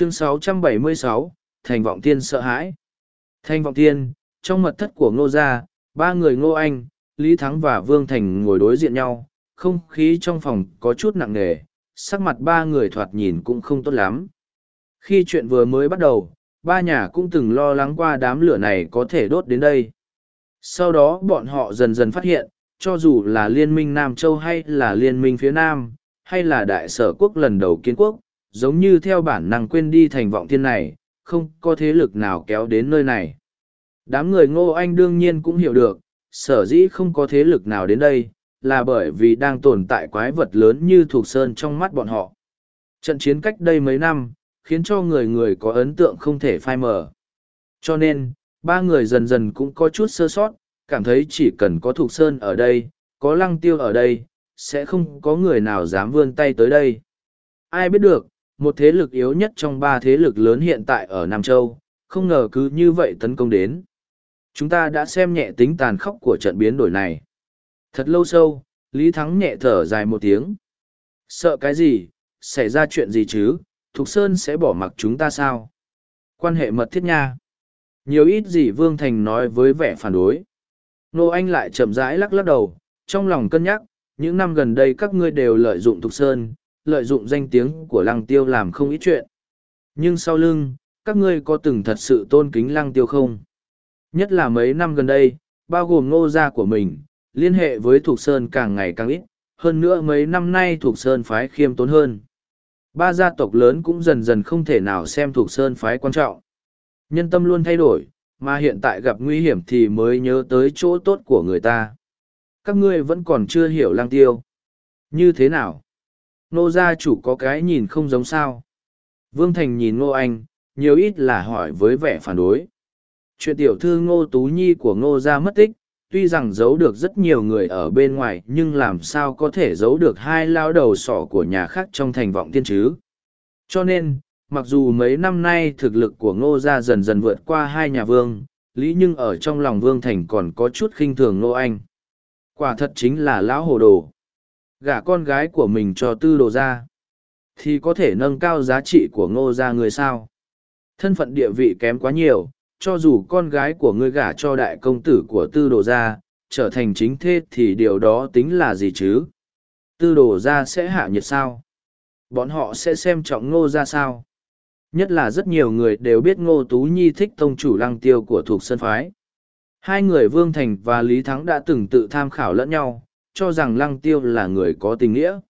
chương 676, Thành Vọng Tiên sợ hãi. Thành Vọng Tiên, trong mật thất của ngô gia, ba người ngô anh, Lý Thắng và Vương Thành ngồi đối diện nhau, không khí trong phòng có chút nặng nề, sắc mặt ba người thoạt nhìn cũng không tốt lắm. Khi chuyện vừa mới bắt đầu, ba nhà cũng từng lo lắng qua đám lửa này có thể đốt đến đây. Sau đó bọn họ dần dần phát hiện, cho dù là Liên minh Nam Châu hay là Liên minh phía Nam, hay là Đại sở quốc lần đầu kiến quốc, giống như theo bản năng quên đi thành vọng thiên này, không có thế lực nào kéo đến nơi này. Đám người ngô anh đương nhiên cũng hiểu được, sở dĩ không có thế lực nào đến đây, là bởi vì đang tồn tại quái vật lớn như thuộc sơn trong mắt bọn họ. Trận chiến cách đây mấy năm, khiến cho người người có ấn tượng không thể phai mờ. Cho nên, ba người dần dần cũng có chút sơ sót, cảm thấy chỉ cần có thuộc sơn ở đây, có lăng tiêu ở đây, sẽ không có người nào dám vươn tay tới đây. Ai biết được, một thế lực yếu nhất trong ba thế lực lớn hiện tại ở Nam Châu, không ngờ cứ như vậy tấn công đến. Chúng ta đã xem nhẹ tính tàn khốc của trận biến đổi này. Thật lâu sâu, Lý Thắng nhẹ thở dài một tiếng. Sợ cái gì, xảy ra chuyện gì chứ, Thục Sơn sẽ bỏ mặc chúng ta sao? Quan hệ mật thiết nha. Nhiều ít gì Vương Thành nói với vẻ phản đối. Nô Anh lại chậm rãi lắc lắc đầu, trong lòng cân nhắc, những năm gần đây các ngươi đều lợi dụng Thục Sơn, lợi dụng danh tiếng của Lăng Tiêu làm không ít chuyện. Nhưng sau lưng, các ngươi có từng thật sự tôn kính Lăng Tiêu không? Nhất là mấy năm gần đây, bao gồm ngô gia của mình, liên hệ với Thục Sơn càng ngày càng ít, hơn nữa mấy năm nay Thục Sơn phái khiêm tốn hơn. Ba gia tộc lớn cũng dần dần không thể nào xem Thục Sơn phái quan trọng. Nhân tâm luôn thay đổi, mà hiện tại gặp nguy hiểm thì mới nhớ tới chỗ tốt của người ta. Các ngươi vẫn còn chưa hiểu lang tiêu. Như thế nào? Nô gia chủ có cái nhìn không giống sao. Vương Thành nhìn Ngô Anh, nhiều ít là hỏi với vẻ phản đối. Chuyện tiểu thư Ngô Tú Nhi của Ngô gia mất tích, tuy rằng giấu được rất nhiều người ở bên ngoài nhưng làm sao có thể giấu được hai lao đầu sỏ của nhà khác trong thành vọng tiên chứ. Cho nên, mặc dù mấy năm nay thực lực của ngô gia dần dần vượt qua hai nhà vương, lý nhưng ở trong lòng vương thành còn có chút khinh thường ngô anh. Quả thật chính là lão hồ đồ. Gả con gái của mình cho tư đồ gia thì có thể nâng cao giá trị của ngô gia người sao. Thân phận địa vị kém quá nhiều, cho dù con gái của ngươi gả cho đại công tử của tư đồ gia, trở thành chính thế thì điều đó tính là gì chứ? Tư đồ gia sẽ hạ nhiệt sao? Bọn họ sẽ xem trọng ngô ra sao? Nhất là rất nhiều người đều biết ngô tú nhi thích tông chủ lăng tiêu của thuộc sân phái. Hai người Vương Thành và Lý Thắng đã từng tự tham khảo lẫn nhau, cho rằng lăng tiêu là người có tình nghĩa.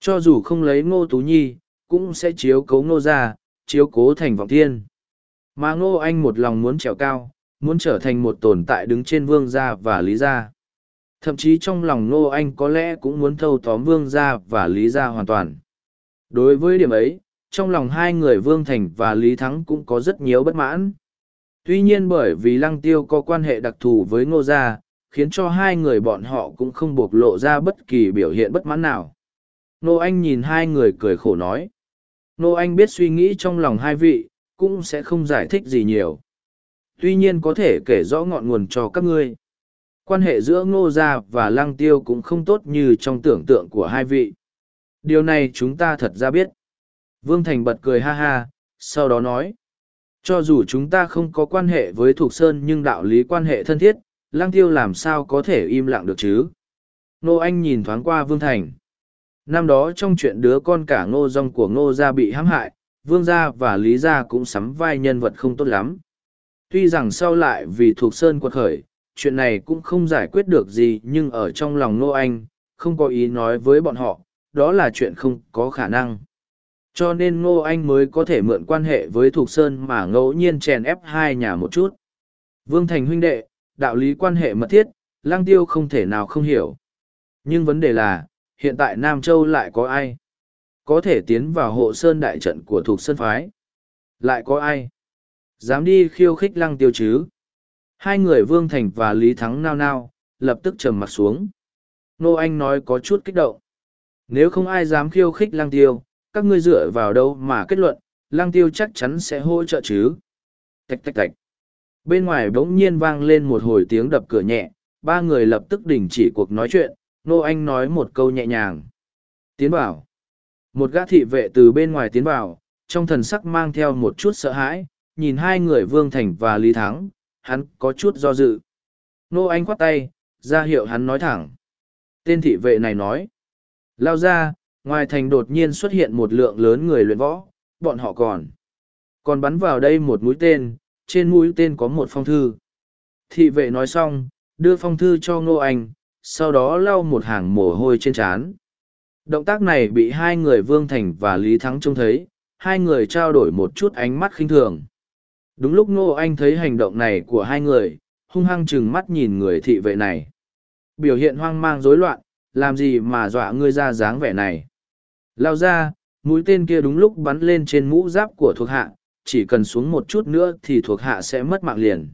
Cho dù không lấy ngô tú nhi, cũng sẽ chiếu cố ngô ra, chiếu cố thành vọng thiên. Mà Ngô Anh một lòng muốn trèo cao, muốn trở thành một tồn tại đứng trên vương gia và lý gia. Thậm chí trong lòng Ngô Anh có lẽ cũng muốn thâu tóm vương gia và lý gia hoàn toàn. Đối với điểm ấy, trong lòng hai người Vương Thành và Lý Thắng cũng có rất nhiều bất mãn. Tuy nhiên bởi vì Lăng Tiêu có quan hệ đặc thù với Ngô Gia, khiến cho hai người bọn họ cũng không bộc lộ ra bất kỳ biểu hiện bất mãn nào. Nô Anh nhìn hai người cười khổ nói. Nô Anh biết suy nghĩ trong lòng hai vị, cũng sẽ không giải thích gì nhiều. Tuy nhiên có thể kể rõ ngọn nguồn cho các ngươi. Quan hệ giữa ngô gia và lăng tiêu cũng không tốt như trong tưởng tượng của hai vị. Điều này chúng ta thật ra biết. Vương Thành bật cười ha ha, sau đó nói. Cho dù chúng ta không có quan hệ với Thục Sơn nhưng đạo lý quan hệ thân thiết, lăng tiêu làm sao có thể im lặng được chứ? Ngô Anh nhìn thoáng qua Vương Thành. Năm đó trong chuyện đứa con cả ngô rong của ngô gia bị hãm hại, vương gia và lý gia cũng sắm vai nhân vật không tốt lắm. Tuy rằng sau lại vì thuộc sơn quật khởi, chuyện này cũng không giải quyết được gì nhưng ở trong lòng Ngô Anh, không có ý nói với bọn họ, đó là chuyện không có khả năng. Cho nên Ngô Anh mới có thể mượn quan hệ với Thục Sơn mà ngẫu nhiên chèn ép hai nhà một chút. Vương Thành huynh đệ, đạo lý quan hệ mật thiết, lang tiêu không thể nào không hiểu. Nhưng vấn đề là, hiện tại Nam Châu lại có ai? có thể tiến vào hộ sơn đại trận của thuộc sơn phái. Lại có ai? Dám đi khiêu khích lăng tiêu chứ? Hai người Vương Thành và Lý Thắng nao nao, lập tức trầm mặt xuống. Nô Anh nói có chút kích động. Nếu không ai dám khiêu khích lăng tiêu, các ngươi dựa vào đâu mà kết luận, lăng tiêu chắc chắn sẽ hỗ trợ chứ. Tạch tạch tạch. Bên ngoài bỗng nhiên vang lên một hồi tiếng đập cửa nhẹ, ba người lập tức đình chỉ cuộc nói chuyện, Nô Anh nói một câu nhẹ nhàng. Tiến vào một gã thị vệ từ bên ngoài tiến vào trong thần sắc mang theo một chút sợ hãi, nhìn hai người Vương Thành và Lý Thắng, hắn có chút do dự. Nô Anh khoát tay, ra hiệu hắn nói thẳng. Tên thị vệ này nói. Lao ra, ngoài thành đột nhiên xuất hiện một lượng lớn người luyện võ, bọn họ còn. Còn bắn vào đây một mũi tên, trên mũi tên có một phong thư. Thị vệ nói xong, đưa phong thư cho Ngô Anh, sau đó lau một hàng mồ hôi trên trán. Động tác này bị hai người Vương Thành và Lý Thắng trông thấy, hai người trao đổi một chút ánh mắt khinh thường. Đúng lúc Ngô Anh thấy hành động này của hai người, hung hăng chừng mắt nhìn người thị vệ này. Biểu hiện hoang mang rối loạn, làm gì mà dọa ngươi ra dáng vẻ này. Lao ra, mũi tên kia đúng lúc bắn lên trên mũ giáp của thuộc hạ, chỉ cần xuống một chút nữa thì thuộc hạ sẽ mất mạng liền.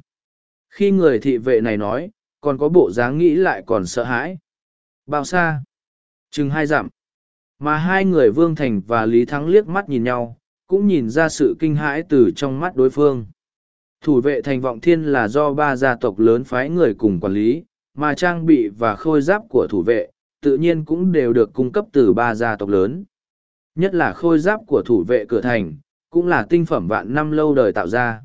Khi người thị vệ này nói, còn có bộ dáng nghĩ lại còn sợ hãi. Bao xa? Chừng hai dặm. Mà hai người Vương Thành và Lý Thắng liếc mắt nhìn nhau, cũng nhìn ra sự kinh hãi từ trong mắt đối phương. Thủ vệ thành vọng thiên là do ba gia tộc lớn phái người cùng quản lý, mà trang bị và khôi giáp của thủ vệ, tự nhiên cũng đều được cung cấp từ ba gia tộc lớn. Nhất là khôi giáp của thủ vệ cửa thành, cũng là tinh phẩm vạn năm lâu đời tạo ra.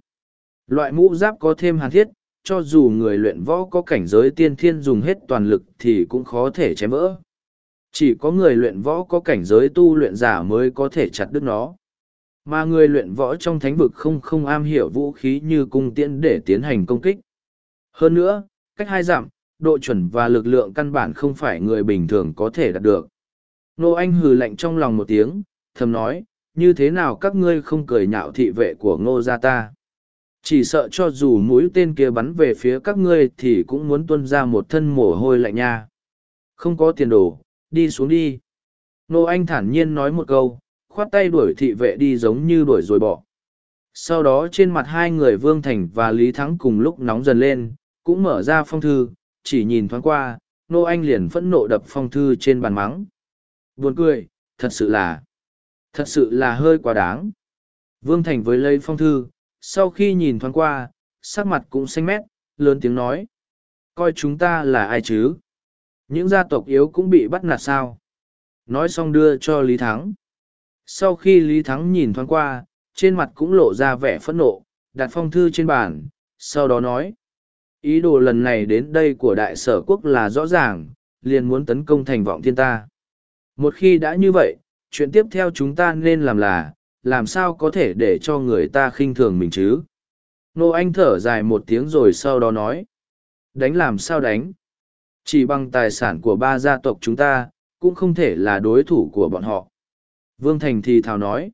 Loại mũ giáp có thêm hàn thiết, cho dù người luyện võ có cảnh giới tiên thiên dùng hết toàn lực thì cũng khó thể chém vỡ. Chỉ có người luyện võ có cảnh giới tu luyện giả mới có thể chặt đứt nó. Mà người luyện võ trong thánh vực không không am hiểu vũ khí như cung tiễn để tiến hành công kích. Hơn nữa, cách hai giảm độ chuẩn và lực lượng căn bản không phải người bình thường có thể đạt được. Nô Anh hừ lạnh trong lòng một tiếng, thầm nói, như thế nào các ngươi không cười nhạo thị vệ của ngô gia ta. Chỉ sợ cho dù mũi tên kia bắn về phía các ngươi thì cũng muốn tuân ra một thân mồ hôi lạnh nha. Không có tiền đồ, đi xuống đi. Nô Anh thản nhiên nói một câu, khoát tay đuổi thị vệ đi giống như đuổi rồi bỏ. Sau đó trên mặt hai người Vương Thành và Lý Thắng cùng lúc nóng dần lên, cũng mở ra phong thư, chỉ nhìn thoáng qua, Nô Anh liền phẫn nộ đập phong thư trên bàn mắng. Buồn cười, thật sự là, thật sự là hơi quá đáng. Vương Thành với lấy phong thư, sau khi nhìn thoáng qua, sắc mặt cũng xanh mét, lớn tiếng nói. Coi chúng ta là ai chứ? Những gia tộc yếu cũng bị bắt nạt sao? Nói xong đưa cho Lý Thắng. Sau khi Lý Thắng nhìn thoáng qua, trên mặt cũng lộ ra vẻ phẫn nộ, đặt phong thư trên bàn, sau đó nói. Ý đồ lần này đến đây của đại sở quốc là rõ ràng, liền muốn tấn công thành vọng thiên ta. Một khi đã như vậy, chuyện tiếp theo chúng ta nên làm là, làm sao có thể để cho người ta khinh thường mình chứ? Nô Anh thở dài một tiếng rồi sau đó nói. Đánh làm sao đánh? Chỉ bằng tài sản của ba gia tộc chúng ta, cũng không thể là đối thủ của bọn họ. Vương Thành thì thào nói.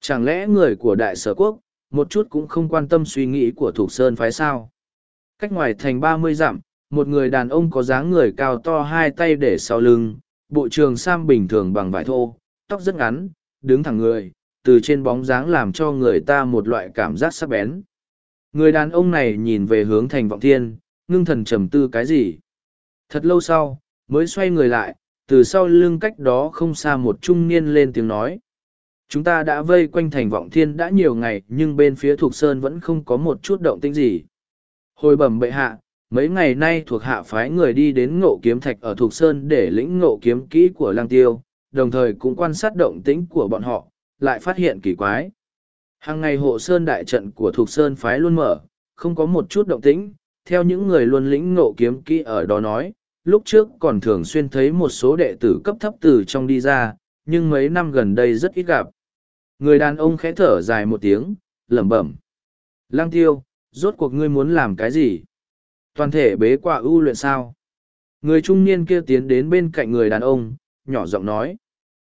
Chẳng lẽ người của đại sở quốc, một chút cũng không quan tâm suy nghĩ của Thục Sơn phái sao? Cách ngoài thành ba mươi dặm, một người đàn ông có dáng người cao to hai tay để sau lưng, bộ trường sam bình thường bằng vải thô, tóc rất ngắn, đứng thẳng người, từ trên bóng dáng làm cho người ta một loại cảm giác sắc bén. Người đàn ông này nhìn về hướng thành vọng thiên, ngưng thần trầm tư cái gì. Thật lâu sau, mới xoay người lại, từ sau lưng cách đó không xa một trung niên lên tiếng nói. Chúng ta đã vây quanh thành vọng thiên đã nhiều ngày nhưng bên phía thuộc sơn vẫn không có một chút động tĩnh gì. Hồi bẩm bệ hạ, mấy ngày nay thuộc hạ phái người đi đến ngộ kiếm thạch ở thuộc sơn để lĩnh ngộ kiếm kỹ của lang tiêu, đồng thời cũng quan sát động tĩnh của bọn họ, lại phát hiện kỳ quái. Hàng ngày hộ sơn đại trận của thuộc sơn phái luôn mở, không có một chút động tĩnh, theo những người luôn lĩnh ngộ kiếm kỹ ở đó nói, lúc trước còn thường xuyên thấy một số đệ tử cấp thấp từ trong đi ra, nhưng mấy năm gần đây rất ít gặp. Người đàn ông khẽ thở dài một tiếng, lẩm bẩm. Lang tiêu, rốt cuộc ngươi muốn làm cái gì? Toàn thể bế quả ưu luyện sao? Người trung niên kia tiến đến bên cạnh người đàn ông, nhỏ giọng nói.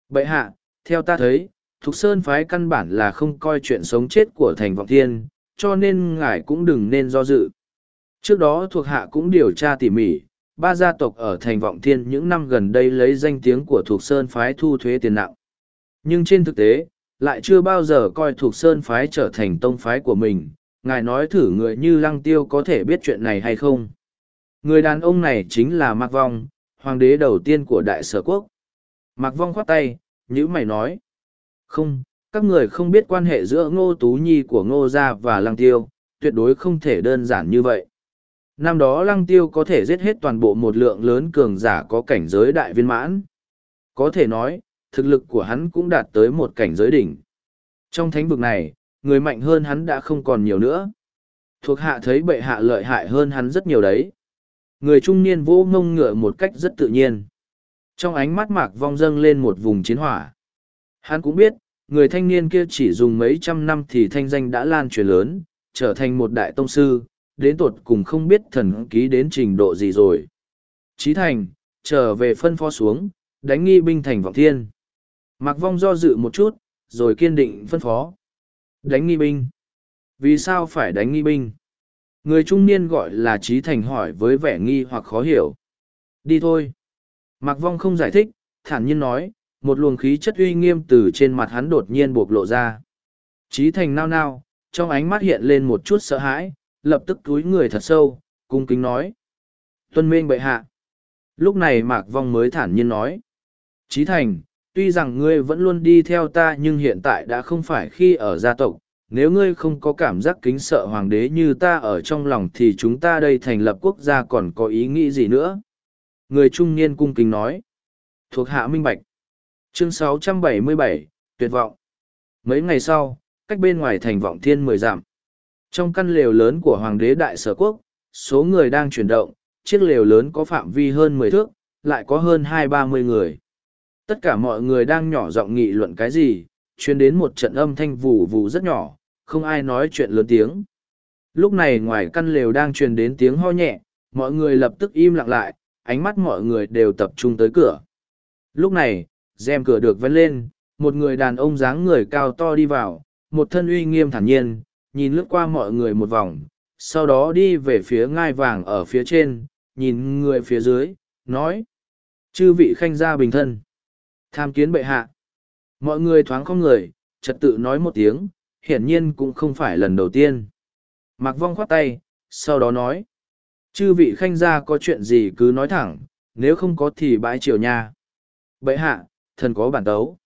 Bậy hạ, theo ta thấy, Thục Sơn phái căn bản là không coi chuyện sống chết của thành vọng thiên, cho nên ngài cũng đừng nên do dự. Trước đó thuộc hạ cũng điều tra tỉ mỉ, ba gia tộc ở thành vọng thiên những năm gần đây lấy danh tiếng của Thục Sơn phái thu thuế tiền nặng. Nhưng trên thực tế, lại chưa bao giờ coi Thục Sơn phái trở thành tông phái của mình, ngài nói thử người như Lăng Tiêu có thể biết chuyện này hay không. Người đàn ông này chính là Mạc Vong, hoàng đế đầu tiên của Đại Sở Quốc. Mạc Vong khoát tay, nhữ mày nói. Không, các người không biết quan hệ giữa Ngô Tú Nhi của Ngô Gia và Lăng Tiêu, tuyệt đối không thể đơn giản như vậy. Năm đó Lăng Tiêu có thể giết hết toàn bộ một lượng lớn cường giả có cảnh giới đại viên mãn. Có thể nói, thực lực của hắn cũng đạt tới một cảnh giới đỉnh. Trong thánh vực này, người mạnh hơn hắn đã không còn nhiều nữa. Thuộc hạ thấy bệ hạ lợi hại hơn hắn rất nhiều đấy. Người trung niên vô ngông ngựa một cách rất tự nhiên. Trong ánh mắt mạc vong dâng lên một vùng chiến hỏa. Hắn cũng biết, người thanh niên kia chỉ dùng mấy trăm năm thì thanh danh đã lan truyền lớn, trở thành một đại tông sư, đến tột cùng không biết thần ký đến trình độ gì rồi. Chí thành, trở về phân phó xuống, đánh nghi binh thành vọng thiên. Mạc vong do dự một chút, rồi kiên định phân phó. Đánh nghi binh. Vì sao phải đánh nghi binh? Người trung niên gọi là Trí Thành hỏi với vẻ nghi hoặc khó hiểu. Đi thôi. Mạc Vong không giải thích, thản nhiên nói, một luồng khí chất uy nghiêm từ trên mặt hắn đột nhiên bộc lộ ra. Trí Thành nao nao, trong ánh mắt hiện lên một chút sợ hãi, lập tức túi người thật sâu, cung kính nói. Tuân Minh bệ hạ. Lúc này Mạc Vong mới thản nhiên nói. Trí Thành, tuy rằng ngươi vẫn luôn đi theo ta nhưng hiện tại đã không phải khi ở gia tộc, nếu ngươi không có cảm giác kính sợ hoàng đế như ta ở trong lòng thì chúng ta đây thành lập quốc gia còn có ý nghĩ gì nữa người trung niên cung kính nói. Thuộc hạ minh bạch. Chương 677, tuyệt vọng. Mấy ngày sau cách bên ngoài thành vọng thiên mười dặm. Trong căn lều lớn của hoàng đế đại sở quốc số người đang chuyển động chiếc lều lớn có phạm vi hơn mười thước lại có hơn hai ba mươi người. Tất cả mọi người đang nhỏ giọng nghị luận cái gì chuyên đến một trận âm thanh vù vù rất nhỏ không ai nói chuyện lớn tiếng. Lúc này ngoài căn lều đang truyền đến tiếng ho nhẹ, mọi người lập tức im lặng lại, ánh mắt mọi người đều tập trung tới cửa. Lúc này, rèm cửa được vén lên, một người đàn ông dáng người cao to đi vào, một thân uy nghiêm thản nhiên, nhìn lướt qua mọi người một vòng, sau đó đi về phía ngai vàng ở phía trên, nhìn người phía dưới, nói. Chư vị khanh gia bình thân. Tham kiến bệ hạ. Mọi người thoáng không người, trật tự nói một tiếng, hiển nhiên cũng không phải lần đầu tiên. Mạc Vong khoát tay, sau đó nói. Chư vị khanh gia có chuyện gì cứ nói thẳng, nếu không có thì bãi triều nha. Bậy hạ, thần có bản tấu.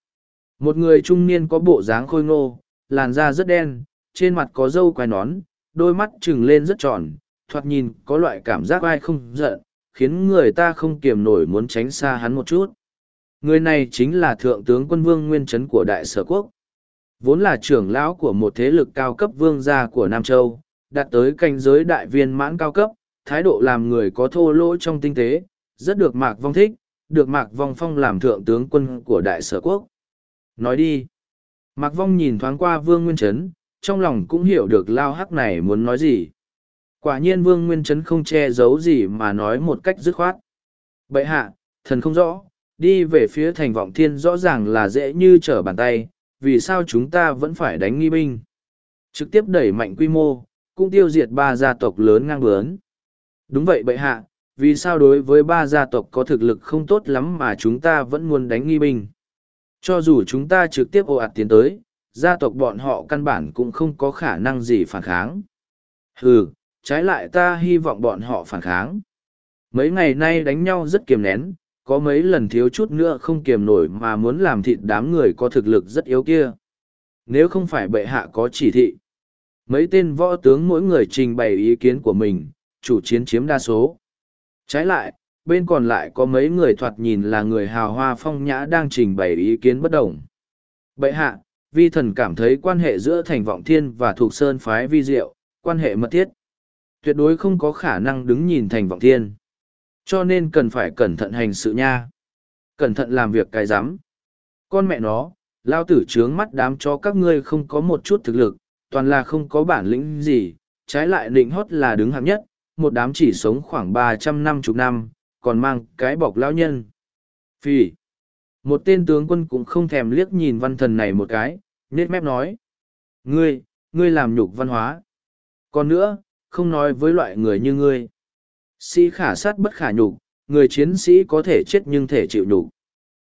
Một người trung niên có bộ dáng khôi ngô, làn da rất đen, trên mặt có râu quai nón, đôi mắt trừng lên rất tròn, thoạt nhìn có loại cảm giác ai không giận, khiến người ta không kiềm nổi muốn tránh xa hắn một chút. Người này chính là Thượng tướng quân vương Nguyên Trấn của Đại Sở Quốc. Vốn là trưởng lão của một thế lực cao cấp vương gia của Nam Châu, đạt tới cảnh giới đại viên mãn cao cấp, thái độ làm người có thô lỗ trong tinh tế, rất được Mạc Vong thích, được Mạc Vong phong làm thượng tướng quân của đại sở quốc. Nói đi. Mạc Vong nhìn thoáng qua Vương Nguyên Trấn, trong lòng cũng hiểu được lao hắc này muốn nói gì. Quả nhiên Vương Nguyên Trấn không che giấu gì mà nói một cách dứt khoát. Bậy hạ, thần không rõ, đi về phía thành vọng thiên rõ ràng là dễ như trở bàn tay, vì sao chúng ta vẫn phải đánh nghi binh? Trực tiếp đẩy mạnh quy mô, cũng tiêu diệt ba gia tộc lớn ngang bướng. Đúng vậy bệ hạ, vì sao đối với ba gia tộc có thực lực không tốt lắm mà chúng ta vẫn muốn đánh nghi binh? Cho dù chúng ta trực tiếp ồ ạt tiến tới, gia tộc bọn họ căn bản cũng không có khả năng gì phản kháng. Ừ, trái lại ta hy vọng bọn họ phản kháng. Mấy ngày nay đánh nhau rất kiềm nén, có mấy lần thiếu chút nữa không kiềm nổi mà muốn làm thịt đám người có thực lực rất yếu kia. Nếu không phải bệ hạ có chỉ thị, mấy tên võ tướng mỗi người trình bày ý kiến của mình, chủ chiến chiếm đa số. Trái lại, bên còn lại có mấy người thoạt nhìn là người hào hoa phong nhã đang trình bày ý kiến bất đồng. Bậy hạ, vi thần cảm thấy quan hệ giữa thành vọng thiên và thuộc sơn phái vi diệu, quan hệ mật thiết. Tuyệt đối không có khả năng đứng nhìn thành vọng thiên. Cho nên cần phải cẩn thận hành sự nha. Cẩn thận làm việc cái rắm Con mẹ nó, lao tử trướng mắt đám cho các ngươi không có một chút thực lực, toàn là không có bản lĩnh gì, trái lại định hót là đứng hạng nhất, một đám chỉ sống khoảng ba trăm năm chục năm, còn mang cái bọc lão nhân. Phi. Một tên tướng quân cũng không thèm liếc nhìn văn thần này một cái, nết mép nói. Ngươi, ngươi làm nhục văn hóa. Còn nữa, không nói với loại người như ngươi. Sĩ khả sát bất khả nhục, người chiến sĩ có thể chết nhưng thể chịu nhục.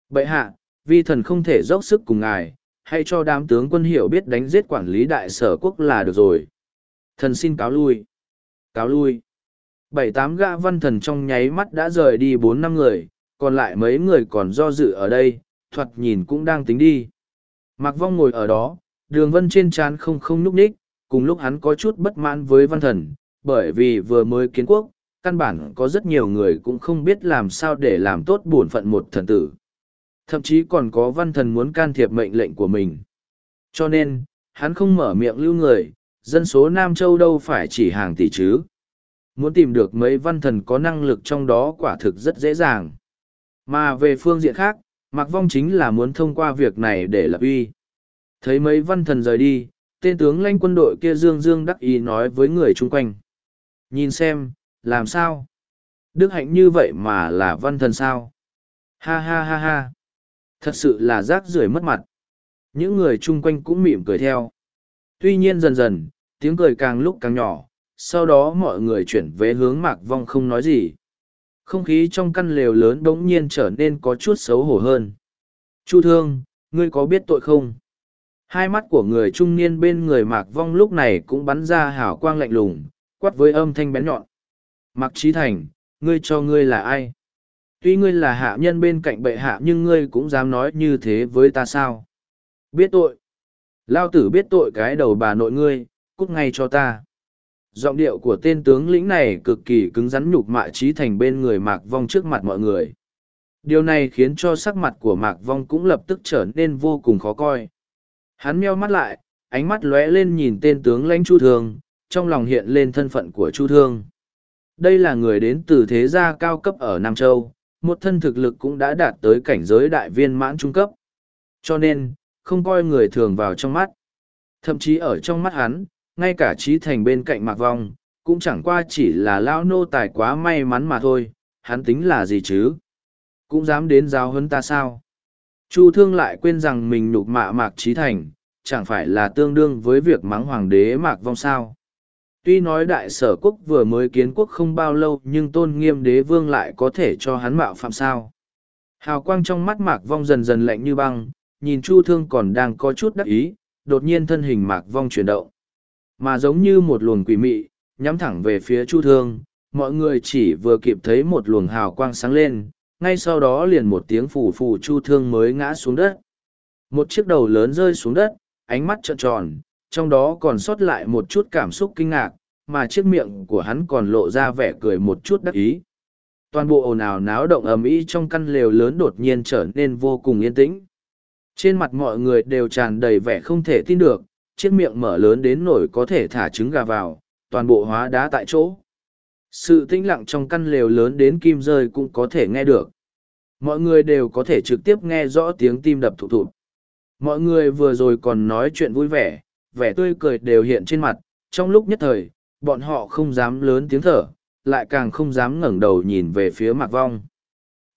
Bệ hạ, vi thần không thể dốc sức cùng ngài, hay cho đám tướng quân hiểu biết đánh giết quản lý đại sở quốc là được rồi. Thần xin cáo lui. Cáo lui. Bảy tám gã văn thần trong nháy mắt đã rời đi bốn năm người, còn lại mấy người còn do dự ở đây, thoạt nhìn cũng đang tính đi. Mặc Vong ngồi ở đó, đường vân trên trán không không nhúc ních, cùng lúc hắn có chút bất mãn với văn thần, bởi vì vừa mới kiến quốc, căn bản có rất nhiều người cũng không biết làm sao để làm tốt bổn phận một thần tử. Thậm chí còn có văn thần muốn can thiệp mệnh lệnh của mình. Cho nên, hắn không mở miệng lưu người, dân số Nam Châu đâu phải chỉ hàng tỷ chứ. Muốn tìm được mấy văn thần có năng lực trong đó quả thực rất dễ dàng. Mà về phương diện khác, Mạc Vong chính là muốn thông qua việc này để lập uy. Thấy mấy văn thần rời đi, tên tướng lãnh quân đội kia dương dương đắc ý nói với người chung quanh. Nhìn xem, làm sao? Đức hạnh như vậy mà là văn thần sao? Ha ha ha ha! Thật sự là rác rưởi mất mặt. Những người chung quanh cũng mỉm cười theo. Tuy nhiên dần dần, tiếng cười càng lúc càng nhỏ, sau đó mọi người chuyển về hướng mạc vong không nói gì. Không khí trong căn lều lớn đống nhiên trở nên có chút xấu hổ hơn. Chu thương, ngươi có biết tội không? Hai mắt của người trung niên bên người mạc vong lúc này cũng bắn ra hào quang lạnh lùng, quát với âm thanh bén nhọn. Mạc Trí Thành, ngươi cho ngươi là ai? Tuy ngươi là hạ nhân bên cạnh bệ hạ nhưng ngươi cũng dám nói như thế với ta sao? Biết tội. Lao tử biết tội cái đầu bà nội ngươi, cút ngay cho ta. Giọng điệu của tên tướng lĩnh này cực kỳ cứng rắn nhục mạ trí thành bên người Mạc Vong trước mặt mọi người. Điều này khiến cho sắc mặt của Mạc Vong cũng lập tức trở nên vô cùng khó coi. Hắn meo mắt lại, ánh mắt lóe lên nhìn tên tướng lãnh Chu Thương, trong lòng hiện lên thân phận của Chu Thương. Đây là người đến từ thế gia cao cấp ở Nam Châu, một thân thực lực cũng đã đạt tới cảnh giới đại viên mãn trung cấp. Cho nên, không coi người thường vào trong mắt. Thậm chí ở trong mắt hắn, ngay cả trí thành bên cạnh mạc vong, cũng chẳng qua chỉ là lão nô tài quá may mắn mà thôi, hắn tính là gì chứ? Cũng dám đến giáo huấn ta sao? Chu thương lại quên rằng mình nhục mạ mạc trí thành, chẳng phải là tương đương với việc mắng hoàng đế mạc vong sao? Tuy nói đại sở quốc vừa mới kiến quốc không bao lâu nhưng tôn nghiêm đế vương lại có thể cho hắn mạo phạm sao. Hào quang trong mắt mạc vong dần dần lạnh như băng, nhìn chu thương còn đang có chút đắc ý, đột nhiên thân hình mạc vong chuyển động. Mà giống như một luồng quỷ mị, nhắm thẳng về phía chu thương, mọi người chỉ vừa kịp thấy một luồng hào quang sáng lên, ngay sau đó liền một tiếng phù phù chu thương mới ngã xuống đất. Một chiếc đầu lớn rơi xuống đất, ánh mắt trợn tròn, trong đó còn sót lại một chút cảm xúc kinh ngạc, mà chiếc miệng của hắn còn lộ ra vẻ cười một chút đắc ý. Toàn bộ ồn ào náo động ầm ĩ trong căn lều lớn đột nhiên trở nên vô cùng yên tĩnh. Trên mặt mọi người đều tràn đầy vẻ không thể tin được, chiếc miệng mở lớn đến nổi có thể thả trứng gà vào, toàn bộ hóa đá tại chỗ. Sự tĩnh lặng trong căn lều lớn đến kim rơi cũng có thể nghe được. Mọi người đều có thể trực tiếp nghe rõ tiếng tim đập thụ thụt. Mọi người vừa rồi còn nói chuyện vui vẻ, vẻ tươi cười đều hiện trên mặt, trong lúc nhất thời, bọn họ không dám lớn tiếng thở, lại càng không dám ngẩng đầu nhìn về phía Mạc Vong.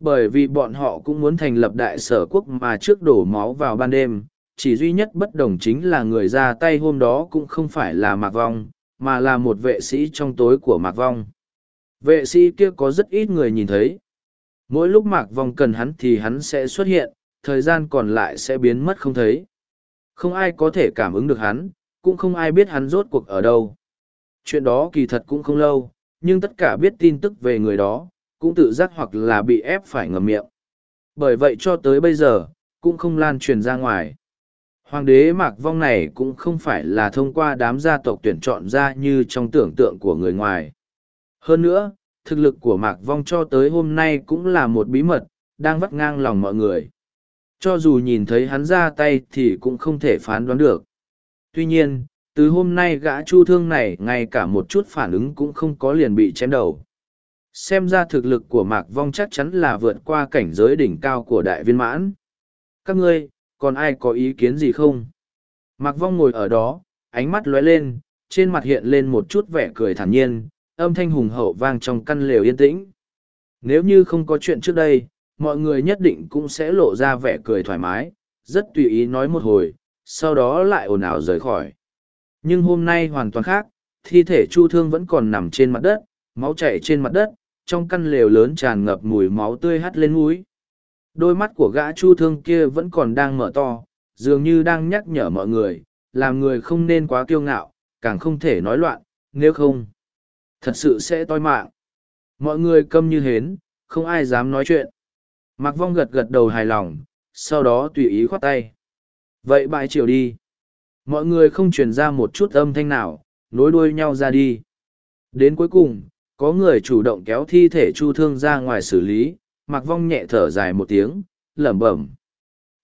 Bởi vì bọn họ cũng muốn thành lập đại sở quốc mà trước đổ máu vào ban đêm, chỉ duy nhất bất đồng chính là người ra tay hôm đó cũng không phải là Mạc Vong, mà là một vệ sĩ trong tối của Mạc Vong. Vệ sĩ kia có rất ít người nhìn thấy. Mỗi lúc Mạc Vong cần hắn thì hắn sẽ xuất hiện, thời gian còn lại sẽ biến mất không thấy. Không ai có thể cảm ứng được hắn, cũng không ai biết hắn rốt cuộc ở đâu. Chuyện đó kỳ thật cũng không lâu, nhưng tất cả biết tin tức về người đó, cũng tự giác hoặc là bị ép phải ngầm miệng. Bởi vậy cho tới bây giờ, cũng không lan truyền ra ngoài. Hoàng đế Mạc Vong này cũng không phải là thông qua đám gia tộc tuyển chọn ra như trong tưởng tượng của người ngoài. Hơn nữa, thực lực của Mạc Vong cho tới hôm nay cũng là một bí mật, đang vắt ngang lòng mọi người. Cho dù nhìn thấy hắn ra tay thì cũng không thể phán đoán được. Tuy nhiên, từ hôm nay gã chu thương này ngay cả một chút phản ứng cũng không có liền bị chém đầu. Xem ra thực lực của Mạc Vong chắc chắn là vượt qua cảnh giới đỉnh cao của đại viên mãn. Các ngươi, còn ai có ý kiến gì không? Mạc Vong ngồi ở đó, ánh mắt lóe lên, trên mặt hiện lên một chút vẻ cười thản nhiên, âm thanh hùng hậu vang trong căn lều yên tĩnh. Nếu như không có chuyện trước đây, mọi người nhất định cũng sẽ lộ ra vẻ cười thoải mái, rất tùy ý nói một hồi, sau đó lại ồn ào rời khỏi. Nhưng hôm nay hoàn toàn khác, thi thể Chu Thương vẫn còn nằm trên mặt đất, máu chảy trên mặt đất, trong căn lều lớn tràn ngập mùi máu tươi hắt lên mũi. Đôi mắt của gã Chu Thương kia vẫn còn đang mở to, dường như đang nhắc nhở mọi người, làm người không nên quá kiêu ngạo, càng không thể nói loạn, nếu không, thật sự sẽ toi mạng. Mọi người câm như hến, không ai dám nói chuyện. Mạc Vong gật gật đầu hài lòng, sau đó tùy ý khoát tay. Vậy bãi chiều đi. Mọi người không truyền ra một chút âm thanh nào, nối đuôi nhau ra đi. Đến cuối cùng, có người chủ động kéo thi thể chu thương ra ngoài xử lý, Mạc Vong nhẹ thở dài một tiếng, lẩm bẩm.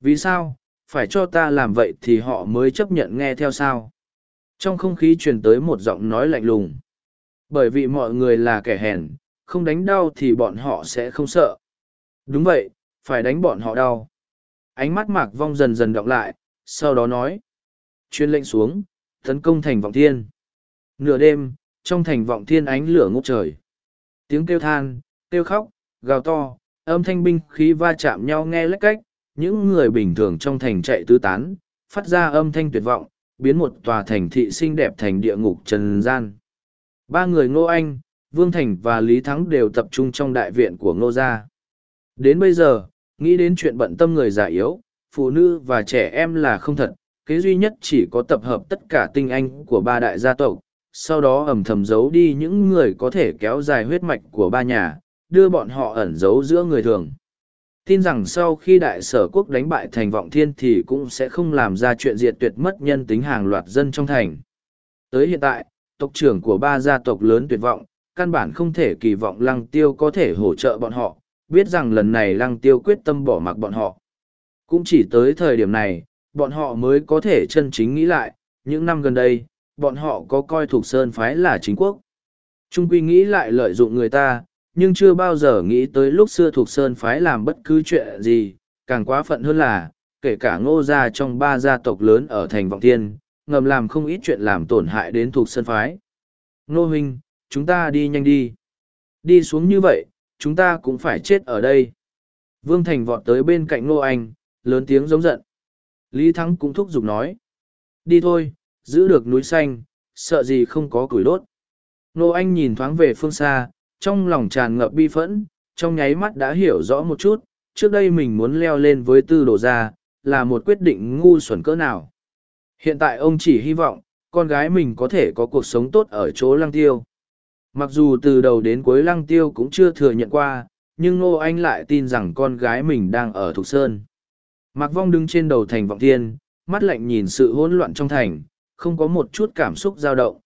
Vì sao, Phải cho ta làm vậy thì họ mới chấp nhận nghe theo sao. Trong không khí truyền tới một giọng nói lạnh lùng. Bởi vì mọi người là kẻ hèn, không đánh đau thì bọn họ sẽ không sợ. Đúng vậy, phải đánh bọn họ đau. Ánh mắt mạc vong dần dần đọng lại, sau đó nói. Chuyên lệnh xuống, tấn công thành vọng thiên. Nửa đêm, trong thành vọng thiên ánh lửa ngút trời. Tiếng kêu than, kêu khóc, gào to, âm thanh binh khí va chạm nhau nghe lách cách, những người bình thường trong thành chạy tứ tán, phát ra âm thanh tuyệt vọng, biến một tòa thành thị xinh đẹp thành địa ngục trần gian. Ba người Ngô Anh, Vương Thành và Lý Thắng đều tập trung trong đại viện của Ngô Gia. Đến bây giờ, nghĩ đến chuyện bận tâm người già yếu, phụ nữ và trẻ em là không thật, kế duy nhất chỉ có tập hợp tất cả tinh anh của ba đại gia tộc, sau đó ẩm thầm giấu đi những người có thể kéo dài huyết mạch của ba nhà, đưa bọn họ ẩn giấu giữa người thường. Tin rằng sau khi đại sở quốc đánh bại thành vọng thiên thì cũng sẽ không làm ra chuyện diệt tuyệt mất nhân tính hàng loạt dân trong thành. Tới hiện tại, tộc trưởng của ba gia tộc lớn tuyệt vọng, căn bản không thể kỳ vọng lăng tiêu có thể hỗ trợ bọn họ, biết rằng lần này lăng tiêu quyết tâm bỏ mặc bọn họ. Cũng chỉ tới thời điểm này, bọn họ mới có thể chân chính nghĩ lại, những năm gần đây, bọn họ có coi thuộc sơn phái là chính quốc. Trung quy nghĩ lại lợi dụng người ta, nhưng chưa bao giờ nghĩ tới lúc xưa thuộc sơn phái làm bất cứ chuyện gì, càng quá phận hơn là, kể cả ngô gia trong ba gia tộc lớn ở thành vọng thiên, ngầm làm không ít chuyện làm tổn hại đến thuộc sơn phái. Ngô huynh, chúng ta đi nhanh đi. Đi xuống như vậy, chúng ta cũng phải chết ở đây. Vương Thành vọt tới bên cạnh Ngô Anh, lớn tiếng giống giận. Lý Thắng cũng thúc giục nói. Đi thôi, giữ được núi xanh, sợ gì không có củi đốt. Ngô Anh nhìn thoáng về phương xa, trong lòng tràn ngập bi phẫn, trong nháy mắt đã hiểu rõ một chút, trước đây mình muốn leo lên với tư đồ ra, là một quyết định ngu xuẩn cỡ nào. Hiện tại ông chỉ hy vọng, con gái mình có thể có cuộc sống tốt ở chỗ lăng tiêu. Mặc dù từ đầu đến cuối lăng tiêu cũng chưa thừa nhận qua, nhưng Ngô Anh lại tin rằng con gái mình đang ở Thục Sơn. Mạc Vong đứng trên đầu thành vọng thiên, mắt lạnh nhìn sự hỗn loạn trong thành, không có một chút cảm xúc dao động.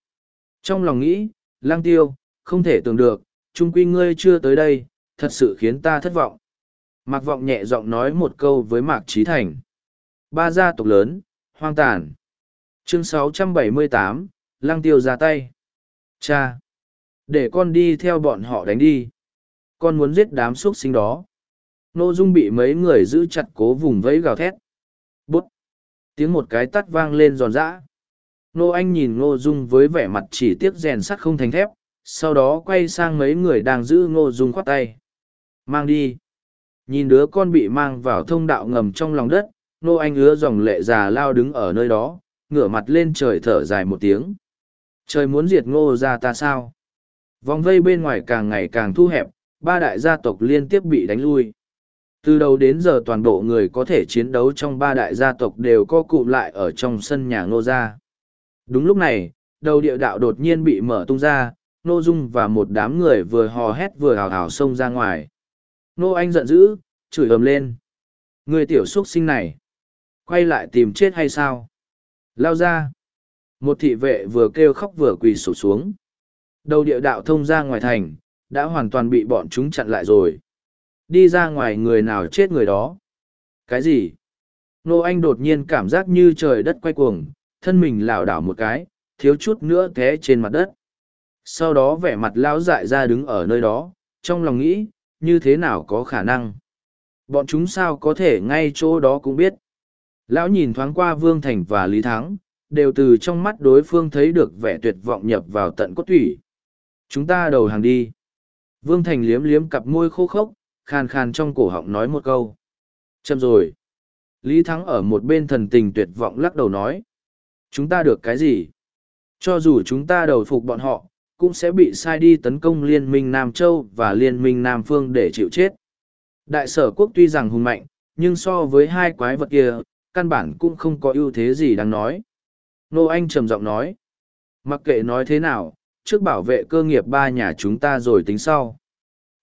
Trong lòng nghĩ, lang tiêu, không thể tưởng được, trung quy ngươi chưa tới đây, thật sự khiến ta thất vọng. Mạc Vọng nhẹ giọng nói một câu với Mạc Trí Thành. Ba gia tộc lớn, hoang tàn. Chương 678, Lăng Tiêu ra tay. Cha! Để con đi theo bọn họ đánh đi. Con muốn giết đám xuất sinh đó. Nô Dung bị mấy người giữ chặt cố vùng vẫy gào thét. Bút! Tiếng một cái tắt vang lên giòn giã. Nô Anh nhìn Ngô Dung với vẻ mặt chỉ tiếc rèn sắt không thành thép, sau đó quay sang mấy người đang giữ Ngô Dung khoát tay. Mang đi. Nhìn đứa con bị mang vào thông đạo ngầm trong lòng đất, Nô Anh ứa dòng lệ già lao đứng ở nơi đó, ngửa mặt lên trời thở dài một tiếng. Trời muốn diệt ngô ra ta sao? Vòng vây bên ngoài càng ngày càng thu hẹp, ba đại gia tộc liên tiếp bị đánh lui. Từ đầu đến giờ toàn bộ người có thể chiến đấu trong ba đại gia tộc đều co cụm lại ở trong sân nhà ngô gia. Đúng lúc này, đầu địa đạo đột nhiên bị mở tung ra, Nô Dung và một đám người vừa hò hét vừa hào hào xông ra ngoài. Nô Anh giận dữ, chửi ầm lên. Người tiểu xuất sinh này, quay lại tìm chết hay sao? Lao ra. Một thị vệ vừa kêu khóc vừa quỳ sụp xuống. Đầu địa đạo thông ra ngoài thành, đã hoàn toàn bị bọn chúng chặn lại rồi. Đi ra ngoài người nào chết người đó. Cái gì? Nô Anh đột nhiên cảm giác như trời đất quay cuồng, thân mình lảo đảo một cái, thiếu chút nữa té trên mặt đất. Sau đó vẻ mặt lão dại ra đứng ở nơi đó, trong lòng nghĩ, như thế nào có khả năng. Bọn chúng sao có thể ngay chỗ đó cũng biết. Lão nhìn thoáng qua Vương Thành và Lý Thắng, đều từ trong mắt đối phương thấy được vẻ tuyệt vọng nhập vào tận cốt thủy. Chúng ta đầu hàng đi. Vương Thành liếm liếm cặp môi khô khốc, khàn khàn trong cổ họng nói một câu. Châm rồi. Lý Thắng ở một bên thần tình tuyệt vọng lắc đầu nói. Chúng ta được cái gì? Cho dù chúng ta đầu phục bọn họ, cũng sẽ bị sai đi tấn công Liên minh Nam Châu và Liên minh Nam Phương để chịu chết. Đại sở quốc tuy rằng hùng mạnh, nhưng so với hai quái vật kia, căn bản cũng không có ưu thế gì đáng nói. Nô Anh trầm giọng nói. Mặc kệ nói thế nào, trước bảo vệ cơ nghiệp ba nhà chúng ta rồi tính sau.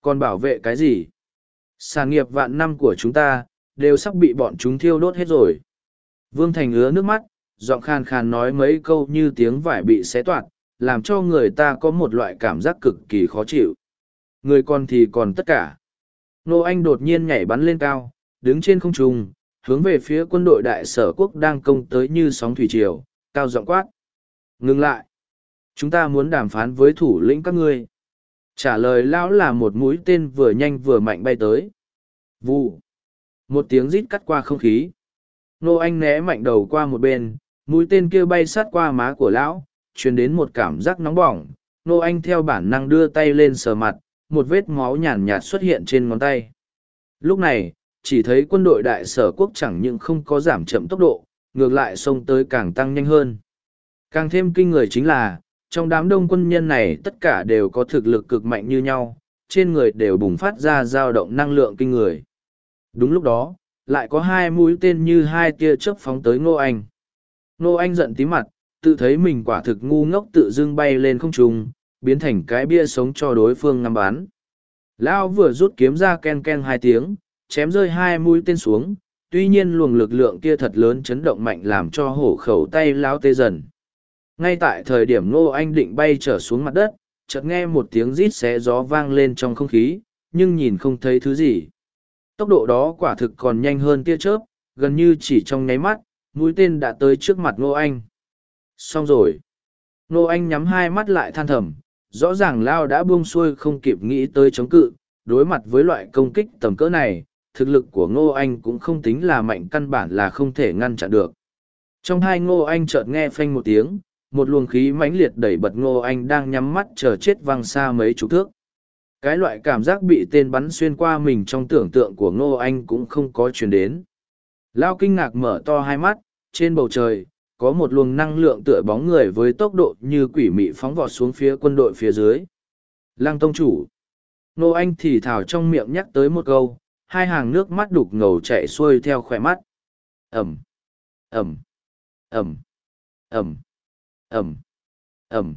Còn bảo vệ cái gì? Sản nghiệp vạn năm của chúng ta, đều sắp bị bọn chúng thiêu đốt hết rồi. Vương Thành ứa nước mắt, giọng khan khan nói mấy câu như tiếng vải bị xé toạt, làm cho người ta có một loại cảm giác cực kỳ khó chịu. Người còn thì còn tất cả. Nô Anh đột nhiên nhảy bắn lên cao, đứng trên không trung, hướng về phía quân đội đại sở quốc đang công tới như sóng thủy triều, cao giọng quát. Ngừng lại! Chúng ta muốn đàm phán với thủ lĩnh các ngươi. Trả lời lão là một mũi tên vừa nhanh vừa mạnh bay tới. Vụ! Một tiếng rít cắt qua không khí. Nô Anh né mạnh đầu qua một bên, mũi tên kia bay sát qua má của lão, truyền đến một cảm giác nóng bỏng. Nô Anh theo bản năng đưa tay lên sờ mặt, một vết máu nhàn nhạt xuất hiện trên ngón tay. Lúc này, chỉ thấy quân đội đại sở quốc chẳng những không có giảm chậm tốc độ, ngược lại xông tới càng tăng nhanh hơn. Càng thêm kinh người chính là, trong đám đông quân nhân này tất cả đều có thực lực cực mạnh như nhau, trên người đều bùng phát ra dao động năng lượng kinh người. Đúng lúc đó, lại có hai mũi tên như hai tia chớp phóng tới Ngô Anh. Ngô Anh giận tí mặt, tự thấy mình quả thực ngu ngốc tự dưng bay lên không trung, biến thành cái bia sống cho đối phương ngắm bắn. Lão vừa rút kiếm ra ken ken hai tiếng, chém rơi hai mũi tên xuống, tuy nhiên luồng lực lượng kia thật lớn chấn động mạnh làm cho hổ khẩu tay lão tê dần. Ngay tại thời điểm Ngô Anh định bay trở xuống mặt đất, chợt nghe một tiếng rít xé gió vang lên trong không khí, nhưng nhìn không thấy thứ gì. Tốc độ đó quả thực còn nhanh hơn tia chớp, gần như chỉ trong nháy mắt, mũi tên đã tới trước mặt Ngô Anh. Xong rồi. Ngô Anh nhắm hai mắt lại than thầm, rõ ràng Lao đã buông xuôi không kịp nghĩ tới chống cự, đối mặt với loại công kích tầm cỡ này, thực lực của Ngô Anh cũng không tính là mạnh căn bản là không thể ngăn chặn được. Trong hai Ngô Anh chợt nghe phanh một tiếng, một luồng khí mãnh liệt đẩy bật Ngô Anh đang nhắm mắt chờ chết văng xa mấy chục thước. Cái loại cảm giác bị tên bắn xuyên qua mình trong tưởng tượng của Ngô Anh cũng không có truyền đến. Lao kinh ngạc mở to hai mắt, trên bầu trời, có một luồng năng lượng tựa bóng người với tốc độ như quỷ mị phóng vọt xuống phía quân đội phía dưới. Lăng tông chủ. Nô Anh thì thảo trong miệng nhắc tới một câu, hai hàng nước mắt đục ngầu chạy xuôi theo khỏe mắt. Ẩm, Ẩm, Ẩm, Ẩm, Ẩm, Ẩm.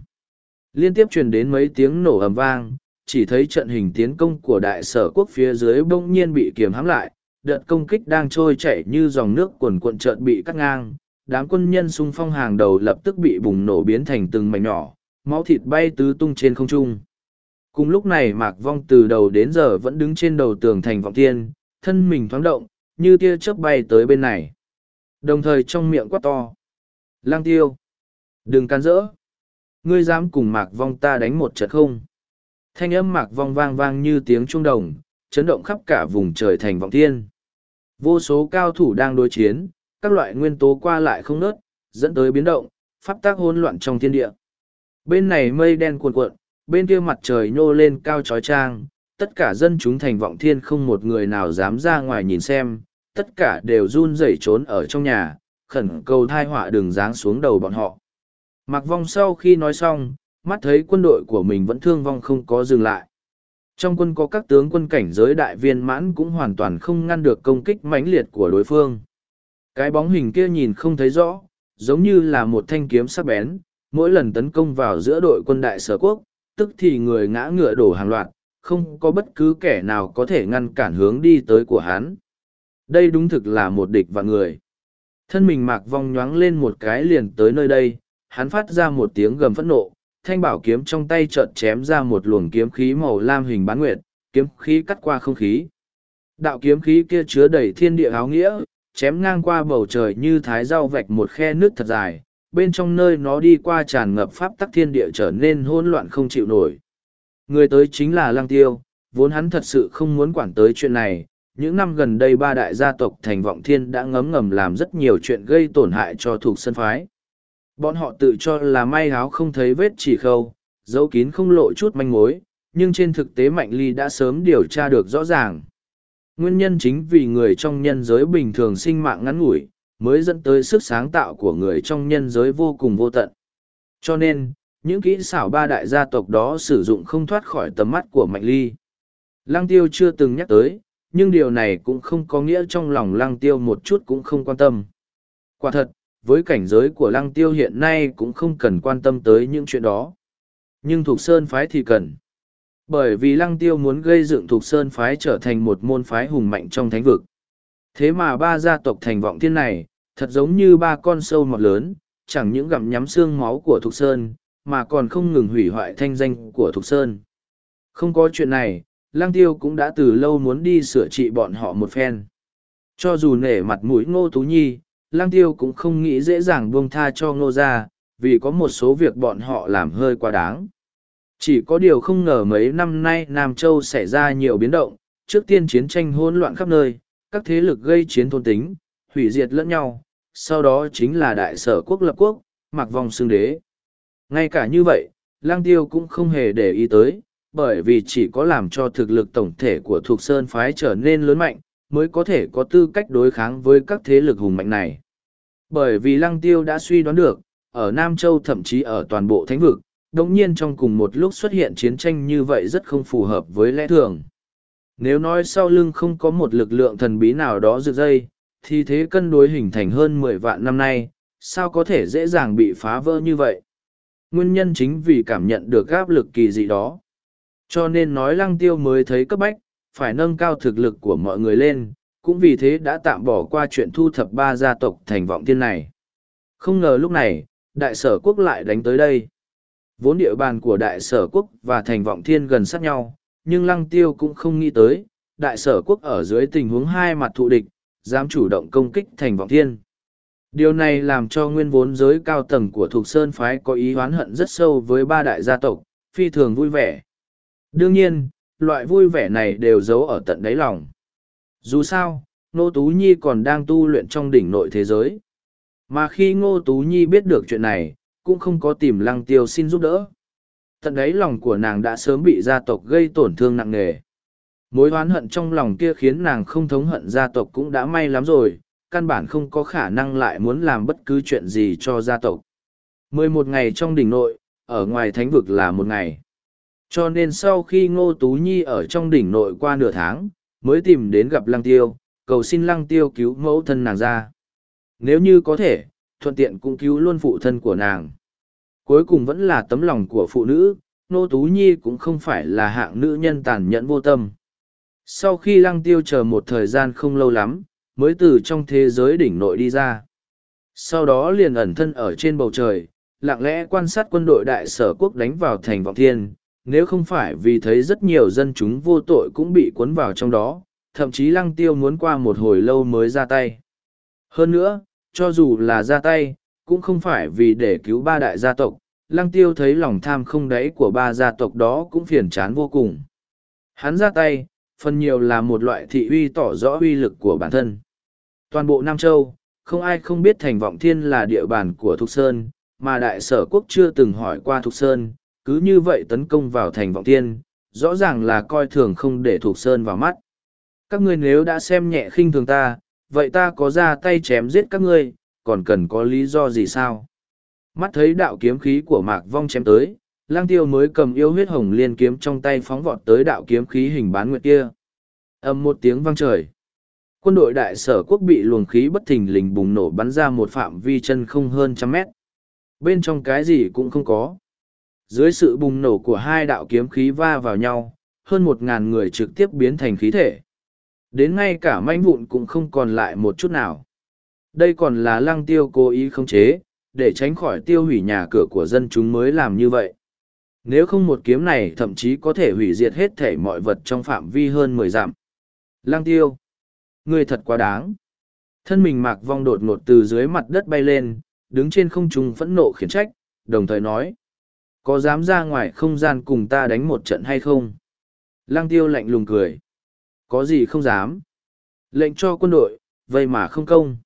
Liên tiếp truyền đến mấy tiếng nổ ầm vang, chỉ thấy trận hình tiến công của đại sở quốc phía dưới bỗng nhiên bị kiềm hãm lại, đợt công kích đang trôi chảy như dòng nước cuồn cuộn chợt bị cắt ngang, đám quân nhân xung phong hàng đầu lập tức bị bùng nổ biến thành từng mảnh nhỏ, máu thịt bay tứ tung trên không trung. Cùng lúc này Mạc Vong từ đầu đến giờ vẫn đứng trên đầu tường thành vọng tiên, thân mình thoáng động, như tia chớp bay tới bên này. Đồng thời trong miệng quát to. Lang tiêu! Đừng can rỡ! Ngươi dám cùng Mạc Vong ta đánh một trận không? Thanh âm Mạc Vong vang vang như tiếng trung đồng, chấn động khắp cả vùng trời thành vọng tiên. Vô số cao thủ đang đối chiến, các loại nguyên tố qua lại không nớt, dẫn tới biến động, pháp tác hỗn loạn trong thiên địa. Bên này mây đen cuồn cuộn, bên kia mặt trời nhô lên cao trói trang, tất cả dân chúng thành vọng thiên không một người nào dám ra ngoài nhìn xem, tất cả đều run rẩy trốn ở trong nhà, khẩn cầu thai họa đừng giáng xuống đầu bọn họ. Mặc vong sau khi nói xong, mắt thấy quân đội của mình vẫn thương vong không có dừng lại. Trong quân có các tướng quân cảnh giới đại viên mãn cũng hoàn toàn không ngăn được công kích mãnh liệt của đối phương. Cái bóng hình kia nhìn không thấy rõ, giống như là một thanh kiếm sắc bén, mỗi lần tấn công vào giữa đội quân đại sở quốc, tức thì người ngã ngựa đổ hàng loạt, không có bất cứ kẻ nào có thể ngăn cản hướng đi tới của hắn. Đây đúng thực là một địch và người. Thân mình mạc vong nhoáng lên một cái liền tới nơi đây, hắn phát ra một tiếng gầm phẫn nộ, thanh bảo kiếm trong tay chợt chém ra một luồng kiếm khí màu lam hình bán nguyệt, kiếm khí cắt qua không khí. Đạo kiếm khí kia chứa đầy thiên địa áo nghĩa, chém ngang qua bầu trời như thái rau vạch một khe nước thật dài, bên trong nơi nó đi qua tràn ngập pháp tắc thiên địa trở nên hỗn loạn không chịu nổi. Người tới chính là Lăng Tiêu, vốn hắn thật sự không muốn quản tới chuyện này. Những năm gần đây ba đại gia tộc thành vọng thiên đã ngấm ngầm làm rất nhiều chuyện gây tổn hại cho thuộc sân phái. Bọn họ tự cho là may áo không thấy vết chỉ khâu, dấu kín không lộ chút manh mối, nhưng trên thực tế Mạnh Ly đã sớm điều tra được rõ ràng. Nguyên nhân chính vì người trong nhân giới bình thường sinh mạng ngắn ngủi, mới dẫn tới sức sáng tạo của người trong nhân giới vô cùng vô tận. Cho nên, những kỹ xảo ba đại gia tộc đó sử dụng không thoát khỏi tầm mắt của Mạnh Ly. Lăng tiêu chưa từng nhắc tới, nhưng điều này cũng không có nghĩa trong lòng lăng tiêu một chút cũng không quan tâm. Quả thật, với cảnh giới của lăng tiêu hiện nay cũng không cần quan tâm tới những chuyện đó. Nhưng thuộc sơn phái thì cần. Bởi vì lăng tiêu muốn gây dựng thuộc sơn phái trở thành một môn phái hùng mạnh trong thánh vực. Thế mà ba gia tộc thành vọng thiên này, thật giống như ba con sâu mọt lớn, chẳng những gặm nhắm xương máu của Thục Sơn, mà còn không ngừng hủy hoại thanh danh của Thục Sơn. Không có chuyện này, lăng Tiêu cũng đã từ lâu muốn đi sửa trị bọn họ một phen. Cho dù nể mặt mũi ngô tú nhi, lăng tiêu cũng không nghĩ dễ dàng buông tha cho ngô ra, vì có một số việc bọn họ làm hơi quá đáng. Chỉ có điều không ngờ mấy năm nay Nam Châu xảy ra nhiều biến động, trước tiên chiến tranh hỗn loạn khắp nơi, các thế lực gây chiến thôn tính, hủy diệt lẫn nhau, sau đó chính là đại sở quốc lập quốc, mặc vòng xương đế. Ngay cả như vậy, lang tiêu cũng không hề để ý tới, bởi vì chỉ có làm cho thực lực tổng thể của thuộc sơn phái trở nên lớn mạnh, mới có thể có tư cách đối kháng với các thế lực hùng mạnh này. Bởi vì lăng tiêu đã suy đoán được, ở Nam Châu thậm chí ở toàn bộ thánh vực, đồng nhiên trong cùng một lúc xuất hiện chiến tranh như vậy rất không phù hợp với lẽ thường. Nếu nói sau lưng không có một lực lượng thần bí nào đó rực dây, thì thế cân đối hình thành hơn mười vạn năm nay, sao có thể dễ dàng bị phá vỡ như vậy? Nguyên nhân chính vì cảm nhận được áp lực kỳ dị đó. Cho nên nói lăng tiêu mới thấy cấp bách, phải nâng cao thực lực của mọi người lên, cũng vì thế đã tạm bỏ qua chuyện thu thập ba gia tộc thành vọng thiên này. Không ngờ lúc này, đại sở quốc lại đánh tới đây. Vốn địa bàn của đại sở quốc và thành vọng thiên gần sát nhau, nhưng lăng tiêu cũng không nghĩ tới, đại sở quốc ở dưới tình huống hai mặt thụ địch, dám chủ động công kích thành vọng thiên. Điều này làm cho nguyên vốn giới cao tầng của Thục Sơn Phái có ý oán hận rất sâu với ba đại gia tộc, phi thường vui vẻ. Đương nhiên, loại vui vẻ này đều giấu ở tận đáy lòng. Dù sao, Ngô Tú Nhi còn đang tu luyện trong đỉnh nội thế giới. Mà khi Ngô Tú Nhi biết được chuyện này, cũng không có tìm lăng tiêu xin giúp đỡ. Tận đấy lòng của nàng đã sớm bị gia tộc gây tổn thương nặng nề. Mối oán hận trong lòng kia khiến nàng không thống hận gia tộc cũng đã may lắm rồi, căn bản không có khả năng lại muốn làm bất cứ chuyện gì cho gia tộc. Mười một ngày trong đỉnh nội, ở ngoài thánh vực là một ngày. Cho nên sau khi Ngô Tú Nhi ở trong đỉnh nội qua nửa tháng, mới tìm đến gặp Lăng Tiêu, cầu xin Lăng Tiêu cứu mẫu thân nàng ra. Nếu như có thể, thuận tiện cũng cứu luôn phụ thân của nàng. Cuối cùng vẫn là tấm lòng của phụ nữ, Nô Tú Nhi cũng không phải là hạng nữ nhân tàn nhẫn vô tâm. Sau khi Lăng Tiêu chờ một thời gian không lâu lắm, mới từ trong thế giới đỉnh nội đi ra. Sau đó liền ẩn thân ở trên bầu trời, lặng lẽ quan sát quân đội đại sở quốc đánh vào thành vọng thiên, nếu không phải vì thấy rất nhiều dân chúng vô tội cũng bị cuốn vào trong đó, thậm chí lăng tiêu muốn qua một hồi lâu mới ra tay. Hơn nữa, cho dù là ra tay, cũng không phải vì để cứu ba đại gia tộc, lăng tiêu thấy lòng tham không đáy của ba gia tộc đó cũng phiền chán vô cùng. Hắn ra tay, phần nhiều là một loại thị uy tỏ rõ uy lực của bản thân. Toàn bộ Nam Châu, không ai không biết thành vọng thiên là địa bàn của Thục Sơn, mà đại sở quốc chưa từng hỏi qua Thục Sơn, cứ như vậy tấn công vào thành vọng thiên, rõ ràng là coi thường không để Thục Sơn vào mắt. Các ngươi nếu đã xem nhẹ khinh thường ta, vậy ta có ra tay chém giết các ngươi, còn cần có lý do gì sao? Mắt thấy đạo kiếm khí của Mạc Vong chém tới, lang tiêu mới cầm yêu huyết hồng liên kiếm trong tay phóng vọt tới đạo kiếm khí hình bán nguyệt kia. ầm một tiếng vang trời. Quân đội đại sở quốc bị luồng khí bất thình lình bùng nổ bắn ra một phạm vi chân không hơn trăm mét. Bên trong cái gì cũng không có. Dưới sự bùng nổ của hai đạo kiếm khí va vào nhau, hơn một ngàn người trực tiếp biến thành khí thể. Đến ngay cả manh vụn cũng không còn lại một chút nào. Đây còn là lăng tiêu cố ý không chế, để tránh khỏi tiêu hủy nhà cửa của dân chúng mới làm như vậy. Nếu không một kiếm này thậm chí có thể hủy diệt hết thể mọi vật trong phạm vi hơn mười dặm. Lăng tiêu. người thật quá đáng. Thân mình mạc vong đột ngột từ dưới mặt đất bay lên, đứng trên không trung phẫn nộ khiển trách, đồng thời nói. Có dám ra ngoài không gian cùng ta đánh một trận hay không? Lăng tiêu lạnh lùng cười. Có gì không dám? Lệnh cho quân đội, vậy mà không công.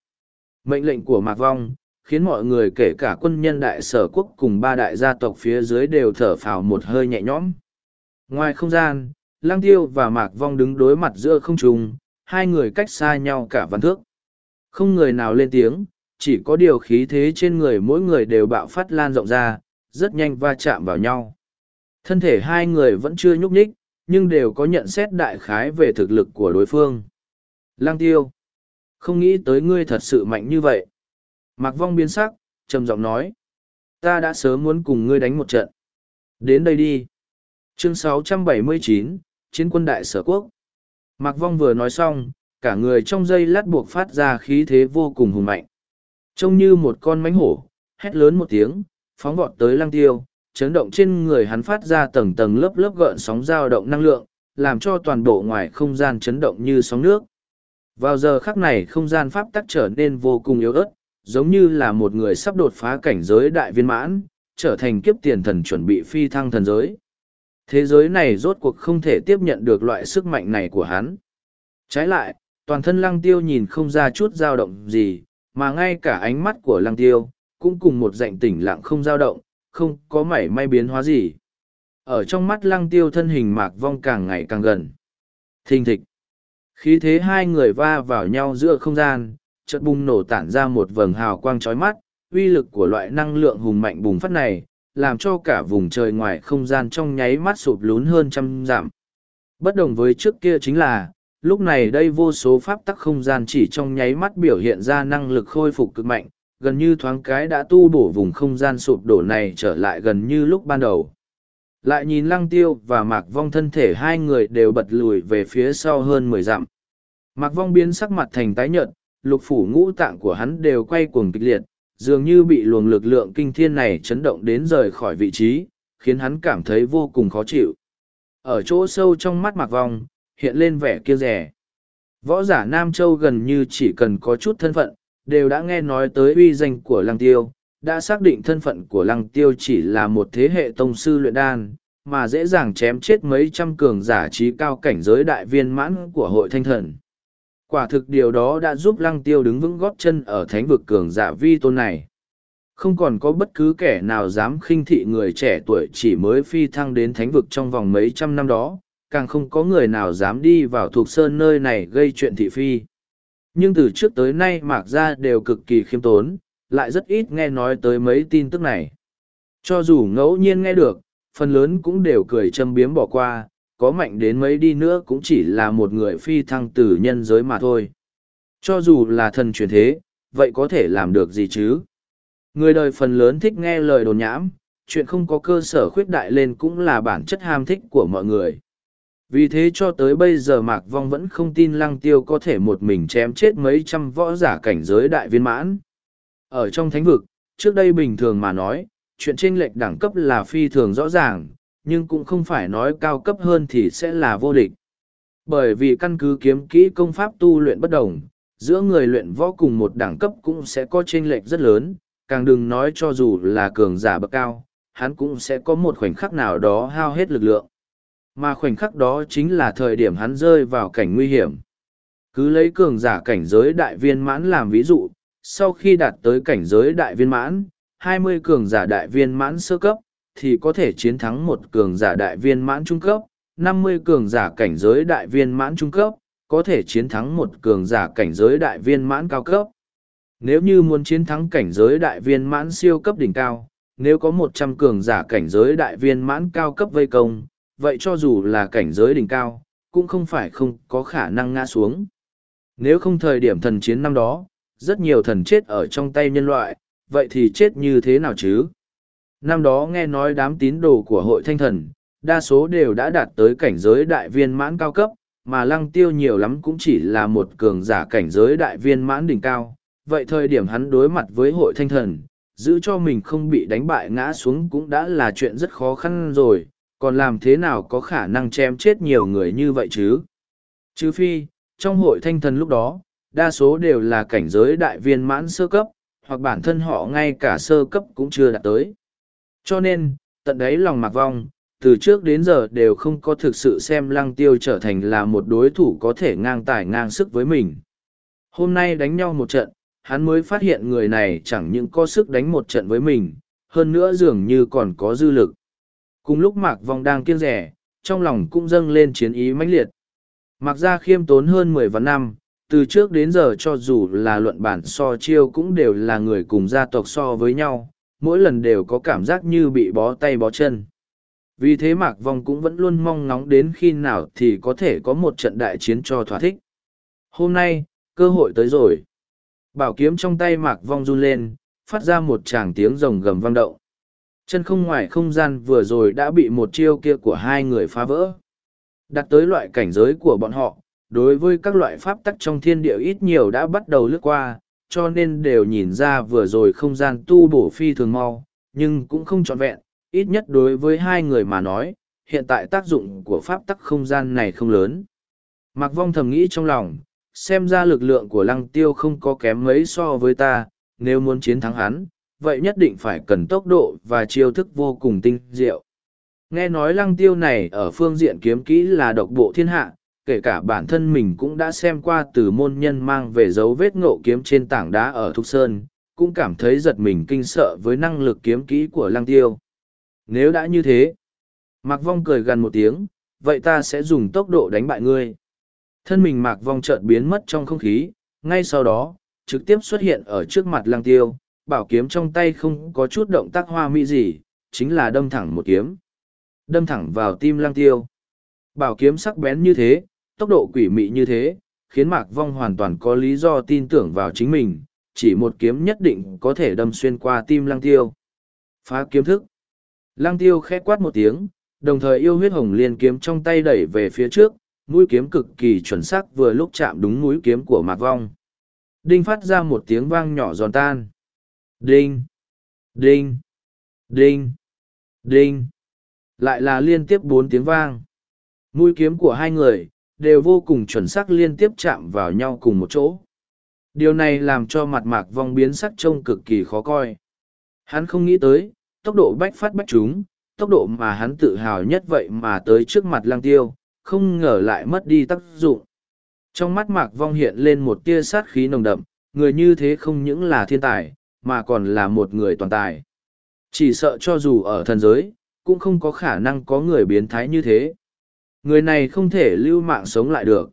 Mệnh lệnh của Mạc Vong, khiến mọi người kể cả quân nhân đại sở quốc cùng ba đại gia tộc phía dưới đều thở phào một hơi nhẹ nhõm. Ngoài không gian, Lang Tiêu và Mạc Vong đứng đối mặt giữa không trung, hai người cách xa nhau cả văn thước. Không người nào lên tiếng, chỉ có điều khí thế trên người mỗi người đều bạo phát lan rộng ra, rất nhanh va chạm vào nhau. Thân thể hai người vẫn chưa nhúc nhích, nhưng đều có nhận xét đại khái về thực lực của đối phương. Lang tiêu. Không nghĩ tới ngươi thật sự mạnh như vậy. Mạc vong biến sắc, trầm giọng nói. Ta đã sớm muốn cùng ngươi đánh một trận. Đến đây đi. Chương 679, Chiến quân đại sở quốc. Mạc vong vừa nói xong, cả người trong dây lát buộc phát ra khí thế vô cùng hùng mạnh. Trông như một con mánh hổ, hét lớn một tiếng, phóng vọt tới lăng tiêu, chấn động trên người hắn phát ra tầng tầng lớp lớp gợn sóng dao động năng lượng, làm cho toàn bộ ngoài không gian chấn động như sóng nước. Vào giờ khắc này không gian pháp tắc trở nên vô cùng yếu ớt, giống như là một người sắp đột phá cảnh giới đại viên mãn, trở thành kiếp tiền thần chuẩn bị phi thăng thần giới. Thế giới này rốt cuộc không thể tiếp nhận được loại sức mạnh này của hắn. Trái lại, toàn thân lăng tiêu nhìn không ra chút dao động gì, mà ngay cả ánh mắt của lăng tiêu, cũng cùng một dạnh tỉnh lặng không dao động, không có mảy may biến hóa gì. Ở trong mắt lăng tiêu thân hình mạc vong càng ngày càng gần. Thình thịch. Khí thế hai người va vào nhau giữa không gian, chợt bùng nổ tản ra một vầng hào quang chói mắt, uy lực của loại năng lượng hùng mạnh bùng phát này, làm cho cả vùng trời ngoài không gian trong nháy mắt sụp lún hơn trăm dặm. Bất đồng với trước kia chính là, lúc này đây vô số pháp tắc không gian chỉ trong nháy mắt biểu hiện ra năng lực khôi phục cực mạnh, gần như thoáng cái đã tu bổ vùng không gian sụp đổ này trở lại gần như lúc ban đầu. Lại nhìn lăng tiêu và mạc vong thân thể hai người đều bật lùi về phía sau hơn mười dặm. Mạc vong biến sắc mặt thành tái nhợt, lục phủ ngũ tạng của hắn đều quay cuồng kịch liệt, dường như bị luồng lực lượng kinh thiên này chấn động đến rời khỏi vị trí, khiến hắn cảm thấy vô cùng khó chịu. Ở chỗ sâu trong mắt Mạc Vong, hiện lên vẻ kia rẻ. Võ giả Nam Châu gần như chỉ cần có chút thân phận, đều đã nghe nói tới uy danh của Lăng Tiêu, đã xác định thân phận của Lăng Tiêu chỉ là một thế hệ tông sư luyện đan, mà dễ dàng chém chết mấy trăm cường giả trí cao cảnh giới đại viên mãn của hội thanh thần. Quả thực điều đó đã giúp lăng tiêu đứng vững gót chân ở thánh vực cường giả vi tôn này. Không còn có bất cứ kẻ nào dám khinh thị người trẻ tuổi chỉ mới phi thăng đến thánh vực trong vòng mấy trăm năm đó, càng không có người nào dám đi vào thuộc sơn nơi này gây chuyện thị phi. Nhưng từ trước tới nay mạc gia đều cực kỳ khiêm tốn, lại rất ít nghe nói tới mấy tin tức này. Cho dù ngẫu nhiên nghe được, phần lớn cũng đều cười châm biếm bỏ qua, có mạnh đến mấy đi nữa cũng chỉ là một người phi thăng từ nhân giới mà thôi. Cho dù là thần truyền thế, vậy có thể làm được gì chứ? Người đời phần lớn thích nghe lời đồn nhãm, chuyện không có cơ sở khuyết đại lên cũng là bản chất ham thích của mọi người. Vì thế cho tới bây giờ Mạc Vong vẫn không tin Lăng Tiêu có thể một mình chém chết mấy trăm võ giả cảnh giới đại viên mãn. Ở trong thánh vực, trước đây bình thường mà nói, chuyện tranh lệch đẳng cấp là phi thường rõ ràng, nhưng cũng không phải nói cao cấp hơn thì sẽ là vô địch. Bởi vì căn cứ kiếm kỹ công pháp tu luyện bất đồng, giữa người luyện võ cùng một đẳng cấp cũng sẽ có chênh lệch rất lớn, càng đừng nói cho dù là cường giả bậc cao, hắn cũng sẽ có một khoảnh khắc nào đó hao hết lực lượng. Mà khoảnh khắc đó chính là thời điểm hắn rơi vào cảnh nguy hiểm. Cứ lấy cường giả cảnh giới đại viên mãn làm ví dụ, sau khi đạt tới cảnh giới đại viên mãn, 20 cường giả đại viên mãn sơ cấp, thì có thể chiến thắng một cường giả đại viên mãn trung cấp, 50 cường giả cảnh giới đại viên mãn trung cấp, có thể chiến thắng một cường giả cảnh giới đại viên mãn cao cấp. Nếu như muốn chiến thắng cảnh giới đại viên mãn siêu cấp đỉnh cao, nếu có 100 cường giả cảnh giới đại viên mãn cao cấp vây công, vậy cho dù là cảnh giới đỉnh cao, cũng không phải không có khả năng ngã xuống. Nếu không thời điểm thần chiến năm đó, rất nhiều thần chết ở trong tay nhân loại, vậy thì chết như thế nào chứ? năm đó nghe nói đám tín đồ của hội thanh thần, đa số đều đã đạt tới cảnh giới đại viên mãn cao cấp, mà lăng tiêu nhiều lắm cũng chỉ là một cường giả cảnh giới đại viên mãn đỉnh cao. Vậy thời điểm hắn đối mặt với hội thanh thần, giữ cho mình không bị đánh bại ngã xuống cũng đã là chuyện rất khó khăn rồi, còn làm thế nào có khả năng chém chết nhiều người như vậy chứ? Chứ phi, trong hội thanh thần lúc đó, đa số đều là cảnh giới đại viên mãn sơ cấp, hoặc bản thân họ ngay cả sơ cấp cũng chưa đạt tới. Cho nên, tận đấy lòng mặc vong, từ trước đến giờ đều không có thực sự xem lăng tiêu trở thành là một đối thủ có thể ngang tài ngang sức với mình. Hôm nay đánh nhau một trận, hắn mới phát hiện người này chẳng những có sức đánh một trận với mình, hơn nữa dường như còn có dư lực. Cùng lúc Mạc Vong đang kiêng rẻ, trong lòng cũng dâng lên chiến ý mãnh liệt. Mạc Gia khiêm tốn hơn mười vạn năm, từ trước đến giờ cho dù là luận bản so chiêu cũng đều là người cùng gia tộc so với nhau, mỗi lần đều có cảm giác như bị bó tay bó chân. Vì thế Mạc Vong cũng vẫn luôn mong ngóng đến khi nào thì có thể có một trận đại chiến cho thỏa thích. Hôm nay, cơ hội tới rồi. Bảo kiếm trong tay Mạc Vong run lên, phát ra một tràng tiếng rồng gầm vang động. Chân không ngoài không gian vừa rồi đã bị một chiêu kia của hai người phá vỡ. Đặt tới loại cảnh giới của bọn họ, đối với các loại pháp tắc trong thiên địa ít nhiều đã bắt đầu lướt qua, cho nên đều nhìn ra vừa rồi không gian tu bổ phi thường mau, nhưng cũng không trọn vẹn, ít nhất đối với hai người mà nói, hiện tại tác dụng của pháp tắc không gian này không lớn. Mạc Vong thầm nghĩ trong lòng, xem ra lực lượng của lăng tiêu không có kém mấy so với ta, nếu muốn chiến thắng hắn, vậy nhất định phải cần tốc độ và chiêu thức vô cùng tinh diệu. Nghe nói lăng tiêu này ở phương diện kiếm kỹ là độc bộ thiên hạ, kể cả bản thân mình cũng đã xem qua từ môn nhân mang về dấu vết ngộ kiếm trên tảng đá ở Thục Sơn, cũng cảm thấy giật mình kinh sợ với năng lực kiếm kỹ của lăng tiêu. Nếu đã như thế, Mạc Vong cười gần một tiếng, vậy ta sẽ dùng tốc độ đánh bại ngươi. Thân mình Mạc Vong chợt biến mất trong không khí, ngay sau đó, trực tiếp xuất hiện ở trước mặt lăng tiêu, bảo kiếm trong tay không có chút động tác hoa mỹ gì, chính là đâm thẳng một kiếm. Đâm thẳng vào tim lăng tiêu. Bảo kiếm sắc bén như thế, tốc độ quỷ mị như thế, khiến Mạc Vong hoàn toàn có lý do tin tưởng vào chính mình, chỉ một kiếm nhất định có thể đâm xuyên qua tim lăng tiêu. Phá kiếm thức. Lăng tiêu khẽ quát một tiếng, đồng thời yêu huyết hồng liên kiếm trong tay đẩy về phía trước, mũi kiếm cực kỳ chuẩn xác vừa lúc chạm đúng mũi kiếm của Mạc Vong. Đinh phát ra một tiếng vang nhỏ giòn tan. Đinh! Đinh! Đinh! Đinh! Lại là liên tiếp bốn tiếng vang. Mũi kiếm của hai người, đều vô cùng chuẩn xác liên tiếp chạm vào nhau cùng một chỗ. Điều này làm cho mặt mạc vong biến sắc trông cực kỳ khó coi. Hắn không nghĩ tới, tốc độ bách phát bách chúng, tốc độ mà hắn tự hào nhất vậy mà tới trước mặt lang tiêu, không ngờ lại mất đi tác dụng. Trong mắt mạc vong hiện lên một tia sát khí nồng đậm, người như thế không những là thiên tài, mà còn là một người toàn tài. Chỉ sợ cho dù ở thần giới, cũng không có khả năng có người biến thái như thế. Người này không thể lưu mạng sống lại được.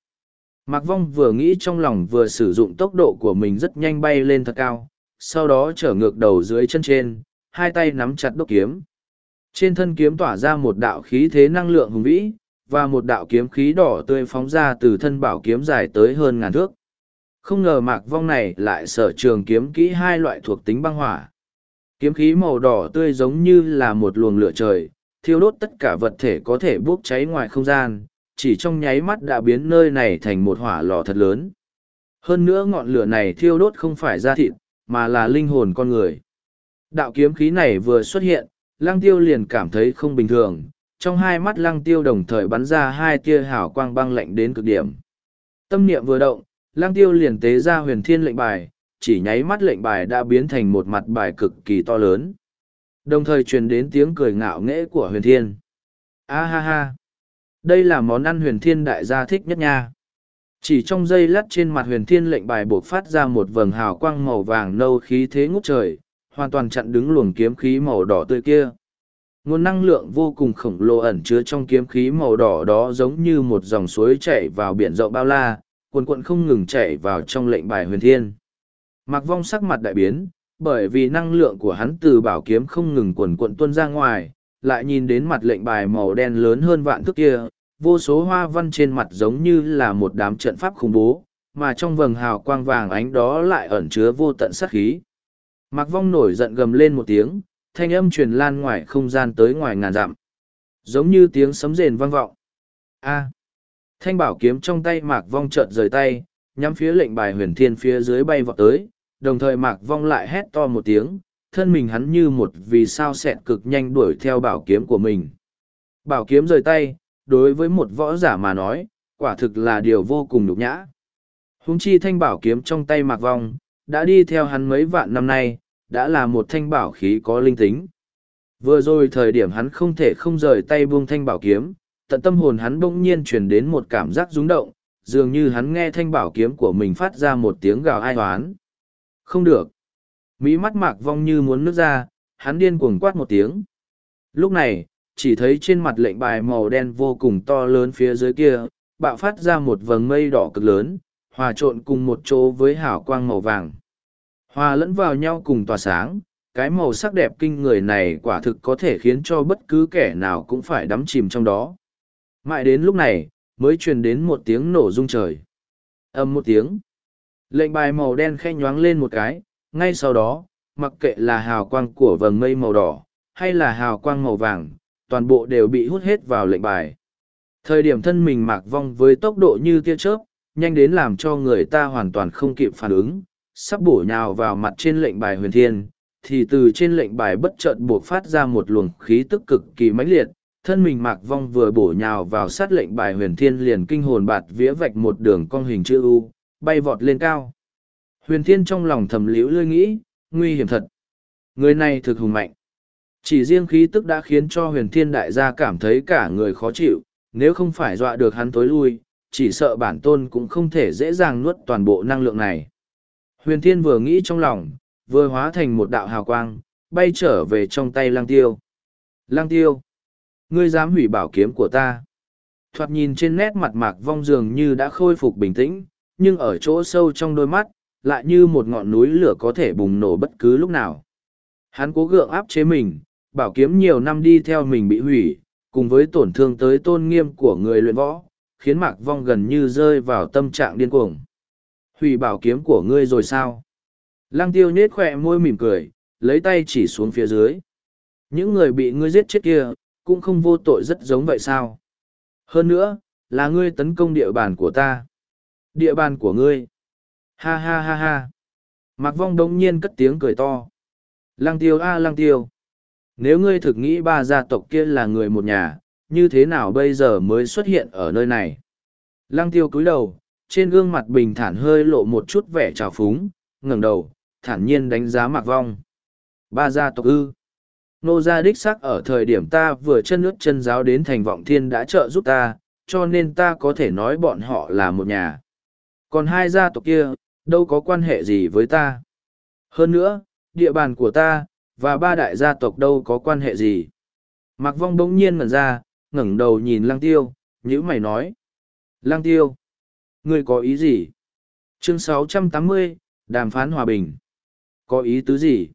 Mạc Vong vừa nghĩ trong lòng vừa sử dụng tốc độ của mình rất nhanh bay lên thật cao, sau đó trở ngược đầu dưới chân trên, hai tay nắm chặt đốc kiếm. Trên thân kiếm tỏa ra một đạo khí thế năng lượng hùng vĩ, và một đạo kiếm khí đỏ tươi phóng ra từ thân bảo kiếm dài tới hơn ngàn thước. Không ngờ Mạc Vong này lại sở trường kiếm kỹ hai loại thuộc tính băng hỏa. Kiếm khí màu đỏ tươi giống như là một luồng lửa trời, thiêu đốt tất cả vật thể có thể bốc cháy ngoài không gian, chỉ trong nháy mắt đã biến nơi này thành một hỏa lò thật lớn. Hơn nữa ngọn lửa này thiêu đốt không phải da thịt, mà là linh hồn con người. Đạo kiếm khí này vừa xuất hiện, lăng tiêu liền cảm thấy không bình thường, trong hai mắt lăng tiêu đồng thời bắn ra hai tia hào quang băng lạnh đến cực điểm. Tâm niệm vừa động, lăng tiêu liền tế ra huyền thiên lệnh bài, chỉ nháy mắt lệnh bài đã biến thành một mặt bài cực kỳ to lớn. Đồng thời truyền đến tiếng cười ngạo nghễ của huyền thiên. A ha ha! Đây là món ăn huyền thiên đại gia thích nhất nha. Chỉ trong giây lát trên mặt huyền thiên lệnh bài buộc phát ra một vầng hào quang màu vàng nâu khí thế ngút trời, hoàn toàn chặn đứng luồng kiếm khí màu đỏ tươi kia. Nguồn năng lượng vô cùng khổng lồ ẩn chứa trong kiếm khí màu đỏ đó giống như một dòng suối chảy vào biển rộng bao la, cuồn cuộn không ngừng chảy vào trong lệnh bài huyền thiên. Mặc vong sắc mặt đại biến, bởi vì năng lượng của hắn từ bảo kiếm không ngừng quần cuộn tuôn ra ngoài, lại nhìn đến mặt lệnh bài màu đen lớn hơn vạn thước kia, vô số hoa văn trên mặt giống như là một đám trận pháp khủng bố, mà trong vầng hào quang vàng ánh đó lại ẩn chứa vô tận sát khí. Mạc Vong nổi giận gầm lên một tiếng, thanh âm truyền lan ngoài không gian tới ngoài ngàn dặm. Giống như tiếng sấm rền vang vọng. A. Thanh bảo kiếm trong tay Mạc Vong chợt rời tay, nhắm phía lệnh bài huyền thiên phía dưới bay vọt tới, đồng thời Mạc Vong lại hét to một tiếng, thân mình hắn như một vì sao xẹt cực nhanh đuổi theo bảo kiếm của mình. Bảo kiếm rời tay, đối với một võ giả mà nói, quả thực là điều vô cùng nhục nhã. Húng chi thanh bảo kiếm trong tay Mạc Vong, đã đi theo hắn mấy vạn năm nay, đã là một thanh bảo khí có linh tính. Vừa rồi thời điểm hắn không thể không rời tay buông thanh bảo kiếm, tận tâm hồn hắn bỗng nhiên truyền đến một cảm giác rung động, dường như hắn nghe thanh bảo kiếm của mình phát ra một tiếng gào ai oán. Không được. Mỹ mắt mạc vong như muốn nước ra, hắn điên cuồng quát một tiếng. Lúc này, chỉ thấy trên mặt lệnh bài màu đen vô cùng to lớn phía dưới kia, bạo phát ra một vầng mây đỏ cực lớn, hòa trộn cùng một chỗ với hảo quang màu vàng. Hòa lẫn vào nhau cùng tỏa sáng, cái màu sắc đẹp kinh người này quả thực có thể khiến cho bất cứ kẻ nào cũng phải đắm chìm trong đó. Mãi đến lúc này, mới truyền đến một tiếng nổ rung trời. Âm một tiếng. Lệnh bài màu đen khe nhoáng lên một cái, ngay sau đó, mặc kệ là hào quang của vầng mây màu đỏ, hay là hào quang màu vàng, toàn bộ đều bị hút hết vào lệnh bài. Thời điểm thân mình mạc vong với tốc độ như tia chớp, nhanh đến làm cho người ta hoàn toàn không kịp phản ứng, sắp bổ nhào vào mặt trên lệnh bài huyền thiên, thì từ trên lệnh bài bất chợt buộc phát ra một luồng khí tức cực kỳ mãnh liệt, thân mình mạc vong vừa bổ nhào vào sát lệnh bài huyền thiên liền kinh hồn bạt vía vạch một đường cong hình chữ U, bay vọt lên cao. Huyền thiên trong lòng thầm liễu lươi nghĩ, nguy hiểm thật. Người này thực hùng mạnh. Chỉ riêng khí tức đã khiến cho huyền thiên đại gia cảm thấy cả người khó chịu, nếu không phải dọa được hắn tối lui, chỉ sợ bản tôn cũng không thể dễ dàng nuốt toàn bộ năng lượng này. Huyền thiên vừa nghĩ trong lòng, vừa hóa thành một đạo hào quang, bay trở về trong tay lang tiêu. Lang tiêu, ngươi dám hủy bảo kiếm của ta. Thoạt nhìn trên nét mặt mạc vong dường như đã khôi phục bình tĩnh, nhưng ở chỗ sâu trong đôi mắt, lại như một ngọn núi lửa có thể bùng nổ bất cứ lúc nào. Hắn cố gượng áp chế mình, bảo kiếm nhiều năm đi theo mình bị hủy, cùng với tổn thương tới tôn nghiêm của người luyện võ, khiến Mạc Vong gần như rơi vào tâm trạng điên cuồng. Hủy bảo kiếm của ngươi rồi sao? Lăng tiêu nhết khỏe môi mỉm cười, lấy tay chỉ xuống phía dưới. Những người bị ngươi giết chết kia, cũng không vô tội rất giống vậy sao? Hơn nữa, là ngươi tấn công địa bàn của ta. Địa bàn của ngươi. Ha ha ha ha. Mạc Vong đống nhiên cất tiếng cười to. Lăng tiêu a à, lăng tiêu. Nếu ngươi thực nghĩ ba gia tộc kia là người một nhà, như thế nào bây giờ mới xuất hiện ở nơi này? Lăng tiêu cúi đầu, trên gương mặt bình thản hơi lộ một chút vẻ trào phúng, ngẩng đầu, thản nhiên đánh giá Mạc Vong. Ba gia tộc ư. Nô gia đích sắc ở thời điểm ta vừa chân nước chân giáo đến thành vọng thiên đã trợ giúp ta, cho nên ta có thể nói bọn họ là một nhà. Còn hai gia tộc kia, đâu có quan hệ gì với ta. Hơn nữa, địa bàn của ta, và ba đại gia tộc đâu có quan hệ gì. Mạc Vong bỗng nhiên ngẩn ra, ngẩng đầu nhìn Lăng Tiêu, nhữ mày nói. Lăng Tiêu, ngươi có ý gì? Chương 680, Đàm phán hòa bình. Có ý tứ gì?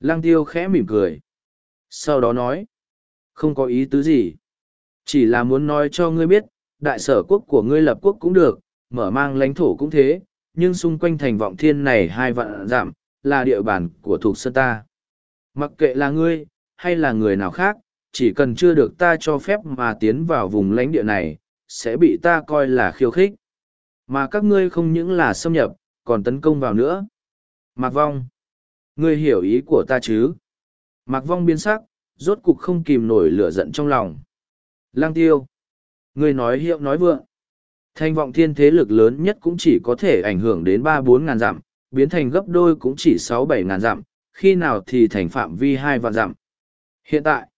Lăng Tiêu khẽ mỉm cười. Sau đó nói. Không có ý tứ gì. Chỉ là muốn nói cho ngươi biết, đại sở quốc của ngươi lập quốc cũng được, mở mang lãnh thổ cũng thế, nhưng xung quanh thành vọng thiên này hai vạn giảm, là địa bàn của thuộc sơn ta. Mặc kệ là ngươi, hay là người nào khác, chỉ cần chưa được ta cho phép mà tiến vào vùng lãnh địa này, sẽ bị ta coi là khiêu khích. Mà các ngươi không những là xâm nhập, còn tấn công vào nữa. Mạc Vong, ngươi hiểu ý của ta chứ? Mạc Vong biến sắc, rốt cục không kìm nổi lửa giận trong lòng. Lang tiêu, ngươi nói hiệu nói vượng. Thanh vọng thiên thế lực lớn nhất cũng chỉ có thể ảnh hưởng đến ba bốn ngàn dặm, biến thành gấp đôi cũng chỉ sáu bảy ngàn dặm, khi nào thì thành phạm vi hai vạn dặm. Hiện tại,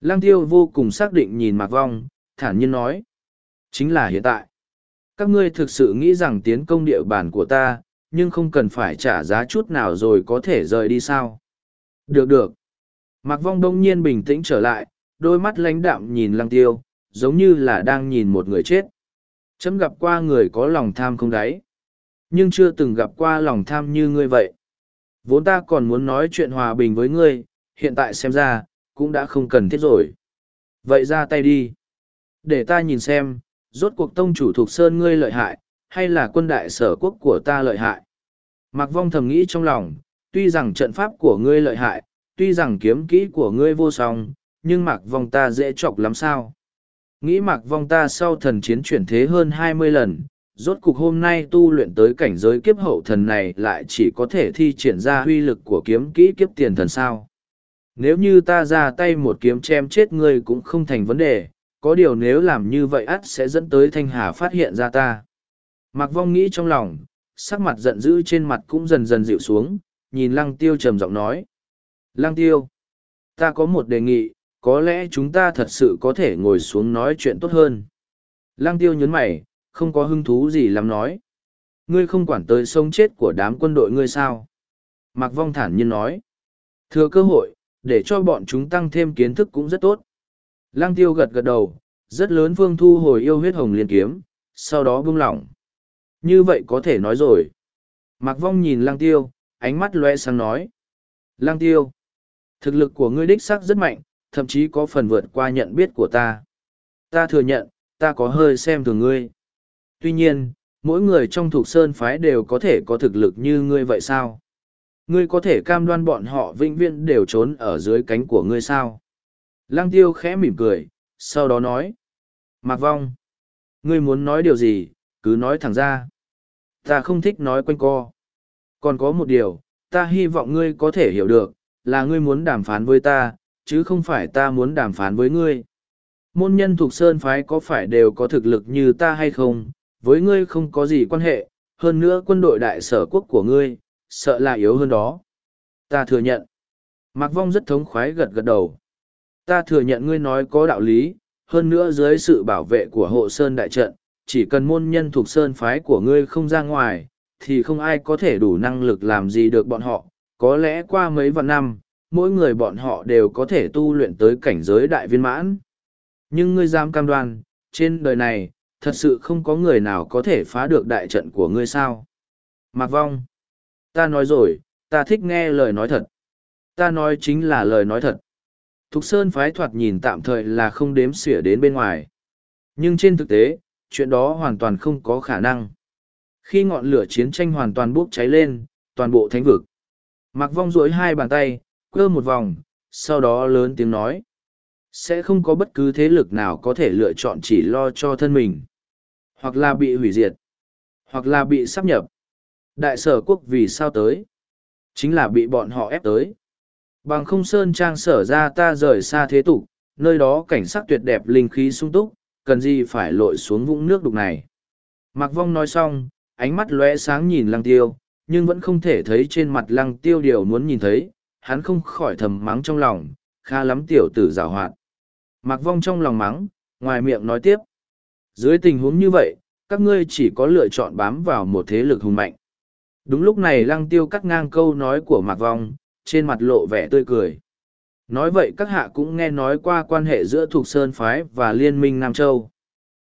Lăng Tiêu vô cùng xác định nhìn Mạc Vong, thản nhiên nói. Chính là hiện tại. Các ngươi thực sự nghĩ rằng tiến công địa bàn của ta, nhưng không cần phải trả giá chút nào rồi có thể rời đi sao. Được được. Mạc Vong đông nhiên bình tĩnh trở lại, đôi mắt lãnh đạm nhìn Lăng Tiêu, giống như là đang nhìn một người chết. Chấm gặp qua người có lòng tham không đáy. Nhưng chưa từng gặp qua lòng tham như ngươi vậy. Vốn ta còn muốn nói chuyện hòa bình với ngươi, hiện tại xem ra, cũng đã không cần thiết rồi. Vậy ra tay đi. Để ta nhìn xem, rốt cuộc tông chủ thuộc sơn ngươi lợi hại, hay là quân đại sở quốc của ta lợi hại. Mặc Vong thầm nghĩ trong lòng, tuy rằng trận pháp của ngươi lợi hại, tuy rằng kiếm kỹ của ngươi vô song, nhưng Mặc Vong ta dễ chọc lắm sao. Nghĩ Mạc Vong ta sau thần chiến chuyển thế hơn hai mươi lần, rốt cục hôm nay tu luyện tới cảnh giới kiếp hậu thần này lại chỉ có thể thi triển ra huy lực của kiếm kỹ kiếp tiền thần sao. Nếu như ta ra tay một kiếm chém chết ngươi cũng không thành vấn đề, có điều nếu làm như vậy ắt sẽ dẫn tới thanh hà phát hiện ra ta. Mạc Vong nghĩ trong lòng, sắc mặt giận dữ trên mặt cũng dần dần dịu xuống, nhìn Lăng Tiêu trầm giọng nói. Lăng Tiêu, ta có một đề nghị, có lẽ chúng ta thật sự có thể ngồi xuống nói chuyện tốt hơn. Lăng Tiêu nhấn mày, không có hứng thú gì lắm nói. Ngươi không quản tới sống chết của đám quân đội ngươi sao? Mạc Vong thản nhiên nói. Thừa cơ hội, để cho bọn chúng tăng thêm kiến thức cũng rất tốt. Lăng tiêu gật gật đầu, rất lớn phương thu hồi yêu huyết hồng liên kiếm, sau đó buông lỏng. Như vậy có thể nói rồi. Mạc Vong nhìn lăng tiêu, ánh mắt loe sáng nói. Lăng tiêu, thực lực của ngươi đích xác rất mạnh, thậm chí có phần vượt qua nhận biết của ta. Ta thừa nhận, ta có hơi xem thường ngươi. Tuy nhiên, mỗi người trong thuộc sơn phái đều có thể có thực lực như ngươi vậy sao? Ngươi có thể cam đoan bọn họ vĩnh viễn đều trốn ở dưới cánh của ngươi sao? Lăng tiêu khẽ mỉm cười, sau đó nói. Mạc Vong, ngươi muốn nói điều gì, cứ nói thẳng ra. Ta không thích nói quanh co. Còn có một điều, ta hy vọng ngươi có thể hiểu được, là ngươi muốn đàm phán với ta, chứ không phải ta muốn đàm phán với ngươi. Môn nhân thuộc sơn phái có phải đều có thực lực như ta hay không, với ngươi không có gì quan hệ, hơn nữa quân đội đại sở quốc của ngươi, sợ là yếu hơn đó. Ta thừa nhận. Mạc Vong rất thống khoái gật gật đầu. Ta thừa nhận ngươi nói có đạo lý, hơn nữa dưới sự bảo vệ của hộ sơn đại trận, chỉ cần môn nhân thuộc sơn phái của ngươi không ra ngoài, thì không ai có thể đủ năng lực làm gì được bọn họ. Có lẽ qua mấy vạn năm, mỗi người bọn họ đều có thể tu luyện tới cảnh giới đại viên mãn. Nhưng ngươi dám cam đoan, trên đời này, thật sự không có người nào có thể phá được đại trận của ngươi sao. Mạc Vong, ta nói rồi, ta thích nghe lời nói thật. Ta nói chính là lời nói thật. Thục Sơn phái thoạt nhìn tạm thời là không đếm xỉa đến bên ngoài. Nhưng trên thực tế, chuyện đó hoàn toàn không có khả năng. Khi ngọn lửa chiến tranh hoàn toàn bốc cháy lên, toàn bộ thánh vực. Mạc Vong duỗi hai bàn tay, cơ một vòng, sau đó lớn tiếng nói. Sẽ không có bất cứ thế lực nào có thể lựa chọn chỉ lo cho thân mình. Hoặc là bị hủy diệt. Hoặc là bị sắp nhập. Đại sở quốc vì sao tới? Chính là bị bọn họ ép tới. Bằng không sơn trang sở ra ta rời xa thế tục, nơi đó cảnh sắc tuyệt đẹp linh khí sung túc, cần gì phải lội xuống vũng nước đục này. Mạc Vong nói xong, ánh mắt lóe sáng nhìn lăng tiêu, nhưng vẫn không thể thấy trên mặt lăng tiêu điều muốn nhìn thấy, hắn không khỏi thầm mắng trong lòng, kha lắm tiểu tử giảo hoạt. Mạc Vong trong lòng mắng, ngoài miệng nói tiếp. Dưới tình huống như vậy, các ngươi chỉ có lựa chọn bám vào một thế lực hùng mạnh. Đúng lúc này lăng tiêu cắt ngang câu nói của Mạc Vong, trên mặt lộ vẻ tươi cười. Nói vậy các hạ cũng nghe nói qua quan hệ giữa Thục Sơn Phái và Liên minh Nam Châu.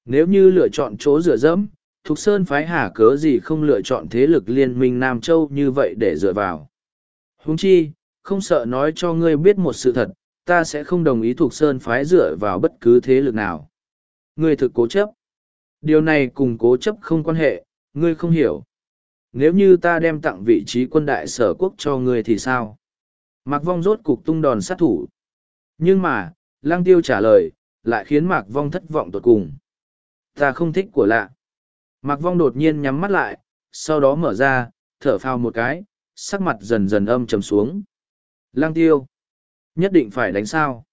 Nếu như lựa chọn chỗ dựa dẫm, Thục Sơn Phái hả cớ gì không lựa chọn thế lực Liên minh Nam Châu như vậy để dựa vào. Húng chi, không sợ nói cho ngươi biết một sự thật, ta sẽ không đồng ý thuộc Sơn Phái dựa vào bất cứ thế lực nào. Ngươi thực cố chấp. Điều này cùng cố chấp không quan hệ, ngươi không hiểu. Nếu như ta đem tặng vị trí quân đại sở quốc cho ngươi thì sao? Mạc Vong rốt cục tung đòn sát thủ. Nhưng mà, Lang Tiêu trả lời, lại khiến Mạc Vong thất vọng tột cùng. Ta không thích của lạ. Mạc Vong đột nhiên nhắm mắt lại, sau đó mở ra, thở phào một cái, sắc mặt dần dần âm trầm xuống. Lang Tiêu. Nhất định phải đánh sao.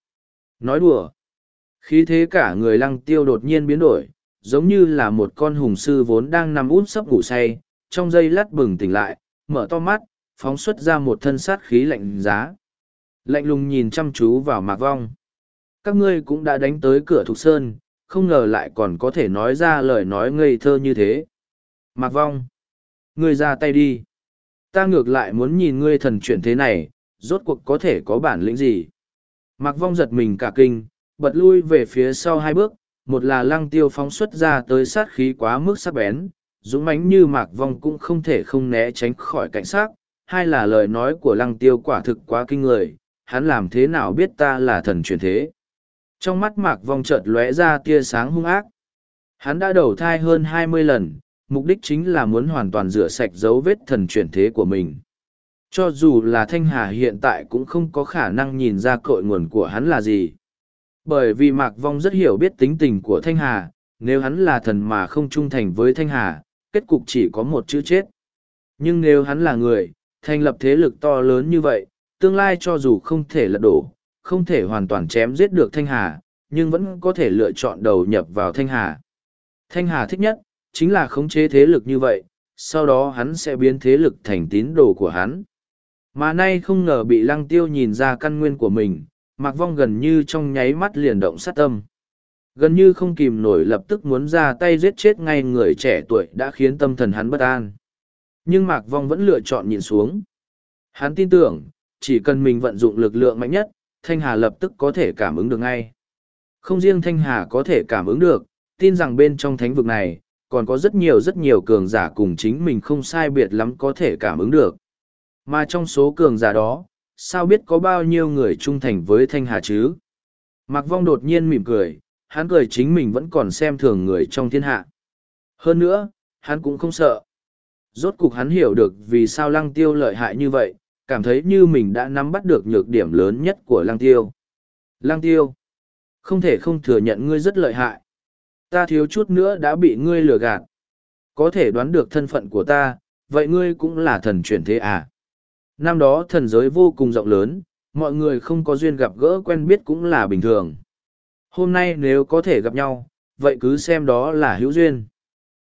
Nói đùa. Khí thế cả người Lăng Tiêu đột nhiên biến đổi, giống như là một con hùng sư vốn đang nằm út sấp ngủ say, trong giây lát bừng tỉnh lại, mở to mắt, phóng xuất ra một thân sát khí lạnh giá. Lạnh lùng nhìn chăm chú vào mạc vong. Các ngươi cũng đã đánh tới cửa thục sơn, không ngờ lại còn có thể nói ra lời nói ngây thơ như thế. Mạc vong. Ngươi ra tay đi. Ta ngược lại muốn nhìn ngươi thần chuyển thế này, rốt cuộc có thể có bản lĩnh gì. Mạc vong giật mình cả kinh, bật lui về phía sau hai bước, một là lăng tiêu phóng xuất ra tới sát khí quá mức sắc bén, dũng mãnh như mạc vong cũng không thể không né tránh khỏi cảnh sát, hai là lời nói của lăng tiêu quả thực quá kinh người, hắn làm thế nào biết ta là thần truyền thế. Trong mắt mạc vong chợt lóe ra tia sáng hung ác. Hắn đã đầu thai hơn hai mươi lần, mục đích chính là muốn hoàn toàn rửa sạch dấu vết thần truyền thế của mình. Cho dù là Thanh Hà hiện tại cũng không có khả năng nhìn ra cội nguồn của hắn là gì. Bởi vì Mạc Vong rất hiểu biết tính tình của Thanh Hà, nếu hắn là thần mà không trung thành với Thanh Hà, kết cục chỉ có một chữ chết. Nhưng nếu hắn là người, thành lập thế lực to lớn như vậy, tương lai cho dù không thể lật đổ, không thể hoàn toàn chém giết được Thanh Hà, nhưng vẫn có thể lựa chọn đầu nhập vào Thanh Hà. Thanh Hà thích nhất, chính là khống chế thế lực như vậy, sau đó hắn sẽ biến thế lực thành tín đồ của hắn. Mà nay không ngờ bị lăng tiêu nhìn ra căn nguyên của mình, Mạc Vong gần như trong nháy mắt liền động sát tâm. Gần như không kìm nổi lập tức muốn ra tay giết chết ngay người trẻ tuổi đã khiến tâm thần hắn bất an. Nhưng Mạc Vong vẫn lựa chọn nhìn xuống. Hắn tin tưởng, chỉ cần mình vận dụng lực lượng mạnh nhất, Thanh Hà lập tức có thể cảm ứng được ngay. Không riêng Thanh Hà có thể cảm ứng được, tin rằng bên trong thánh vực này, còn có rất nhiều rất nhiều cường giả cùng chính mình không sai biệt lắm có thể cảm ứng được. Mà trong số cường giả đó, sao biết có bao nhiêu người trung thành với Thanh Hà chứ? Mạc Vong đột nhiên mỉm cười, hắn cười chính mình vẫn còn xem thường người trong thiên hạ. Hơn nữa, hắn cũng không sợ. Rốt cục hắn hiểu được vì sao lăng tiêu lợi hại như vậy, cảm thấy như mình đã nắm bắt được nhược điểm lớn nhất của lăng tiêu. Lăng tiêu, không thể không thừa nhận ngươi rất lợi hại. Ta thiếu chút nữa đã bị ngươi lừa gạt. Có thể đoán được thân phận của ta, vậy ngươi cũng là thần chuyển thế à? Năm đó thần giới vô cùng rộng lớn, mọi người không có duyên gặp gỡ quen biết cũng là bình thường. Hôm nay nếu có thể gặp nhau, vậy cứ xem đó là hữu duyên.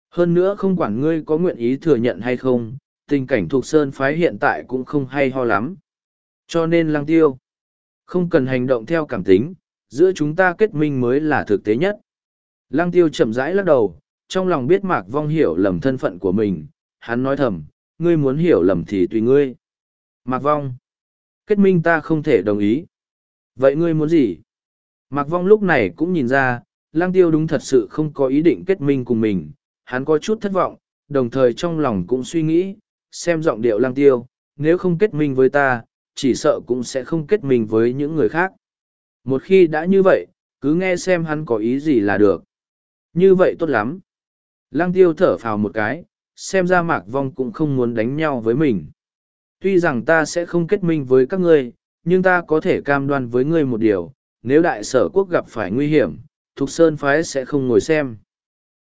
Hơn nữa không quản ngươi có nguyện ý thừa nhận hay không, tình cảnh thuộc sơn phái hiện tại cũng không hay ho lắm. Cho nên lăng tiêu, không cần hành động theo cảm tính, giữa chúng ta kết minh mới là thực tế nhất. Lăng tiêu chậm rãi lắc đầu, trong lòng biết Mạc Vong hiểu lầm thân phận của mình, hắn nói thầm, ngươi muốn hiểu lầm thì tùy ngươi. Mạc Vong, kết minh ta không thể đồng ý. Vậy ngươi muốn gì? Mạc Vong lúc này cũng nhìn ra, Lăng Tiêu đúng thật sự không có ý định kết minh cùng mình, hắn có chút thất vọng, đồng thời trong lòng cũng suy nghĩ, xem giọng điệu Lăng Tiêu, nếu không kết minh với ta, chỉ sợ cũng sẽ không kết minh với những người khác. Một khi đã như vậy, cứ nghe xem hắn có ý gì là được. Như vậy tốt lắm. Lăng tiêu thở phào một cái, xem ra mạc vong cũng không muốn đánh nhau với mình. Tuy rằng ta sẽ không kết minh với các ngươi, nhưng ta có thể cam đoan với ngươi một điều, nếu đại sở quốc gặp phải nguy hiểm, Thục Sơn Phái sẽ không ngồi xem.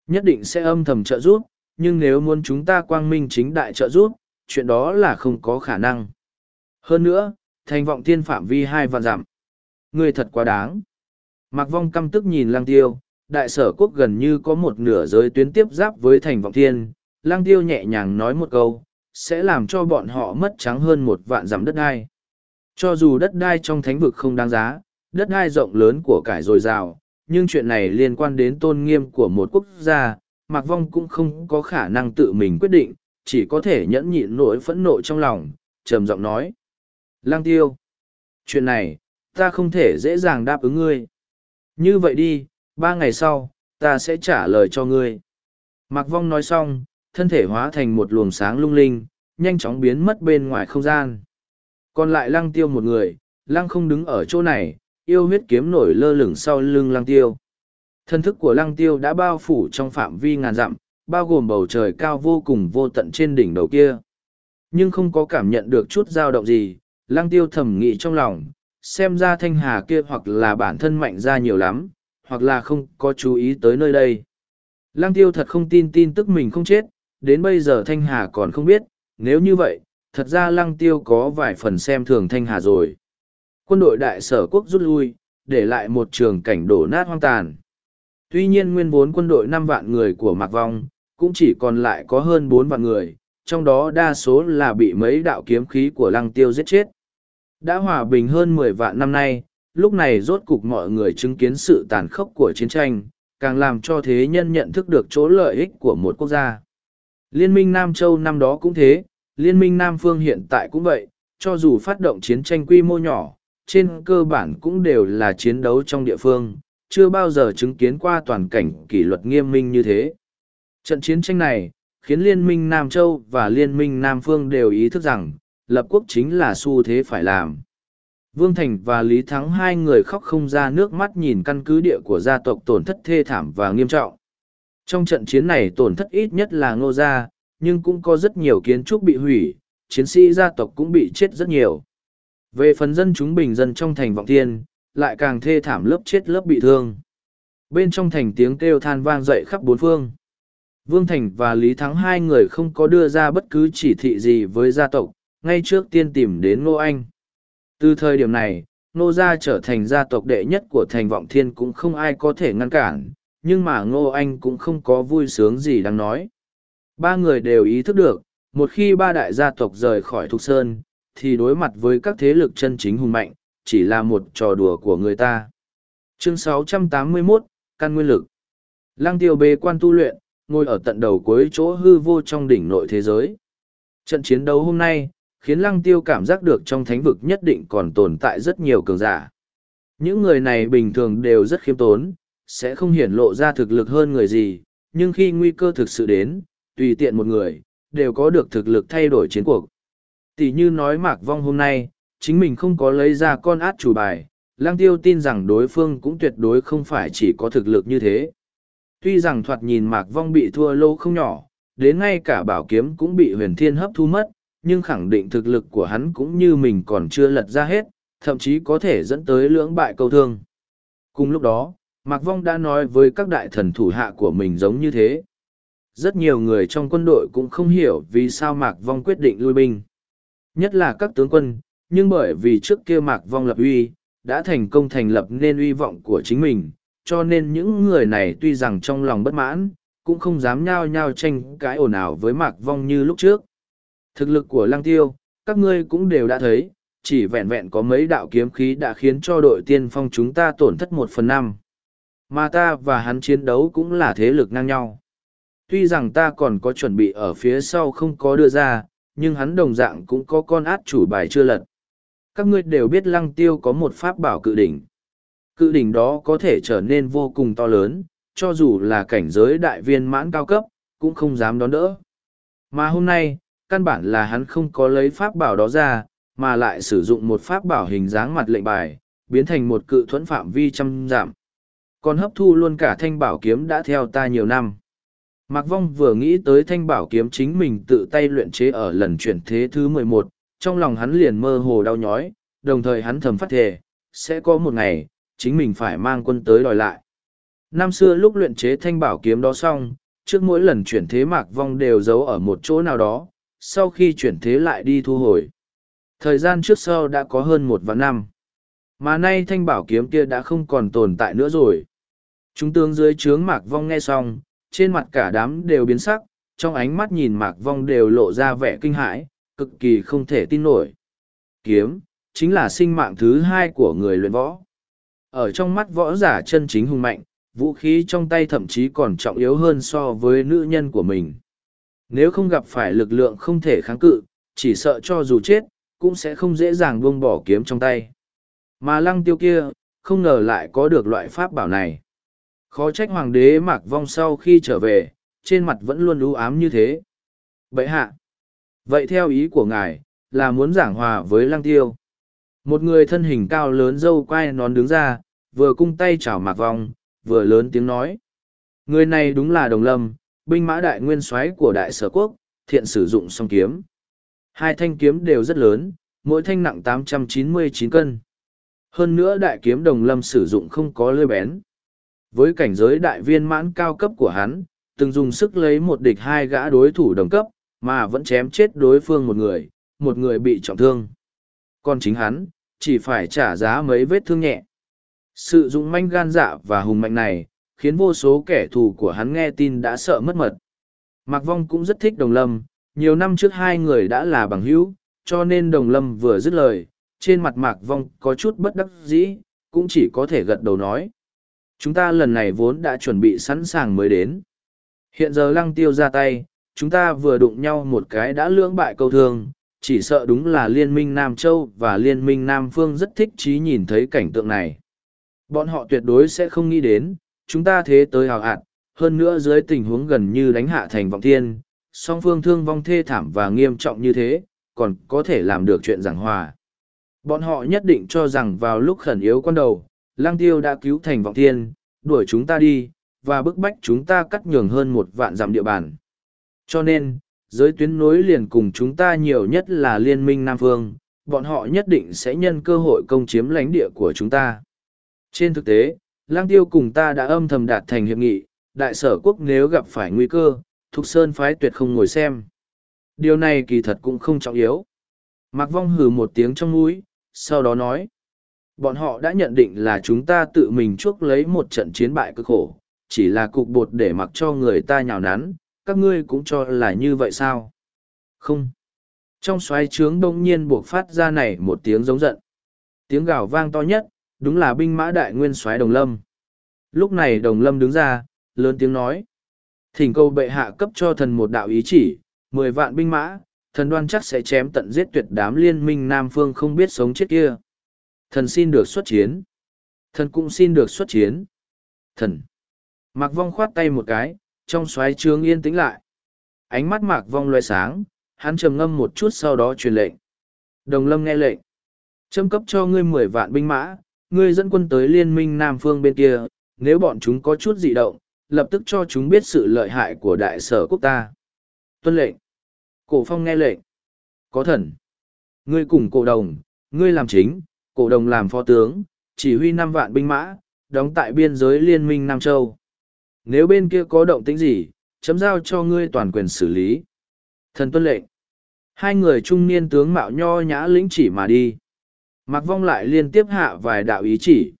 Nhất định sẽ âm thầm trợ giúp, nhưng nếu muốn chúng ta quang minh chính đại trợ giúp, chuyện đó là không có khả năng. Hơn nữa, thành vọng thiên phạm vi hai vạn dặm. Ngươi thật quá đáng. Mạc Vong căm tức nhìn Lang Tiêu, đại sở quốc gần như có một nửa giới tuyến tiếp giáp với thành vọng thiên. Lang Tiêu nhẹ nhàng nói một câu, sẽ làm cho bọn họ mất trắng hơn một vạn dặm đất đai. Cho dù đất đai trong thánh vực không đáng giá, đất đai rộng lớn của cải dồi dào, nhưng chuyện này liên quan đến tôn nghiêm của một quốc gia, Mạc Vong cũng không có khả năng tự mình quyết định, chỉ có thể nhẫn nhịn nỗi phẫn nộ trong lòng, trầm giọng nói. Lang tiêu, chuyện này, ta không thể dễ dàng đáp ứng ngươi. Như vậy đi, ba ngày sau, ta sẽ trả lời cho ngươi. Mạc Vong nói xong, thân thể hóa thành một luồng sáng lung linh, nhanh chóng biến mất bên ngoài không gian. Còn lại lăng tiêu một người, lăng không đứng ở chỗ này, yêu huyết kiếm nổi lơ lửng sau lưng lăng tiêu. Thân thức của lăng tiêu đã bao phủ trong phạm vi ngàn dặm, bao gồm bầu trời cao vô cùng vô tận trên đỉnh đầu kia. Nhưng không có cảm nhận được chút dao động gì, lăng tiêu thầm nghĩ trong lòng, xem ra thanh hà kia hoặc là bản thân mạnh ra nhiều lắm, hoặc là không có chú ý tới nơi đây. Lăng tiêu thật không tin tin tức mình không chết, đến bây giờ thanh hà còn không biết, nếu như vậy, thật ra lăng tiêu có vài phần xem thường thanh hà rồi. Quân đội đại sở quốc rút lui, để lại một trường cảnh đổ nát hoang tàn. Tuy nhiên nguyên vốn quân đội năm vạn người của Mạc Vong, cũng chỉ còn lại có hơn bốn vạn người, trong đó đa số là bị mấy đạo kiếm khí của lăng tiêu giết chết. Đã hòa bình hơn mười vạn năm nay, lúc này rốt cục mọi người chứng kiến sự tàn khốc của chiến tranh, càng làm cho thế nhân nhận thức được chỗ lợi ích của một quốc gia. Liên minh Nam Châu năm đó cũng thế, Liên minh Nam Phương hiện tại cũng vậy, cho dù phát động chiến tranh quy mô nhỏ, trên cơ bản cũng đều là chiến đấu trong địa phương, chưa bao giờ chứng kiến qua toàn cảnh kỷ luật nghiêm minh như thế. Trận chiến tranh này, khiến Liên minh Nam Châu và Liên minh Nam Phương đều ý thức rằng, lập quốc chính là xu thế phải làm. Vương Thành và Lý Thắng hai người khóc không ra nước mắt nhìn căn cứ địa của gia tộc tổn thất thê thảm và nghiêm trọng. Trong trận chiến này tổn thất ít nhất là ngô gia, nhưng cũng có rất nhiều kiến trúc bị hủy, chiến sĩ gia tộc cũng bị chết rất nhiều. Về phần dân chúng bình dân trong thành vọng thiên, lại càng thê thảm lớp chết lớp bị thương. Bên trong thành tiếng kêu than vang dậy khắp bốn phương. Vương Thành và Lý Thắng hai người không có đưa ra bất cứ chỉ thị gì với gia tộc, ngay trước tiên tìm đến Ngô Anh. Từ thời điểm này, Ngô Gia trở thành gia tộc đệ nhất của thành vọng thiên cũng không ai có thể ngăn cản, nhưng mà Ngô Anh cũng không có vui sướng gì đáng nói. Ba người đều ý thức được, một khi ba đại gia tộc rời khỏi Thục Sơn, thì đối mặt với các thế lực chân chính hùng mạnh, chỉ là một trò đùa của người ta. Chương 681, Căn Nguyên Lực Lăng tiêu bê quan tu luyện, ngồi ở tận đầu cuối chỗ hư vô trong đỉnh nội thế giới. Trận chiến đấu hôm nay, khiến lăng tiêu cảm giác được trong thánh vực nhất định còn tồn tại rất nhiều cường giả. Những người này bình thường đều rất khiêm tốn, sẽ không hiển lộ ra thực lực hơn người gì, nhưng khi nguy cơ thực sự đến, tùy tiện một người, đều có được thực lực thay đổi chiến cuộc. Tỷ như nói Mạc Vong hôm nay, chính mình không có lấy ra con át chủ bài, lang tiêu tin rằng đối phương cũng tuyệt đối không phải chỉ có thực lực như thế. Tuy rằng thoạt nhìn Mạc Vong bị thua lô không nhỏ, đến ngay cả bảo kiếm cũng bị huyền thiên hấp thu mất, nhưng khẳng định thực lực của hắn cũng như mình còn chưa lật ra hết, thậm chí có thể dẫn tới lưỡng bại câu thương. Cùng lúc đó, Mạc Vong đã nói với các đại thần thủ hạ của mình giống như thế. Rất nhiều người trong quân đội cũng không hiểu vì sao Mạc Vong quyết định lui binh. Nhất là các tướng quân, nhưng bởi vì trước kia Mạc Vong lập uy, đã thành công thành lập nên uy vọng của chính mình, cho nên những người này tuy rằng trong lòng bất mãn, cũng không dám nhao nhao tranh cái ồn ào với mạc vong như lúc trước thực lực của lăng tiêu các ngươi cũng đều đã thấy chỉ vẹn vẹn có mấy đạo kiếm khí đã khiến cho đội tiên phong chúng ta tổn thất một phần năm mà ta và hắn chiến đấu cũng là thế lực ngang nhau. Tuy rằng ta còn có chuẩn bị ở phía sau không có đưa ra, nhưng hắn đồng dạng cũng có con át chủ bài chưa lật. Các ngươi đều biết lăng tiêu có một pháp bảo cự đỉnh. Cự đỉnh đó có thể trở nên vô cùng to lớn, cho dù là cảnh giới đại viên mãn cao cấp, cũng không dám đón đỡ. Mà hôm nay, căn bản là hắn không có lấy pháp bảo đó ra, mà lại sử dụng một pháp bảo hình dáng mặt lệnh bài, biến thành một cự thuẫn phạm vi trăm giảm còn hấp thu luôn cả thanh bảo kiếm đã theo ta nhiều năm Mạc Vong vừa nghĩ tới thanh bảo kiếm chính mình tự tay luyện chế ở lần chuyển thế thứ mười một, trong lòng hắn liền mơ hồ đau nhói, đồng thời hắn thầm phát thề, sẽ có một ngày, chính mình phải mang quân tới đòi lại. Năm xưa lúc luyện chế thanh bảo kiếm đó xong, trước mỗi lần chuyển thế Mạc Vong đều giấu ở một chỗ nào đó, sau khi chuyển thế lại đi thu hồi. Thời gian trước sau đã có hơn một vạn năm. Mà nay thanh bảo kiếm kia đã không còn tồn tại nữa rồi. Chúng tướng dưới trướng Mạc Vong nghe xong, trên mặt cả đám đều biến sắc, trong ánh mắt nhìn Mạc Vong đều lộ ra vẻ kinh hãi, cực kỳ không thể tin nổi. Kiếm, chính là sinh mạng thứ hai của người luyện võ. Ở trong mắt võ giả chân chính hùng mạnh, vũ khí trong tay thậm chí còn trọng yếu hơn so với nữ nhân của mình. Nếu không gặp phải lực lượng không thể kháng cự, chỉ sợ cho dù chết, cũng sẽ không dễ dàng buông bỏ kiếm trong tay. Mà lăng tiêu kia, không ngờ lại có được loại pháp bảo này. Khó trách hoàng đế mạc vong sau khi trở về, trên mặt vẫn luôn ưu ám như thế. Bậy hạ. Vậy theo ý của ngài, là muốn giảng hòa với lăng tiêu. Một người thân hình cao lớn dâu quai nón đứng ra, vừa cung tay chào mạc vong, vừa lớn tiếng nói. Người này đúng là đồng lâm, binh mã đại nguyên soái của đại sở quốc, thiện sử dụng song kiếm. Hai thanh kiếm đều rất lớn, mỗi thanh nặng 899 cân. Hơn nữa đại kiếm đồng lâm sử dụng không có lưỡi bén. Với cảnh giới đại viên mãn cao cấp của hắn, từng dùng sức lấy một địch hai gã đối thủ đồng cấp, mà vẫn chém chết đối phương một người, một người bị trọng thương. Còn chính hắn, chỉ phải trả giá mấy vết thương nhẹ. Sự dụng manh gan dạ và hùng mạnh này, khiến vô số kẻ thù của hắn nghe tin đã sợ mất mật. Mạc Vong cũng rất thích Đồng Lâm, nhiều năm trước hai người đã là bằng hữu, cho nên Đồng Lâm vừa dứt lời, trên mặt Mạc Vong có chút bất đắc dĩ, cũng chỉ có thể gật đầu nói. Chúng ta lần này vốn đã chuẩn bị sẵn sàng mới đến. Hiện giờ lăng tiêu ra tay, chúng ta vừa đụng nhau một cái đã lưỡng bại câu thương, chỉ sợ đúng là Liên minh Nam Châu và Liên minh Nam Phương rất thích trí nhìn thấy cảnh tượng này. Bọn họ tuyệt đối sẽ không nghĩ đến, chúng ta thế tới hào hạn, hơn nữa dưới tình huống gần như đánh hạ thành vọng thiên, song phương thương vong thê thảm và nghiêm trọng như thế, còn có thể làm được chuyện giảng hòa. Bọn họ nhất định cho rằng vào lúc khẩn yếu con đầu, lang tiêu đã cứu thành vọng thiên, đuổi chúng ta đi, và bức bách chúng ta cắt nhường hơn một vạn dặm địa bàn. Cho nên, giới tuyến nối liền cùng chúng ta nhiều nhất là liên minh Nam Phương, bọn họ nhất định sẽ nhân cơ hội công chiếm lãnh địa của chúng ta. Trên thực tế, lang tiêu cùng ta đã âm thầm đạt thành hiệp nghị, đại sở quốc nếu gặp phải nguy cơ, Thục Sơn phái tuyệt không ngồi xem. Điều này kỳ thật cũng không trọng yếu. Mạc Vong hừ một tiếng trong mũi, sau đó nói. Bọn họ đã nhận định là chúng ta tự mình chuốc lấy một trận chiến bại cực khổ, chỉ là cục bột để mặc cho người ta nhào nắn, các ngươi cũng cho là như vậy sao? Không. Trong xoáy trướng đông nhiên buộc phát ra này một tiếng giống giận. Tiếng gào vang to nhất, đúng là binh mã đại nguyên xoáy đồng lâm. Lúc này đồng lâm đứng ra, lớn tiếng nói. Thỉnh cầu bệ hạ cấp cho thần một đạo ý chỉ, mười vạn binh mã, thần đoan chắc sẽ chém tận giết tuyệt đám liên minh Nam Phương không biết sống chết kia. Thần xin được xuất chiến. Thần cũng xin được xuất chiến. Thần. Mạc Vong khoát tay một cái, trong xoáy trướng yên tĩnh lại. Ánh mắt Mạc Vong loe sáng, hắn trầm ngâm một chút sau đó truyền lệnh. Đồng Lâm nghe lệnh. Châm cấp cho ngươi mười vạn binh mã, ngươi dẫn quân tới liên minh Nam Phương bên kia, nếu bọn chúng có chút dị động, lập tức cho chúng biết sự lợi hại của đại sở quốc ta. Tuân lệnh. Cổ phong nghe lệnh. Có thần. Ngươi cùng cổ đồng, ngươi làm chính, cổ đồng làm phó tướng, chỉ huy năm vạn binh mã, đóng tại biên giới liên minh Nam Châu. Nếu bên kia có động tĩnh gì, chấm giao cho ngươi toàn quyền xử lý. Thần tuân lệnh. Hai người trung niên tướng mạo nho nhã lĩnh chỉ mà đi. Mặc vong lại liên tiếp hạ vài đạo ý chỉ.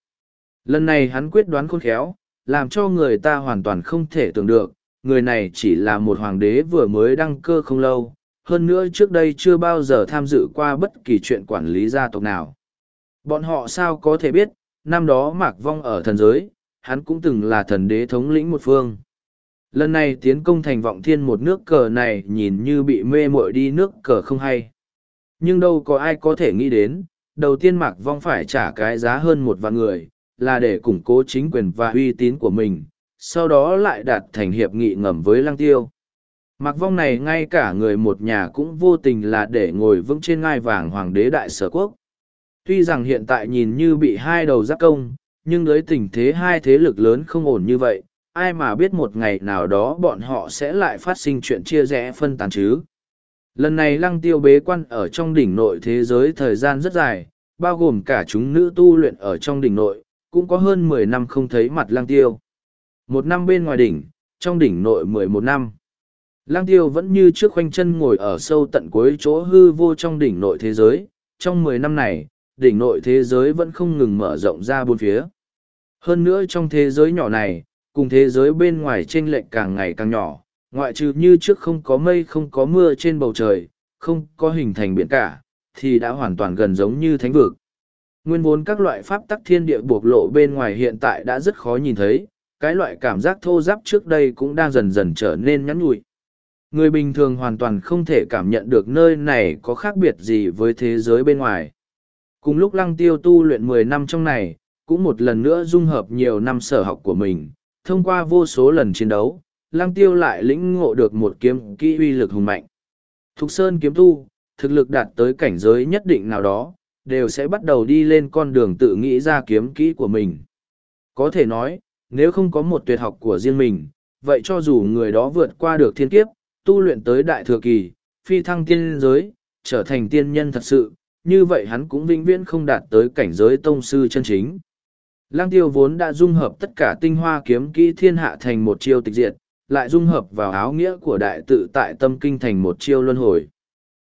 Lần này hắn quyết đoán khôn khéo, làm cho người ta hoàn toàn không thể tưởng được, người này chỉ là một hoàng đế vừa mới đăng cơ không lâu, hơn nữa trước đây chưa bao giờ tham dự qua bất kỳ chuyện quản lý gia tộc nào. Bọn họ sao có thể biết, năm đó Mạc Vong ở thần giới, hắn cũng từng là thần đế thống lĩnh một phương. Lần này tiến công thành vọng thiên một nước cờ này nhìn như bị mê muội đi nước cờ không hay. Nhưng đâu có ai có thể nghĩ đến, đầu tiên Mạc Vong phải trả cái giá hơn một vạn người, là để củng cố chính quyền và uy tín của mình, sau đó lại đạt thành hiệp nghị ngầm với Lăng Tiêu. Mạc Vong này ngay cả người một nhà cũng vô tình là để ngồi vững trên ngai vàng hoàng đế đại sở quốc. Tuy rằng hiện tại nhìn như bị hai đầu giác công, nhưng dưới tình thế hai thế lực lớn không ổn như vậy, ai mà biết một ngày nào đó bọn họ sẽ lại phát sinh chuyện chia rẽ phân tán chứ. Lần này lăng tiêu bế quan ở trong đỉnh nội thế giới thời gian rất dài, bao gồm cả chúng nữ tu luyện ở trong đỉnh nội, cũng có hơn mười năm không thấy mặt lăng tiêu. Một năm bên ngoài đỉnh, trong đỉnh nội mười một năm. Lăng tiêu vẫn như trước khoanh chân ngồi ở sâu tận cuối chỗ hư vô trong đỉnh nội thế giới, trong mười năm này, đỉnh nội thế giới vẫn không ngừng mở rộng ra bốn phía. Hơn nữa trong thế giới nhỏ này, cùng thế giới bên ngoài chênh lệch càng ngày càng nhỏ, ngoại trừ như trước không có mây không có mưa trên bầu trời, không có hình thành biển cả, thì đã hoàn toàn gần giống như thánh vực. Nguyên vốn các loại pháp tắc thiên địa buộc lộ bên ngoài hiện tại đã rất khó nhìn thấy, cái loại cảm giác thô giáp trước đây cũng đang dần dần trở nên nhắn nhụi. Người bình thường hoàn toàn không thể cảm nhận được nơi này có khác biệt gì với thế giới bên ngoài. Cùng lúc lăng tiêu tu luyện mười năm trong này, cũng một lần nữa dung hợp nhiều năm sở học của mình, thông qua vô số lần chiến đấu, lăng tiêu lại lĩnh ngộ được một kiếm kỹ uy lực hùng mạnh. Thục Sơn kiếm tu, thực lực đạt tới cảnh giới nhất định nào đó, đều sẽ bắt đầu đi lên con đường tự nghĩ ra kiếm kỹ của mình. Có thể nói, nếu không có một tuyệt học của riêng mình, vậy cho dù người đó vượt qua được thiên kiếp, tu luyện tới đại thừa kỳ, phi thăng tiên giới, trở thành tiên nhân thật sự, như vậy hắn cũng vĩnh viễn không đạt tới cảnh giới tông sư chân chính. Lăng tiêu vốn đã dung hợp tất cả tinh hoa kiếm kỹ thiên hạ thành một chiêu tịch diệt, lại dung hợp vào áo nghĩa của đại tự tại tâm kinh thành một chiêu luân hồi.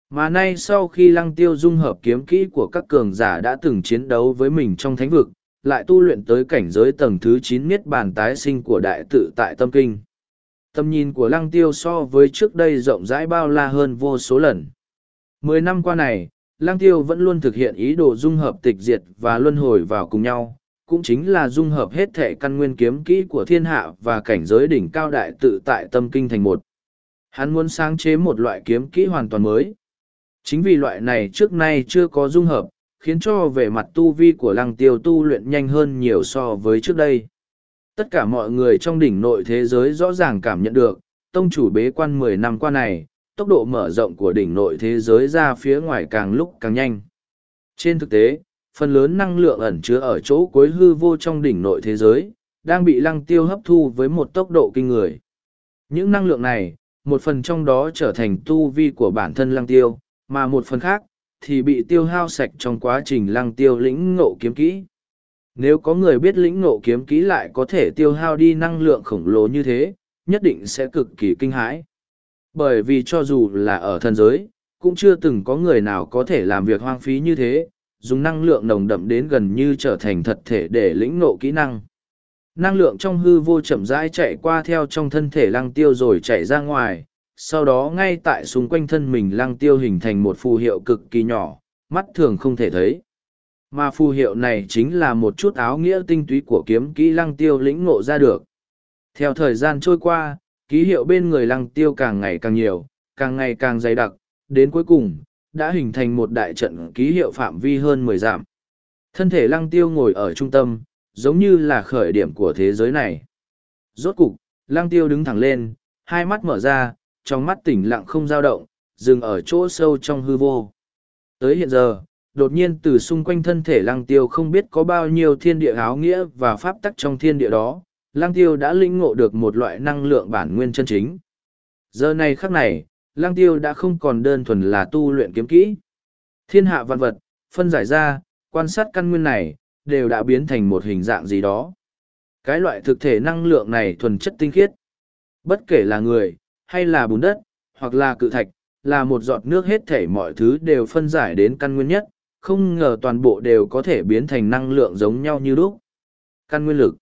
Mà nay sau khi lăng tiêu dung hợp kiếm kỹ của các cường giả đã từng chiến đấu với mình trong thánh vực, lại tu luyện tới cảnh giới tầng thứ chín miết bàn tái sinh của đại tự tại tâm kinh. Tâm nhìn của lăng tiêu so với trước đây rộng rãi bao la hơn vô số lần. Mười năm qua này, lăng tiêu vẫn luôn thực hiện ý đồ dung hợp tịch diệt và luân hồi vào cùng nhau, cũng chính là dung hợp hết thể căn nguyên kiếm kỹ của thiên hạ và cảnh giới đỉnh cao đại tự tại tâm kinh thành một. Hắn muốn sáng chế một loại kiếm kỹ hoàn toàn mới. Chính vì loại này trước nay chưa có dung hợp, khiến cho về mặt tu vi của lăng tiêu tu luyện nhanh hơn nhiều so với trước đây. Tất cả mọi người trong đỉnh nội thế giới rõ ràng cảm nhận được, tông chủ bế quan mười năm qua này, tốc độ mở rộng của đỉnh nội thế giới ra phía ngoài càng lúc càng nhanh. Trên thực tế, phần lớn năng lượng ẩn chứa ở chỗ cuối hư vô trong đỉnh nội thế giới, đang bị lăng tiêu hấp thu với một tốc độ kinh người. Những năng lượng này, một phần trong đó trở thành tu vi của bản thân lăng tiêu, mà một phần khác, thì bị tiêu hao sạch trong quá trình lăng tiêu lĩnh ngộ kiếm kỹ. Nếu có người biết lĩnh ngộ kiếm kỹ lại có thể tiêu hao đi năng lượng khổng lồ như thế, nhất định sẽ cực kỳ kinh hãi. Bởi vì cho dù là ở thần giới, cũng chưa từng có người nào có thể làm việc hoang phí như thế, dùng năng lượng nồng đậm đến gần như trở thành thật thể để lĩnh ngộ kỹ năng. Năng lượng trong hư vô chậm rãi chạy qua theo trong thân thể lăng tiêu rồi chạy ra ngoài, sau đó ngay tại xung quanh thân mình lăng tiêu hình thành một phù hiệu cực kỳ nhỏ, mắt thường không thể thấy. Mà phù hiệu này chính là một chút áo nghĩa tinh túy của kiếm kỹ lăng tiêu lĩnh ngộ ra được. Theo thời gian trôi qua, ký hiệu bên người lăng tiêu càng ngày càng nhiều, càng ngày càng dày đặc, đến cuối cùng, đã hình thành một đại trận ký hiệu phạm vi hơn mười dặm. Thân thể lăng tiêu ngồi ở trung tâm, giống như là khởi điểm của thế giới này. Rốt cục, lăng tiêu đứng thẳng lên, hai mắt mở ra, trong mắt tỉnh lặng không dao động, dừng ở chỗ sâu trong hư vô. Tới hiện giờ, đột nhiên từ xung quanh thân thể lăng tiêu không biết có bao nhiêu thiên địa áo nghĩa và pháp tắc trong thiên địa đó, lăng tiêu đã lĩnh ngộ được một loại năng lượng bản nguyên chân chính. Giờ này khắc này, lăng tiêu đã không còn đơn thuần là tu luyện kiếm kỹ. Thiên hạ vạn vật, phân giải ra, quan sát căn nguyên này, đều đã biến thành một hình dạng gì đó. Cái loại thực thể năng lượng này thuần chất tinh khiết. Bất kể là người, hay là bùn đất, hoặc là cự thạch, là một giọt nước hết thể mọi thứ đều phân giải đến căn nguyên nhất, không ngờ toàn bộ đều có thể biến thành năng lượng giống nhau như lúc. Căn nguyên lực.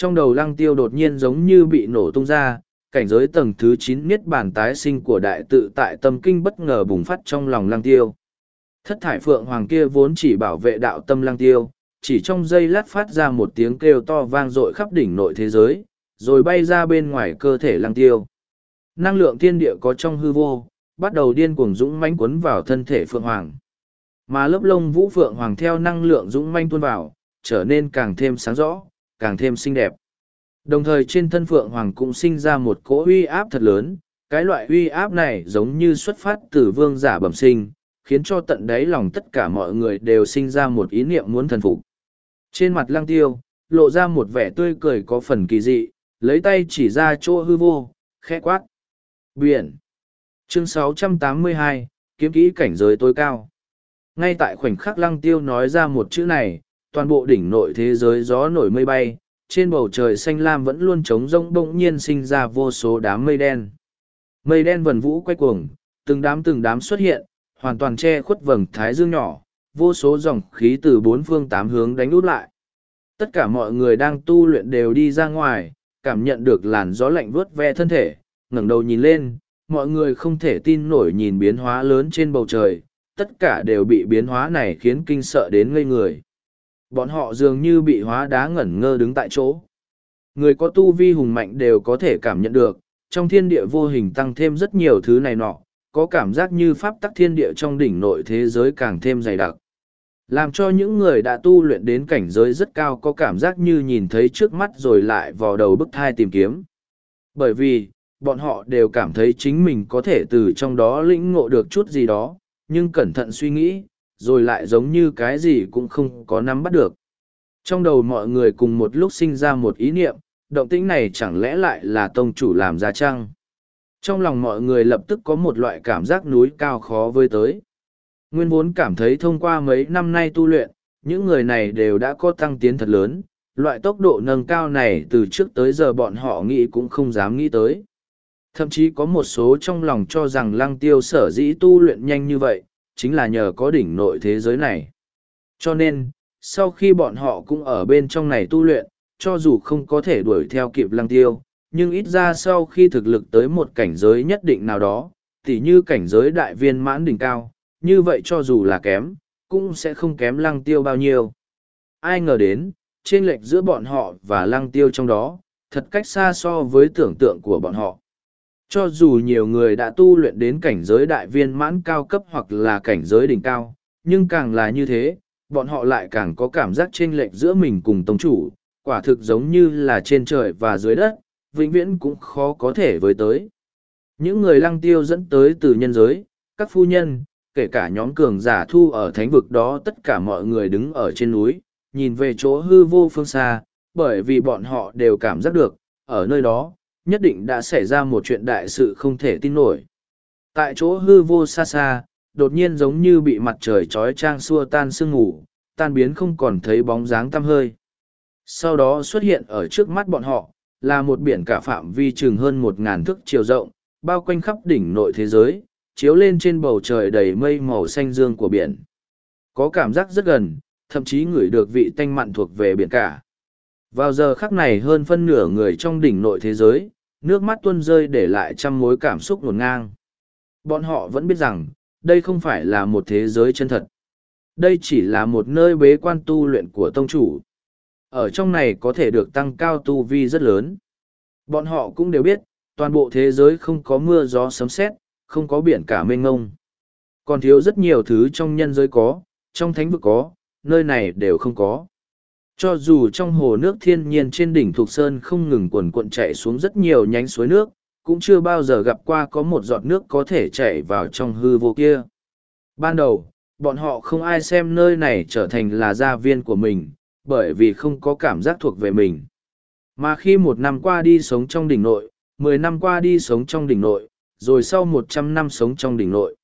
Trong đầu lăng tiêu đột nhiên giống như bị nổ tung ra, cảnh giới tầng thứ chín niết bàn tái sinh của đại tự tại tâm kinh bất ngờ bùng phát trong lòng lăng tiêu. Thất thải phượng hoàng kia vốn chỉ bảo vệ đạo tâm lăng tiêu, chỉ trong giây lát phát ra một tiếng kêu to vang dội khắp đỉnh nội thế giới, rồi bay ra bên ngoài cơ thể lăng tiêu. Năng lượng thiên địa có trong hư vô, bắt đầu điên cuồng dũng mãnh cuốn vào thân thể phượng hoàng. Mà lớp lông vũ phượng hoàng theo năng lượng dũng manh tuôn vào, trở nên càng thêm sáng rõ, càng thêm xinh đẹp. Đồng thời trên thân phượng hoàng cũng sinh ra một cỗ uy áp thật lớn, cái loại uy áp này giống như xuất phát từ vương giả bẩm sinh, khiến cho tận đáy lòng tất cả mọi người đều sinh ra một ý niệm muốn thần phục. Trên mặt lăng tiêu, lộ ra một vẻ tươi cười có phần kỳ dị, lấy tay chỉ ra chỗ hư vô, khẽ quát. Biển. Chương 682, kiếm kỹ cảnh giới tối cao. Ngay tại khoảnh khắc lăng tiêu nói ra một chữ này, toàn bộ đỉnh nội thế giới gió nổi mây bay, trên bầu trời xanh lam vẫn luôn trống rỗng bỗng nhiên sinh ra vô số đám mây đen. Mây đen vần vũ quay cuồng, từng đám từng đám xuất hiện, hoàn toàn che khuất vầng thái dương nhỏ, vô số dòng khí từ bốn phương tám hướng đánh út lại. Tất cả mọi người đang tu luyện đều đi ra ngoài, cảm nhận được làn gió lạnh vớt ve thân thể, ngẩng đầu nhìn lên, mọi người không thể tin nổi nhìn biến hóa lớn trên bầu trời, tất cả đều bị biến hóa này khiến kinh sợ đến ngây người. Bọn họ dường như bị hóa đá ngẩn ngơ đứng tại chỗ. Người có tu vi hùng mạnh đều có thể cảm nhận được, trong thiên địa vô hình tăng thêm rất nhiều thứ này nọ, có cảm giác như pháp tắc thiên địa trong đỉnh nội thế giới càng thêm dày đặc. Làm cho những người đã tu luyện đến cảnh giới rất cao có cảm giác như nhìn thấy trước mắt rồi lại vào đầu bức thai tìm kiếm. Bởi vì, bọn họ đều cảm thấy chính mình có thể từ trong đó lĩnh ngộ được chút gì đó, nhưng cẩn thận suy nghĩ, rồi lại giống như cái gì cũng không có nắm bắt được. Trong đầu mọi người cùng một lúc sinh ra một ý niệm, động tĩnh này chẳng lẽ lại là tông chủ làm ra chăng? Trong lòng mọi người lập tức có một loại cảm giác núi cao khó với tới. Nguyên vốn cảm thấy thông qua mấy năm nay tu luyện, những người này đều đã có tăng tiến thật lớn, loại tốc độ nâng cao này từ trước tới giờ bọn họ nghĩ cũng không dám nghĩ tới. Thậm chí có một số trong lòng cho rằng lăng tiêu sở dĩ tu luyện nhanh như vậy, chính là nhờ có đỉnh nội thế giới này. Cho nên, sau khi bọn họ cũng ở bên trong này tu luyện, cho dù không có thể đuổi theo kịp lăng tiêu, nhưng ít ra sau khi thực lực tới một cảnh giới nhất định nào đó, tỉ như cảnh giới đại viên mãn đỉnh cao, như vậy cho dù là kém, cũng sẽ không kém lăng tiêu bao nhiêu. Ai ngờ đến, trên lệch giữa bọn họ và lăng tiêu trong đó, thật cách xa so với tưởng tượng của bọn họ. Cho dù nhiều người đã tu luyện đến cảnh giới đại viên mãn cao cấp hoặc là cảnh giới đỉnh cao, nhưng càng là như thế, bọn họ lại càng có cảm giác chênh lệch giữa mình cùng tông chủ, quả thực giống như là trên trời và dưới đất, vĩnh viễn cũng khó có thể với tới. Những người lăng tiêu dẫn tới từ nhân giới, các phu nhân, kể cả nhóm cường giả thu ở thánh vực đó tất cả mọi người đứng ở trên núi, nhìn về chỗ hư vô phương xa, bởi vì bọn họ đều cảm giác được, ở nơi đó, nhất định đã xảy ra một chuyện đại sự không thể tin nổi. Tại chỗ hư vô xa xa, đột nhiên giống như bị mặt trời trói trang xua tan sương ngủ, tan biến không còn thấy bóng dáng tăm hơi. Sau đó xuất hiện ở trước mắt bọn họ, là một biển cả phạm vi chừng hơn một ngàn thước chiều rộng, bao quanh khắp đỉnh nội thế giới, chiếu lên trên bầu trời đầy mây màu xanh dương của biển. Có cảm giác rất gần, thậm chí ngửi được vị tanh mặn thuộc về biển cả. Vào giờ khắc này hơn phân nửa người trong đỉnh nội thế giới, nước mắt tuôn rơi để lại trăm mối cảm xúc ngổn ngang. Bọn họ vẫn biết rằng, đây không phải là một thế giới chân thật. Đây chỉ là một nơi bế quan tu luyện của tông chủ. Ở trong này có thể được tăng cao tu vi rất lớn. Bọn họ cũng đều biết, toàn bộ thế giới không có mưa gió sấm sét, không có biển cả mênh ngông. Còn thiếu rất nhiều thứ trong nhân giới có, trong thánh vực có, nơi này đều không có. Cho dù trong hồ nước thiên nhiên trên đỉnh Thục Sơn không ngừng quần cuộn chạy xuống rất nhiều nhánh suối nước, cũng chưa bao giờ gặp qua có một giọt nước có thể chảy vào trong hư vô kia. Ban đầu, bọn họ không ai xem nơi này trở thành là gia viên của mình, bởi vì không có cảm giác thuộc về mình. Mà khi một năm qua đi sống trong đỉnh nội, mười năm qua đi sống trong đỉnh nội, rồi sau một trăm năm sống trong đỉnh nội.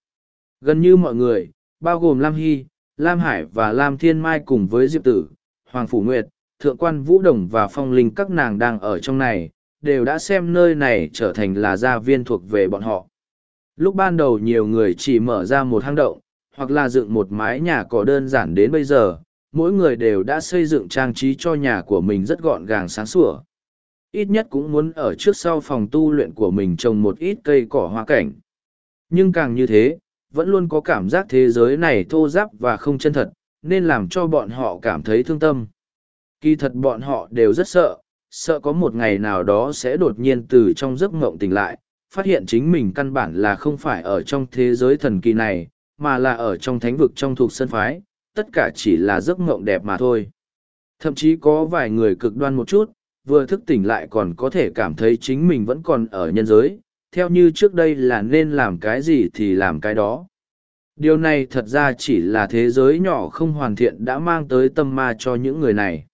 Gần như mọi người, bao gồm Lam Hy, Lam Hải và Lam Thiên Mai cùng với Diệp Tử, Hoàng Phủ Nguyệt, Thượng quan Vũ Đồng và Phong Linh các nàng đang ở trong này, đều đã xem nơi này trở thành là gia viên thuộc về bọn họ. Lúc ban đầu nhiều người chỉ mở ra một hang động, hoặc là dựng một mái nhà cỏ đơn giản đến bây giờ, mỗi người đều đã xây dựng trang trí cho nhà của mình rất gọn gàng sáng sủa. ít nhất cũng muốn ở trước sau phòng tu luyện của mình trồng một ít cây cỏ hoa cảnh. Nhưng càng như thế, vẫn luôn có cảm giác thế giới này thô giáp và không chân thật, nên làm cho bọn họ cảm thấy thương tâm. Kỳ thật bọn họ đều rất sợ, sợ có một ngày nào đó sẽ đột nhiên từ trong giấc mộng tỉnh lại, phát hiện chính mình căn bản là không phải ở trong thế giới thần kỳ này, mà là ở trong thánh vực trong thuộc sân phái, tất cả chỉ là giấc mộng đẹp mà thôi. Thậm chí có vài người cực đoan một chút, vừa thức tỉnh lại còn có thể cảm thấy chính mình vẫn còn ở nhân giới, theo như trước đây là nên làm cái gì thì làm cái đó. Điều này thật ra chỉ là thế giới nhỏ không hoàn thiện đã mang tới tâm ma cho những người này.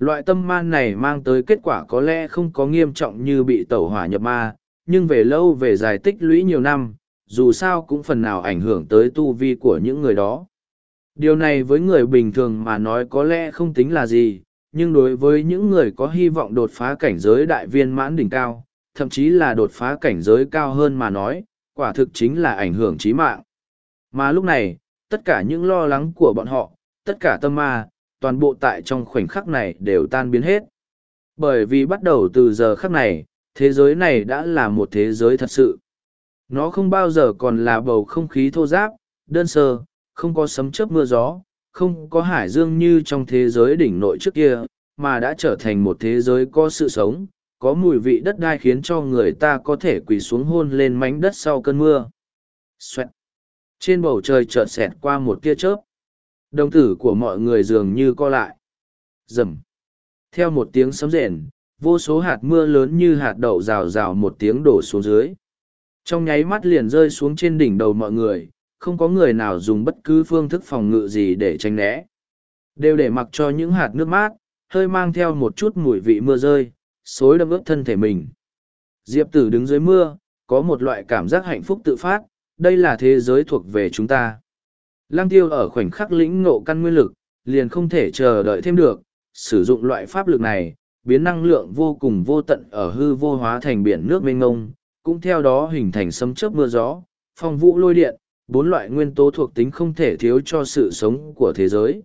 Loại tâm ma này mang tới kết quả có lẽ không có nghiêm trọng như bị tẩu hỏa nhập ma, nhưng về lâu về dài tích lũy nhiều năm, dù sao cũng phần nào ảnh hưởng tới tu vi của những người đó. Điều này với người bình thường mà nói có lẽ không tính là gì, nhưng đối với những người có hy vọng đột phá cảnh giới đại viên mãn đỉnh cao, thậm chí là đột phá cảnh giới cao hơn mà nói, quả thực chính là ảnh hưởng chí mạng. Mà lúc này, tất cả những lo lắng của bọn họ, tất cả tâm ma, toàn bộ tại trong khoảnh khắc này đều tan biến hết. Bởi vì bắt đầu từ giờ khắc này, thế giới này đã là một thế giới thật sự. Nó không bao giờ còn là bầu không khí thô giáp, đơn sơ, không có sấm chớp mưa gió, không có hải dương như trong thế giới đỉnh nội trước kia, mà đã trở thành một thế giới có sự sống, có mùi vị đất đai khiến cho người ta có thể quỳ xuống hôn lên mảnh đất sau cơn mưa. Xoẹt. Trên bầu trời chợt xẹt qua một tia chớp. Đồng tử của mọi người dường như co lại. Rầm. Theo một tiếng sấm rền, vô số hạt mưa lớn như hạt đậu rào rào một tiếng đổ xuống dưới. Trong nháy mắt liền rơi xuống trên đỉnh đầu mọi người, không có người nào dùng bất cứ phương thức phòng ngự gì để tránh né. Đều để mặc cho những hạt nước mát, hơi mang theo một chút mùi vị mưa rơi, xối đâm ướt thân thể mình. Diệp tử đứng dưới mưa, có một loại cảm giác hạnh phúc tự phát, đây là thế giới thuộc về chúng ta. Lăng tiêu ở khoảnh khắc lĩnh ngộ căn nguyên lực, liền không thể chờ đợi thêm được, sử dụng loại pháp lực này, biến năng lượng vô cùng vô tận ở hư vô hóa thành biển nước mênh ngông, cũng theo đó hình thành sấm chớp mưa gió, phong vũ lôi điện, bốn loại nguyên tố thuộc tính không thể thiếu cho sự sống của thế giới.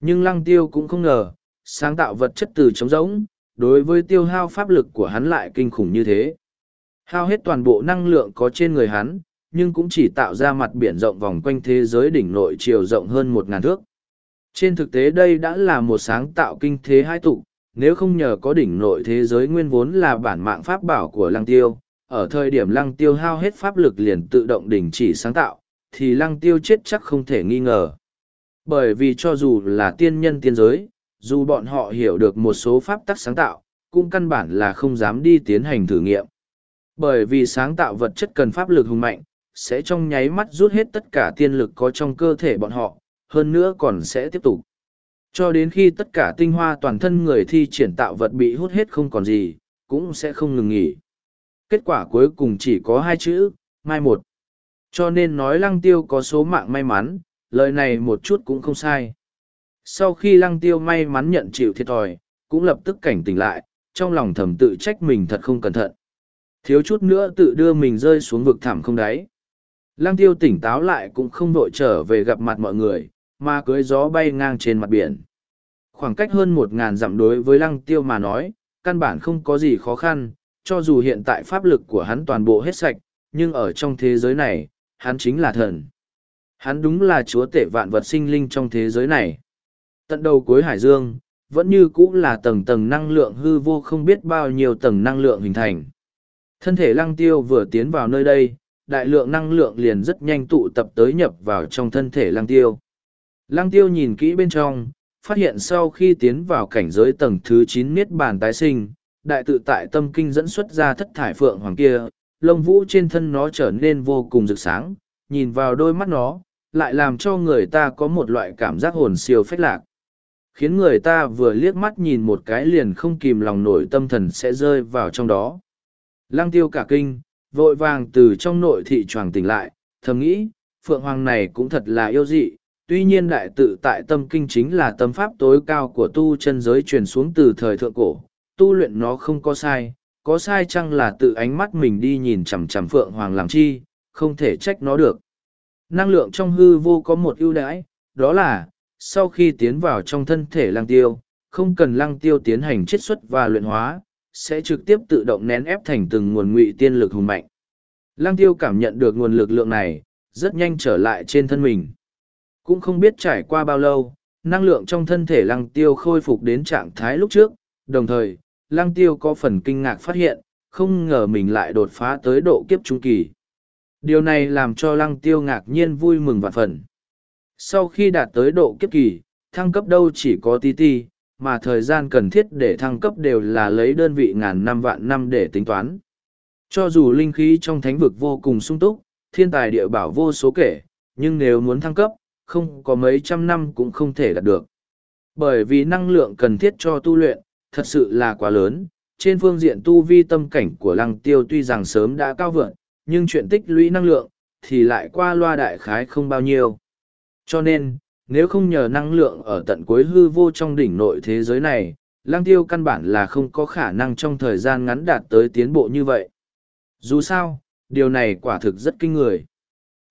Nhưng lăng tiêu cũng không ngờ, sáng tạo vật chất từ trống rỗng, đối với tiêu hao pháp lực của hắn lại kinh khủng như thế. Hao hết toàn bộ năng lượng có trên người hắn, nhưng cũng chỉ tạo ra mặt biển rộng vòng quanh thế giới đỉnh nội chiều rộng hơn một ngàn thước. Trên thực tế đây đã là một sáng tạo kinh thế hai tụ, nếu không nhờ có đỉnh nội thế giới nguyên vốn là bản mạng pháp bảo của lăng tiêu, ở thời điểm lăng tiêu hao hết pháp lực liền tự động đình chỉ sáng tạo, thì lăng tiêu chết chắc không thể nghi ngờ. Bởi vì cho dù là tiên nhân tiên giới, dù bọn họ hiểu được một số pháp tắc sáng tạo, cũng căn bản là không dám đi tiến hành thử nghiệm. Bởi vì sáng tạo vật chất cần pháp lực hùng mạnh, sẽ trong nháy mắt rút hết tất cả tiên lực có trong cơ thể bọn họ, hơn nữa còn sẽ tiếp tục. Cho đến khi tất cả tinh hoa toàn thân người thi triển tạo vật bị hút hết không còn gì, cũng sẽ không ngừng nghỉ. Kết quả cuối cùng chỉ có hai chữ, mai một. Cho nên nói lăng tiêu có số mạng may mắn, lời này một chút cũng không sai. Sau khi lăng tiêu may mắn nhận chịu thiệt thòi, cũng lập tức cảnh tỉnh lại, trong lòng thầm tự trách mình thật không cẩn thận. Thiếu chút nữa tự đưa mình rơi xuống vực thẳm không đáy. Lăng tiêu tỉnh táo lại cũng không đội trở về gặp mặt mọi người, mà cưới gió bay ngang trên mặt biển. Khoảng cách hơn một ngàn dặm đối với lăng tiêu mà nói, căn bản không có gì khó khăn, cho dù hiện tại pháp lực của hắn toàn bộ hết sạch, nhưng ở trong thế giới này, hắn chính là thần. Hắn đúng là chúa tể vạn vật sinh linh trong thế giới này. Tận đầu cuối hải dương, vẫn như cũ là tầng tầng năng lượng hư vô không biết bao nhiêu tầng năng lượng hình thành. Thân thể lăng tiêu vừa tiến vào nơi đây, đại lượng năng lượng liền rất nhanh tụ tập tới nhập vào trong thân thể lăng tiêu. Lăng tiêu nhìn kỹ bên trong, phát hiện sau khi tiến vào cảnh giới tầng thứ chín niết bàn tái sinh, đại tự tại tâm kinh dẫn xuất ra thất thải phượng hoàng kia, lông vũ trên thân nó trở nên vô cùng rực sáng, nhìn vào đôi mắt nó, lại làm cho người ta có một loại cảm giác hồn siêu phách lạc. Khiến người ta vừa liếc mắt nhìn một cái liền không kìm lòng nổi tâm thần sẽ rơi vào trong đó. Lăng tiêu cả kinh, vội vàng từ trong nội thị choàng tỉnh lại, thầm nghĩ, Phượng Hoàng này cũng thật là yêu dị, tuy nhiên đại tự tại tâm kinh chính là tâm pháp tối cao của tu chân giới truyền xuống từ thời thượng cổ, tu luyện nó không có sai, có sai chăng là tự ánh mắt mình đi nhìn chằm chằm Phượng Hoàng làm chi, không thể trách nó được. Năng lượng trong hư vô có một ưu đãi, đó là, sau khi tiến vào trong thân thể lăng tiêu, không cần lăng tiêu tiến hành chiết xuất và luyện hóa, sẽ trực tiếp tự động nén ép thành từng nguồn ngụy tiên lực hùng mạnh. Lăng tiêu cảm nhận được nguồn lực lượng này, rất nhanh trở lại trên thân mình. Cũng không biết trải qua bao lâu, năng lượng trong thân thể lăng tiêu khôi phục đến trạng thái lúc trước, đồng thời, lăng tiêu có phần kinh ngạc phát hiện, không ngờ mình lại đột phá tới độ kiếp trung kỳ. Điều này làm cho lăng tiêu ngạc nhiên vui mừng vạn phần. Sau khi đạt tới độ kiếp kỳ, thăng cấp đâu chỉ có tí ti, mà thời gian cần thiết để thăng cấp đều là lấy đơn vị ngàn năm vạn năm để tính toán. Cho dù linh khí trong thánh vực vô cùng sung túc, thiên tài địa bảo vô số kể, nhưng nếu muốn thăng cấp, không có mấy trăm năm cũng không thể đạt được. Bởi vì năng lượng cần thiết cho tu luyện, thật sự là quá lớn, trên phương diện tu vi tâm cảnh của lăng tiêu tuy rằng sớm đã cao vượn, nhưng chuyện tích lũy năng lượng, thì lại qua loa đại khái không bao nhiêu. Cho nên, nếu không nhờ năng lượng ở tận cuối hư vô trong đỉnh nội thế giới này, lăng tiêu căn bản là không có khả năng trong thời gian ngắn đạt tới tiến bộ như vậy. Dù sao, điều này quả thực rất kinh người.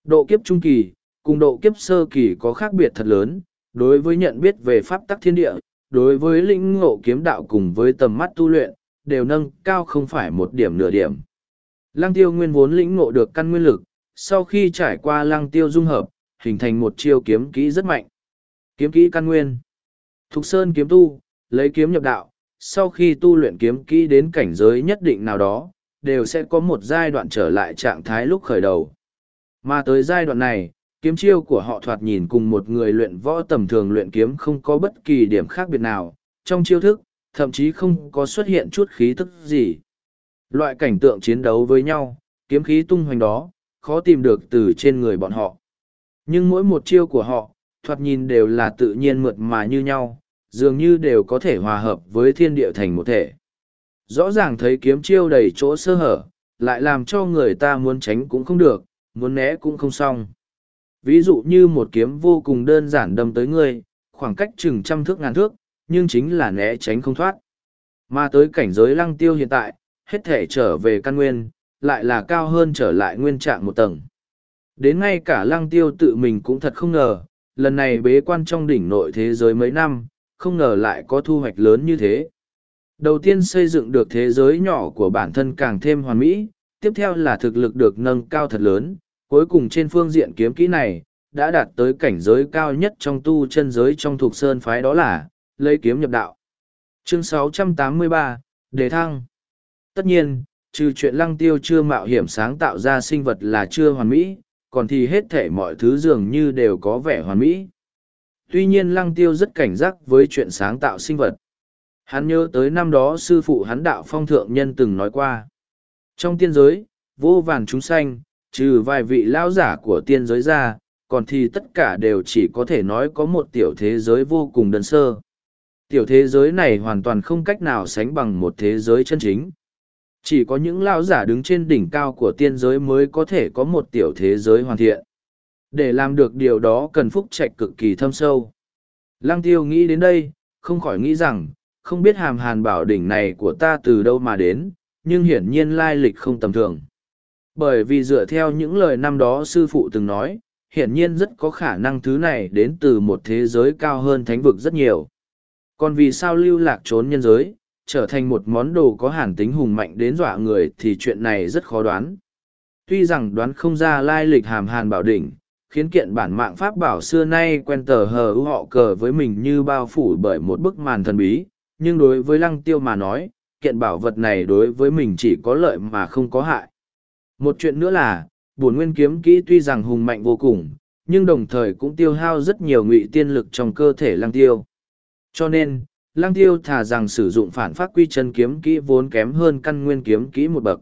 Độ kiếp trung kỳ, cùng độ kiếp sơ kỳ có khác biệt thật lớn, đối với nhận biết về pháp tắc thiên địa, đối với lĩnh ngộ kiếm đạo cùng với tầm mắt tu luyện, đều nâng cao không phải một điểm nửa điểm. Lăng tiêu nguyên vốn lĩnh ngộ được căn nguyên lực, sau khi trải qua lăng tiêu dung hợp, hình thành một chiêu kiếm kỹ rất mạnh. Kiếm kỹ căn nguyên. Thục sơn kiếm tu, lấy kiếm nhập đạo, sau khi tu luyện kiếm kỹ đến cảnh giới nhất định nào đó, đều sẽ có một giai đoạn trở lại trạng thái lúc khởi đầu. Mà tới giai đoạn này, kiếm chiêu của họ thoạt nhìn cùng một người luyện võ tầm thường luyện kiếm không có bất kỳ điểm khác biệt nào, trong chiêu thức, thậm chí không có xuất hiện chút khí tức gì. Loại cảnh tượng chiến đấu với nhau, kiếm khí tung hoành đó, khó tìm được từ trên người bọn họ. Nhưng mỗi một chiêu của họ, thoạt nhìn đều là tự nhiên mượt mà như nhau, dường như đều có thể hòa hợp với thiên địa thành một thể. Rõ ràng thấy kiếm chiêu đầy chỗ sơ hở, lại làm cho người ta muốn tránh cũng không được, muốn né cũng không xong. Ví dụ như một kiếm vô cùng đơn giản đâm tới người, khoảng cách chừng trăm thước ngàn thước, nhưng chính là né tránh không thoát. Mà tới cảnh giới lăng tiêu hiện tại, hết thể trở về căn nguyên, lại là cao hơn trở lại nguyên trạng một tầng. Đến ngay cả lăng tiêu tự mình cũng thật không ngờ, lần này bế quan trong đỉnh nội thế giới mấy năm, không ngờ lại có thu hoạch lớn như thế. Đầu tiên xây dựng được thế giới nhỏ của bản thân càng thêm hoàn mỹ, tiếp theo là thực lực được nâng cao thật lớn, cuối cùng trên phương diện kiếm kỹ này, đã đạt tới cảnh giới cao nhất trong tu chân giới trong thuộc sơn phái đó là, lấy kiếm nhập đạo. Chương 683, Đề Thăng Tất nhiên, trừ chuyện lăng tiêu chưa mạo hiểm sáng tạo ra sinh vật là chưa hoàn mỹ, còn thì hết thể mọi thứ dường như đều có vẻ hoàn mỹ. Tuy nhiên lăng tiêu rất cảnh giác với chuyện sáng tạo sinh vật. Hắn nhớ tới năm đó sư phụ hắn đạo phong thượng nhân từng nói qua. Trong tiên giới, vô vàn chúng sanh, trừ vài vị lão giả của tiên giới ra, còn thì tất cả đều chỉ có thể nói có một tiểu thế giới vô cùng đơn sơ. Tiểu thế giới này hoàn toàn không cách nào sánh bằng một thế giới chân chính. Chỉ có những lão giả đứng trên đỉnh cao của tiên giới mới có thể có một tiểu thế giới hoàn thiện. Để làm được điều đó cần phúc trạch cực kỳ thâm sâu. Lăng tiêu nghĩ đến đây, không khỏi nghĩ rằng, không biết hàm hàn bảo đỉnh này của ta từ đâu mà đến, nhưng hiển nhiên lai lịch không tầm thường. Bởi vì dựa theo những lời năm đó sư phụ từng nói, hiển nhiên rất có khả năng thứ này đến từ một thế giới cao hơn thánh vực rất nhiều. Còn vì sao lưu lạc trốn nhân giới, trở thành một món đồ có hàn tính hùng mạnh đến dọa người thì chuyện này rất khó đoán. Tuy rằng đoán không ra lai lịch hàm hàn bảo đỉnh, khiến kiện bản mạng pháp bảo xưa nay quen tờ hờ ưu họ cờ với mình như bao phủ bởi một bức màn thần bí, nhưng đối với lăng tiêu mà nói, kiện bảo vật này đối với mình chỉ có lợi mà không có hại. Một chuyện nữa là, buồn nguyên kiếm kỹ tuy rằng hùng mạnh vô cùng, nhưng đồng thời cũng tiêu hao rất nhiều ngụy tiên lực trong cơ thể lăng tiêu. Cho nên, lăng tiêu thà rằng sử dụng phản phát quy chân kiếm kỹ vốn kém hơn căn nguyên kiếm kỹ một bậc.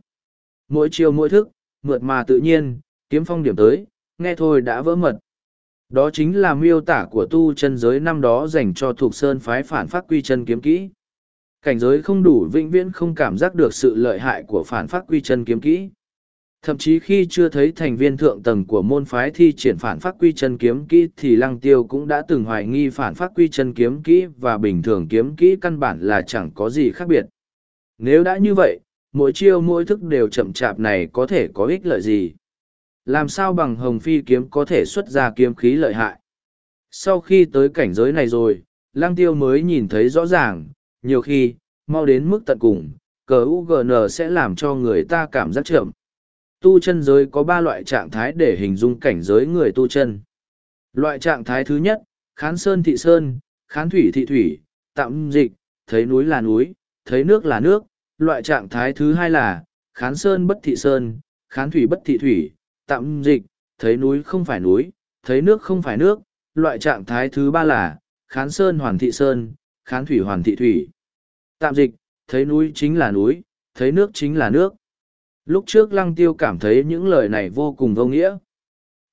Mỗi chiều mỗi thức, mượt mà tự nhiên, kiếm phong điểm tới, nghe thôi đã vỡ mật. Đó chính là miêu tả của tu chân giới năm đó dành cho thuộc sơn phái phản phát quy chân kiếm kỹ. Cảnh giới không đủ vĩnh viễn không cảm giác được sự lợi hại của phản phát quy chân kiếm kỹ. Thậm chí khi chưa thấy thành viên thượng tầng của môn phái thi triển phản phát quy chân kiếm kỹ thì lăng tiêu cũng đã từng hoài nghi phản phát quy chân kiếm kỹ và bình thường kiếm kỹ căn bản là chẳng có gì khác biệt. Nếu đã như vậy, mỗi chiêu mỗi thức đều chậm chạp này có thể có ích lợi gì? Làm sao bằng hồng phi kiếm có thể xuất ra kiếm khí lợi hại? Sau khi tới cảnh giới này rồi, lăng tiêu mới nhìn thấy rõ ràng, nhiều khi, mau đến mức tận cùng, cờ UGN sẽ làm cho người ta cảm giác chậm. Tu chân giới có ba loại trạng thái để hình dung cảnh giới người tu chân. Loại trạng thái thứ nhất, khán sơn thị sơn, khán thủy thị thủy, tạm dịch, thấy núi là núi, thấy nước là nước. Loại trạng thái thứ hai là, khán sơn bất thị sơn, khán thủy bất thị thủy, tạm dịch, thấy núi không phải núi, thấy nước không phải nước. Loại trạng thái thứ ba là, khán sơn hoàn thị sơn, khán thủy hoàn thị thủy. Tạm dịch, thấy núi chính là núi, thấy nước chính là nước. Lúc trước lăng tiêu cảm thấy những lời này vô cùng vô nghĩa.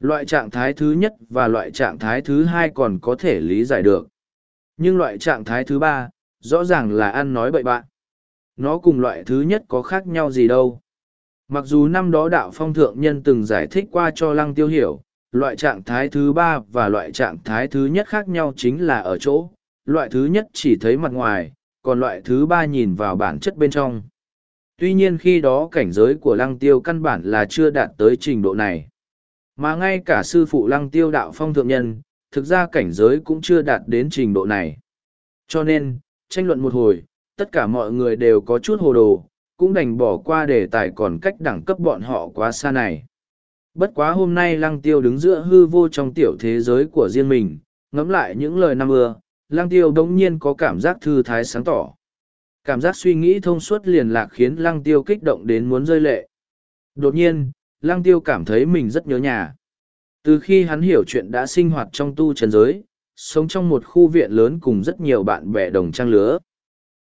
Loại trạng thái thứ nhất và loại trạng thái thứ hai còn có thể lý giải được. Nhưng loại trạng thái thứ ba, rõ ràng là ăn nói bậy bạn. Nó cùng loại thứ nhất có khác nhau gì đâu. Mặc dù năm đó đạo phong thượng nhân từng giải thích qua cho lăng tiêu hiểu, loại trạng thái thứ ba và loại trạng thái thứ nhất khác nhau chính là ở chỗ, loại thứ nhất chỉ thấy mặt ngoài, còn loại thứ ba nhìn vào bản chất bên trong. Tuy nhiên khi đó cảnh giới của lăng tiêu căn bản là chưa đạt tới trình độ này. Mà ngay cả sư phụ lăng tiêu đạo phong thượng nhân, thực ra cảnh giới cũng chưa đạt đến trình độ này. Cho nên, tranh luận một hồi, tất cả mọi người đều có chút hồ đồ, cũng đành bỏ qua đề tài còn cách đẳng cấp bọn họ quá xa này. Bất quá hôm nay lăng tiêu đứng giữa hư vô trong tiểu thế giới của riêng mình, ngẫm lại những lời năm ưa, lăng tiêu đống nhiên có cảm giác thư thái sáng tỏ. Cảm giác suy nghĩ thông suốt liền lạc khiến lăng tiêu kích động đến muốn rơi lệ. Đột nhiên, lăng tiêu cảm thấy mình rất nhớ nhà. Từ khi hắn hiểu chuyện đã sinh hoạt trong tu trần giới, sống trong một khu viện lớn cùng rất nhiều bạn bè đồng trang lứa.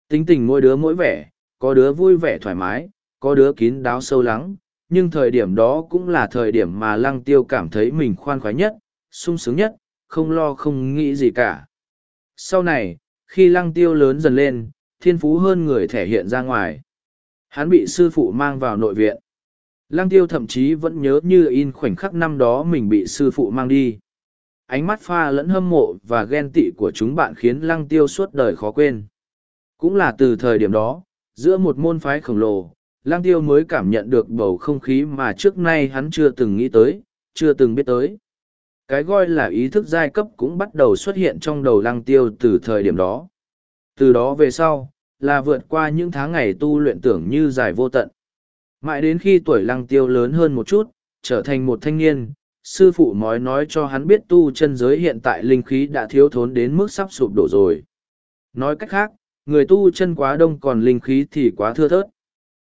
Tính tình mỗi đứa mỗi vẻ, có đứa vui vẻ thoải mái, có đứa kín đáo sâu lắng, nhưng thời điểm đó cũng là thời điểm mà lăng tiêu cảm thấy mình khoan khoái nhất, sung sướng nhất, không lo không nghĩ gì cả. Sau này, khi lăng tiêu lớn dần lên, thiên phú hơn người thể hiện ra ngoài. Hắn bị sư phụ mang vào nội viện. Lăng tiêu thậm chí vẫn nhớ như in khoảnh khắc năm đó mình bị sư phụ mang đi. Ánh mắt pha lẫn hâm mộ và ghen tị của chúng bạn khiến lăng tiêu suốt đời khó quên. Cũng là từ thời điểm đó, giữa một môn phái khổng lồ, lăng tiêu mới cảm nhận được bầu không khí mà trước nay hắn chưa từng nghĩ tới, chưa từng biết tới. Cái gọi là ý thức giai cấp cũng bắt đầu xuất hiện trong đầu lăng tiêu từ thời điểm đó. Từ đó về sau, là vượt qua những tháng ngày tu luyện tưởng như dài vô tận. Mãi đến khi tuổi lăng tiêu lớn hơn một chút, trở thành một thanh niên, sư phụ nói nói cho hắn biết tu chân giới hiện tại linh khí đã thiếu thốn đến mức sắp sụp đổ rồi. Nói cách khác, người tu chân quá đông còn linh khí thì quá thưa thớt.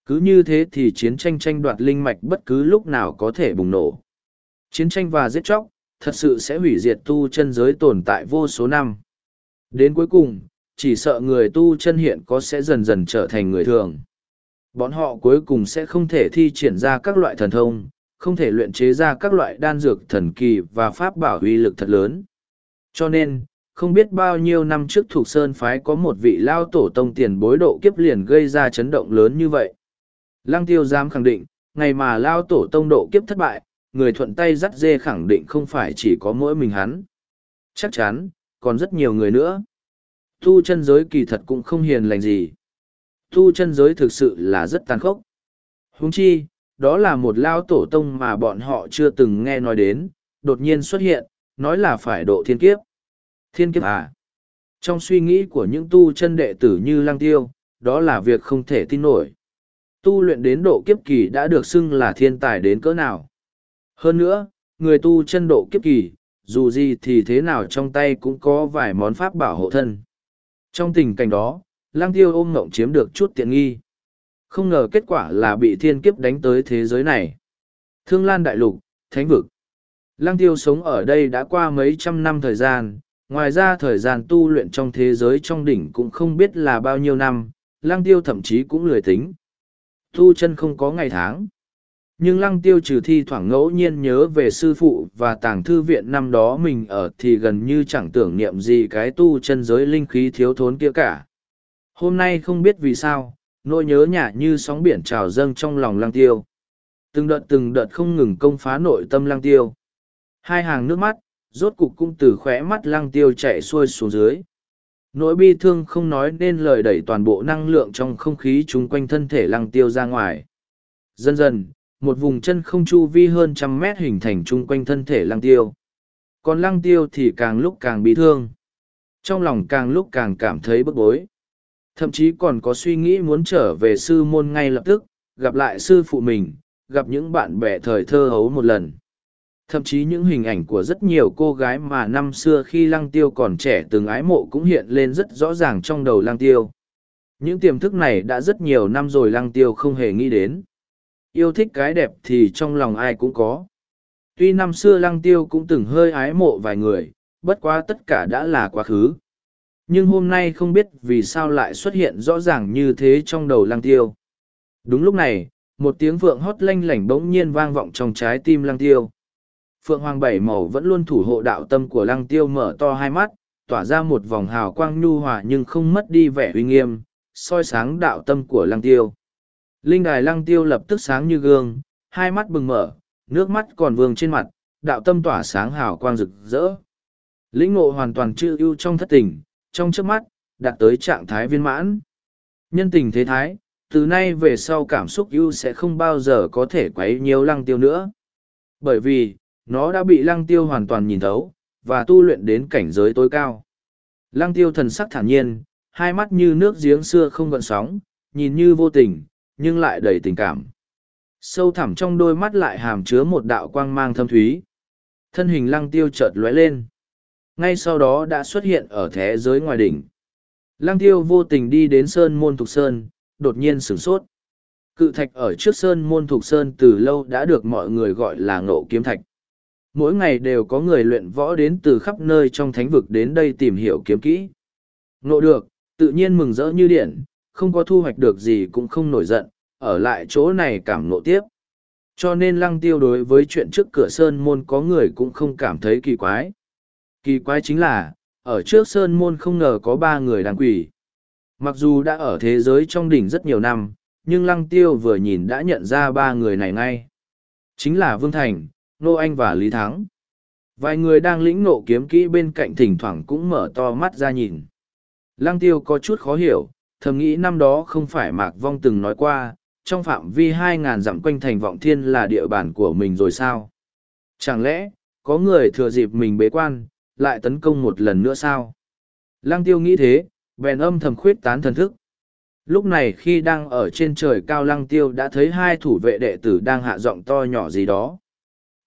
Cứ như thế thì chiến tranh tranh đoạt linh mạch bất cứ lúc nào có thể bùng nổ. Chiến tranh và giết chóc, thật sự sẽ hủy diệt tu chân giới tồn tại vô số năm. Đến cuối cùng, chỉ sợ người tu chân hiện có sẽ dần dần trở thành người thường. Bọn họ cuối cùng sẽ không thể thi triển ra các loại thần thông, không thể luyện chế ra các loại đan dược thần kỳ và pháp bảo uy lực thật lớn. Cho nên, không biết bao nhiêu năm trước thuộc Sơn Phái có một vị lao tổ tông tiền bối độ kiếp liền gây ra chấn động lớn như vậy. Lăng tiêu dám khẳng định, ngày mà lao tổ tông độ kiếp thất bại, người thuận tay dắt dê khẳng định không phải chỉ có mỗi mình hắn. Chắc chắn, còn rất nhiều người nữa. Tu chân giới kỳ thật cũng không hiền lành gì. Tu chân giới thực sự là rất tàn khốc. Huống chi, đó là một lao tổ tông mà bọn họ chưa từng nghe nói đến, đột nhiên xuất hiện, nói là phải độ thiên kiếp. Thiên kiếp à? Trong suy nghĩ của những tu chân đệ tử như Lăng Tiêu, đó là việc không thể tin nổi. Tu luyện đến độ kiếp kỳ đã được xưng là thiên tài đến cỡ nào. Hơn nữa, người tu chân độ kiếp kỳ, dù gì thì thế nào trong tay cũng có vài món pháp bảo hộ thân. Trong tình cảnh đó, lang tiêu ôm ngộng chiếm được chút tiện nghi. Không ngờ kết quả là bị thiên kiếp đánh tới thế giới này. Thương Lan Đại Lục, Thánh Vực. Lăng tiêu sống ở đây đã qua mấy trăm năm thời gian, ngoài ra thời gian tu luyện trong thế giới trong đỉnh cũng không biết là bao nhiêu năm, lăng tiêu thậm chí cũng lười tính. Tu chân không có ngày tháng. Nhưng lăng tiêu trừ thi thoảng ngẫu nhiên nhớ về sư phụ và tàng thư viện năm đó mình ở thì gần như chẳng tưởng niệm gì cái tu chân giới linh khí thiếu thốn kia cả. Hôm nay không biết vì sao, nỗi nhớ nhả như sóng biển trào dâng trong lòng lăng tiêu. Từng đợt từng đợt không ngừng công phá nội tâm lăng tiêu. Hai hàng nước mắt, rốt cục cũng từ khóe mắt lăng tiêu chạy xuôi xuống dưới. Nỗi bi thương không nói nên lời đẩy toàn bộ năng lượng trong không khí chung quanh thân thể lăng tiêu ra ngoài. Dần dần, một vùng chân không chu vi hơn trăm mét hình thành chung quanh thân thể lăng tiêu. Còn lăng tiêu thì càng lúc càng bị thương. Trong lòng càng lúc càng cảm thấy bức bối. Thậm chí còn có suy nghĩ muốn trở về sư môn ngay lập tức, gặp lại sư phụ mình, gặp những bạn bè thời thơ hấu một lần. Thậm chí những hình ảnh của rất nhiều cô gái mà năm xưa khi lăng tiêu còn trẻ từng ái mộ cũng hiện lên rất rõ ràng trong đầu lăng tiêu. Những tiềm thức này đã rất nhiều năm rồi lăng tiêu không hề nghĩ đến. Yêu thích cái đẹp thì trong lòng ai cũng có. Tuy năm xưa lăng tiêu cũng từng hơi ái mộ vài người, bất quá tất cả đã là quá khứ. Nhưng hôm nay không biết vì sao lại xuất hiện rõ ràng như thế trong đầu lăng tiêu. Đúng lúc này, một tiếng phượng hót lanh lảnh bỗng nhiên vang vọng trong trái tim lăng tiêu. Phượng hoàng bảy màu vẫn luôn thủ hộ đạo tâm của lăng tiêu mở to hai mắt, tỏa ra một vòng hào quang nhu hòa nhưng không mất đi vẻ uy nghiêm, soi sáng đạo tâm của lăng tiêu. Linh đài lăng tiêu lập tức sáng như gương, hai mắt bừng mở, nước mắt còn vương trên mặt, đạo tâm tỏa sáng hào quang rực rỡ. Lĩnh ngộ hoàn toàn chữ ưu trong thất tình, trong trước mắt, đạt tới trạng thái viên mãn. Nhân tình thế thái, từ nay về sau cảm xúc ưu sẽ không bao giờ có thể quấy nhiều lăng tiêu nữa. Bởi vì, nó đã bị lăng tiêu hoàn toàn nhìn thấu, và tu luyện đến cảnh giới tối cao. Lăng tiêu thần sắc thản nhiên, hai mắt như nước giếng xưa không gợn sóng, nhìn như vô tình, nhưng lại đầy tình cảm. Sâu thẳm trong đôi mắt lại hàm chứa một đạo quang mang thâm thúy. Thân hình lăng tiêu chợt lóe lên. Ngay sau đó đã xuất hiện ở thế giới ngoài đỉnh. Lăng tiêu vô tình đi đến sơn môn thục sơn, đột nhiên sửng sốt. Cự thạch ở trước sơn môn thục sơn từ lâu đã được mọi người gọi là ngộ kiếm thạch. Mỗi ngày đều có người luyện võ đến từ khắp nơi trong thánh vực đến đây tìm hiểu kiếm kỹ. Ngộ được, tự nhiên mừng rỡ như điện, không có thu hoạch được gì cũng không nổi giận, ở lại chỗ này cảm nộ tiếp. Cho nên lăng tiêu đối với chuyện trước cửa sơn môn có người cũng không cảm thấy kỳ quái. Kỳ quái chính là, ở trước sơn môn không ngờ có ba người đang quỷ. Mặc dù đã ở thế giới trong đỉnh rất nhiều năm, nhưng lăng tiêu vừa nhìn đã nhận ra ba người này ngay. Chính là Vương Thành, Nô Anh và Lý Thắng. Vài người đang lĩnh nộ kiếm kỹ bên cạnh thỉnh thoảng cũng mở to mắt ra nhìn. Lăng tiêu có chút khó hiểu, thầm nghĩ năm đó không phải Mạc Vong từng nói qua, trong phạm vi hai ngàn dặm quanh thành vọng thiên là địa bàn của mình rồi sao? Chẳng lẽ, có người thừa dịp mình bế quan, lại tấn công một lần nữa sao? Lăng tiêu nghĩ thế, bèn âm thầm khuyết tán thần thức. Lúc này khi đang ở trên trời cao lăng tiêu đã thấy hai thủ vệ đệ tử đang hạ giọng to nhỏ gì đó.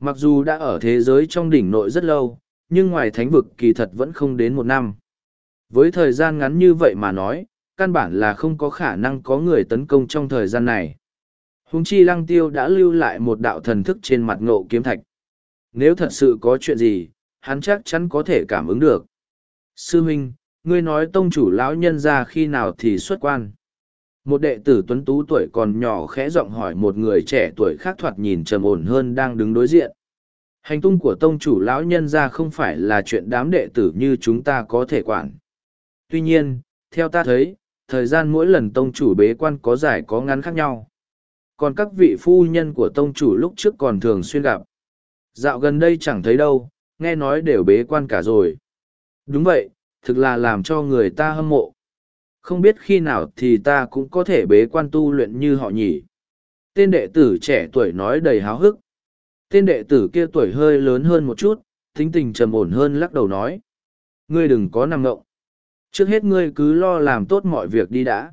Mặc dù đã ở thế giới trong đỉnh nội rất lâu, nhưng ngoài thánh vực kỳ thật vẫn không đến một năm. Với thời gian ngắn như vậy mà nói, căn bản là không có khả năng có người tấn công trong thời gian này. Hùng chi lăng tiêu đã lưu lại một đạo thần thức trên mặt ngộ kiếm thạch. Nếu thật sự có chuyện gì, hắn chắc chắn có thể cảm ứng được. Sư huynh, ngươi nói tông chủ lão nhân ra khi nào thì xuất quan. Một đệ tử tuấn tú tuổi còn nhỏ khẽ giọng hỏi một người trẻ tuổi khác thoạt nhìn trầm ổn hơn đang đứng đối diện. Hành tung của tông chủ lão nhân ra không phải là chuyện đám đệ tử như chúng ta có thể quản. Tuy nhiên, theo ta thấy, thời gian mỗi lần tông chủ bế quan có dài có ngắn khác nhau. Còn các vị phu nhân của tông chủ lúc trước còn thường xuyên gặp. Dạo gần đây chẳng thấy đâu, nghe nói đều bế quan cả rồi. Đúng vậy, thực là làm cho người ta hâm mộ. Không biết khi nào thì ta cũng có thể bế quan tu luyện như họ nhỉ. Tên đệ tử trẻ tuổi nói đầy háo hức. Tên đệ tử kia tuổi hơi lớn hơn một chút, tính tình trầm ổn hơn lắc đầu nói. Ngươi đừng có nằm ngộng. Trước hết ngươi cứ lo làm tốt mọi việc đi đã.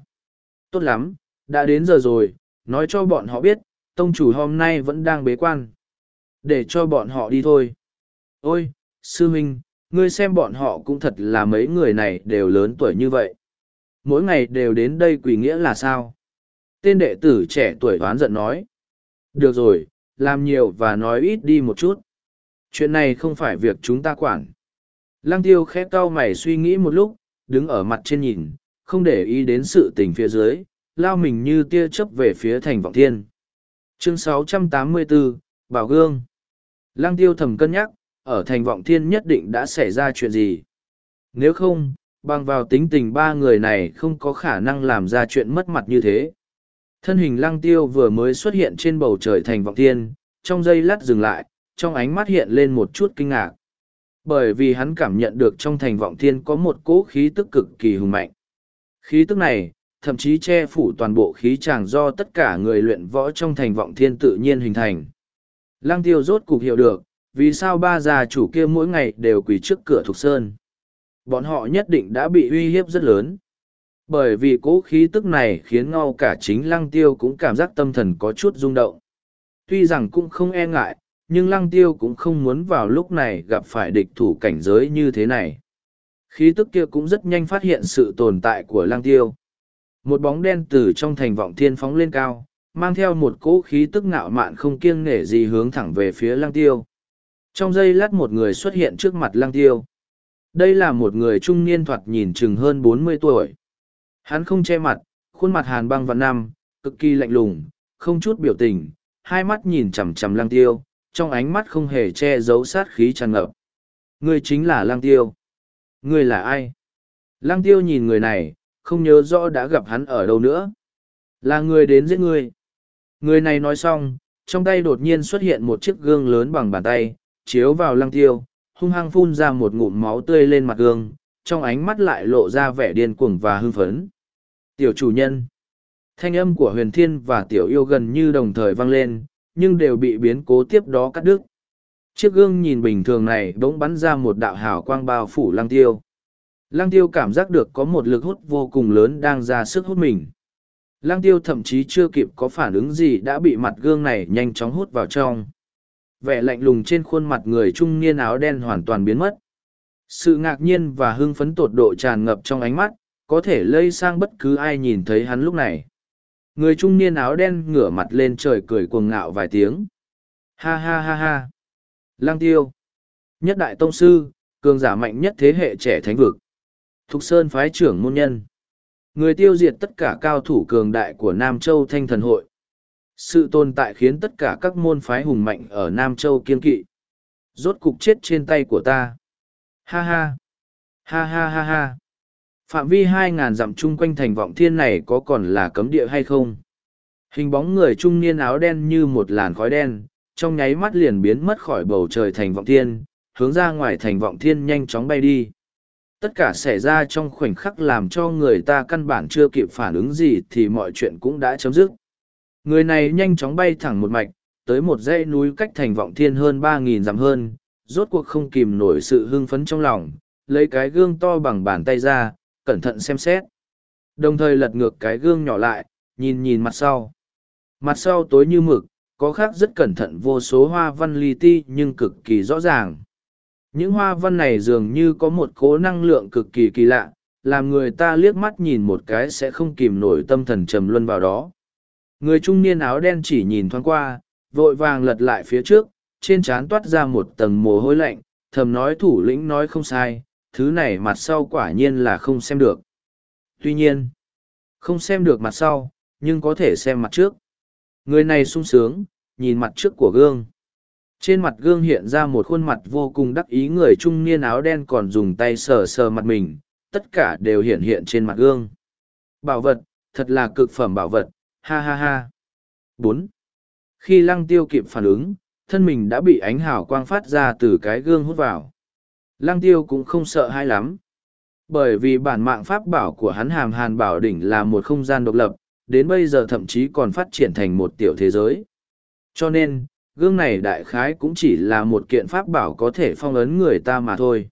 Tốt lắm, đã đến giờ rồi, nói cho bọn họ biết, tông chủ hôm nay vẫn đang bế quan. Để cho bọn họ đi thôi. Ôi, sư huynh, ngươi xem bọn họ cũng thật là mấy người này đều lớn tuổi như vậy. Mỗi ngày đều đến đây quỷ nghĩa là sao? Tên đệ tử trẻ tuổi đoán giận nói. Được rồi, làm nhiều và nói ít đi một chút. Chuyện này không phải việc chúng ta quản. Lăng tiêu khẽ cau mày suy nghĩ một lúc, đứng ở mặt trên nhìn, không để ý đến sự tình phía dưới, lao mình như tia chớp về phía thành vọng thiên. Chương 684, Bảo Gương Lăng tiêu thầm cân nhắc, ở thành vọng thiên nhất định đã xảy ra chuyện gì. Nếu không, bằng vào tính tình ba người này không có khả năng làm ra chuyện mất mặt như thế. Thân hình lăng tiêu vừa mới xuất hiện trên bầu trời thành vọng thiên, trong giây lát dừng lại, trong ánh mắt hiện lên một chút kinh ngạc bởi vì hắn cảm nhận được trong thành vọng thiên có một cỗ khí tức cực kỳ hùng mạnh. Khí tức này, thậm chí che phủ toàn bộ khí tràng do tất cả người luyện võ trong thành vọng thiên tự nhiên hình thành. Lăng tiêu rốt cục hiểu được, vì sao ba già chủ kia mỗi ngày đều quỳ trước cửa thuộc sơn. Bọn họ nhất định đã bị uy hiếp rất lớn. Bởi vì cố khí tức này khiến ngao cả chính lăng tiêu cũng cảm giác tâm thần có chút rung động. Tuy rằng cũng không e ngại, nhưng lăng tiêu cũng không muốn vào lúc này gặp phải địch thủ cảnh giới như thế này. Khí tức kia cũng rất nhanh phát hiện sự tồn tại của lăng tiêu. Một bóng đen từ trong thành vọng thiên phóng lên cao, mang theo một cỗ khí tức ngạo mạn không kiêng nể gì hướng thẳng về phía lăng tiêu. Trong giây lát một người xuất hiện trước mặt lăng tiêu. Đây là một người trung niên thoạt nhìn chừng hơn bốn mươi tuổi. Hắn không che mặt, khuôn mặt hàn băng và năm, cực kỳ lạnh lùng, không chút biểu tình, hai mắt nhìn chằm chằm lăng tiêu, trong ánh mắt không hề che giấu sát khí tràn ngập. Người chính là lăng tiêu. Người là ai? Lăng tiêu nhìn người này, không nhớ rõ đã gặp hắn ở đâu nữa. Là người đến giết người. Người này nói xong, trong tay đột nhiên xuất hiện một chiếc gương lớn bằng bàn tay, chiếu vào lăng tiêu, hung hăng phun ra một ngụm máu tươi lên mặt gương, trong ánh mắt lại lộ ra vẻ điên cuồng và hưng phấn. Tiểu chủ nhân. Thanh âm của huyền thiên và tiểu yêu gần như đồng thời vang lên, nhưng đều bị biến cố tiếp đó cắt đứt. Chiếc gương nhìn bình thường này bỗng bắn ra một đạo hào quang bao phủ lăng tiêu. Lăng tiêu cảm giác được có một lực hút vô cùng lớn đang ra sức hút mình. Lăng tiêu thậm chí chưa kịp có phản ứng gì đã bị mặt gương này nhanh chóng hút vào trong. Vẻ lạnh lùng trên khuôn mặt người trung niên áo đen hoàn toàn biến mất. Sự ngạc nhiên và hưng phấn tột độ tràn ngập trong ánh mắt, có thể lây sang bất cứ ai nhìn thấy hắn lúc này. Người trung niên áo đen ngửa mặt lên trời cười cuồng ngạo vài tiếng. Ha ha ha ha. Lăng tiêu. Nhất đại tông sư, cường giả mạnh nhất thế hệ trẻ thánh vực. Thục Sơn phái trưởng môn nhân. Người tiêu diệt tất cả cao thủ cường đại của Nam Châu Thanh Thần Hội. Sự tồn tại khiến tất cả các môn phái hùng mạnh ở Nam Châu kiên kỵ. Rốt cục chết trên tay của ta. Ha ha. Ha ha ha ha. Phạm vi hai ngàn dặm chung quanh thành vọng thiên này có còn là cấm địa hay không? Hình bóng người trung niên áo đen như một làn khói đen, trong nháy mắt liền biến mất khỏi bầu trời thành vọng thiên, hướng ra ngoài thành vọng thiên nhanh chóng bay đi. Tất cả xảy ra trong khoảnh khắc làm cho người ta căn bản chưa kịp phản ứng gì thì mọi chuyện cũng đã chấm dứt. Người này nhanh chóng bay thẳng một mạch, tới một dãy núi cách thành vọng thiên hơn ba nghìn dặm hơn, rốt cuộc không kìm nổi sự hưng phấn trong lòng, lấy cái gương to bằng bàn tay ra, cẩn thận xem xét. Đồng thời lật ngược cái gương nhỏ lại, nhìn nhìn mặt sau. Mặt sau tối như mực, có khác rất cẩn thận vô số hoa văn li ti nhưng cực kỳ rõ ràng. Những hoa văn này dường như có một cố năng lượng cực kỳ kỳ lạ, làm người ta liếc mắt nhìn một cái sẽ không kìm nổi tâm thần trầm luân vào đó. Người trung niên áo đen chỉ nhìn thoáng qua, vội vàng lật lại phía trước, trên trán toát ra một tầng mồ hôi lạnh, thầm nói thủ lĩnh nói không sai, thứ này mặt sau quả nhiên là không xem được. Tuy nhiên, không xem được mặt sau, nhưng có thể xem mặt trước. Người này sung sướng, nhìn mặt trước của gương. Trên mặt gương hiện ra một khuôn mặt vô cùng đắc ý người trung niên áo đen còn dùng tay sờ sờ mặt mình, tất cả đều hiện hiện trên mặt gương. Bảo vật, thật là cực phẩm bảo vật, ha ha ha. bốn Khi lăng tiêu kịp phản ứng, thân mình đã bị ánh hào quang phát ra từ cái gương hút vào. Lăng tiêu cũng không sợ hay lắm. Bởi vì bản mạng pháp bảo của hắn hàm hàn bảo đỉnh là một không gian độc lập, đến bây giờ thậm chí còn phát triển thành một tiểu thế giới. Cho nên, gương này đại khái cũng chỉ là một kiện pháp bảo có thể phong ấn người ta mà thôi.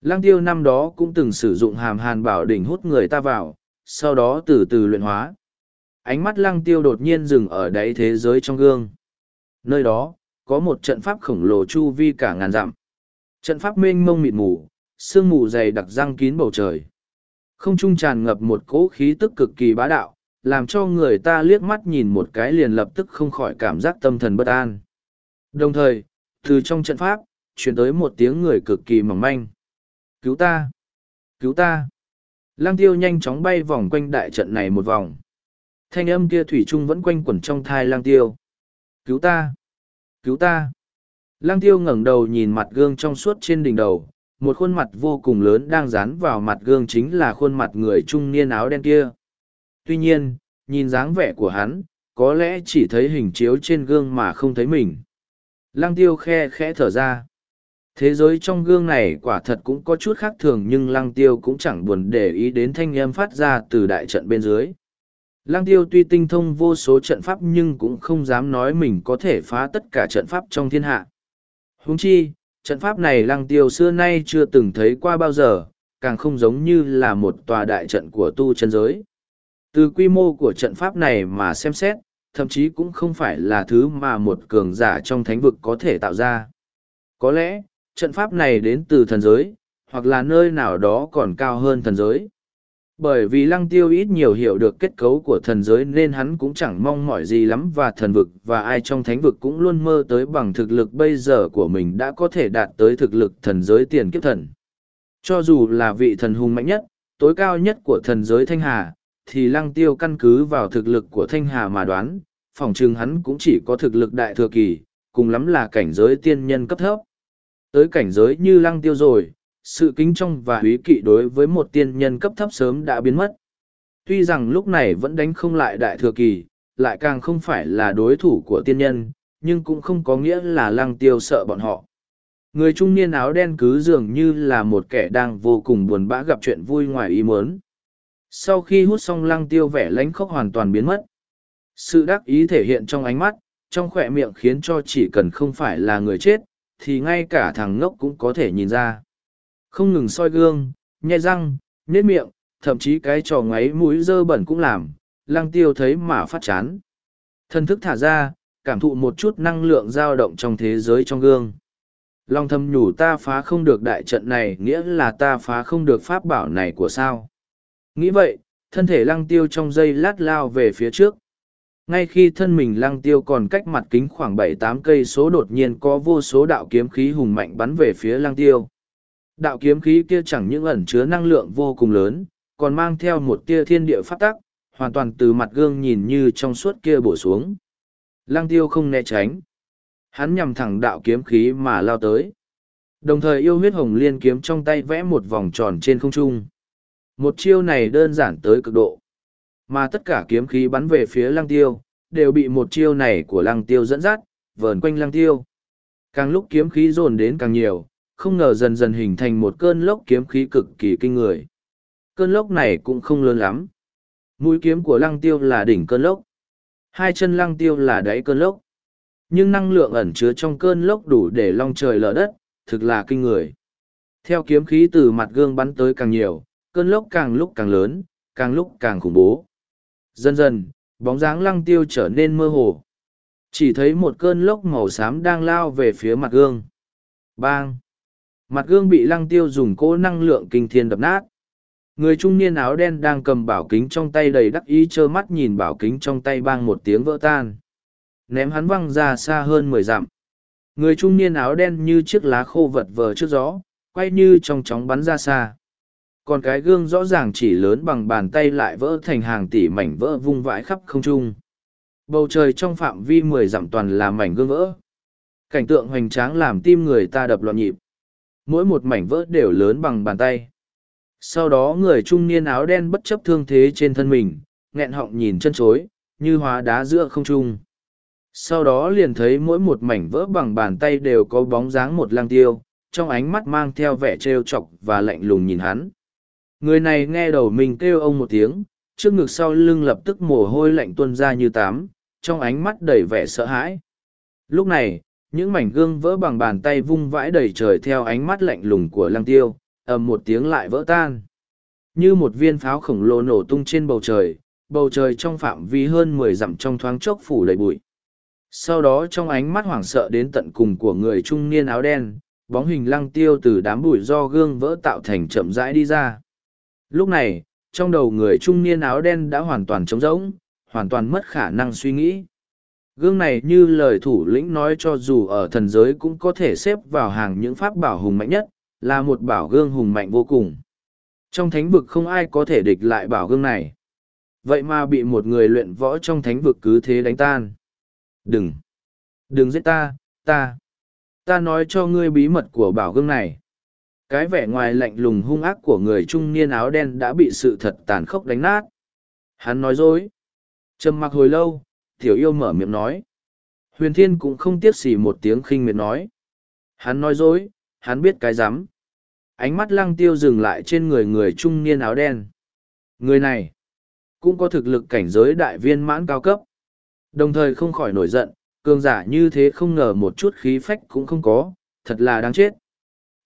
Lăng tiêu năm đó cũng từng sử dụng hàm hàn bảo đỉnh hút người ta vào, sau đó từ từ luyện hóa. Ánh mắt lăng tiêu đột nhiên dừng ở đáy thế giới trong gương. Nơi đó, có một trận pháp khổng lồ chu vi cả ngàn dặm. Trận pháp mênh mông mịt mù, sương mù dày đặc răng kín bầu trời. Không trung tràn ngập một cỗ khí tức cực kỳ bá đạo, làm cho người ta liếc mắt nhìn một cái liền lập tức không khỏi cảm giác tâm thần bất an. Đồng thời, từ trong trận pháp, truyền tới một tiếng người cực kỳ mỏng manh. Cứu ta! Cứu ta! Lăng tiêu nhanh chóng bay vòng quanh đại trận này một vòng. Thanh âm kia thủy chung vẫn quanh quẩn trong thai lang tiêu. Cứu ta! Cứu ta! Lăng tiêu ngẩng đầu nhìn mặt gương trong suốt trên đỉnh đầu, một khuôn mặt vô cùng lớn đang dán vào mặt gương chính là khuôn mặt người trung niên áo đen kia. Tuy nhiên, nhìn dáng vẻ của hắn, có lẽ chỉ thấy hình chiếu trên gương mà không thấy mình. Lăng tiêu khe khẽ thở ra. Thế giới trong gương này quả thật cũng có chút khác thường nhưng lăng tiêu cũng chẳng buồn để ý đến thanh âm phát ra từ đại trận bên dưới. Lăng tiêu tuy tinh thông vô số trận pháp nhưng cũng không dám nói mình có thể phá tất cả trận pháp trong thiên hạ. Huống chi, trận pháp này lăng tiêu xưa nay chưa từng thấy qua bao giờ, càng không giống như là một tòa đại trận của tu chân giới. Từ quy mô của trận pháp này mà xem xét, thậm chí cũng không phải là thứ mà một cường giả trong thánh vực có thể tạo ra. Có lẽ, trận pháp này đến từ thần giới, hoặc là nơi nào đó còn cao hơn thần giới. Bởi vì lăng tiêu ít nhiều hiểu được kết cấu của thần giới nên hắn cũng chẳng mong mỏi gì lắm và thần vực và ai trong thánh vực cũng luôn mơ tới bằng thực lực bây giờ của mình đã có thể đạt tới thực lực thần giới tiền kiếp thần. Cho dù là vị thần hùng mạnh nhất, tối cao nhất của thần giới Thanh Hà, thì lăng tiêu căn cứ vào thực lực của Thanh Hà mà đoán, phòng trừng hắn cũng chỉ có thực lực đại thừa kỳ, cùng lắm là cảnh giới tiên nhân cấp thấp. Tới cảnh giới như lăng tiêu rồi, sự kính trọng và húy kỵ đối với một tiên nhân cấp thấp sớm đã biến mất. Tuy rằng lúc này vẫn đánh không lại đại thừa kỳ, lại càng không phải là đối thủ của tiên nhân, nhưng cũng không có nghĩa là lăng tiêu sợ bọn họ. Người trung niên áo đen cứ dường như là một kẻ đang vô cùng buồn bã gặp chuyện vui ngoài ý muốn. Sau khi hút xong lăng tiêu vẻ lánh khóc hoàn toàn biến mất. Sự đắc ý thể hiện trong ánh mắt, trong khỏe miệng khiến cho chỉ cần không phải là người chết, thì ngay cả thằng ngốc cũng có thể nhìn ra. Không ngừng soi gương, nhai răng, nhếch miệng, thậm chí cái trò ngáy mũi dơ bẩn cũng làm, lăng tiêu thấy mà phát chán. Thân thức thả ra, cảm thụ một chút năng lượng dao động trong thế giới trong gương. Long thầm nhủ ta phá không được đại trận này nghĩa là ta phá không được pháp bảo này của sao. Nghĩ vậy, thân thể lăng tiêu trong giây lát lao về phía trước. Ngay khi thân mình lăng tiêu còn cách mặt kính khoảng bảy tám cây số đột nhiên có vô số đạo kiếm khí hùng mạnh bắn về phía lăng tiêu. Đạo kiếm khí kia chẳng những ẩn chứa năng lượng vô cùng lớn, còn mang theo một tia thiên địa phát tắc, hoàn toàn từ mặt gương nhìn như trong suốt kia bổ xuống. Lăng tiêu không né tránh. Hắn nhằm thẳng đạo kiếm khí mà lao tới. Đồng thời yêu huyết hồng liên kiếm trong tay vẽ một vòng tròn trên không trung. Một chiêu này đơn giản tới cực độ. Mà tất cả kiếm khí bắn về phía lăng tiêu, đều bị một chiêu này của lăng tiêu dẫn dắt, vờn quanh lăng tiêu. Càng lúc kiếm khí dồn đến càng nhiều, không ngờ dần dần hình thành một cơn lốc kiếm khí cực kỳ kinh người. Cơn lốc này cũng không lớn lắm. Mũi kiếm của lăng tiêu là đỉnh cơn lốc. Hai chân lăng tiêu là đáy cơn lốc. Nhưng năng lượng ẩn chứa trong cơn lốc đủ để long trời lở đất, thực là kinh người. Theo kiếm khí từ mặt gương bắn tới càng nhiều, cơn lốc càng lúc càng lớn, càng lúc càng khủng bố. Dần dần, bóng dáng lăng tiêu trở nên mơ hồ. Chỉ thấy một cơn lốc màu xám đang lao về phía mặt gương. Bang! Mặt gương bị lăng tiêu dùng cỗ năng lượng kinh thiên đập nát. Người trung niên áo đen đang cầm bảo kính trong tay đầy đắc ý trơ mắt nhìn bảo kính trong tay bang một tiếng vỡ tan. Ném hắn văng ra xa hơn mười dặm. Người trung niên áo đen như chiếc lá khô vật vờ trước gió, quay như trong chóng bắn ra xa. Còn cái gương rõ ràng chỉ lớn bằng bàn tay lại vỡ thành hàng tỷ mảnh vỡ vung vãi khắp không trung. Bầu trời trong phạm vi mười dặm toàn là mảnh gương vỡ. Cảnh tượng hoành tráng làm tim người ta đập loạn nhịp mỗi một mảnh vỡ đều lớn bằng bàn tay. Sau đó người trung niên áo đen bất chấp thương thế trên thân mình, nghẹn họng nhìn chân chối, như hóa đá giữa không trung. Sau đó liền thấy mỗi một mảnh vỡ bằng bàn tay đều có bóng dáng một lang tiêu, trong ánh mắt mang theo vẻ trêu chọc và lạnh lùng nhìn hắn. Người này nghe đầu mình kêu ông một tiếng, trước ngực sau lưng lập tức mồ hôi lạnh tuôn ra như tám, trong ánh mắt đầy vẻ sợ hãi. Lúc này, những mảnh gương vỡ bằng bàn tay vung vãi đầy trời theo ánh mắt lạnh lùng của lăng tiêu, ầm một tiếng lại vỡ tan. Như một viên pháo khổng lồ nổ tung trên bầu trời, bầu trời trong phạm vi hơn mười dặm trong thoáng chốc phủ đầy bụi. Sau đó trong ánh mắt hoảng sợ đến tận cùng của người trung niên áo đen, bóng hình lăng tiêu từ đám bụi do gương vỡ tạo thành chậm rãi đi ra. Lúc này, trong đầu người trung niên áo đen đã hoàn toàn trống rỗng, hoàn toàn mất khả năng suy nghĩ. Gương này như lời thủ lĩnh nói cho dù ở thần giới cũng có thể xếp vào hàng những pháp bảo hùng mạnh nhất, là một bảo gương hùng mạnh vô cùng. Trong thánh vực không ai có thể địch lại bảo gương này. Vậy mà bị một người luyện võ trong thánh vực cứ thế đánh tan. Đừng! Đừng giết ta, ta! Ta nói cho ngươi bí mật của bảo gương này. Cái vẻ ngoài lạnh lùng hung ác của người trung niên áo đen đã bị sự thật tàn khốc đánh nát. Hắn nói dối. Trầm mặc hồi lâu, tiểu yêu mở miệng nói. Huyền thiên cũng không tiếc xì một tiếng khinh miệt nói. Hắn nói dối, hắn biết cái rắm Ánh mắt lăng tiêu dừng lại trên người người trung niên áo đen. Người này, cũng có thực lực cảnh giới đại viên mãn cao cấp. Đồng thời không khỏi nổi giận, cường giả như thế không ngờ một chút khí phách cũng không có, thật là đáng chết.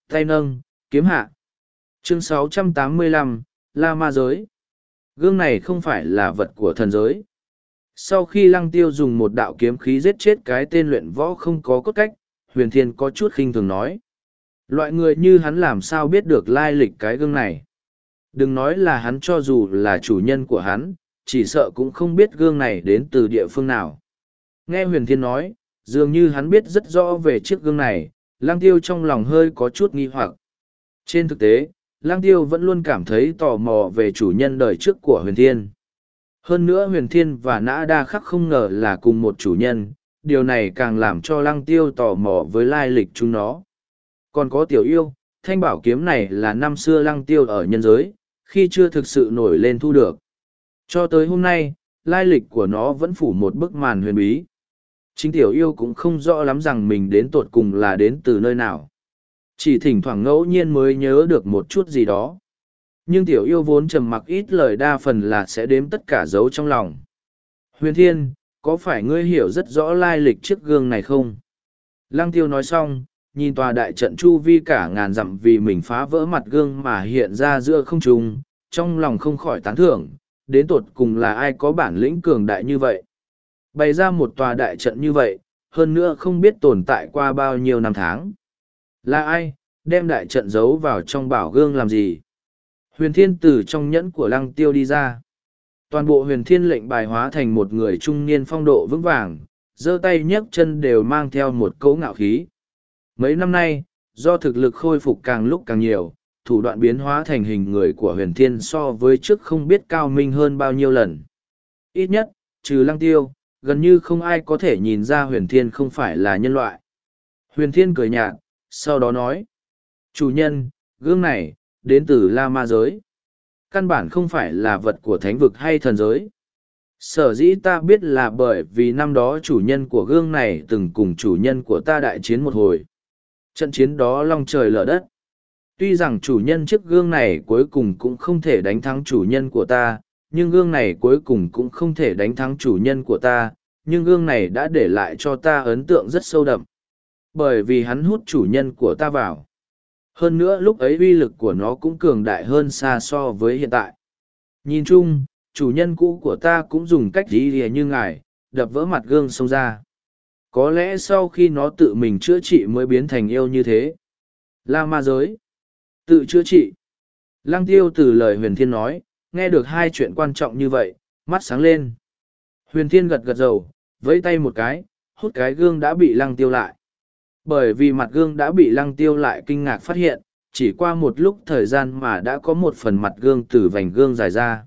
Tay nâng, kiếm hạ. chương 685, La Ma Giới Gương này không phải là vật của thần giới. Sau khi lăng tiêu dùng một đạo kiếm khí giết chết cái tên luyện võ không có cốt cách, huyền thiên có chút khinh thường nói. Loại người như hắn làm sao biết được lai lịch cái gương này. Đừng nói là hắn cho dù là chủ nhân của hắn, chỉ sợ cũng không biết gương này đến từ địa phương nào. Nghe huyền thiên nói, dường như hắn biết rất rõ về chiếc gương này, lang tiêu trong lòng hơi có chút nghi hoặc. Trên thực tế, lang tiêu vẫn luôn cảm thấy tò mò về chủ nhân đời trước của huyền thiên. Hơn nữa huyền thiên và nã đa khắc không ngờ là cùng một chủ nhân, điều này càng làm cho lăng tiêu tò mò với lai lịch chúng nó. Còn có tiểu yêu, thanh bảo kiếm này là năm xưa lăng tiêu ở nhân giới, khi chưa thực sự nổi lên thu được. Cho tới hôm nay, lai lịch của nó vẫn phủ một bức màn huyền bí. Chính tiểu yêu cũng không rõ lắm rằng mình đến tột cùng là đến từ nơi nào. Chỉ thỉnh thoảng ngẫu nhiên mới nhớ được một chút gì đó. Nhưng tiểu yêu vốn trầm mặc ít lời đa phần là sẽ đếm tất cả dấu trong lòng. Huyền thiên, có phải ngươi hiểu rất rõ lai lịch chiếc gương này không? Lăng tiêu nói xong, nhìn tòa đại trận chu vi cả ngàn dặm vì mình phá vỡ mặt gương mà hiện ra giữa không trung, trong lòng không khỏi tán thưởng, đến tột cùng là ai có bản lĩnh cường đại như vậy. Bày ra một tòa đại trận như vậy, hơn nữa không biết tồn tại qua bao nhiêu năm tháng. Là ai, đem đại trận giấu vào trong bảo gương làm gì? Huyền thiên từ trong nhẫn của lăng tiêu đi ra. Toàn bộ huyền thiên lệnh bài hóa thành một người trung niên phong độ vững vàng, giơ tay nhấc chân đều mang theo một cấu ngạo khí. Mấy năm nay, do thực lực khôi phục càng lúc càng nhiều, thủ đoạn biến hóa thành hình người của huyền thiên so với trước không biết cao minh hơn bao nhiêu lần. Ít nhất, trừ lăng tiêu, gần như không ai có thể nhìn ra huyền thiên không phải là nhân loại. Huyền thiên cười nhạt, sau đó nói. Chủ nhân, gương này, đến từ La Ma Giới. Căn bản không phải là vật của thánh vực hay thần giới. Sở dĩ ta biết là bởi vì năm đó chủ nhân của gương này từng cùng chủ nhân của ta đại chiến một hồi. Trận chiến đó long trời lở đất. Tuy rằng chủ nhân chiếc gương này cuối cùng cũng không thể đánh thắng chủ nhân của ta, nhưng gương này cuối cùng cũng không thể đánh thắng chủ nhân của ta, nhưng gương này đã để lại cho ta ấn tượng rất sâu đậm. Bởi vì hắn hút chủ nhân của ta vào. Hơn nữa lúc ấy uy lực của nó cũng cường đại hơn xa so với hiện tại. Nhìn chung, chủ nhân cũ của ta cũng dùng cách gì lìa như ngài, đập vỡ mặt gương xông ra. Có lẽ sau khi nó tự mình chữa trị mới biến thành yêu như thế. La ma giới. Tự chữa trị. Lăng tiêu từ lời huyền thiên nói, nghe được hai chuyện quan trọng như vậy, mắt sáng lên. Huyền thiên gật gật dầu, vẫy tay một cái, hút cái gương đã bị lăng tiêu lại bởi vì mặt gương đã bị lăng tiêu lại kinh ngạc phát hiện, chỉ qua một lúc thời gian mà đã có một phần mặt gương từ vành gương dài ra.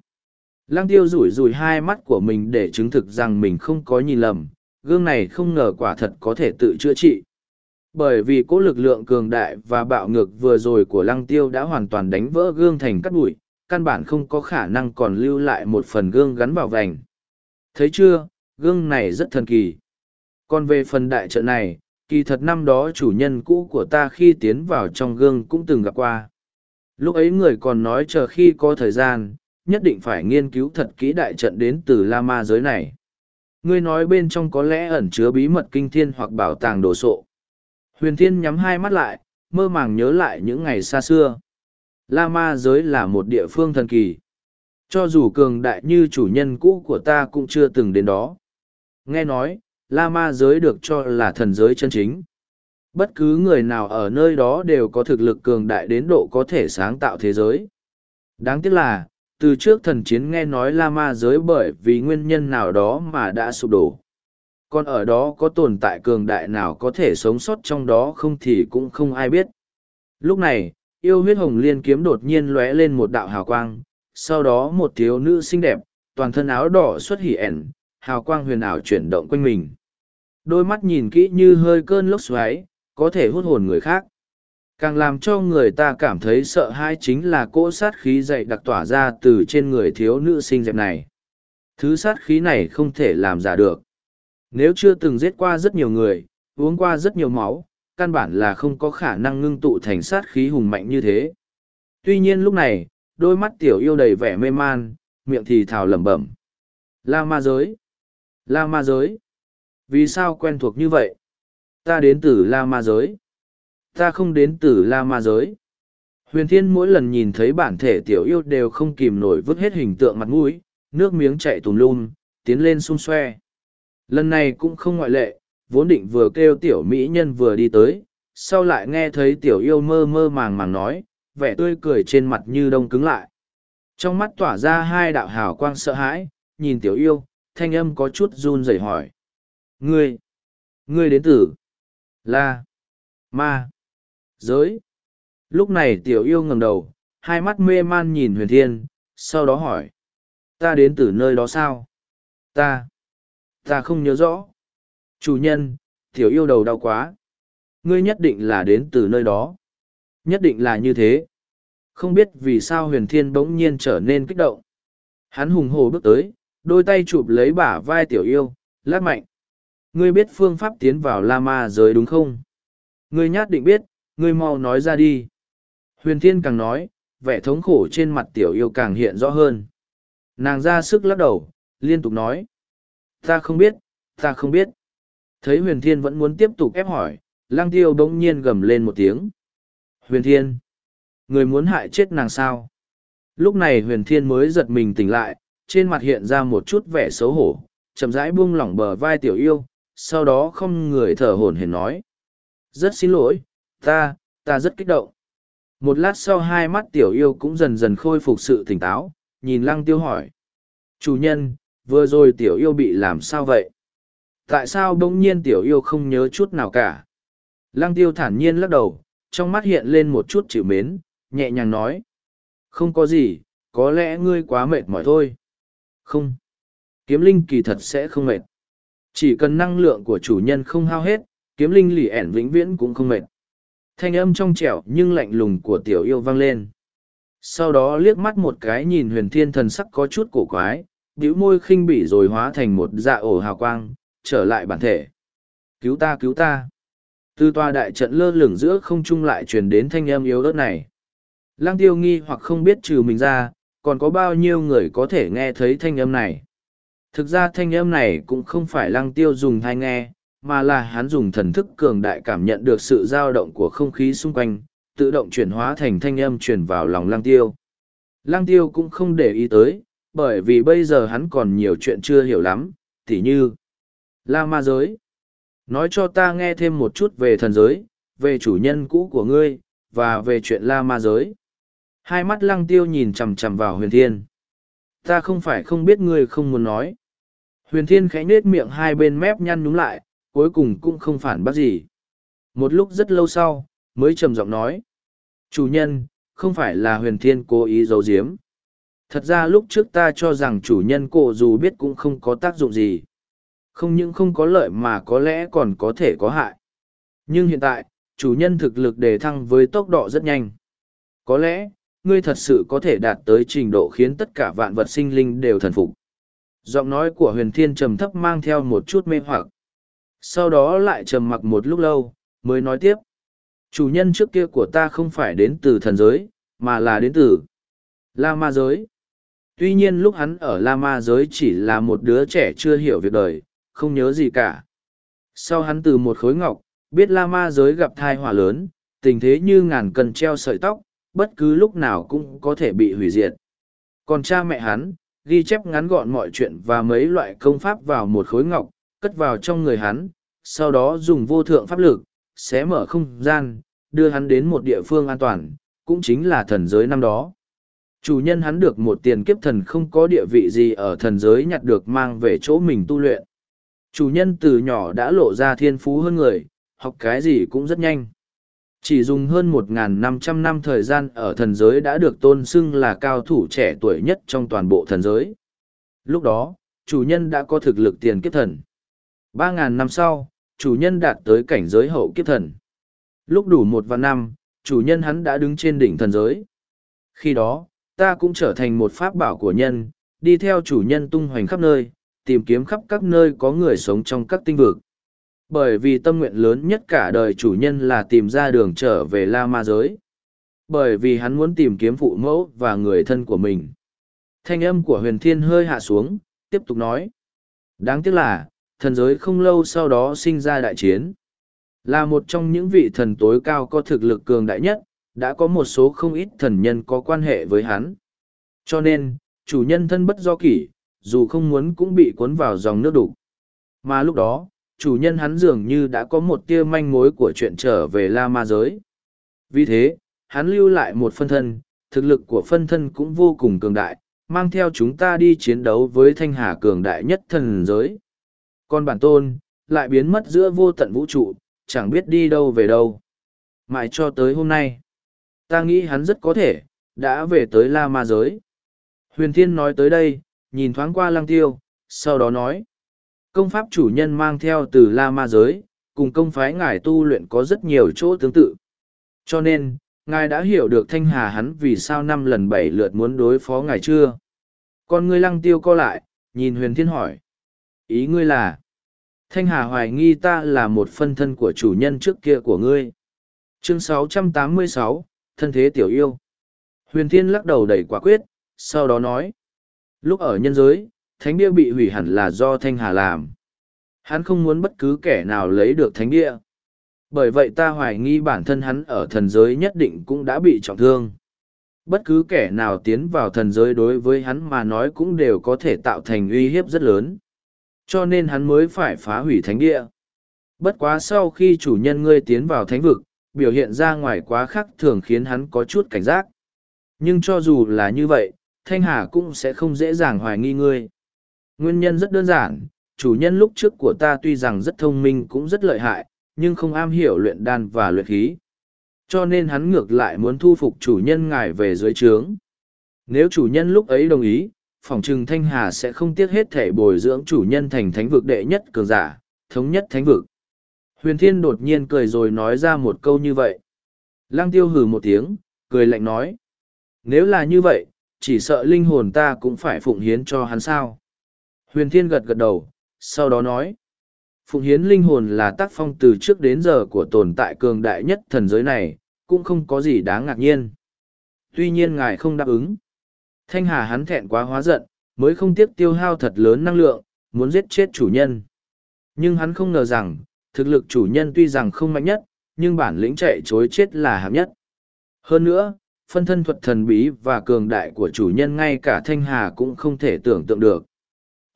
Lăng tiêu rủi rủi hai mắt của mình để chứng thực rằng mình không có nhìn lầm, gương này không ngờ quả thật có thể tự chữa trị. Bởi vì cỗ lực lượng cường đại và bạo ngược vừa rồi của lăng tiêu đã hoàn toàn đánh vỡ gương thành cắt bụi, căn bản không có khả năng còn lưu lại một phần gương gắn vào vành. Thấy chưa, gương này rất thần kỳ. Còn về phần đại trận này kỳ thật năm đó chủ nhân cũ của ta khi tiến vào trong gương cũng từng gặp qua. Lúc ấy người còn nói chờ khi có thời gian, nhất định phải nghiên cứu thật kỹ đại trận đến từ la ma giới này. Ngươi nói bên trong có lẽ ẩn chứa bí mật kinh thiên hoặc bảo tàng đồ sộ. Huyền thiên nhắm hai mắt lại, mơ màng nhớ lại những ngày xa xưa. La ma giới là một địa phương thần kỳ. Cho dù cường đại như chủ nhân cũ của ta cũng chưa từng đến đó. Nghe nói La Ma giới được cho là thần giới chân chính. Bất cứ người nào ở nơi đó đều có thực lực cường đại đến độ có thể sáng tạo thế giới. Đáng tiếc là, từ trước thần chiến nghe nói La Ma giới bởi vì nguyên nhân nào đó mà đã sụp đổ. Còn ở đó có tồn tại cường đại nào có thể sống sót trong đó không thì cũng không ai biết. Lúc này, yêu huyết hồng liên kiếm đột nhiên lóe lên một đạo hào quang, sau đó một thiếu nữ xinh đẹp, toàn thân áo đỏ xuất hỉ ẻn, hào quang huyền ảo chuyển động quanh mình. Đôi mắt nhìn kỹ như hơi cơn lốc xoáy, có thể hút hồn người khác. Càng làm cho người ta cảm thấy sợ hãi chính là cỗ sát khí dậy đặc tỏa ra từ trên người thiếu nữ xinh đẹp này. Thứ sát khí này không thể làm giả được. Nếu chưa từng giết qua rất nhiều người, uống qua rất nhiều máu, căn bản là không có khả năng ngưng tụ thành sát khí hùng mạnh như thế. Tuy nhiên lúc này, đôi mắt tiểu yêu đầy vẻ mê man, miệng thì thào lẩm bẩm. La ma giới! La ma giới! Vì sao quen thuộc như vậy ta đến từ la ma giới ta không đến từ la ma giới Huyền Thiên mỗi lần nhìn thấy bản thể tiểu yêu đều không kìm nổi vứt hết hình tượng mặt mũi, nước miếng chạy tùm lum, tiến lên xung xoe. Lần này cũng không ngoại lệ, vốn định vừa kêu tiểu mỹ nhân vừa đi tới, sau lại nghe thấy tiểu yêu mơ mơ màng màng nói, vẻ tươi cười trên mặt như đông cứng lại. Trong mắt tỏa ra hai đạo hào quang sợ hãi, nhìn tiểu yêu, thanh âm có chút run rẩy hỏi. Ngươi, ngươi đến từ, là, ma, giới. Lúc này tiểu yêu ngẩng đầu, hai mắt mê man nhìn huyền thiên, sau đó hỏi. Ta đến từ nơi đó sao? Ta, ta không nhớ rõ. Chủ nhân, tiểu yêu đầu đau quá. Ngươi nhất định là đến từ nơi đó. Nhất định là như thế. Không biết vì sao huyền thiên bỗng nhiên trở nên kích động. Hắn hùng hồ bước tới, đôi tay chụp lấy bả vai tiểu yêu, lát mạnh. Ngươi biết phương pháp tiến vào La Ma giới đúng không? Ngươi nhát định biết, ngươi mau nói ra đi. Huyền thiên càng nói, vẻ thống khổ trên mặt tiểu yêu càng hiện rõ hơn. Nàng ra sức lắc đầu, liên tục nói. Ta không biết, ta không biết. Thấy huyền thiên vẫn muốn tiếp tục ép hỏi, lang tiêu bỗng nhiên gầm lên một tiếng. Huyền thiên! Người muốn hại chết nàng sao? Lúc này huyền thiên mới giật mình tỉnh lại, trên mặt hiện ra một chút vẻ xấu hổ, chậm rãi buông lỏng bờ vai tiểu yêu, sau đó không người thở hổn hển nói. Rất xin lỗi, ta, ta rất kích động. Một lát sau hai mắt tiểu yêu cũng dần dần khôi phục sự tỉnh táo, nhìn lăng tiêu hỏi. Chủ nhân, vừa rồi tiểu yêu bị làm sao vậy? Tại sao bỗng nhiên tiểu yêu không nhớ chút nào cả? Lăng tiêu thản nhiên lắc đầu, trong mắt hiện lên một chút chịu mến, nhẹ nhàng nói. Không có gì, có lẽ ngươi quá mệt mỏi thôi. Không. Kiếm linh kỳ thật sẽ không mệt. Chỉ cần năng lượng của chủ nhân không hao hết, kiếm linh lì ẻn vĩnh viễn cũng không mệt. Thanh âm trong trẻo nhưng lạnh lùng của tiểu yêu vang lên. Sau đó liếc mắt một cái nhìn huyền thiên thần sắc có chút cổ quái, bĩu môi khinh bỉ rồi hóa thành một dạ ổ hào quang, trở lại bản thể. Cứu ta cứu ta. Từ tòa đại trận lơ lửng giữa không trung lại truyền đến thanh âm yếu ớt này. lang tiêu nghi hoặc không biết trừ mình ra, còn có bao nhiêu người có thể nghe thấy thanh âm này. Thực ra thanh âm này cũng không phải lăng tiêu dùng thai nghe, mà là hắn dùng thần thức cường đại cảm nhận được sự dao động của không khí xung quanh, tự động chuyển hóa thành thanh âm truyền vào lòng lăng tiêu. Lăng tiêu cũng không để ý tới, bởi vì bây giờ hắn còn nhiều chuyện chưa hiểu lắm, tỉ như La ma giới. Nói cho ta nghe thêm một chút về thần giới, về chủ nhân cũ của ngươi, và về chuyện La ma giới. Hai mắt lăng tiêu nhìn chằm chằm vào huyền thiên. Ta không phải không biết ngươi không muốn nói. Huyền thiên khẽ nết miệng hai bên mép nhăn nhúm lại, cuối cùng cũng không phản bác gì. Một lúc rất lâu sau, mới trầm giọng nói. Chủ nhân, không phải là huyền thiên cố ý giấu giếm. Thật ra lúc trước ta cho rằng chủ nhân cổ dù biết cũng không có tác dụng gì. Không những không có lợi mà có lẽ còn có thể có hại. Nhưng hiện tại, chủ nhân thực lực đề thăng với tốc độ rất nhanh. Có lẽ, ngươi thật sự có thể đạt tới trình độ khiến tất cả vạn vật sinh linh đều thần phục. Giọng nói của huyền thiên trầm thấp mang theo một chút mê hoặc. Sau đó lại trầm mặc một lúc lâu, mới nói tiếp. Chủ nhân trước kia của ta không phải đến từ thần giới, mà là đến từ La Ma giới. Tuy nhiên lúc hắn ở La Ma giới chỉ là một đứa trẻ chưa hiểu việc đời, không nhớ gì cả. Sau hắn từ một khối ngọc, biết La Ma giới gặp thai họa lớn, tình thế như ngàn cần treo sợi tóc, bất cứ lúc nào cũng có thể bị hủy diệt. Còn cha mẹ hắn, ghi chép ngắn gọn mọi chuyện và mấy loại công pháp vào một khối ngọc, cất vào trong người hắn, sau đó dùng vô thượng pháp lực, xé mở không gian, đưa hắn đến một địa phương an toàn, cũng chính là thần giới năm đó. Chủ nhân hắn được một tiền kiếp thần không có địa vị gì ở thần giới nhặt được mang về chỗ mình tu luyện. Chủ nhân từ nhỏ đã lộ ra thiên phú hơn người, học cái gì cũng rất nhanh. Chỉ dùng hơn 1.500 năm thời gian ở thần giới đã được tôn xưng là cao thủ trẻ tuổi nhất trong toàn bộ thần giới. Lúc đó, chủ nhân đã có thực lực tiền kiếp thần. 3.000 năm sau, chủ nhân đạt tới cảnh giới hậu kiếp thần. Lúc đủ một và năm, chủ nhân hắn đã đứng trên đỉnh thần giới. Khi đó, ta cũng trở thành một pháp bảo của nhân, đi theo chủ nhân tung hoành khắp nơi, tìm kiếm khắp các nơi có người sống trong các tinh vực. Bởi vì tâm nguyện lớn nhất cả đời chủ nhân là tìm ra đường trở về La Ma giới. Bởi vì hắn muốn tìm kiếm phụ mẫu và người thân của mình. Thanh âm của huyền thiên hơi hạ xuống, tiếp tục nói. Đáng tiếc là, thần giới không lâu sau đó sinh ra đại chiến. Là một trong những vị thần tối cao có thực lực cường đại nhất, đã có một số không ít thần nhân có quan hệ với hắn. Cho nên, chủ nhân thân bất do kỷ, dù không muốn cũng bị cuốn vào dòng nước đục. Mà lúc đó, chủ nhân hắn dường như đã có một tia manh mối của chuyện trở về La Ma giới. Vì thế, hắn lưu lại một phân thân, thực lực của phân thân cũng vô cùng cường đại, mang theo chúng ta đi chiến đấu với thanh hà cường đại nhất thần giới. Còn bản tôn, lại biến mất giữa vô tận vũ trụ, chẳng biết đi đâu về đâu. Mãi cho tới hôm nay, ta nghĩ hắn rất có thể, đã về tới La Ma giới. Huyền Thiên nói tới đây, nhìn thoáng qua lăng tiêu, sau đó nói. Công pháp chủ nhân mang theo từ La Ma giới, cùng công phái ngài tu luyện có rất nhiều chỗ tương tự. Cho nên, ngài đã hiểu được thanh hà hắn vì sao năm lần bảy lượt muốn đối phó ngài chưa? Con ngươi lăng tiêu co lại, nhìn huyền thiên hỏi. Ý ngươi là, thanh hà hoài nghi ta là một phân thân của chủ nhân trước kia của ngươi. Chương 686, Thân thế tiểu yêu. Huyền thiên lắc đầu đầy quả quyết, sau đó nói. Lúc ở nhân giới, thánh bia bị hủy hẳn là do thanh hà làm. Hắn không muốn bất cứ kẻ nào lấy được thánh bia. Bởi vậy ta hoài nghi bản thân hắn ở thần giới nhất định cũng đã bị trọng thương. Bất cứ kẻ nào tiến vào thần giới đối với hắn mà nói cũng đều có thể tạo thành uy hiếp rất lớn. Cho nên hắn mới phải phá hủy thánh địa. Bất quá sau khi chủ nhân ngươi tiến vào thánh vực, biểu hiện ra ngoài quá khắc thường khiến hắn có chút cảnh giác. Nhưng cho dù là như vậy, Thanh Hà cũng sẽ không dễ dàng hoài nghi ngươi. Nguyên nhân rất đơn giản, chủ nhân lúc trước của ta tuy rằng rất thông minh cũng rất lợi hại, nhưng không am hiểu luyện đan và luyện khí. Cho nên hắn ngược lại muốn thu phục chủ nhân ngài về dưới trướng. Nếu chủ nhân lúc ấy đồng ý, phòng trừng Thanh Hà sẽ không tiếc hết thể bồi dưỡng chủ nhân thành thánh vực đệ nhất cường giả, thống nhất thánh vực. Huyền Thiên đột nhiên cười rồi nói ra một câu như vậy. Lăng tiêu hừ một tiếng, cười lạnh nói. Nếu là như vậy, chỉ sợ linh hồn ta cũng phải phụng hiến cho hắn sao. Huyền Thiên gật gật đầu, sau đó nói phụng hiến linh hồn là tác phong từ trước đến giờ của tồn tại cường đại nhất thần giới này, cũng không có gì đáng ngạc nhiên. Tuy nhiên ngài không đáp ứng. Thanh Hà hắn thẹn quá hóa giận, mới không tiếc tiêu hao thật lớn năng lượng, muốn giết chết chủ nhân. Nhưng hắn không ngờ rằng, thực lực chủ nhân tuy rằng không mạnh nhất, nhưng bản lĩnh chạy chối chết là hạng nhất. Hơn nữa, phân thân thuật thần bí và cường đại của chủ nhân ngay cả Thanh Hà cũng không thể tưởng tượng được.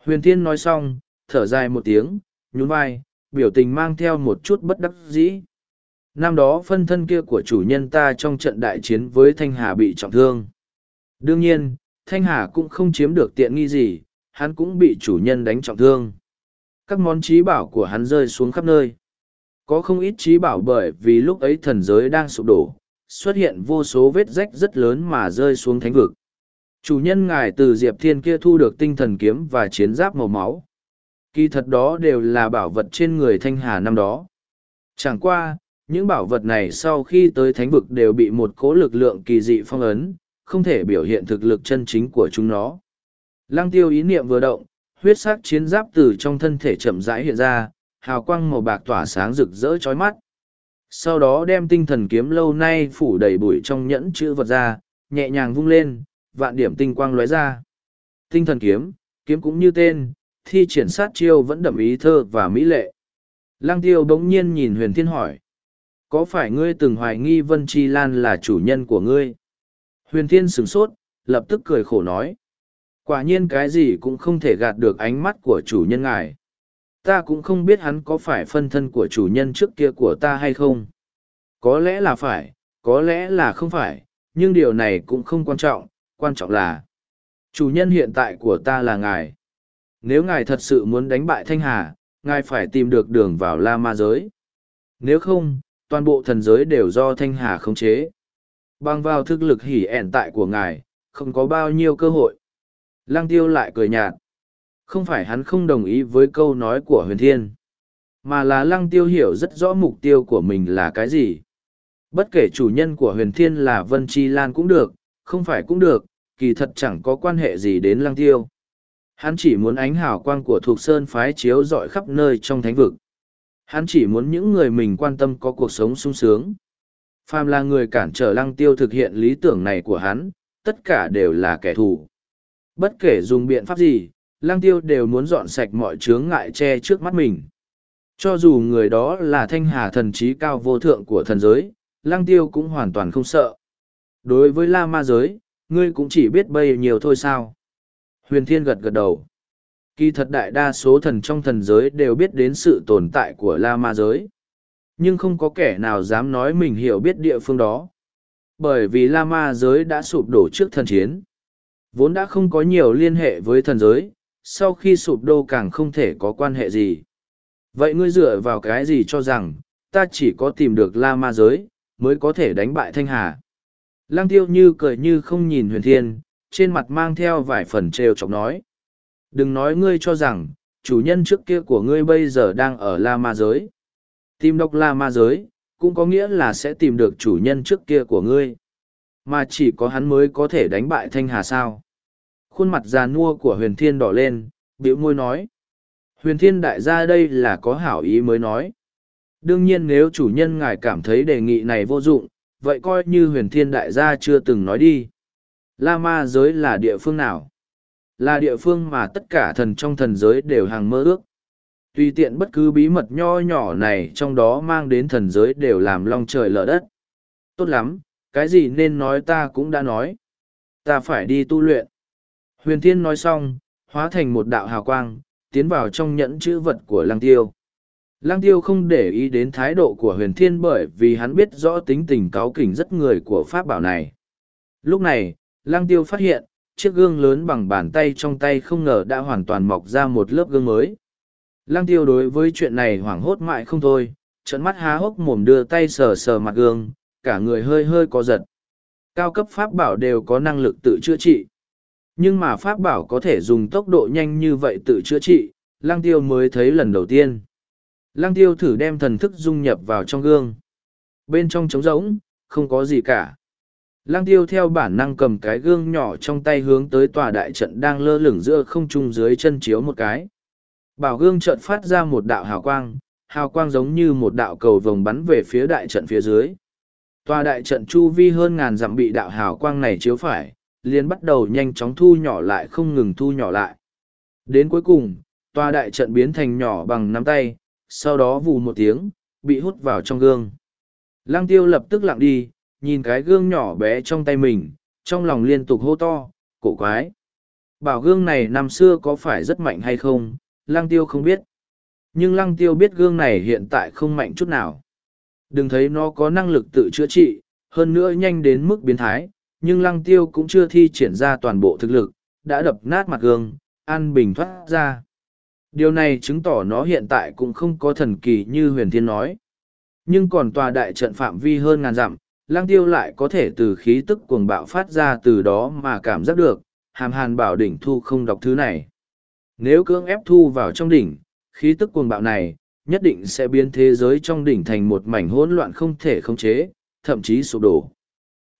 Huyền Thiên nói xong, thở dài một tiếng, nhún vai, biểu tình mang theo một chút bất đắc dĩ. Năm đó phân thân kia của chủ nhân ta trong trận đại chiến với Thanh Hà bị trọng thương. Đương nhiên, Thanh Hà cũng không chiếm được tiện nghi gì, hắn cũng bị chủ nhân đánh trọng thương. Các món trí bảo của hắn rơi xuống khắp nơi. Có không ít trí bảo bởi vì lúc ấy thần giới đang sụp đổ, xuất hiện vô số vết rách rất lớn mà rơi xuống thánh vực. Chủ nhân ngài từ Diệp Thiên kia thu được tinh thần kiếm và chiến giáp màu máu, Kỳ thật đó đều là bảo vật trên người Thanh Hà năm đó. Chẳng qua, những bảo vật này sau khi tới thánh vực đều bị một cố lực lượng kỳ dị phong ấn, không thể biểu hiện thực lực chân chính của chúng nó. Lăng tiêu ý niệm vừa động, huyết sắc chiến giáp từ trong thân thể chậm rãi hiện ra, hào quang màu bạc tỏa sáng rực rỡ chói mắt. Sau đó đem tinh thần kiếm lâu nay phủ đầy bụi trong nhẫn chữ vật ra, nhẹ nhàng vung lên, vạn điểm tinh quang lóe ra. Tinh thần kiếm, kiếm cũng như tên, thi triển sát chiêu vẫn đậm ý thơ và mỹ lệ. Lăng tiêu bỗng nhiên nhìn huyền thiên hỏi. Có phải ngươi từng hoài nghi Vân Chi Lan là chủ nhân của ngươi? Huyền thiên sửng sốt, lập tức cười khổ nói. Quả nhiên cái gì cũng không thể gạt được ánh mắt của chủ nhân ngài. Ta cũng không biết hắn có phải phân thân của chủ nhân trước kia của ta hay không. Có lẽ là phải, có lẽ là không phải, nhưng điều này cũng không quan trọng, quan trọng là, chủ nhân hiện tại của ta là ngài. Nếu ngài thật sự muốn đánh bại thanh hà, ngài phải tìm được đường vào la ma giới. Nếu không, toàn bộ thần giới đều do thanh hà khống chế. Bằng vào thực lực hỉ ẻn tại của ngài, không có bao nhiêu cơ hội. Lang tiêu lại cười nhạt. Không phải hắn không đồng ý với câu nói của huyền thiên, mà là lăng tiêu hiểu rất rõ mục tiêu của mình là cái gì. Bất kể chủ nhân của huyền thiên là vân chi lan cũng được không phải cũng được kỳ thật chẳng có quan hệ gì đến lăng tiêu Hắn chỉ muốn ánh hào quang của thuộc sơn phái chiếu rọi khắp nơi trong thánh vực. Hắn chỉ muốn những người mình quan tâm có cuộc sống sung sướng. Phàm là người cản trở lăng tiêu thực hiện lý tưởng này của hắn, tất cả đều là kẻ thù. Bất kể dùng biện pháp gì, lăng tiêu đều muốn dọn sạch mọi chướng ngại che trước mắt mình. Cho dù người đó là thanh hà thần trí cao vô thượng của thần giới, lăng tiêu cũng hoàn toàn không sợ. Đối với la ma giới, ngươi cũng chỉ biết bấy nhiều thôi sao. Huyền thiên gật gật đầu. Kỳ thật đại đa số thần trong thần giới đều biết đến sự tồn tại của la ma giới. Nhưng không có kẻ nào dám nói mình hiểu biết địa phương đó. Bởi vì la ma giới đã sụp đổ trước thần chiến. Vốn đã không có nhiều liên hệ với thần giới, sau khi sụp đổ càng không thể có quan hệ gì. Vậy ngươi dựa vào cái gì cho rằng, ta chỉ có tìm được la ma giới, mới có thể đánh bại thanh hà. Lăng tiêu như cười như không nhìn huyền thiên, trên mặt mang theo vài phần trêu chọc nói. Đừng nói ngươi cho rằng, chủ nhân trước kia của ngươi bây giờ đang ở La Ma Giới. Tìm đọc La Ma Giới, cũng có nghĩa là sẽ tìm được chủ nhân trước kia của ngươi. Mà chỉ có hắn mới có thể đánh bại Thanh Hà sao. Khuôn mặt già nua của huyền thiên đỏ lên, biểu môi nói. Huyền thiên đại gia đây là có hảo ý mới nói. Đương nhiên nếu chủ nhân ngài cảm thấy đề nghị này vô dụng, vậy coi như huyền thiên đại gia chưa từng nói đi. La ma giới là địa phương nào? Là địa phương mà tất cả thần trong thần giới đều hàng mơ ước. Tùy tiện bất cứ bí mật nho nhỏ này trong đó mang đến thần giới đều làm long trời lở đất. Tốt lắm, cái gì nên nói ta cũng đã nói. Ta phải đi tu luyện. Huyền thiên nói xong, hóa thành một đạo hào quang, tiến vào trong nhẫn chữ vật của lăng tiêu. Lăng tiêu không để ý đến thái độ của huyền thiên bởi vì hắn biết rõ tính tình cáo kỉnh rất người của pháp bảo này. Lúc này, lăng tiêu phát hiện, chiếc gương lớn bằng bàn tay trong tay không ngờ đã hoàn toàn mọc ra một lớp gương mới. Lăng tiêu đối với chuyện này hoảng hốt mãi không thôi, trận mắt há hốc mồm đưa tay sờ sờ mặt gương, cả người hơi hơi có giật. Cao cấp pháp bảo đều có năng lực tự chữa trị. Nhưng mà pháp bảo có thể dùng tốc độ nhanh như vậy tự chữa trị, lăng tiêu mới thấy lần đầu tiên. Lăng tiêu thử đem thần thức dung nhập vào trong gương. Bên trong trống rỗng, không có gì cả. Lăng tiêu theo bản năng cầm cái gương nhỏ trong tay hướng tới tòa đại trận đang lơ lửng giữa không trung dưới chân chiếu một cái. Bảo gương trận phát ra một đạo hào quang, hào quang giống như một đạo cầu vồng bắn về phía đại trận phía dưới. Tòa đại trận chu vi hơn ngàn dặm bị đạo hào quang này chiếu phải, liền bắt đầu nhanh chóng thu nhỏ lại không ngừng thu nhỏ lại. Đến cuối cùng, tòa đại trận biến thành nhỏ bằng nắm tay, sau đó vù một tiếng, bị hút vào trong gương. Lăng tiêu lập tức lặng đi, nhìn cái gương nhỏ bé trong tay mình, trong lòng liên tục hô to, cổ quái. Bảo gương này năm xưa có phải rất mạnh hay không, lăng tiêu không biết. Nhưng lăng tiêu biết gương này hiện tại không mạnh chút nào. Đừng thấy nó có năng lực tự chữa trị, hơn nữa nhanh đến mức biến thái, nhưng lăng tiêu cũng chưa thi triển ra toàn bộ thực lực, đã đập nát mặt gương, ăn bình thoát ra. Điều này chứng tỏ nó hiện tại cũng không có thần kỳ như huyền thiên nói. Nhưng còn tòa đại trận phạm vi hơn ngàn dặm, lang tiêu lại có thể từ khí tức cuồng bạo phát ra từ đó mà cảm giác được, hàm hàn bảo đỉnh thu không đọc thứ này. Nếu cưỡng ép thu vào trong đỉnh, khí tức cuồng bạo này, nhất định sẽ biến thế giới trong đỉnh thành một mảnh hỗn loạn không thể khống chế, thậm chí sụp đổ.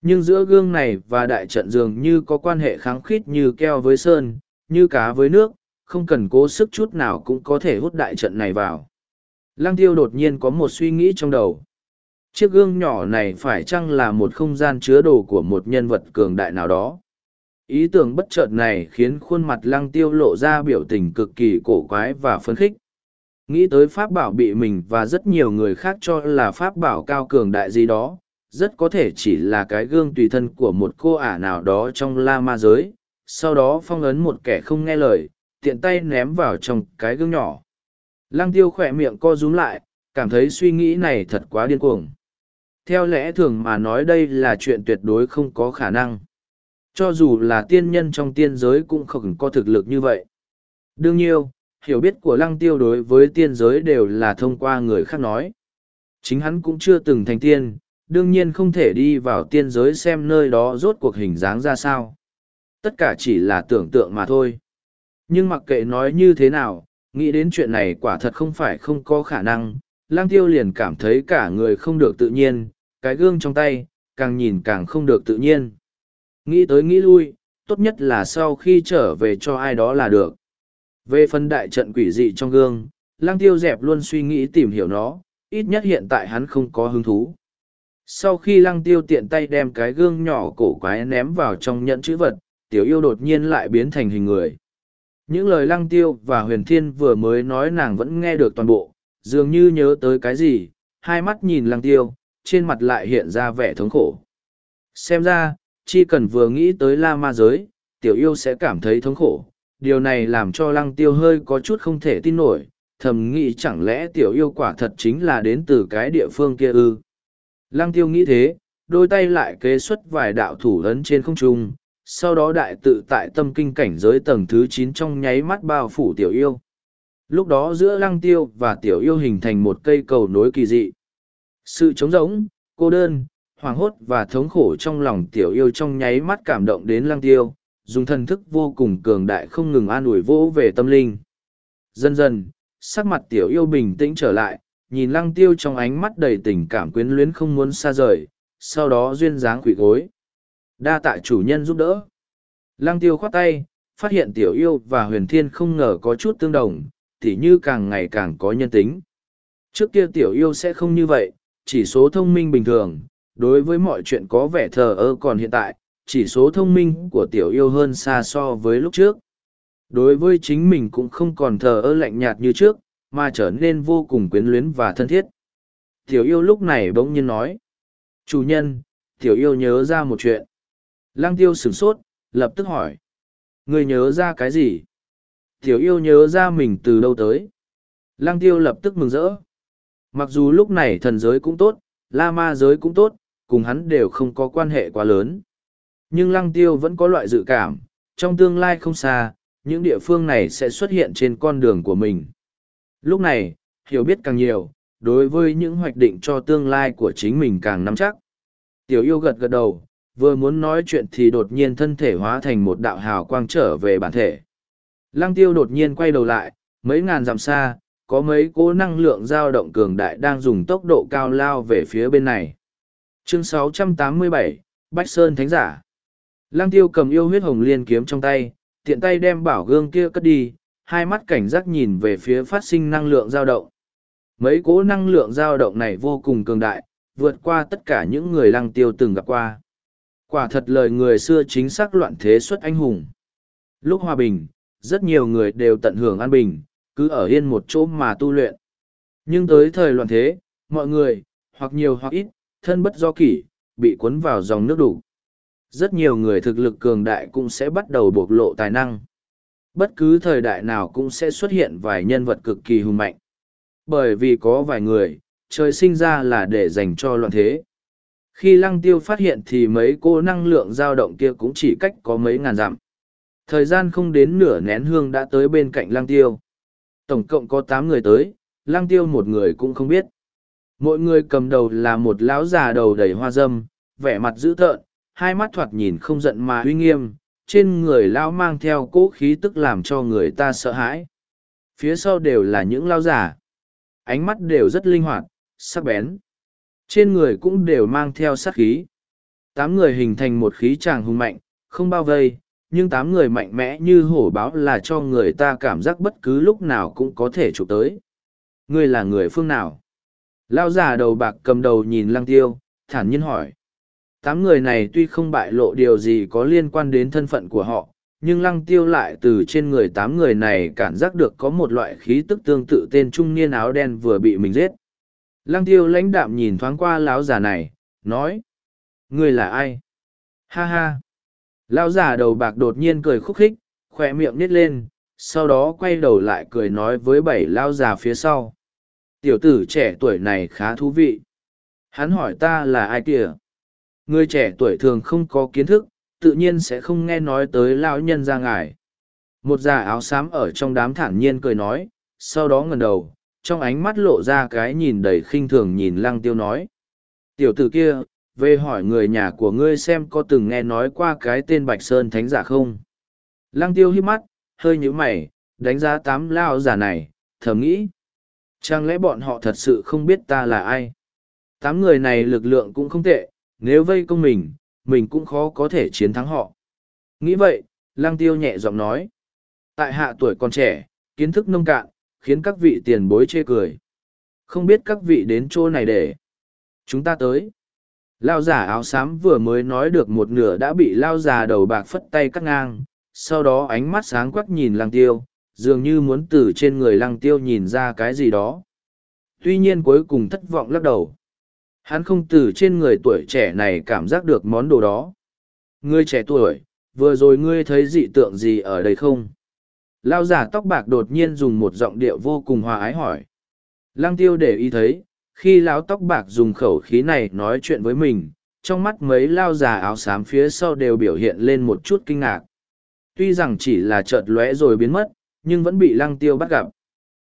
Nhưng giữa gương này và đại trận dường như có quan hệ kháng khít như keo với sơn, như cá với nước, không cần cố sức chút nào cũng có thể hút đại trận này vào. Lăng tiêu đột nhiên có một suy nghĩ trong đầu. Chiếc gương nhỏ này phải chăng là một không gian chứa đồ của một nhân vật cường đại nào đó? Ý tưởng bất chợt này khiến khuôn mặt lăng tiêu lộ ra biểu tình cực kỳ cổ quái và phấn khích. Nghĩ tới pháp bảo bị mình và rất nhiều người khác cho là pháp bảo cao cường đại gì đó, rất có thể chỉ là cái gương tùy thân của một cô ả nào đó trong la ma giới, sau đó phong ấn một kẻ không nghe lời, tiện tay ném vào trong cái gương nhỏ. Lăng tiêu khỏe miệng co rúm lại, cảm thấy suy nghĩ này thật quá điên cuồng. Theo lẽ thường mà nói đây là chuyện tuyệt đối không có khả năng. Cho dù là tiên nhân trong tiên giới cũng không có thực lực như vậy. Đương nhiên, hiểu biết của lăng tiêu đối với tiên giới đều là thông qua người khác nói. Chính hắn cũng chưa từng thành tiên, đương nhiên không thể đi vào tiên giới xem nơi đó rốt cuộc hình dáng ra sao. Tất cả chỉ là tưởng tượng mà thôi. Nhưng mặc kệ nói như thế nào, nghĩ đến chuyện này quả thật không phải không có khả năng, lang tiêu liền cảm thấy cả người không được tự nhiên, cái gương trong tay, càng nhìn càng không được tự nhiên. Nghĩ tới nghĩ lui, tốt nhất là sau khi trở về cho ai đó là được. Về phần đại trận quỷ dị trong gương, lang tiêu dẹp luôn suy nghĩ tìm hiểu nó, ít nhất hiện tại hắn không có hứng thú. Sau khi lăng tiêu tiện tay đem cái gương nhỏ cổ quái ném vào trong nhận chữ vật, tiểu yêu đột nhiên lại biến thành hình người. Những lời lăng tiêu và huyền thiên vừa mới nói nàng vẫn nghe được toàn bộ, dường như nhớ tới cái gì, hai mắt nhìn lăng tiêu, trên mặt lại hiện ra vẻ thống khổ. Xem ra, chỉ cần vừa nghĩ tới la ma giới, tiểu yêu sẽ cảm thấy thống khổ. Điều này làm cho lăng tiêu hơi có chút không thể tin nổi, thầm nghĩ chẳng lẽ tiểu yêu quả thật chính là đến từ cái địa phương kia ư. Lăng tiêu nghĩ thế, đôi tay lại kế xuất vài đạo thủ ấn trên không trung, sau đó đại tự tại tâm kinh cảnh giới tầng thứ chín trong nháy mắt bao phủ tiểu yêu. Lúc đó giữa lăng tiêu và tiểu yêu hình thành một cây cầu nối kỳ dị. Sự trống rỗng, cô đơn, hoàng hốt và thống khổ trong lòng tiểu yêu trong nháy mắt cảm động đến lăng tiêu, dùng thần thức vô cùng cường đại không ngừng an ủi vỗ về tâm linh. Dần dần, sắc mặt tiểu yêu bình tĩnh trở lại, nhìn lăng tiêu trong ánh mắt đầy tình cảm quyến luyến không muốn xa rời, sau đó duyên dáng quỷ gối. Đa tạ chủ nhân giúp đỡ. Lăng tiêu khoát tay, phát hiện tiểu yêu và huyền thiên không ngờ có chút tương đồng, tỉ như càng ngày càng có nhân tính. Trước kia tiểu yêu sẽ không như vậy, chỉ số thông minh bình thường, đối với mọi chuyện có vẻ thờ ơ còn hiện tại, chỉ số thông minh của tiểu yêu hơn xa so với lúc trước. Đối với chính mình cũng không còn thờ ơ lạnh nhạt như trước, mà trở nên vô cùng quyến luyến và thân thiết. Tiểu yêu lúc này bỗng nhiên nói. Chủ nhân, tiểu yêu nhớ ra một chuyện. Lăng tiêu sửng sốt, lập tức hỏi. Người nhớ ra cái gì? Tiểu yêu nhớ ra mình từ đâu tới. Lăng tiêu lập tức mừng rỡ. Mặc dù lúc này thần giới cũng tốt, la ma giới cũng tốt, cùng hắn đều không có quan hệ quá lớn. Nhưng lăng tiêu vẫn có loại dự cảm, trong tương lai không xa, những địa phương này sẽ xuất hiện trên con đường của mình. Lúc này, hiểu biết càng nhiều, đối với những hoạch định cho tương lai của chính mình càng nắm chắc. Tiểu yêu gật gật đầu, vừa muốn nói chuyện thì đột nhiên thân thể hóa thành một đạo hào quang trở về bản thể. Lăng tiêu đột nhiên quay đầu lại, mấy ngàn dặm xa, có mấy cố năng lượng dao động cường đại đang dùng tốc độ cao lao về phía bên này. Chương 687, Bách Sơn Thánh Giả Lăng tiêu cầm yêu huyết hồng liên kiếm trong tay, tiện tay đem bảo gương kia cất đi, hai mắt cảnh giác nhìn về phía phát sinh năng lượng dao động. Mấy cố năng lượng dao động này vô cùng cường đại, vượt qua tất cả những người lăng tiêu từng gặp qua. Quả thật lời người xưa chính xác loạn thế xuất anh hùng. Lúc hòa bình, rất nhiều người đều tận hưởng an bình, cứ ở yên một chỗ mà tu luyện. Nhưng tới thời loạn thế, mọi người, hoặc nhiều hoặc ít, thân bất do kỷ, bị cuốn vào dòng nước đủ. Rất nhiều người thực lực cường đại cũng sẽ bắt đầu bộc lộ tài năng. Bất cứ thời đại nào cũng sẽ xuất hiện vài nhân vật cực kỳ hùng mạnh. Bởi vì có vài người, trời sinh ra là để dành cho loạn thế. Khi lăng tiêu phát hiện thì mấy cô năng lượng dao động kia cũng chỉ cách có mấy ngàn dặm. Thời gian không đến nửa nén hương đã tới bên cạnh lăng tiêu. Tổng cộng có tám người tới, lăng tiêu một người cũng không biết. Mỗi người cầm đầu là một lão già đầu đầy hoa dâm, vẻ mặt dữ tợn, hai mắt thoạt nhìn không giận mà uy nghiêm, trên người lão mang theo cỗ khí tức làm cho người ta sợ hãi. Phía sau đều là những lão già. Ánh mắt đều rất linh hoạt, sắc bén. Trên người cũng đều mang theo sát khí. Tám người hình thành một khí tràng hùng mạnh, không bao vây, nhưng tám người mạnh mẽ như hổ báo là cho người ta cảm giác bất cứ lúc nào cũng có thể chụp tới. Ngươi là người phương nào? Lao giả đầu bạc cầm đầu nhìn lăng tiêu, thản nhiên hỏi. Tám người này tuy không bại lộ điều gì có liên quan đến thân phận của họ, nhưng lăng tiêu lại từ trên người tám người này cảm giác được có một loại khí tức tương tự tên trung niên áo đen vừa bị mình giết. Lăng tiêu lãnh đạm nhìn thoáng qua lão già này, nói. Người là ai? Ha ha! Lão già đầu bạc đột nhiên cười khúc khích, khỏe miệng nít lên, sau đó quay đầu lại cười nói với bảy lão già phía sau. Tiểu tử trẻ tuổi này khá thú vị. Hắn hỏi ta là ai kìa? Người trẻ tuổi thường không có kiến thức, tự nhiên sẽ không nghe nói tới lão nhân ra ngài. Một già áo xám ở trong đám thản nhiên cười nói, sau đó ngần đầu, trong ánh mắt lộ ra cái nhìn đầy khinh thường nhìn lăng tiêu nói. Tiểu tử kia, về hỏi người nhà của ngươi xem có từng nghe nói qua cái tên Bạch Sơn Thánh giả không? Lăng tiêu hiếp mắt, hơi nhíu mày, đánh giá tám lao giả này, thầm nghĩ. Chẳng lẽ bọn họ thật sự không biết ta là ai? Tám người này lực lượng cũng không tệ, nếu vây công mình, mình cũng khó có thể chiến thắng họ. Nghĩ vậy, lăng tiêu nhẹ giọng nói. Tại hạ tuổi còn trẻ, kiến thức nông cạn, khiến các vị tiền bối chê cười. Không biết các vị đến chỗ này để. Chúng ta tới. Lao giả áo xám vừa mới nói được một nửa đã bị lao già đầu bạc phất tay cắt ngang, sau đó ánh mắt sáng quắc nhìn lăng tiêu, dường như muốn từ trên người lăng tiêu nhìn ra cái gì đó. Tuy nhiên cuối cùng thất vọng lắc đầu. Hắn không từ trên người tuổi trẻ này cảm giác được món đồ đó. Ngươi trẻ tuổi, vừa rồi ngươi thấy dị tượng gì ở đây không? Lao giả tóc bạc đột nhiên dùng một giọng điệu vô cùng hòa ái hỏi. Lăng tiêu để ý thấy, khi lão tóc bạc dùng khẩu khí này nói chuyện với mình, trong mắt mấy lao già áo xám phía sau đều biểu hiện lên một chút kinh ngạc. Tuy rằng chỉ là chợt lóe rồi biến mất, nhưng vẫn bị lăng tiêu bắt gặp.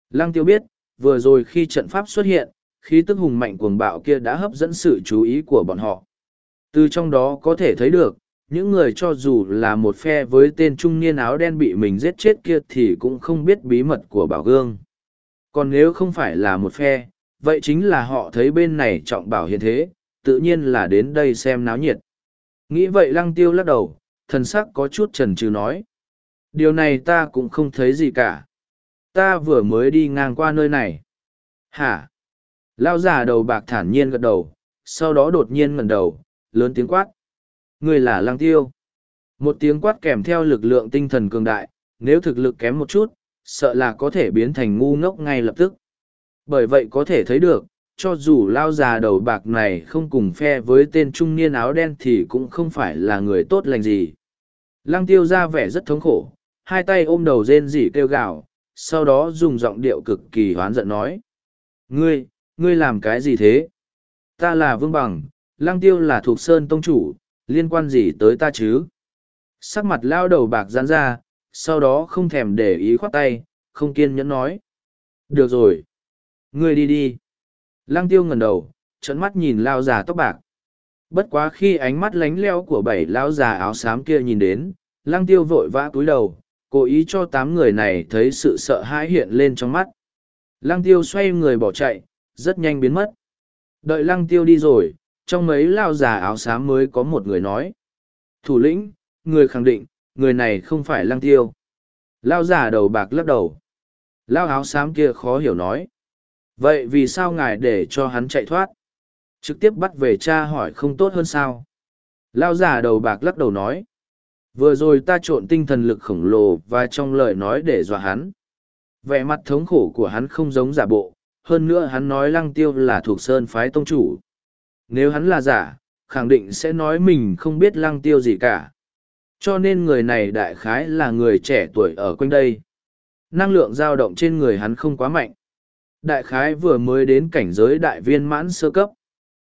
Lăng tiêu biết, vừa rồi khi trận pháp xuất hiện, khí tức hùng mạnh cuồng bạo kia đã hấp dẫn sự chú ý của bọn họ. Từ trong đó có thể thấy được, những người cho dù là một phe với tên trung niên áo đen bị mình giết chết kia thì cũng không biết bí mật của bảo gương. Còn nếu không phải là một phe, vậy chính là họ thấy bên này trọng bảo hiện thế, tự nhiên là đến đây xem náo nhiệt. Nghĩ vậy lăng tiêu lắc đầu, thần sắc có chút trần trừ nói. Điều này ta cũng không thấy gì cả. Ta vừa mới đi ngang qua nơi này. Hả? Lao giả đầu bạc thản nhiên gật đầu, sau đó đột nhiên ngẩng đầu, lớn tiếng quát. Người là lăng tiêu. Một tiếng quát kèm theo lực lượng tinh thần cường đại, nếu thực lực kém một chút, sợ là có thể biến thành ngu ngốc ngay lập tức. Bởi vậy có thể thấy được, cho dù lao già đầu bạc này không cùng phe với tên trung niên áo đen thì cũng không phải là người tốt lành gì. Lăng tiêu ra vẻ rất thống khổ, hai tay ôm đầu rên rỉ kêu gào, sau đó dùng giọng điệu cực kỳ hoán giận nói. Ngươi, ngươi làm cái gì thế? Ta là Vương Bằng, Lăng Tiêu là thuộc Sơn Tông Chủ, liên quan gì tới ta chứ? Sắc mặt lao đầu bạc giãn ra, sau đó không thèm để ý khoát tay, không kiên nhẫn nói. Được rồi. Ngươi đi đi. Lăng Tiêu ngẩng đầu, trận mắt nhìn lao già tóc bạc. Bất quá khi ánh mắt lánh leo của bảy lao già áo xám kia nhìn đến, Lăng Tiêu vội vã cúi đầu, cố ý cho tám người này thấy sự sợ hãi hiện lên trong mắt. Lăng tiêu xoay người bỏ chạy, rất nhanh biến mất. Đợi lăng tiêu đi rồi, trong mấy lao già áo xám mới có một người nói. Thủ lĩnh, người khẳng định, người này không phải lăng tiêu. Lao già đầu bạc lắc đầu. Lao áo xám kia khó hiểu nói. Vậy vì sao ngài để cho hắn chạy thoát? Trực tiếp bắt về cha hỏi không tốt hơn sao? Lao già đầu bạc lắc đầu nói. Vừa rồi ta trộn tinh thần lực khổng lồ và trong lời nói để dọa hắn. Vẻ mặt thống khổ của hắn không giống giả bộ, hơn nữa hắn nói lăng tiêu là thuộc sơn phái tông chủ. Nếu hắn là giả, khẳng định sẽ nói mình không biết lăng tiêu gì cả. Cho nên người này đại khái là người trẻ tuổi ở quanh đây. Năng lượng dao động trên người hắn không quá mạnh. Đại khái vừa mới đến cảnh giới đại viên mãn sơ cấp.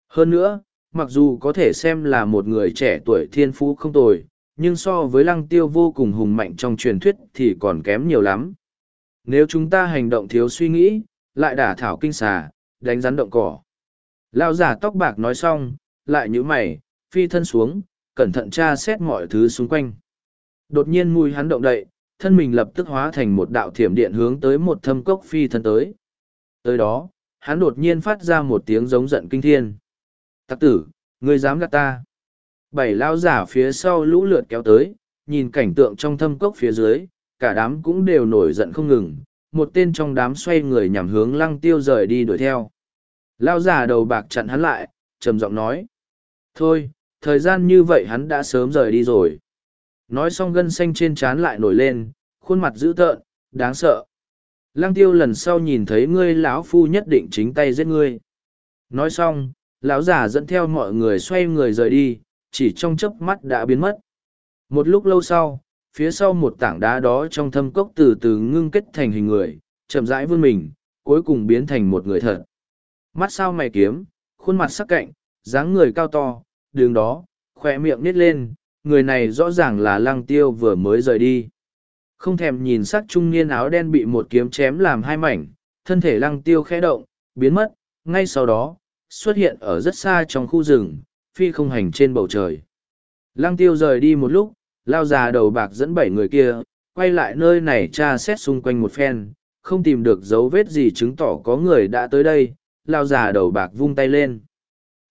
Hơn nữa, mặc dù có thể xem là một người trẻ tuổi thiên phú không tồi, nhưng so với lăng tiêu vô cùng hùng mạnh trong truyền thuyết thì còn kém nhiều lắm. Nếu chúng ta hành động thiếu suy nghĩ, lại đả thảo kinh xà, đánh rắn động cỏ. Lao giả tóc bạc nói xong, lại nhíu mày, phi thân xuống, cẩn thận tra xét mọi thứ xung quanh. Đột nhiên mùi hắn động đậy, thân mình lập tức hóa thành một đạo thiểm điện hướng tới một thâm cốc phi thân tới. Tới đó, hắn đột nhiên phát ra một tiếng giống giận kinh thiên. Tắc tử, ngươi dám gạt ta. Bảy lao giả phía sau lũ lượt kéo tới, nhìn cảnh tượng trong thâm cốc phía dưới, cả đám cũng đều nổi giận không ngừng, một tên trong đám xoay người nhằm hướng lăng tiêu rời đi đuổi theo. Lao già đầu bạc chặn hắn lại, trầm giọng nói. Thôi, thời gian như vậy hắn đã sớm rời đi rồi. Nói xong gân xanh trên trán lại nổi lên, khuôn mặt dữ tợn, đáng sợ. Lăng tiêu lần sau nhìn thấy ngươi lão phu nhất định chính tay giết ngươi. Nói xong, lão giả dẫn theo mọi người xoay người rời đi, chỉ trong chớp mắt đã biến mất. Một lúc lâu sau, phía sau một tảng đá đó trong thâm cốc từ từ ngưng kết thành hình người, chậm rãi vươn mình, cuối cùng biến thành một người thật. Mắt sao mày kiếm, khuôn mặt sắc cạnh, dáng người cao to, đường đó, khỏe miệng nít lên, người này rõ ràng là lăng tiêu vừa mới rời đi. Không thèm nhìn sắc trung niên áo đen bị một kiếm chém làm hai mảnh, thân thể lăng tiêu khẽ động, biến mất, ngay sau đó, xuất hiện ở rất xa trong khu rừng, phi không hành trên bầu trời. Lăng tiêu rời đi một lúc, lao già đầu bạc dẫn bảy người kia, quay lại nơi này tra xét xung quanh một phen, không tìm được dấu vết gì chứng tỏ có người đã tới đây, lao già đầu bạc vung tay lên.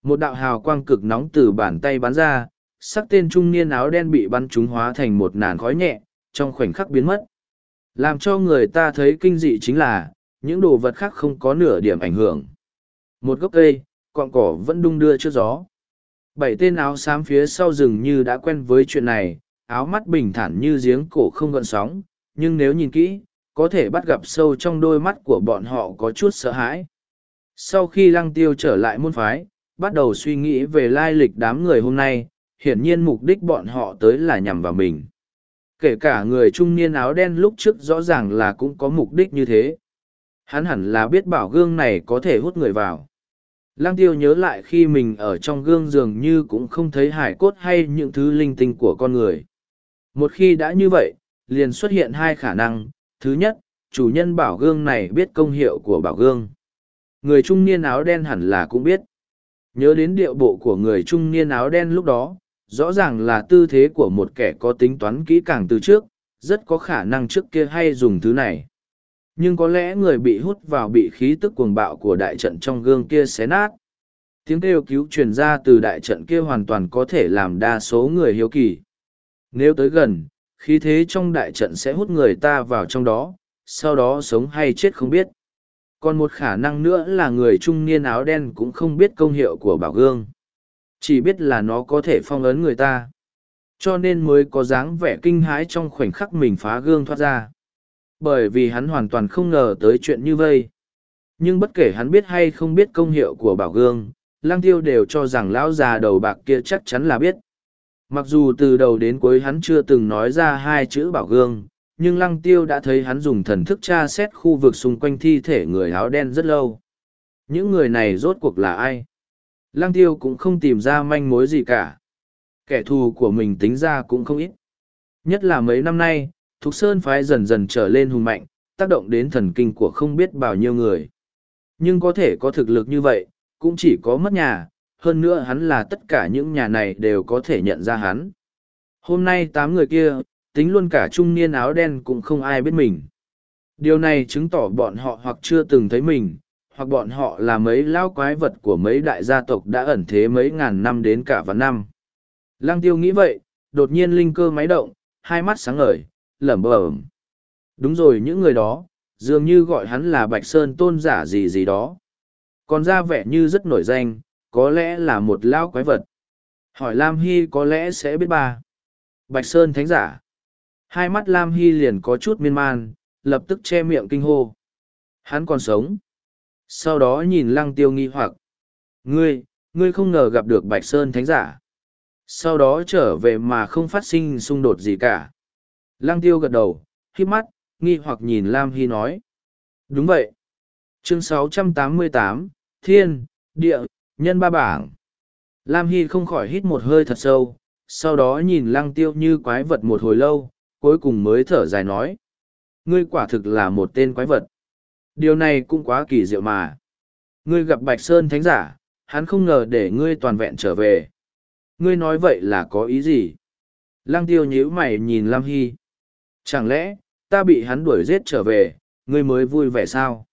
Một đạo hào quang cực nóng từ bàn tay bắn ra, sắc tên trung niên áo đen bị bắn trúng hóa thành một nàn khói nhẹ, trong khoảnh khắc biến mất. Làm cho người ta thấy kinh dị chính là, những đồ vật khác không có nửa điểm ảnh hưởng. Một gốc cây, cọng cỏ vẫn đung đưa trước gió. Bảy tên áo xám phía sau rừng như đã quen với chuyện này, áo mắt bình thản như giếng cổ không gợn sóng, nhưng nếu nhìn kỹ, có thể bắt gặp sâu trong đôi mắt của bọn họ có chút sợ hãi. Sau khi lăng tiêu trở lại môn phái, bắt đầu suy nghĩ về lai lịch đám người hôm nay, hiển nhiên mục đích bọn họ tới là nhằm vào mình. Kể cả người trung niên áo đen lúc trước rõ ràng là cũng có mục đích như thế. Hắn hẳn là biết bảo gương này có thể hút người vào. Lăng tiêu nhớ lại khi mình ở trong gương dường như cũng không thấy hải cốt hay những thứ linh tinh của con người. Một khi đã như vậy, liền xuất hiện hai khả năng. Thứ nhất, chủ nhân bảo gương này biết công hiệu của bảo gương. Người trung niên áo đen hẳn là cũng biết. Nhớ đến điệu bộ của người trung niên áo đen lúc đó, rõ ràng là tư thế của một kẻ có tính toán kỹ càng từ trước, rất có khả năng trước kia hay dùng thứ này. Nhưng có lẽ người bị hút vào bị khí tức cuồng bạo của đại trận trong gương kia xé nát. Tiếng kêu cứu truyền ra từ đại trận kia hoàn toàn có thể làm đa số người hiếu kỳ. Nếu tới gần, khí thế trong đại trận sẽ hút người ta vào trong đó, sau đó sống hay chết không biết. Còn một khả năng nữa là người trung niên áo đen cũng không biết công hiệu của bảo gương. Chỉ biết là nó có thể phong ấn người ta. Cho nên mới có dáng vẻ kinh hãi trong khoảnh khắc mình phá gương thoát ra. Bởi vì hắn hoàn toàn không ngờ tới chuyện như vây. Nhưng bất kể hắn biết hay không biết công hiệu của bảo gương, lang tiêu đều cho rằng lão già đầu bạc kia chắc chắn là biết. Mặc dù từ đầu đến cuối hắn chưa từng nói ra hai chữ bảo gương, nhưng lăng tiêu đã thấy hắn dùng thần thức tra xét khu vực xung quanh thi thể người áo đen rất lâu. Những người này rốt cuộc là ai? Lăng tiêu cũng không tìm ra manh mối gì cả. Kẻ thù của mình tính ra cũng không ít. Nhất là mấy năm nay, Thục Sơn phái dần dần trở lên hùng mạnh, tác động đến thần kinh của không biết bao nhiêu người. Nhưng có thể có thực lực như vậy, cũng chỉ có mất nhà, hơn nữa hắn là tất cả những nhà này đều có thể nhận ra hắn. Hôm nay tám người kia, tính luôn cả trung niên áo đen cũng không ai biết mình. Điều này chứng tỏ bọn họ hoặc chưa từng thấy mình, hoặc bọn họ là mấy lao quái vật của mấy đại gia tộc đã ẩn thế mấy ngàn năm đến cả vạn năm. Lăng tiêu nghĩ vậy, đột nhiên linh cơ máy động, hai mắt sáng ngời, lẩm bẩm. Đúng rồi những người đó, dường như gọi hắn là Bạch Sơn tôn giả gì gì đó. Còn ra vẻ như rất nổi danh, có lẽ là một lao quái vật. Hỏi Lam Hy có lẽ sẽ biết bà Bạch Sơn thánh giả. Hai mắt Lam Hy liền có chút miên man, lập tức che miệng kinh hô. Hắn còn sống. Sau đó nhìn lăng tiêu nghi hoặc. Ngươi, ngươi không ngờ gặp được Bạch Sơn thánh giả. Sau đó trở về mà không phát sinh xung đột gì cả. Lăng tiêu gật đầu, hít mắt, nghi hoặc nhìn Lam Hy nói. Đúng vậy. Chương 688, Thiên, Địa, Nhân ba bảng. Lam Hy không khỏi hít một hơi thật sâu, sau đó nhìn lăng tiêu như quái vật một hồi lâu, cuối cùng mới thở dài nói. Ngươi quả thực là một tên quái vật. Điều này cũng quá kỳ diệu mà. Ngươi gặp Bạch Sơn Thánh Giả, hắn không ngờ để ngươi toàn vẹn trở về. Ngươi nói vậy là có ý gì? Lăng tiêu nhíu mày nhìn Lam Hy. Chẳng lẽ, ta bị hắn đuổi giết trở về, ngươi mới vui vẻ sao?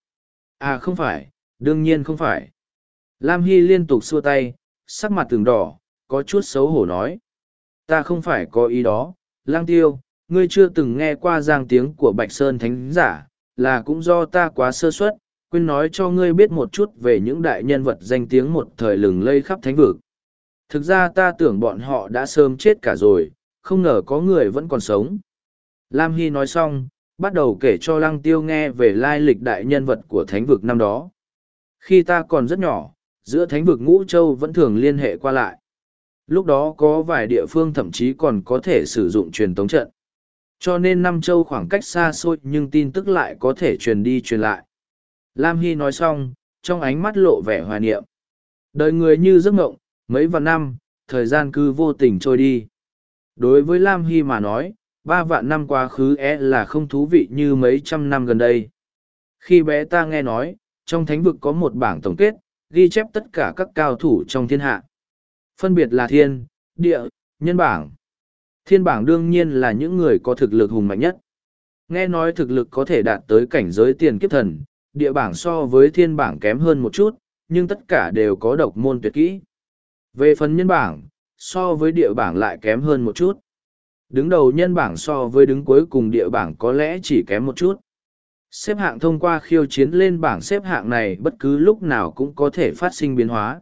À không phải, đương nhiên không phải. Lam Hy liên tục xua tay, sắc mặt từng đỏ, có chút xấu hổ nói. Ta không phải có ý đó, lang tiêu, ngươi chưa từng nghe qua giang tiếng của Bạch Sơn Thánh Giả, là cũng do ta quá sơ suất, quên nói cho ngươi biết một chút về những đại nhân vật danh tiếng một thời lừng lây khắp thánh vực. Thực ra ta tưởng bọn họ đã sớm chết cả rồi, không ngờ có người vẫn còn sống. Lam Hy nói xong, bắt đầu kể cho Lăng Tiêu nghe về lai lịch đại nhân vật của thánh vực năm đó. Khi ta còn rất nhỏ, giữa thánh vực ngũ châu vẫn thường liên hệ qua lại. Lúc đó có vài địa phương thậm chí còn có thể sử dụng truyền tống trận. Cho nên năm châu khoảng cách xa xôi nhưng tin tức lại có thể truyền đi truyền lại. Lam Hy nói xong, trong ánh mắt lộ vẻ hoài niệm. Đời người như giấc ngộng, mấy vạn năm, thời gian cứ vô tình trôi đi. Đối với Lam Hy mà nói, ba vạn năm quá khứ é là không thú vị như mấy trăm năm gần đây. Khi bé ta nghe nói, trong thánh vực có một bảng tổng kết, ghi chép tất cả các cao thủ trong thiên hạ. Phân biệt là thiên, địa, nhân bảng. Thiên bảng đương nhiên là những người có thực lực hùng mạnh nhất. Nghe nói thực lực có thể đạt tới cảnh giới tiền kiếp thần, địa bảng so với thiên bảng kém hơn một chút, nhưng tất cả đều có độc môn tuyệt kỹ. Về phần nhân bảng, so với địa bảng lại kém hơn một chút. Đứng đầu nhân bảng so với đứng cuối cùng địa bảng có lẽ chỉ kém một chút. Xếp hạng thông qua khiêu chiến lên bảng xếp hạng này bất cứ lúc nào cũng có thể phát sinh biến hóa.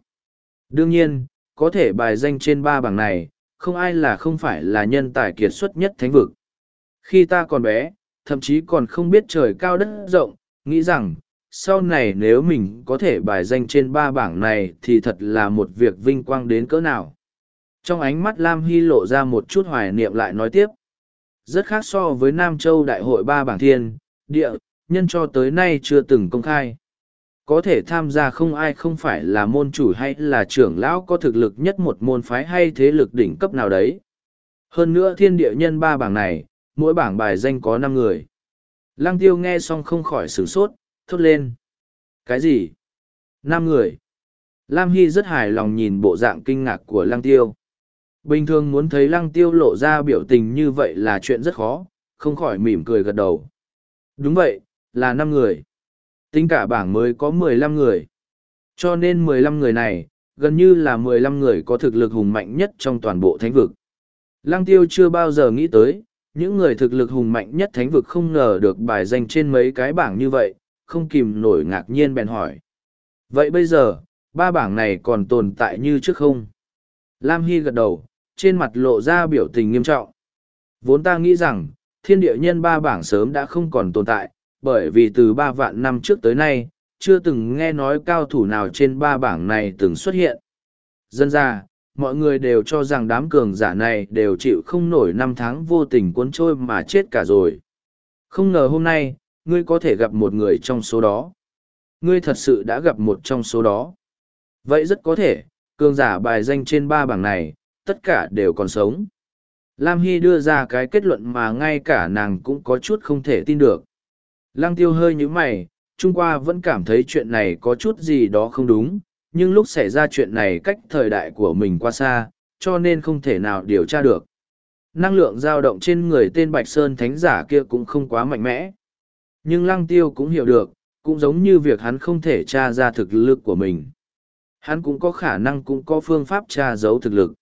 Đương nhiên, có thể bài danh trên ba bảng này, không ai là không phải là nhân tài kiệt xuất nhất thánh vực. Khi ta còn bé, thậm chí còn không biết trời cao đất rộng, nghĩ rằng, sau này nếu mình có thể bài danh trên ba bảng này thì thật là một việc vinh quang đến cỡ nào. Trong ánh mắt lam hy lộ ra một chút hoài niệm lại nói tiếp. Rất khác so với nam châu đại hội ba bảng thiên địa nhân cho tới nay chưa từng công khai có thể tham gia không ai không phải là môn chủ hay là trưởng lão có thực lực nhất một môn phái hay thế lực đỉnh cấp nào đấy. Hơn nữa thiên địa nhân ba bảng này, mỗi bảng bài danh có năm người. Lăng tiêu nghe xong không khỏi sửng sốt, thốt lên. Cái gì? Năm người. Lam hy rất hài lòng nhìn bộ dạng kinh ngạc của lăng tiêu. Bình thường muốn thấy lăng tiêu lộ ra biểu tình như vậy là chuyện rất khó, không khỏi mỉm cười gật đầu. Đúng vậy, là năm người tính cả bảng mới có mười lăm người. Cho nên mười lăm người này, gần như là mười lăm người có thực lực hùng mạnh nhất trong toàn bộ thánh vực. Lăng tiêu chưa bao giờ nghĩ tới, những người thực lực hùng mạnh nhất thánh vực không ngờ được bài danh trên mấy cái bảng như vậy, không kìm nổi ngạc nhiên bèn hỏi. Vậy bây giờ, ba bảng này còn tồn tại như trước không? Lam hy gật đầu, trên mặt lộ ra biểu tình nghiêm trọng. Vốn ta nghĩ rằng, thiên địa nhân ba bảng sớm đã không còn tồn tại bởi vì từ ba vạn năm trước tới nay, chưa từng nghe nói cao thủ nào trên ba bảng này từng xuất hiện. Dân ra, mọi người đều cho rằng đám cường giả này đều chịu không nổi năm tháng vô tình cuốn trôi mà chết cả rồi. Không ngờ hôm nay, ngươi có thể gặp một người trong số đó. Ngươi thật sự đã gặp một trong số đó. Vậy rất có thể, cường giả bài danh trên ba bảng này, tất cả đều còn sống. Lam hy đưa ra cái kết luận mà ngay cả nàng cũng có chút không thể tin được lăng tiêu hơi như mày, trung qua vẫn cảm thấy chuyện này có chút gì đó không đúng, nhưng lúc xảy ra chuyện này cách thời đại của mình quá xa, cho nên không thể nào điều tra được. Năng lượng dao động trên người tên bạch sơn thánh giả kia cũng không quá mạnh mẽ. Nhưng lăng tiêu cũng hiểu được, cũng giống như việc hắn không thể tra ra thực lực của mình. Hắn cũng có khả năng cũng có phương pháp tra giấu thực lực.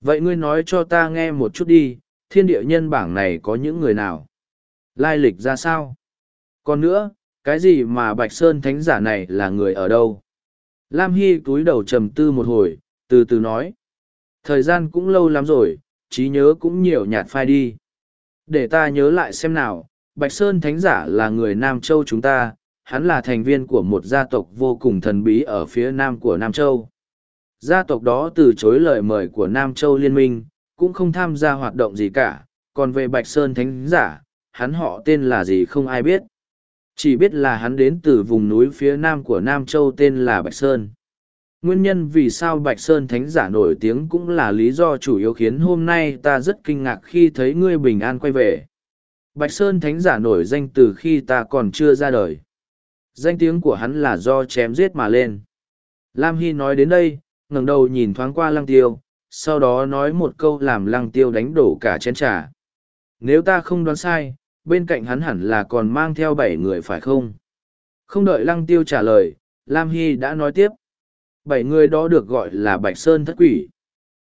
Vậy ngươi nói cho ta nghe một chút đi, thiên địa nhân bảng này có những người nào? Lai lịch ra sao? Còn nữa, cái gì mà bạch sơn thánh giả này là người ở đâu? Lam hy túi đầu trầm tư một hồi, từ từ nói. Thời gian cũng lâu lắm rồi, trí nhớ cũng nhiều nhạt phai đi. Để ta nhớ lại xem nào, bạch sơn thánh giả là người nam châu chúng ta, hắn là thành viên của một gia tộc vô cùng thần bí ở phía nam của nam châu. Gia tộc đó từ chối lời mời của nam châu liên minh, cũng không tham gia hoạt động gì cả, còn về bạch sơn thánh giả, hắn họ tên là gì không ai biết chỉ biết là hắn đến từ vùng núi phía nam của Nam Châu tên là Bạch Sơn. Nguyên nhân vì sao Bạch Sơn Thánh giả nổi tiếng cũng là lý do chủ yếu khiến hôm nay ta rất kinh ngạc khi thấy ngươi bình an quay về. Bạch Sơn Thánh giả nổi danh từ khi ta còn chưa ra đời. Danh tiếng của hắn là do chém giết mà lên. Lam Hy nói đến đây, ngẩng đầu nhìn thoáng qua lăng tiêu, sau đó nói một câu làm lăng tiêu đánh đổ cả chén trà. Nếu ta không đoán sai, bên cạnh hắn hẳn là còn mang theo bảy người phải không? Không đợi lăng tiêu trả lời, Lam Hy đã nói tiếp. Bảy người đó được gọi là Bạch Sơn thất quỷ.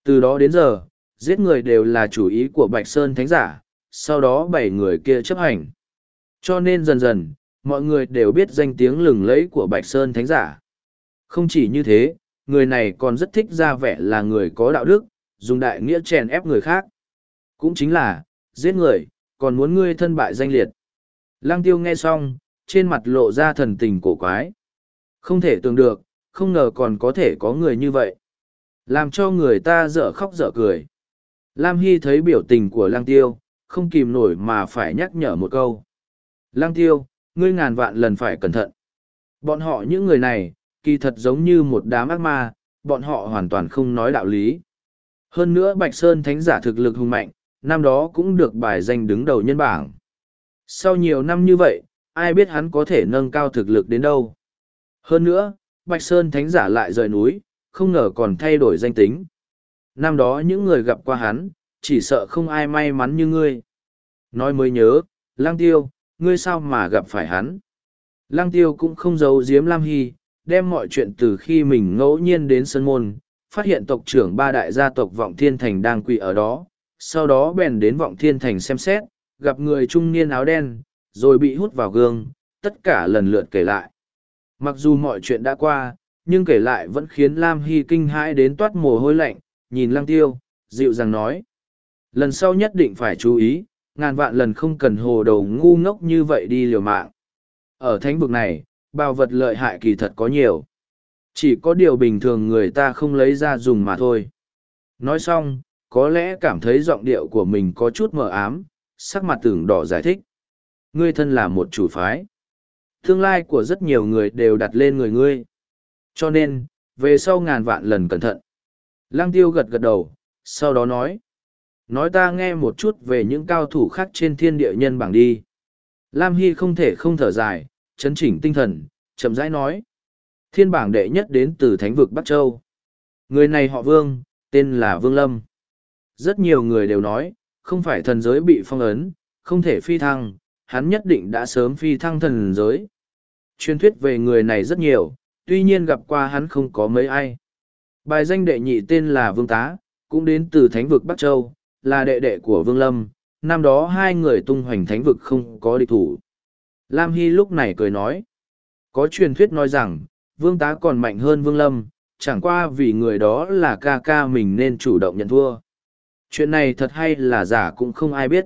Từ đó đến giờ, giết người đều là chủ ý của Bạch Sơn thánh giả, sau đó bảy người kia chấp hành. Cho nên dần dần, mọi người đều biết danh tiếng lừng lẫy của Bạch Sơn thánh giả. Không chỉ như thế, người này còn rất thích ra vẻ là người có đạo đức, dùng đại nghĩa chèn ép người khác. Cũng chính là, giết người, còn muốn ngươi thân bại danh liệt. Lăng tiêu nghe xong, trên mặt lộ ra thần tình cổ quái. Không thể tưởng được, không ngờ còn có thể có người như vậy. Làm cho người ta dở khóc dở cười. Lam Hy thấy biểu tình của Lăng Tiêu, không kìm nổi mà phải nhắc nhở một câu. Lăng Tiêu, ngươi ngàn vạn lần phải cẩn thận. Bọn họ những người này, kỳ thật giống như một đám ác ma, bọn họ hoàn toàn không nói đạo lý. Hơn nữa Bạch Sơn Thánh giả thực lực hùng mạnh, năm đó cũng được bài danh đứng đầu nhân bảng. Sau nhiều năm như vậy, ai biết hắn có thể nâng cao thực lực đến đâu. Hơn nữa, Bạch Sơn Thánh giả lại rời núi, không ngờ còn thay đổi danh tính. Năm đó những người gặp qua hắn, chỉ sợ không ai may mắn như ngươi. Nói mới nhớ, Lang Tiêu, ngươi sao mà gặp phải hắn. Lang Tiêu cũng không giấu giếm Lam Hy, đem mọi chuyện từ khi mình ngẫu nhiên đến Sơn môn, phát hiện tộc trưởng ba đại gia tộc Vọng Thiên Thành đang quỳ ở đó, sau đó bèn đến vọng thiên thành xem xét, gặp người trung niên áo đen, rồi bị hút vào gương, tất cả lần lượt kể lại. Mặc dù mọi chuyện đã qua, nhưng kể lại vẫn khiến Lam Hy kinh hãi đến toát mồ hôi lạnh, nhìn lăng tiêu, dịu dàng nói. Lần sau nhất định phải chú ý, ngàn vạn lần không cần hồ đầu ngu ngốc như vậy đi liều mạng. Ở thánh vực này, bao vật lợi hại kỳ thật có nhiều. Chỉ có điều bình thường người ta không lấy ra dùng mà thôi. Nói xong, có lẽ cảm thấy giọng điệu của mình có chút mờ ám, sắc mặt tưởng đỏ giải thích. Ngươi thân là một chủ phái. Tương lai của rất nhiều người đều đặt lên người ngươi. Cho nên, về sau ngàn vạn lần cẩn thận. Lăng tiêu gật gật đầu, sau đó nói. Nói ta nghe một chút về những cao thủ khác trên thiên địa nhân bảng đi. Lam Hy không thể không thở dài, chấn chỉnh tinh thần, chậm rãi nói. Thiên bảng đệ nhất đến từ thánh vực Bắc Châu. Người này họ Vương, tên là Vương Lâm. Rất nhiều người đều nói, không phải thần giới bị phong ấn, không thể phi thăng, hắn nhất định đã sớm phi thăng thần giới. Truyền thuyết về người này rất nhiều, tuy nhiên gặp qua hắn không có mấy ai. Bài danh đệ nhị tên là Vương Tá, cũng đến từ thánh vực Bắc Châu, là đệ đệ của Vương Lâm, năm đó hai người tung hoành thánh vực không có địch thủ. Lam Hy lúc này cười nói, có truyền thuyết nói rằng, Vương Tá còn mạnh hơn Vương Lâm, chẳng qua vì người đó là ca ca mình nên chủ động nhận thua. Chuyện này thật hay là giả cũng không ai biết.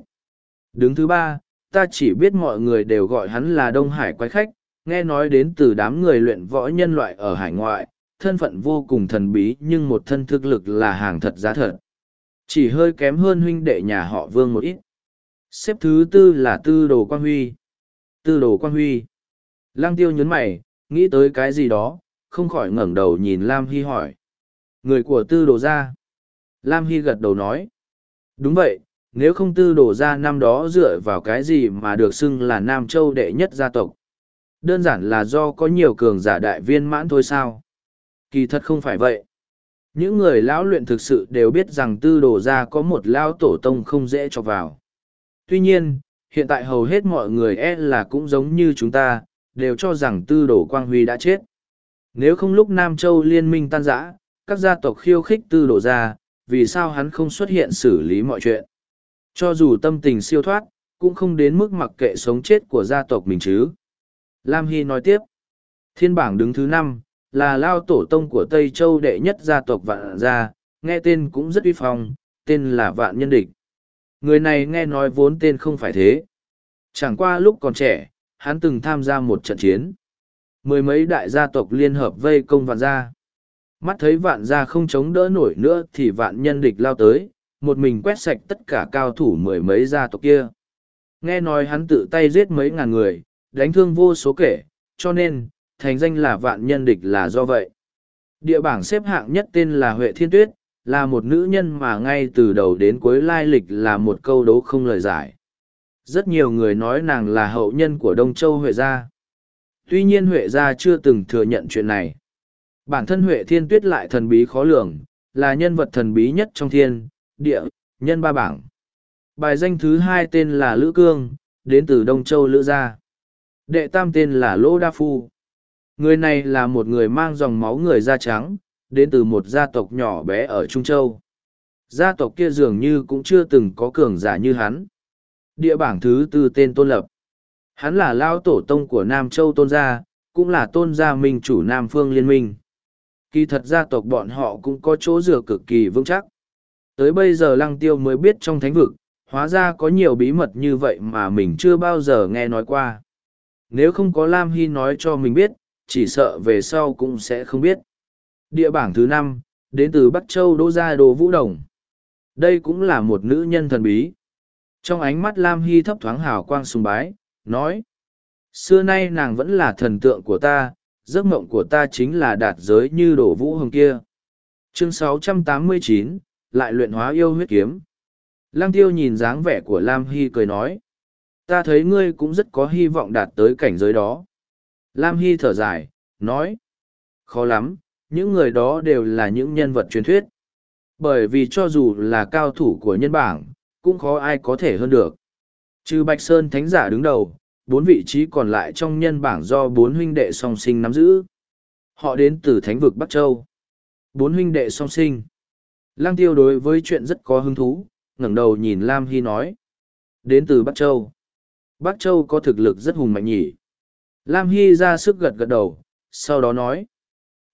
Đứng thứ ba, ta chỉ biết mọi người đều gọi hắn là Đông Hải quái khách, nghe nói đến từ đám người luyện võ nhân loại ở hải ngoại, thân phận vô cùng thần bí nhưng một thân thực lực là hàng thật giá thật. Chỉ hơi kém hơn huynh đệ nhà họ Vương một ít. Xếp thứ tư là Tư Đồ Quang Huy. Tư Đồ Quang Huy. Lăng tiêu nhấn mày, nghĩ tới cái gì đó, không khỏi ngẩng đầu nhìn Lam Hy hỏi. Người của Tư Đồ ra. Lam Hy gật đầu nói. Đúng vậy, nếu không Tư Đồ ra năm đó dựa vào cái gì mà được xưng là Nam Châu đệ nhất gia tộc. Đơn giản là do có nhiều cường giả đại viên mãn thôi sao. Kỳ thật không phải vậy. Những người lão luyện thực sự đều biết rằng tư đồ ra có một lao tổ tông không dễ cho vào. Tuy nhiên, hiện tại hầu hết mọi người e là cũng giống như chúng ta, đều cho rằng tư đồ Quang Huy đã chết. Nếu không lúc Nam Châu liên minh tan rã, các gia tộc khiêu khích tư đồ ra, vì sao hắn không xuất hiện xử lý mọi chuyện. Cho dù tâm tình siêu thoát, cũng không đến mức mặc kệ sống chết của gia tộc mình chứ. Lam Hy nói tiếp, thiên bảng đứng thứ năm là lao tổ tông của Tây Châu đệ nhất gia tộc Vạn Gia, nghe tên cũng rất uy phong, tên là Vạn Nhân Địch. Người này nghe nói vốn tên không phải thế. Chẳng qua lúc còn trẻ, hắn từng tham gia một trận chiến. Mười mấy đại gia tộc liên hợp vây công Vạn Gia. Mắt thấy Vạn Gia không chống đỡ nổi nữa thì Vạn Nhân Địch lao tới, một mình quét sạch tất cả cao thủ mười mấy gia tộc kia. Nghe nói hắn tự tay giết mấy ngàn người, đánh thương vô số kể, cho nên, thành danh là vạn nhân địch là do vậy. Địa bảng xếp hạng nhất tên là Huệ Thiên Tuyết, là một nữ nhân mà ngay từ đầu đến cuối lai lịch là một câu đố không lời giải. Rất nhiều người nói nàng là hậu nhân của Đông Châu Huệ Gia. Tuy nhiên Huệ Gia chưa từng thừa nhận chuyện này. Bản thân Huệ Thiên Tuyết lại thần bí khó lường, là nhân vật thần bí nhất trong thiên, địa, nhân ba bảng. Bài danh thứ hai tên là Lữ Cương, đến từ Đông Châu Lữ Gia. Đệ tam tên là Lô Đa Phu. Người này là một người mang dòng máu người da trắng, đến từ một gia tộc nhỏ bé ở Trung Châu. Gia tộc kia dường như cũng chưa từng có cường giả như hắn. Địa bảng thứ tư tên Tôn Lập. Hắn là lao tổ tông của Nam Châu Tôn Gia, cũng là tôn gia minh chủ Nam Phương Liên minh. Kỳ thật gia tộc bọn họ cũng có chỗ dựa cực kỳ vững chắc. Tới bây giờ Lăng Tiêu mới biết trong thánh vực, hóa ra có nhiều bí mật như vậy mà mình chưa bao giờ nghe nói qua. Nếu không có Lam Hy nói cho mình biết, chỉ sợ về sau cũng sẽ không biết. Địa bảng thứ năm đến từ Bắc Châu Đô Gia Đồ Vũ Đồng. Đây cũng là một nữ nhân thần bí. Trong ánh mắt Lam Hy thấp thoáng hào quang sùng bái, nói. Xưa nay nàng vẫn là thần tượng của ta, giấc mộng của ta chính là đạt giới như đổ vũ hồng kia. Chương 689, lại luyện hóa yêu huyết kiếm. Lăng tiêu nhìn dáng vẻ của Lam Hy cười nói. Ta thấy ngươi cũng rất có hy vọng đạt tới cảnh giới đó. Lam Hy thở dài, nói. Khó lắm, những người đó đều là những nhân vật truyền thuyết. Bởi vì cho dù là cao thủ của nhân bảng, cũng khó ai có thể hơn được. Trừ Bạch Sơn Thánh Giả đứng đầu, bốn vị trí còn lại trong nhân bảng do bốn huynh đệ song sinh nắm giữ. Họ đến từ Thánh vực Bắc Châu. Bốn huynh đệ song sinh. Lăng tiêu đối với chuyện rất có hứng thú, ngẩng đầu nhìn Lam Hy nói. Đến từ Bắc Châu. Bắc Châu có thực lực rất hùng mạnh nhỉ. Lam Hy ra sức gật gật đầu, sau đó nói.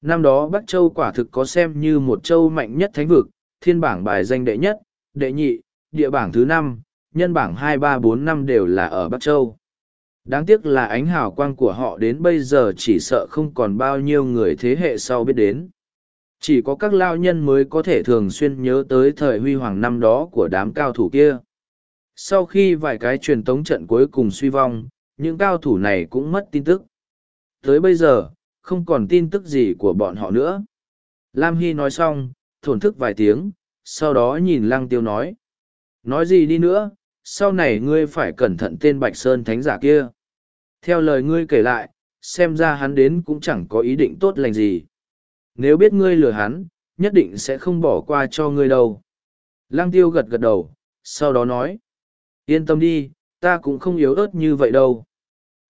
Năm đó Bắc Châu quả thực có xem như một châu mạnh nhất thánh vực, thiên bảng bài danh đệ nhất, đệ nhị, địa bảng thứ năm, nhân bảng hai ba bốn năm đều là ở Bắc Châu. Đáng tiếc là ánh hào quang của họ đến bây giờ chỉ sợ không còn bao nhiêu người thế hệ sau biết đến. Chỉ có các lao nhân mới có thể thường xuyên nhớ tới thời huy hoàng năm đó của đám cao thủ kia. Sau khi vài cái truyền tống trận cuối cùng suy vong, những cao thủ này cũng mất tin tức. Tới bây giờ, không còn tin tức gì của bọn họ nữa. Lam Hy nói xong, thổn thức vài tiếng, sau đó nhìn Lăng Tiêu nói. Nói gì đi nữa, sau này ngươi phải cẩn thận tên Bạch Sơn Thánh giả kia. Theo lời ngươi kể lại, xem ra hắn đến cũng chẳng có ý định tốt lành gì. Nếu biết ngươi lừa hắn, nhất định sẽ không bỏ qua cho ngươi đâu. Lăng Tiêu gật gật đầu, sau đó nói. Yên tâm đi, ta cũng không yếu ớt như vậy đâu.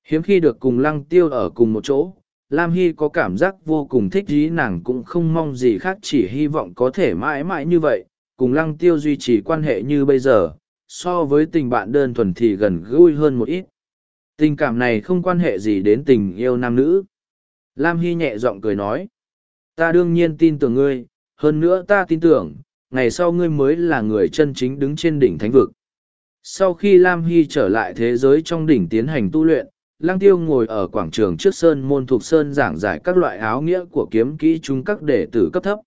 Hiếm khi được cùng Lăng Tiêu ở cùng một chỗ, Lam Hy có cảm giác vô cùng thích ý nàng cũng không mong gì khác chỉ hy vọng có thể mãi mãi như vậy, cùng Lăng Tiêu duy trì quan hệ như bây giờ, so với tình bạn đơn thuần thì gần gũi hơn một ít. Tình cảm này không quan hệ gì đến tình yêu nam nữ. Lam Hy nhẹ giọng cười nói. Ta đương nhiên tin tưởng ngươi, hơn nữa ta tin tưởng, ngày sau ngươi mới là người chân chính đứng trên đỉnh thánh vực. Sau khi Lam Hy trở lại thế giới trong đỉnh tiến hành tu luyện, Lăng Tiêu ngồi ở quảng trường trước sơn môn thuộc sơn giảng giải các loại áo nghĩa của kiếm kỹ chúng các đệ tử cấp thấp.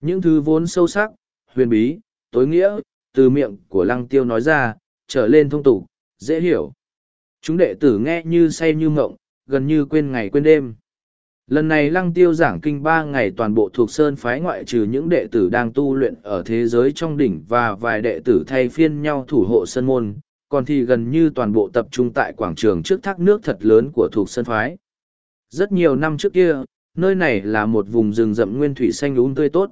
Những thứ vốn sâu sắc, huyền bí, tối nghĩa, từ miệng của Lăng Tiêu nói ra, trở lên thông tục, dễ hiểu. Chúng đệ tử nghe như say như mộng, gần như quên ngày quên đêm. Lần này Lăng Tiêu giảng kinh ba ngày toàn bộ thuộc sơn phái ngoại trừ những đệ tử đang tu luyện ở thế giới trong đỉnh và vài đệ tử thay phiên nhau thủ hộ sân môn, còn thì gần như toàn bộ tập trung tại quảng trường trước thác nước thật lớn của thuộc sơn phái. Rất nhiều năm trước kia, nơi này là một vùng rừng rậm nguyên thủy xanh úng tươi tốt.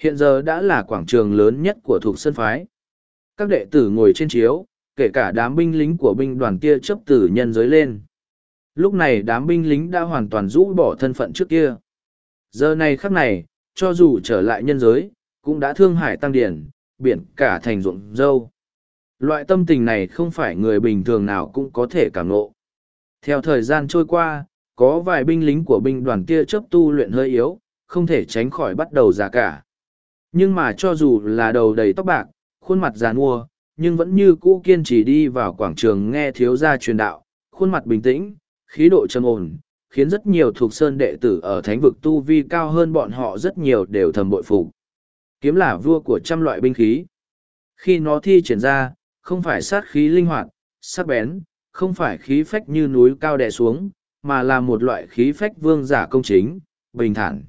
Hiện giờ đã là quảng trường lớn nhất của thuộc sơn phái. Các đệ tử ngồi trên chiếu, kể cả đám binh lính của binh đoàn kia chấp tử nhân giới lên. Lúc này đám binh lính đã hoàn toàn rũ bỏ thân phận trước kia. Giờ này khắc này, cho dù trở lại nhân giới, cũng đã thương hải tăng điển, biển cả thành ruộng dâu. Loại tâm tình này không phải người bình thường nào cũng có thể cảm ngộ. Theo thời gian trôi qua, có vài binh lính của binh đoàn kia chấp tu luyện hơi yếu, không thể tránh khỏi bắt đầu già cả. Nhưng mà cho dù là đầu đầy tóc bạc, khuôn mặt già nua, nhưng vẫn như cũ kiên trì đi vào quảng trường nghe thiếu gia truyền đạo, khuôn mặt bình tĩnh, khí độ trầm ổn, khiến rất nhiều thuộc sơn đệ tử ở thánh vực tu vi cao hơn bọn họ rất nhiều đều thầm bội phục. Kiếm là vua của trăm loại binh khí. Khi nó thi triển ra, không phải sát khí linh hoạt, sắc bén, không phải khí phách như núi cao đè xuống, mà là một loại khí phách vương giả công chính, bình thản.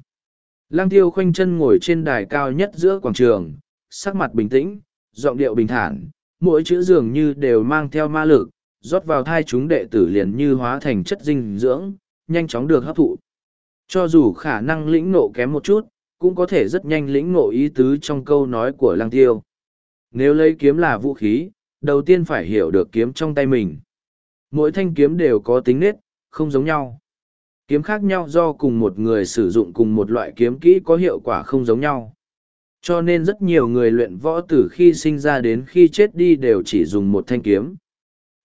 Lăng tiêu khoanh chân ngồi trên đài cao nhất giữa quảng trường, sắc mặt bình tĩnh, giọng điệu bình thản, mỗi chữ dường như đều mang theo ma lực, rót vào thai chúng đệ tử liền như hóa thành chất dinh dưỡng, nhanh chóng được hấp thụ. Cho dù khả năng lĩnh nộ kém một chút, cũng có thể rất nhanh lĩnh ngộ ý tứ trong câu nói của lăng tiêu. Nếu lấy kiếm là vũ khí, đầu tiên phải hiểu được kiếm trong tay mình. Mỗi thanh kiếm đều có tính nết, không giống nhau. Kiếm khác nhau do cùng một người sử dụng cùng một loại kiếm kỹ có hiệu quả không giống nhau. Cho nên rất nhiều người luyện võ từ khi sinh ra đến khi chết đi đều chỉ dùng một thanh kiếm.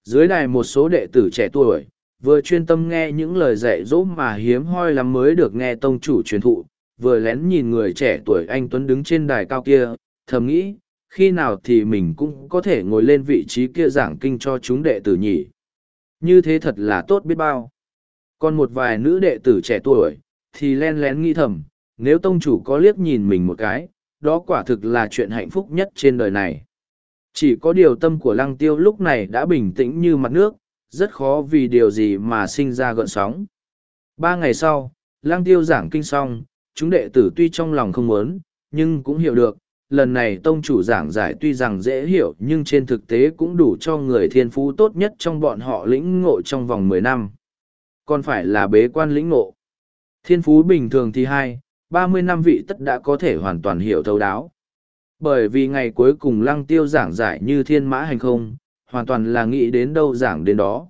Dưới đài một số đệ tử trẻ tuổi, vừa chuyên tâm nghe những lời dạy dỗ mà hiếm hoi lắm mới được nghe tông chủ truyền thụ, vừa lén nhìn người trẻ tuổi anh Tuấn đứng trên đài cao kia, thầm nghĩ, khi nào thì mình cũng có thể ngồi lên vị trí kia giảng kinh cho chúng đệ tử nhỉ. Như thế thật là tốt biết bao. Còn một vài nữ đệ tử trẻ tuổi, thì len lén nghĩ thầm, nếu tông chủ có liếc nhìn mình một cái, đó quả thực là chuyện hạnh phúc nhất trên đời này. Chỉ có điều tâm của lăng tiêu lúc này đã bình tĩnh như mặt nước, rất khó vì điều gì mà sinh ra gợn sóng. Ba ngày sau, lăng tiêu giảng kinh xong, chúng đệ tử tuy trong lòng không muốn, nhưng cũng hiểu được, lần này tông chủ giảng giải tuy rằng dễ hiểu nhưng trên thực tế cũng đủ cho người thiên phú tốt nhất trong bọn họ lĩnh ngộ trong vòng mười năm. Còn phải là bế quan lĩnh ngộ. Thiên phú bình thường thì hai, ba mươi năm vị tất đã có thể hoàn toàn hiểu thấu đáo. Bởi vì ngày cuối cùng lăng tiêu giảng giải như thiên mã hành không, hoàn toàn là nghĩ đến đâu giảng đến đó.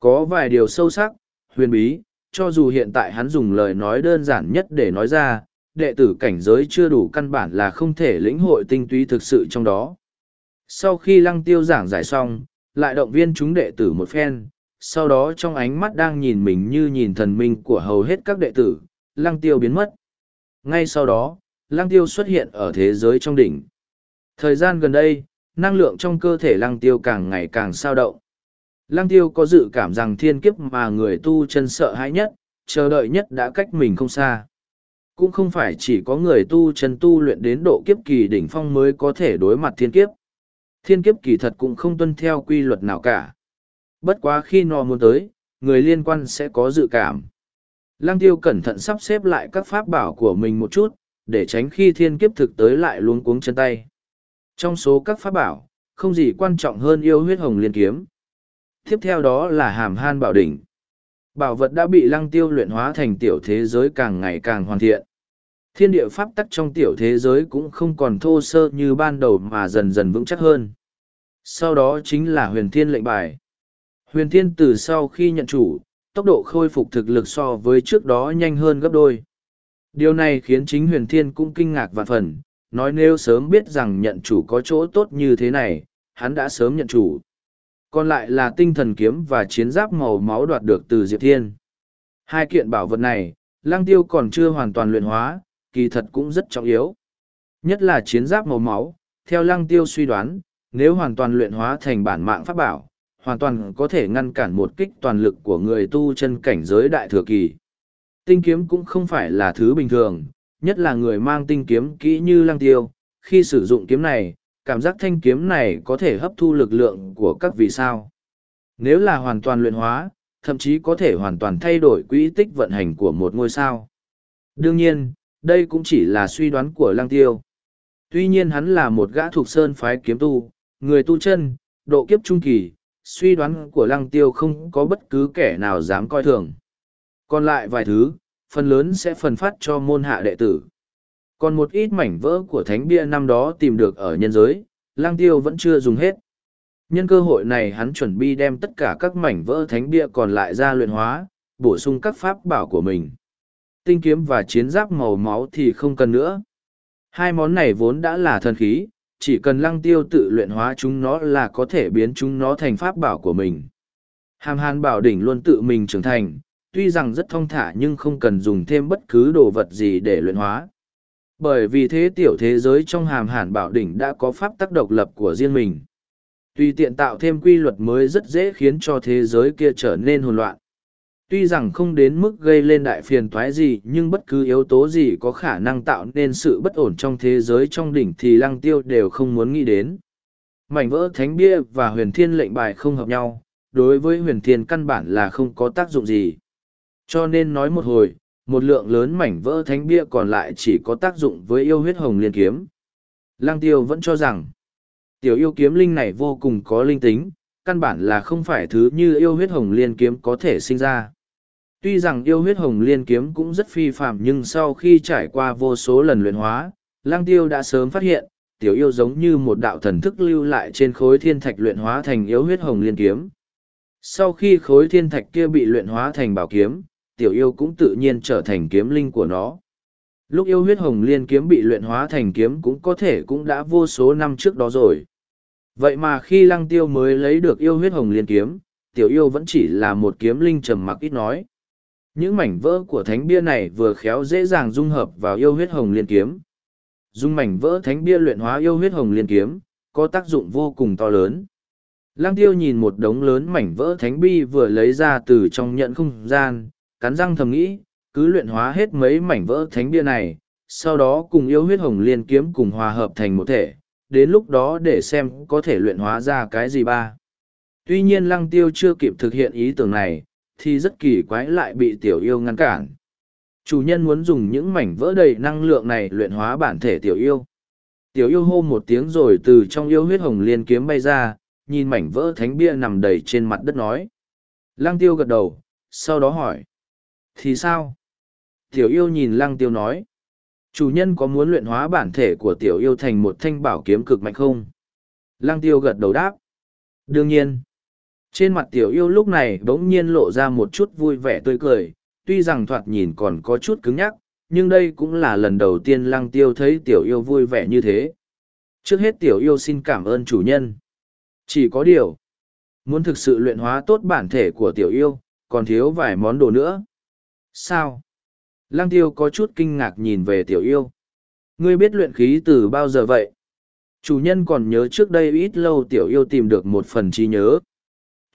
Có vài điều sâu sắc, huyền bí, cho dù hiện tại hắn dùng lời nói đơn giản nhất để nói ra, đệ tử cảnh giới chưa đủ căn bản là không thể lĩnh hội tinh túy thực sự trong đó. Sau khi lăng tiêu giảng giải xong, lại động viên chúng đệ tử một phen, sau đó trong ánh mắt đang nhìn mình như nhìn thần minh của hầu hết các đệ tử, lăng tiêu biến mất. Ngay sau đó, lăng tiêu xuất hiện ở thế giới trong đỉnh. Thời gian gần đây, năng lượng trong cơ thể lăng tiêu càng ngày càng sao động. Lăng tiêu có dự cảm rằng thiên kiếp mà người tu chân sợ hãi nhất, chờ đợi nhất đã cách mình không xa. Cũng không phải chỉ có người tu chân tu luyện đến độ kiếp kỳ đỉnh phong mới có thể đối mặt thiên kiếp. Thiên kiếp kỳ thật cũng không tuân theo quy luật nào cả. Bất quá khi nó muốn tới, người liên quan sẽ có dự cảm. Lăng tiêu cẩn thận sắp xếp lại các pháp bảo của mình một chút, để tránh khi thiên kiếp thực tới lại luống cuống chân tay. Trong số các pháp bảo, không gì quan trọng hơn yêu huyết hồng liên kiếm. Tiếp theo đó là hàm han bảo đỉnh. Bảo vật đã bị lăng tiêu luyện hóa thành tiểu thế giới càng ngày càng hoàn thiện. Thiên địa pháp tắc trong tiểu thế giới cũng không còn thô sơ như ban đầu mà dần dần vững chắc hơn. Sau đó chính là huyền thiên lệnh bài. Huyền thiên từ sau khi nhận chủ, tốc độ khôi phục thực lực so với trước đó nhanh hơn gấp đôi. Điều này khiến chính huyền thiên cũng kinh ngạc vạn phần, nói nếu sớm biết rằng nhận chủ có chỗ tốt như thế này, hắn đã sớm nhận chủ. Còn lại là tinh thần kiếm và chiến giáp màu máu đoạt được từ Diệp Thiên. Hai kiện bảo vật này, Lăng Tiêu còn chưa hoàn toàn luyện hóa, kỳ thật cũng rất trọng yếu. Nhất là chiến giáp màu máu, theo Lăng Tiêu suy đoán, nếu hoàn toàn luyện hóa thành bản mạng pháp bảo, hoàn toàn có thể ngăn cản một kích toàn lực của người tu chân cảnh giới đại thừa kỳ. Tinh kiếm cũng không phải là thứ bình thường, nhất là người mang tinh kiếm kỹ như lăng tiêu, khi sử dụng kiếm này, cảm giác thanh kiếm này có thể hấp thu lực lượng của các vì sao. Nếu là hoàn toàn luyện hóa, thậm chí có thể hoàn toàn thay đổi quỹ tích vận hành của một ngôi sao. Đương nhiên, đây cũng chỉ là suy đoán của lăng tiêu. Tuy nhiên hắn là một gã thuộc sơn phái kiếm tu, người tu chân, độ kiếp trung kỳ, suy đoán của lăng tiêu không có bất cứ kẻ nào dám coi thường. Còn lại vài thứ, phần lớn sẽ phần phát cho môn hạ đệ tử. Còn một ít mảnh vỡ của thánh bia năm đó tìm được ở nhân giới, lang tiêu vẫn chưa dùng hết. Nhân cơ hội này hắn chuẩn bị đem tất cả các mảnh vỡ thánh bia còn lại ra luyện hóa, bổ sung các pháp bảo của mình. Tinh kiếm và chiến giáp màu máu thì không cần nữa. Hai món này vốn đã là thần khí, chỉ cần lăng tiêu tự luyện hóa chúng nó là có thể biến chúng nó thành pháp bảo của mình. Hàm hàn bảo đỉnh luôn tự mình trưởng thành, tuy rằng rất thong thả nhưng không cần dùng thêm bất cứ đồ vật gì để luyện hóa. Bởi vì thế tiểu thế giới trong hàm hàn bảo đỉnh đã có pháp tắc độc lập của riêng mình. Tùy tiện tạo thêm quy luật mới rất dễ khiến cho thế giới kia trở nên hỗn loạn. Tuy rằng không đến mức gây lên đại phiền toái gì nhưng bất cứ yếu tố gì có khả năng tạo nên sự bất ổn trong thế giới trong đỉnh thì lăng tiêu đều không muốn nghĩ đến. Mảnh vỡ thánh bia và huyền thiên lệnh bài không hợp nhau, đối với huyền thiên căn bản là không có tác dụng gì. Cho nên nói một hồi, một lượng lớn mảnh vỡ thánh bia còn lại chỉ có tác dụng với yêu huyết hồng liên kiếm. Lăng tiêu vẫn cho rằng, tiểu yêu kiếm linh này vô cùng có linh tính, căn bản là không phải thứ như yêu huyết hồng liên kiếm có thể sinh ra. Tuy rằng yêu huyết hồng liên kiếm cũng rất phi phạm nhưng sau khi trải qua vô số lần luyện hóa, Lang Tiêu đã sớm phát hiện, tiểu yêu giống như một đạo thần thức lưu lại trên khối thiên thạch luyện hóa thành yêu huyết hồng liên kiếm. Sau khi khối thiên thạch kia bị luyện hóa thành bảo kiếm, tiểu yêu cũng tự nhiên trở thành kiếm linh của nó. Lúc yêu huyết hồng liên kiếm bị luyện hóa thành kiếm cũng có thể cũng đã vô số năm trước đó rồi. Vậy mà khi lăng tiêu mới lấy được yêu huyết hồng liên kiếm, tiểu yêu vẫn chỉ là một kiếm linh trầm mặc ít nói. Những mảnh vỡ của thánh bia này vừa khéo dễ dàng dung hợp vào yêu huyết hồng liên kiếm. Dung mảnh vỡ thánh bia luyện hóa yêu huyết hồng liên kiếm, có tác dụng vô cùng to lớn. Lăng tiêu nhìn một đống lớn mảnh vỡ thánh bi vừa lấy ra từ trong nhận không gian, cắn răng thầm nghĩ, cứ luyện hóa hết mấy mảnh vỡ thánh bia này, sau đó cùng yêu huyết hồng liên kiếm cùng hòa hợp thành một thể, đến lúc đó để xem có thể luyện hóa ra cái gì ba. Tuy nhiên lăng tiêu chưa kịp thực hiện ý tưởng này, thì rất kỳ quái lại bị tiểu yêu ngăn cản. Chủ nhân muốn dùng những mảnh vỡ đầy năng lượng này luyện hóa bản thể tiểu yêu. Tiểu yêu hô một tiếng rồi từ trong yêu huyết hồng liên kiếm bay ra, nhìn mảnh vỡ thánh bia nằm đầy trên mặt đất nói. Lăng tiêu gật đầu, sau đó hỏi. Thì sao? Tiểu yêu nhìn lăng tiêu nói. Chủ nhân có muốn luyện hóa bản thể của tiểu yêu thành một thanh bảo kiếm cực mạnh không? Lăng tiêu gật đầu đáp. Đương nhiên. Trên mặt tiểu yêu lúc này bỗng nhiên lộ ra một chút vui vẻ tươi cười, tuy rằng thoạt nhìn còn có chút cứng nhắc, nhưng đây cũng là lần đầu tiên lăng tiêu thấy tiểu yêu vui vẻ như thế. Trước hết tiểu yêu xin cảm ơn chủ nhân. Chỉ có điều, muốn thực sự luyện hóa tốt bản thể của tiểu yêu, còn thiếu vài món đồ nữa. Sao? Lăng tiêu có chút kinh ngạc nhìn về tiểu yêu. Ngươi biết luyện khí từ bao giờ vậy? Chủ nhân còn nhớ trước đây ít lâu tiểu yêu tìm được một phần trí nhớ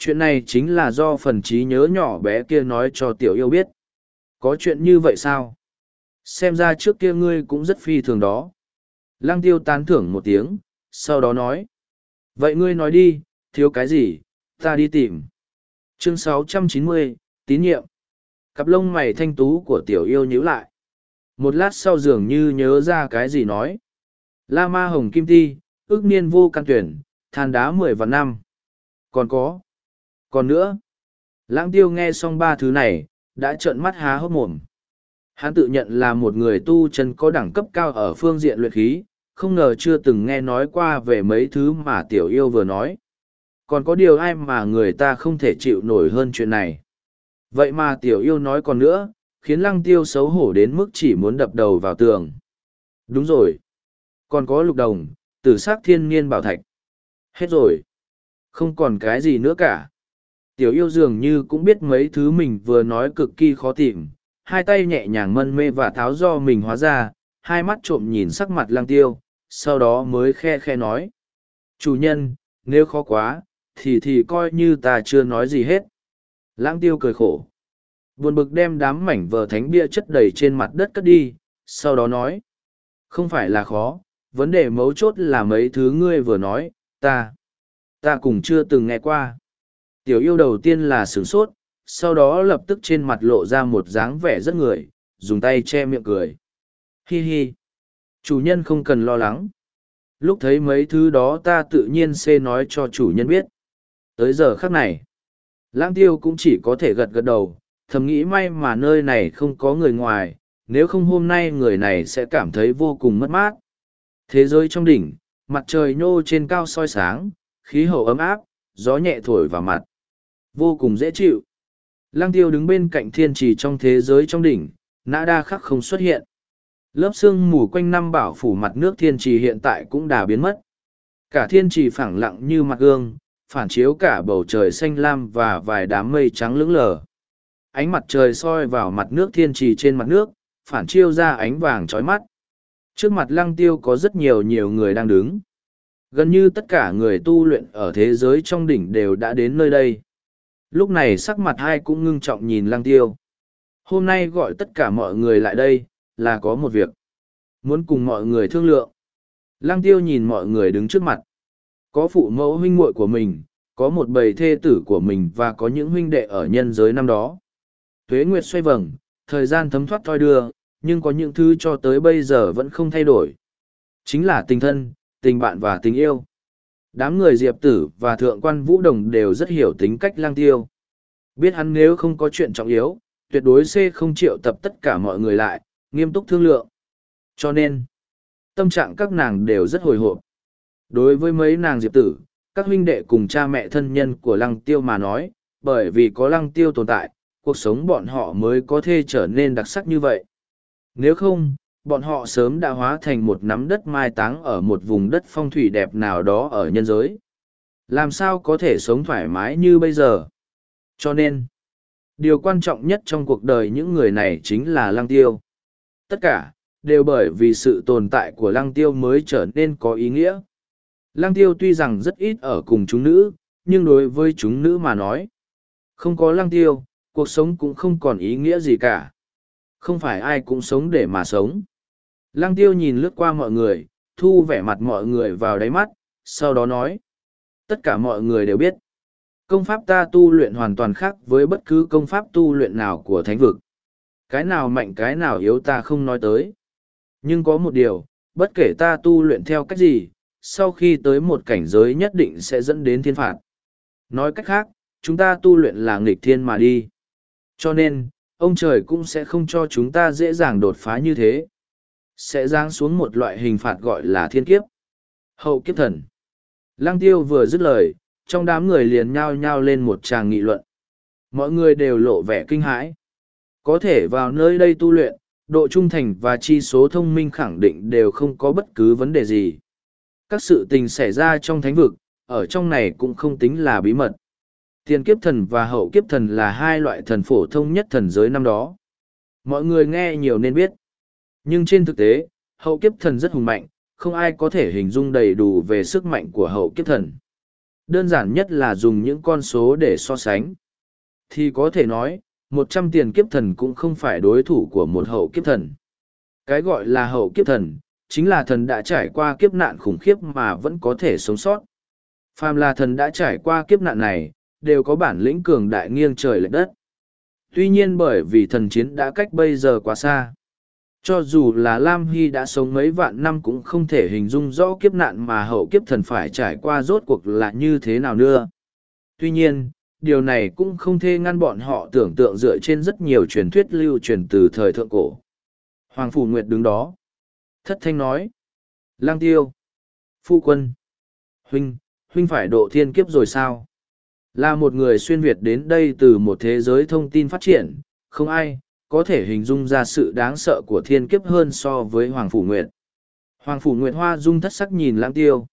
chuyện này chính là do phần trí nhớ nhỏ bé kia nói cho tiểu yêu biết. Có chuyện như vậy sao? Xem ra trước kia ngươi cũng rất phi thường đó. Lăng tiêu tán thưởng một tiếng sau đó nói. Vậy ngươi nói đi thiếu cái gì ta đi tìm. Chương 690, tín nhiệm. Cặp lông mày thanh tú của tiểu yêu nhíu lại. Một lát sau dường như nhớ ra cái gì nói. La ma hồng kim ti ước niên vô căn tuyển than đá mười vạn năm. Còn có còn nữa, lãng tiêu nghe xong ba thứ này, đã trợn mắt há hốc mồm. Hắn tự nhận là một người tu chân có đẳng cấp cao ở phương diện luyện khí, không ngờ chưa từng nghe nói qua về mấy thứ mà tiểu yêu vừa nói. Còn có điều ai mà người ta không thể chịu nổi hơn chuyện này. Vậy mà tiểu yêu nói còn nữa, khiến lăng tiêu xấu hổ đến mức chỉ muốn đập đầu vào tường. Đúng rồi. Còn có lục đồng, tử sắc thiên niên bảo thạch. Hết rồi. Không còn cái gì nữa cả tiểu yêu dường như cũng biết mấy thứ mình vừa nói cực kỳ khó tìm. Hai tay nhẹ nhàng mân mê và tháo do mình hóa ra, hai mắt trộm nhìn sắc mặt lang tiêu, sau đó mới khe khe nói. Chủ nhân, nếu khó quá, thì thì coi như ta chưa nói gì hết. Lãng tiêu cười khổ. Buồn bực đem đám mảnh vờ thánh bia chất đầy trên mặt đất cất đi, sau đó nói. Không phải là khó, vấn đề mấu chốt là mấy thứ ngươi vừa nói, ta ta cũng chưa từng nghe qua tiểu yêu đầu tiên là sửng sốt, sau đó lập tức trên mặt lộ ra một dáng vẻ rất người, dùng tay che miệng cười. Hi hi. Chủ nhân không cần lo lắng. Lúc thấy mấy thứ đó ta tự nhiên xê nói cho chủ nhân biết. Tới giờ khác này, lãng tiêu cũng chỉ có thể gật gật đầu, thầm nghĩ may mà nơi này không có người ngoài, nếu không hôm nay người này sẽ cảm thấy vô cùng mất mát. Thế giới trong đỉnh, mặt trời nhô trên cao soi sáng, khí hậu ấm áp, gió nhẹ thổi vào mặt vô cùng dễ chịu. Lăng tiêu đứng bên cạnh thiên trì trong thế giới trong đỉnh, nã đa khắc không xuất hiện. Lớp sương mù quanh năm bảo phủ mặt nước thiên trì hiện tại cũng đã biến mất. Cả thiên trì phẳng lặng như mặt gương, phản chiếu cả bầu trời xanh lam và vài đám mây trắng lững lờ. Ánh mặt trời soi vào mặt nước thiên trì trên mặt nước, phản chiêu ra ánh vàng chói mắt. Trước mặt lăng tiêu có rất nhiều nhiều người đang đứng. Gần như tất cả người tu luyện ở thế giới trong đỉnh đều đã đến nơi đây lúc này sắc mặt hai cũng ngưng trọng nhìn lăng tiêu. Hôm nay gọi tất cả mọi người lại đây, là có một việc. Muốn cùng mọi người thương lượng. Lăng tiêu nhìn mọi người đứng trước mặt. Có phụ mẫu huynh muội của mình, có một bầy thê tử của mình và có những huynh đệ ở nhân giới năm đó. Tuế nguyệt xoay vầng, thời gian thấm thoát thoi đưa, nhưng có những thứ cho tới bây giờ vẫn không thay đổi. Chính là tình thân, tình bạn và tình yêu đám người diệp tử và thượng quan vũ đồng đều rất hiểu tính cách lang tiêu. Biết hắn nếu không có chuyện trọng yếu, tuyệt đối c không triệu tập tất cả mọi người lại, nghiêm túc thương lượng. Cho nên, tâm trạng các nàng đều rất hồi hộp. Đối với mấy nàng diệp tử, các huynh đệ cùng cha mẹ thân nhân của lăng tiêu mà nói, bởi vì có lăng tiêu tồn tại, cuộc sống bọn họ mới có thể trở nên đặc sắc như vậy. Nếu không bọn họ sớm đã hóa thành một nắm đất mai táng ở một vùng đất phong thủy đẹp nào đó ở nhân giới. Làm sao có thể sống thoải mái như bây giờ? Cho nên, điều quan trọng nhất trong cuộc đời những người này chính là lăng tiêu. Tất cả, đều bởi vì sự tồn tại của lăng tiêu mới trở nên có ý nghĩa. Lăng tiêu tuy rằng rất ít ở cùng chúng nữ, nhưng đối với chúng nữ mà nói, không có lăng tiêu, cuộc sống cũng không còn ý nghĩa gì cả. Không phải ai cũng sống để mà sống. Lăng tiêu nhìn lướt qua mọi người, thu vẻ mặt mọi người vào đáy mắt, sau đó nói. Tất cả mọi người đều biết. Công pháp ta tu luyện hoàn toàn khác với bất cứ công pháp tu luyện nào của thánh vực. Cái nào mạnh cái nào yếu ta không nói tới. Nhưng có một điều, bất kể ta tu luyện theo cách gì, sau khi tới một cảnh giới nhất định sẽ dẫn đến thiên phạt. Nói cách khác, chúng ta tu luyện là nghịch thiên mà đi. Cho nên, ông trời cũng sẽ không cho chúng ta dễ dàng đột phá như thế sẽ giáng xuống một loại hình phạt gọi là thiên kiếp. Hậu kiếp thần. Lăng tiêu vừa dứt lời, trong đám người liền nhao nhao lên một tràng nghị luận. Mọi người đều lộ vẻ kinh hãi. Có thể vào nơi đây tu luyện, độ trung thành và chi số thông minh khẳng định đều không có bất cứ vấn đề gì. Các sự tình xảy ra trong thánh vực, ở trong này cũng không tính là bí mật. Tiền kiếp thần và hậu kiếp thần là hai loại thần phổ thông nhất thần giới năm đó. Mọi người nghe nhiều nên biết nhưng trên thực tế, hậu kiếp thần rất hùng mạnh, không ai có thể hình dung đầy đủ về sức mạnh của hậu kiếp thần. đơn giản nhất là dùng những con số để so sánh. Thì có thể nói, một trăm tiền kiếp thần cũng không phải đối thủ của một hậu kiếp thần. Cái gọi là hậu kiếp thần, chính là thần đã trải qua kiếp nạn khủng khiếp mà vẫn có thể sống sót. Phàm là thần đã trải qua kiếp nạn này, đều có bản lĩnh cường đại nghiêng trời lệch đất. Tuy nhiên bởi vì thần chiến đã cách bây giờ quá xa. Cho dù là Lam Hy đã sống mấy vạn năm cũng không thể hình dung rõ kiếp nạn mà hậu kiếp thần phải trải qua rốt cuộc là như thế nào nữa. Tuy nhiên, điều này cũng không thể ngăn bọn họ tưởng tượng dựa trên rất nhiều truyền thuyết lưu truyền từ thời thượng cổ. Hoàng Phủ Nguyệt đứng đó. Thất thanh nói. Lang tiêu. Phu quân. Huynh, huynh phải độ thiên kiếp rồi sao? Là một người xuyên Việt đến đây từ một thế giới thông tin phát triển, không ai, có thể hình dung ra sự đáng sợ của thiên kiếp hơn so với Hoàng Phủ Nguyệt. Hoàng Phủ Nguyệt Hoa dung thất sắc nhìn lãng tiêu.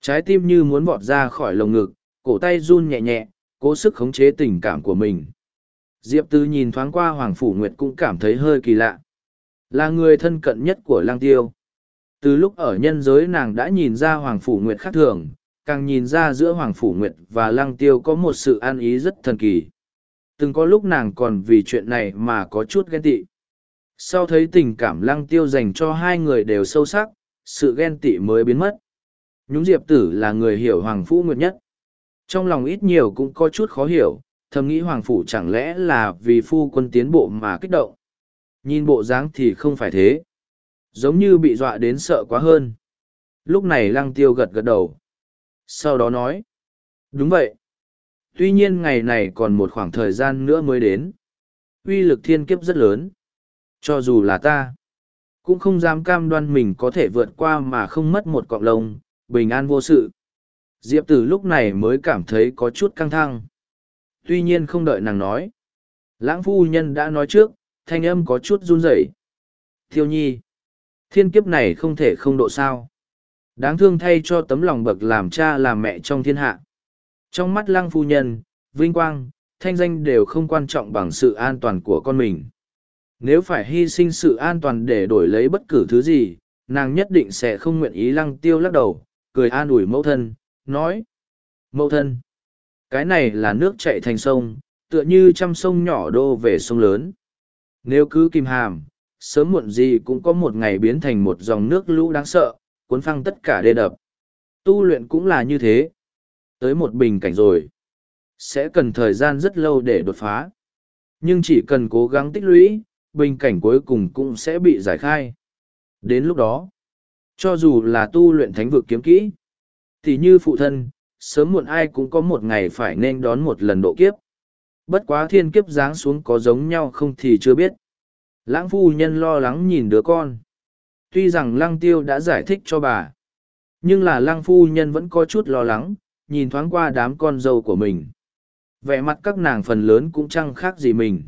Trái tim như muốn vọt ra khỏi lồng ngực, cổ tay run nhẹ nhẹ, cố sức khống chế tình cảm của mình. Diệp Tư nhìn thoáng qua Hoàng Phủ Nguyệt cũng cảm thấy hơi kỳ lạ. Là người thân cận nhất của lang tiêu. Từ lúc ở nhân giới nàng đã nhìn ra Hoàng Phủ Nguyệt khác thường, càng nhìn ra giữa Hoàng Phủ Nguyệt và lang tiêu có một sự an ý rất thần kỳ. Từng có lúc nàng còn vì chuyện này mà có chút ghen tị. Sau thấy tình cảm lăng tiêu dành cho hai người đều sâu sắc, sự ghen tị mới biến mất. Nhúng Diệp Tử là người hiểu Hoàng Phủ Nguyệt nhất. Trong lòng ít nhiều cũng có chút khó hiểu, thầm nghĩ Hoàng Phủ chẳng lẽ là vì phu quân tiến bộ mà kích động. Nhìn bộ dáng thì không phải thế. Giống như bị dọa đến sợ quá hơn. Lúc này lăng tiêu gật gật đầu. Sau đó nói. Đúng vậy. Tuy nhiên ngày này còn một khoảng thời gian nữa mới đến. uy lực thiên kiếp rất lớn. Cho dù là ta, cũng không dám cam đoan mình có thể vượt qua mà không mất một cọng lông, bình an vô sự. Diệp tử lúc này mới cảm thấy có chút căng thẳng. Tuy nhiên không đợi nàng nói. Lãng phu nhân đã nói trước, thanh âm có chút run rẩy. Thiêu nhi, thiên kiếp này không thể không độ sao. Đáng thương thay cho tấm lòng bậc làm cha làm mẹ trong thiên hạ. Trong mắt lăng phu nhân, vinh quang, thanh danh đều không quan trọng bằng sự an toàn của con mình. Nếu phải hy sinh sự an toàn để đổi lấy bất cứ thứ gì, nàng nhất định sẽ không nguyện ý lăng tiêu lắc đầu, cười an ủi mẫu thân, nói. Mẫu thân, cái này là nước chạy thành sông, tựa như trăm sông nhỏ đô về sông lớn. Nếu cứ kìm hàm, sớm muộn gì cũng có một ngày biến thành một dòng nước lũ đáng sợ, cuốn phăng tất cả đê đập. Tu luyện cũng là như thế. Tới một bình cảnh rồi. Sẽ cần thời gian rất lâu để đột phá. Nhưng chỉ cần cố gắng tích lũy, bình cảnh cuối cùng cũng sẽ bị giải khai. Đến lúc đó, cho dù là tu luyện thánh vực kiếm kỹ, thì như phụ thân, sớm muộn ai cũng có một ngày phải nên đón một lần độ kiếp. Bất quá thiên kiếp giáng xuống có giống nhau không thì chưa biết. Lãng phu nhân lo lắng nhìn đứa con. Tuy rằng lăng tiêu đã giải thích cho bà, nhưng là lăng phu nhân vẫn có chút lo lắng, nhìn thoáng qua đám con dâu của mình. Vẻ mặt các nàng phần lớn cũng chẳng khác gì mình.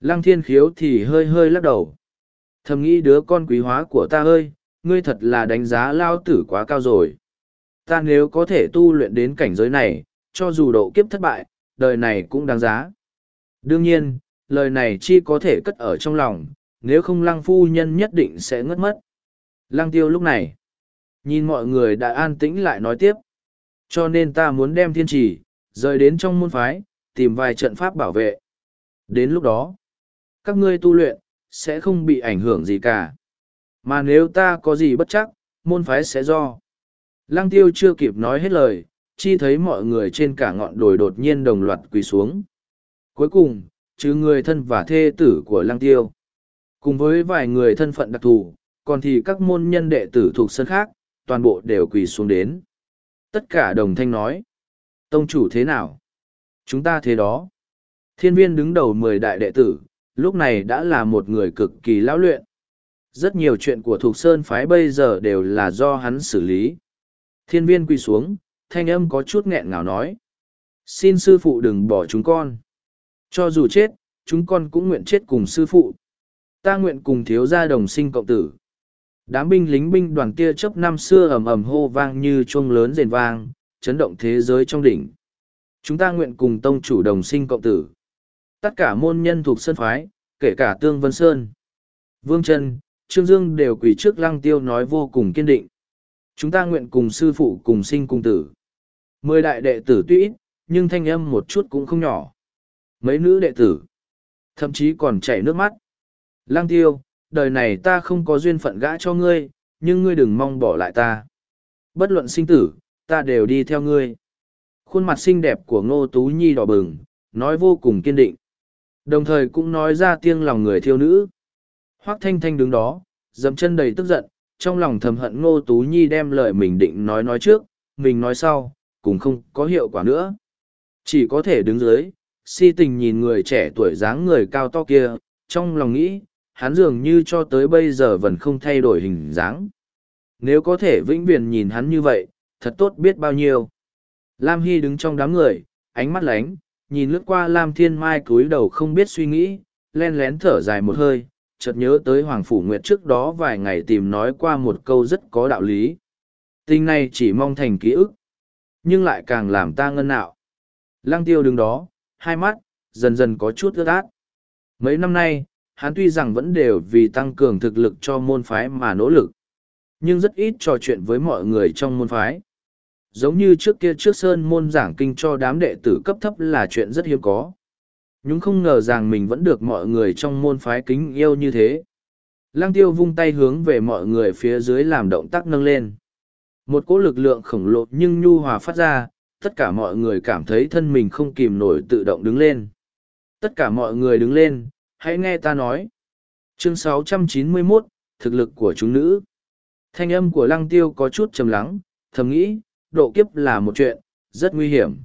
Lăng thiên khiếu thì hơi hơi lắc đầu. Thầm nghĩ đứa con quý hóa của ta ơi, ngươi thật là đánh giá lao tử quá cao rồi. Ta nếu có thể tu luyện đến cảnh giới này, cho dù độ kiếp thất bại, đời này cũng đáng giá. Đương nhiên, lời này chi có thể cất ở trong lòng, nếu không lăng phu nhân nhất định sẽ ngất mất. Lăng tiêu lúc này, nhìn mọi người đã an tĩnh lại nói tiếp. Cho nên ta muốn đem thiên trì, rời đến trong môn phái, tìm vài trận pháp bảo vệ. Đến lúc đó, các ngươi tu luyện, sẽ không bị ảnh hưởng gì cả. Mà nếu ta có gì bất chắc, môn phái sẽ do. Lăng tiêu chưa kịp nói hết lời, chi thấy mọi người trên cả ngọn đồi đột nhiên đồng loạt quỳ xuống. Cuối cùng, chứ người thân và thê tử của lăng tiêu. Cùng với vài người thân phận đặc thù, còn thì các môn nhân đệ tử thuộc sân khác, toàn bộ đều quỳ xuống đến. Tất cả đồng thanh nói. Tông chủ thế nào? Chúng ta thế đó. Thiên viên đứng đầu mười đại đệ tử, lúc này đã là một người cực kỳ lão luyện. Rất nhiều chuyện của Thục Sơn phái bây giờ đều là do hắn xử lý. Thiên viên quỳ xuống, thanh âm có chút nghẹn ngào nói. Xin sư phụ đừng bỏ chúng con. Cho dù chết, chúng con cũng nguyện chết cùng sư phụ. Ta nguyện cùng thiếu gia đồng sinh cộng tử. Đám binh lính binh đoàn tia chớp năm xưa ầm ầm hô vang như chuông lớn rền vang, chấn động thế giới trong đỉnh. Chúng ta nguyện cùng tông chủ đồng sinh cộng tử. Tất cả môn nhân thuộc sân phái, kể cả Tương Vân Sơn. Vương chân, Trương Dương đều quỳ trước lăng tiêu nói vô cùng kiên định. Chúng ta nguyện cùng sư phụ cùng sinh cùng tử. Mười đại đệ tử tuy ít, nhưng thanh âm một chút cũng không nhỏ. Mấy nữ đệ tử, thậm chí còn chảy nước mắt. Lang tiêu, đời này ta không có duyên phận gã cho ngươi, nhưng ngươi đừng mong bỏ lại ta. Bất luận sinh tử, ta đều đi theo ngươi. Khuôn mặt xinh đẹp của Ngô Tú Nhi đỏ bừng, nói vô cùng kiên định. Đồng thời cũng nói ra tiếng lòng người thiêu nữ. Hoác Thanh Thanh đứng đó, dầm chân đầy tức giận, trong lòng thầm hận Ngô Tú Nhi đem lời mình định nói nói trước, mình nói sau, cũng không có hiệu quả nữa. Chỉ có thể đứng dưới, si tình nhìn người trẻ tuổi dáng người cao to kia, trong lòng nghĩ, hắn dường như cho tới bây giờ vẫn không thay đổi hình dáng. Nếu có thể vĩnh viễn nhìn hắn như vậy, thật tốt biết bao nhiêu. Lam Hy đứng trong đám người, ánh mắt lánh, nhìn lướt qua Lam Thiên Mai cúi đầu không biết suy nghĩ, len lén thở dài một hơi, chợt nhớ tới Hoàng Phủ Nguyệt trước đó vài ngày tìm nói qua một câu rất có đạo lý. Tình này chỉ mong thành ký ức, nhưng lại càng làm ta ngân nạo. Lăng tiêu đứng đó, hai mắt, dần dần có chút ướt át. Mấy năm nay, hắn tuy rằng vẫn đều vì tăng cường thực lực cho môn phái mà nỗ lực, nhưng rất ít trò chuyện với mọi người trong môn phái. Giống như trước kia trước sơn môn giảng kinh cho đám đệ tử cấp thấp là chuyện rất hiếm có. Nhưng không ngờ rằng mình vẫn được mọi người trong môn phái kính yêu như thế. Lăng tiêu vung tay hướng về mọi người phía dưới làm động tác nâng lên. Một cỗ lực lượng khổng lồ nhưng nhu hòa phát ra, tất cả mọi người cảm thấy thân mình không kìm nổi tự động đứng lên. Tất cả mọi người đứng lên, hãy nghe ta nói. Chương 691, Thực lực của chúng nữ. Thanh âm của lăng tiêu có chút trầm lắng, thầm nghĩ, độ kiếp là một chuyện, rất nguy hiểm.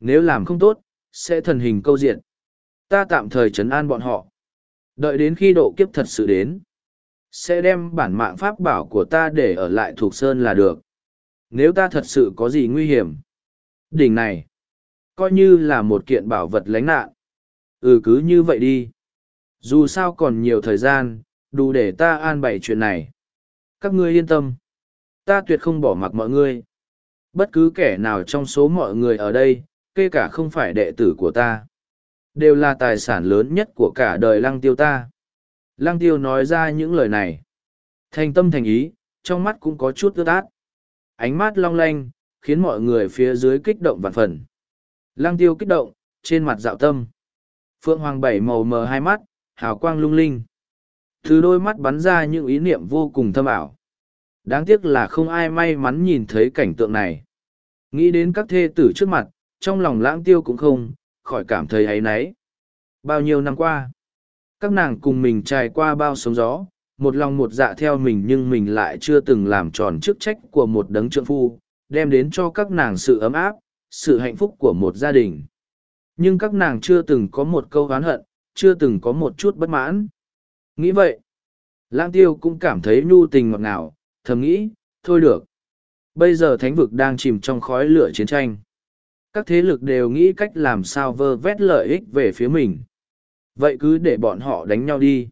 Nếu làm không tốt, sẽ thần hình câu diện. Ta tạm thời trấn an bọn họ. Đợi đến khi độ kiếp thật sự đến. Sẽ đem bản mạng pháp bảo của ta để ở lại thuộc sơn là được. Nếu ta thật sự có gì nguy hiểm. Đỉnh này. Coi như là một kiện bảo vật lánh nạn. Ừ cứ như vậy đi. Dù sao còn nhiều thời gian, đủ để ta an bày chuyện này. Các ngươi yên tâm. Ta tuyệt không bỏ mặc mọi ngươi. Bất cứ kẻ nào trong số mọi người ở đây, kể cả không phải đệ tử của ta. Đều là tài sản lớn nhất của cả đời lăng tiêu ta. Lăng tiêu nói ra những lời này. Thành tâm thành ý, trong mắt cũng có chút ướt át. Ánh mắt long lanh, khiến mọi người phía dưới kích động vạn phần. Lăng tiêu kích động, trên mặt dạo tâm. Phượng Hoàng bảy màu mờ hai mắt, hào quang lung linh. Từ đôi mắt bắn ra những ý niệm vô cùng thâm ảo. Đáng tiếc là không ai may mắn nhìn thấy cảnh tượng này. Nghĩ đến các thê tử trước mặt, trong lòng lãng tiêu cũng không, khỏi cảm thấy ấy náy. Bao nhiêu năm qua, các nàng cùng mình trải qua bao sóng gió, một lòng một dạ theo mình nhưng mình lại chưa từng làm tròn chức trách của một đấng trượng phu, đem đến cho các nàng sự ấm áp, sự hạnh phúc của một gia đình. Nhưng các nàng chưa từng có một câu oán hận, chưa từng có một chút bất mãn. Nghĩ vậy, lãng tiêu cũng cảm thấy nhu tình ngọt ngào, thầm nghĩ, thôi được. Bây giờ thánh vực đang chìm trong khói lửa chiến tranh. Các thế lực đều nghĩ cách làm sao vơ vét lợi ích về phía mình. Vậy cứ để bọn họ đánh nhau đi.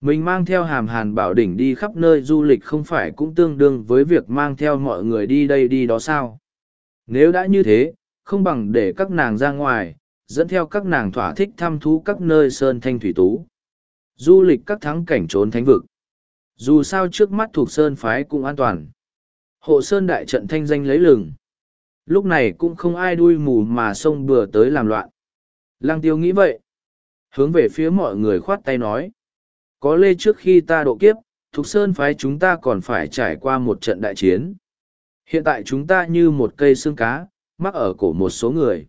Mình mang theo hàm hàn bảo đỉnh đi khắp nơi du lịch không phải cũng tương đương với việc mang theo mọi người đi đây đi đó sao. Nếu đã như thế, không bằng để các nàng ra ngoài, dẫn theo các nàng thỏa thích thăm thú các nơi sơn thanh thủy tú. Du lịch các thắng cảnh trốn thánh vực. Dù sao trước mắt thuộc sơn phái cũng an toàn. Hộ sơn đại trận thanh danh lấy lừng. Lúc này cũng không ai đuôi mù mà xông bừa tới làm loạn. Lăng tiêu nghĩ vậy. Hướng về phía mọi người khoát tay nói. Có lê trước khi ta độ kiếp, thuộc Sơn phái chúng ta còn phải trải qua một trận đại chiến. Hiện tại chúng ta như một cây xương cá, mắc ở cổ một số người.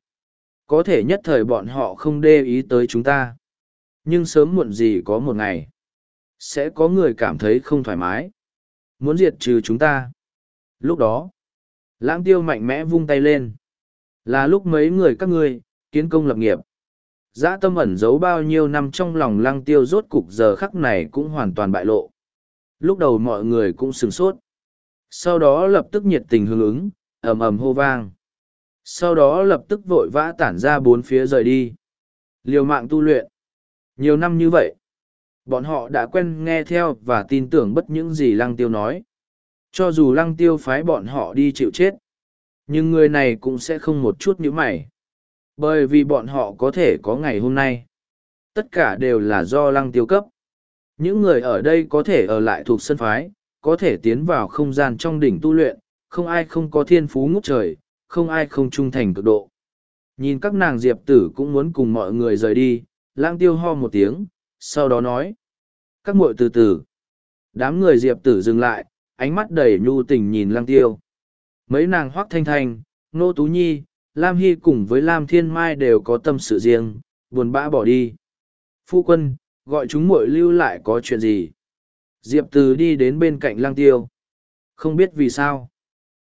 Có thể nhất thời bọn họ không đê ý tới chúng ta. Nhưng sớm muộn gì có một ngày. Sẽ có người cảm thấy không thoải mái. Muốn diệt trừ chúng ta. Lúc đó, lãng tiêu mạnh mẽ vung tay lên. Là lúc mấy người các ngươi, kiến công lập nghiệp. Dã tâm ẩn giấu bao nhiêu năm trong lòng lăng tiêu rốt cục giờ khắc này cũng hoàn toàn bại lộ. Lúc đầu mọi người cũng sửng sốt. Sau đó lập tức nhiệt tình hưởng ứng, ầm ầm hô vang. Sau đó lập tức vội vã tản ra bốn phía rời đi. Liều mạng tu luyện. Nhiều năm như vậy, bọn họ đã quen nghe theo và tin tưởng bất những gì lăng tiêu nói. Cho dù lăng tiêu phái bọn họ đi chịu chết, nhưng người này cũng sẽ không một chút nhíu mày. Bởi vì bọn họ có thể có ngày hôm nay. Tất cả đều là do lăng tiêu cấp. Những người ở đây có thể ở lại thuộc sân phái, có thể tiến vào không gian trong đỉnh tu luyện, không ai không có thiên phú ngút trời, không ai không trung thành cực độ. Nhìn các nàng diệp tử cũng muốn cùng mọi người rời đi, lang tiêu ho một tiếng, sau đó nói. Các muội từ từ. Đám người diệp tử dừng lại, ánh mắt đầy nhu tình nhìn lang tiêu. Mấy nàng hoác thanh thanh, nô tú nhi, Lam Hy cùng với Lam Thiên Mai đều có tâm sự riêng, buồn bã bỏ đi. Phu quân, gọi chúng muội lưu lại có chuyện gì? Diệp Từ đi đến bên cạnh Lăng Tiêu. Không biết vì sao.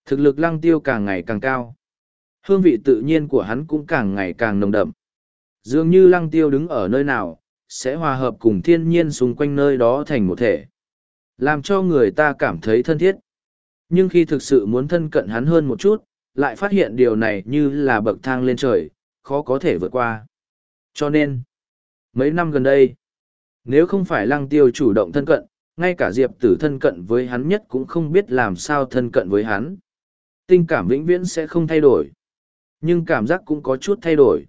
Thực lực Lăng Tiêu càng ngày càng cao. Hương vị tự nhiên của hắn cũng càng ngày càng nồng đậm. Dường như Lăng Tiêu đứng ở nơi nào, sẽ hòa hợp cùng thiên nhiên xung quanh nơi đó thành một thể. Làm cho người ta cảm thấy thân thiết. Nhưng khi thực sự muốn thân cận hắn hơn một chút, lại phát hiện điều này như là bậc thang lên trời, khó có thể vượt qua. Cho nên, mấy năm gần đây, nếu không phải lăng tiêu chủ động thân cận, ngay cả diệp tử thân cận với hắn nhất cũng không biết làm sao thân cận với hắn. Tình cảm vĩnh viễn sẽ không thay đổi. Nhưng cảm giác cũng có chút thay đổi.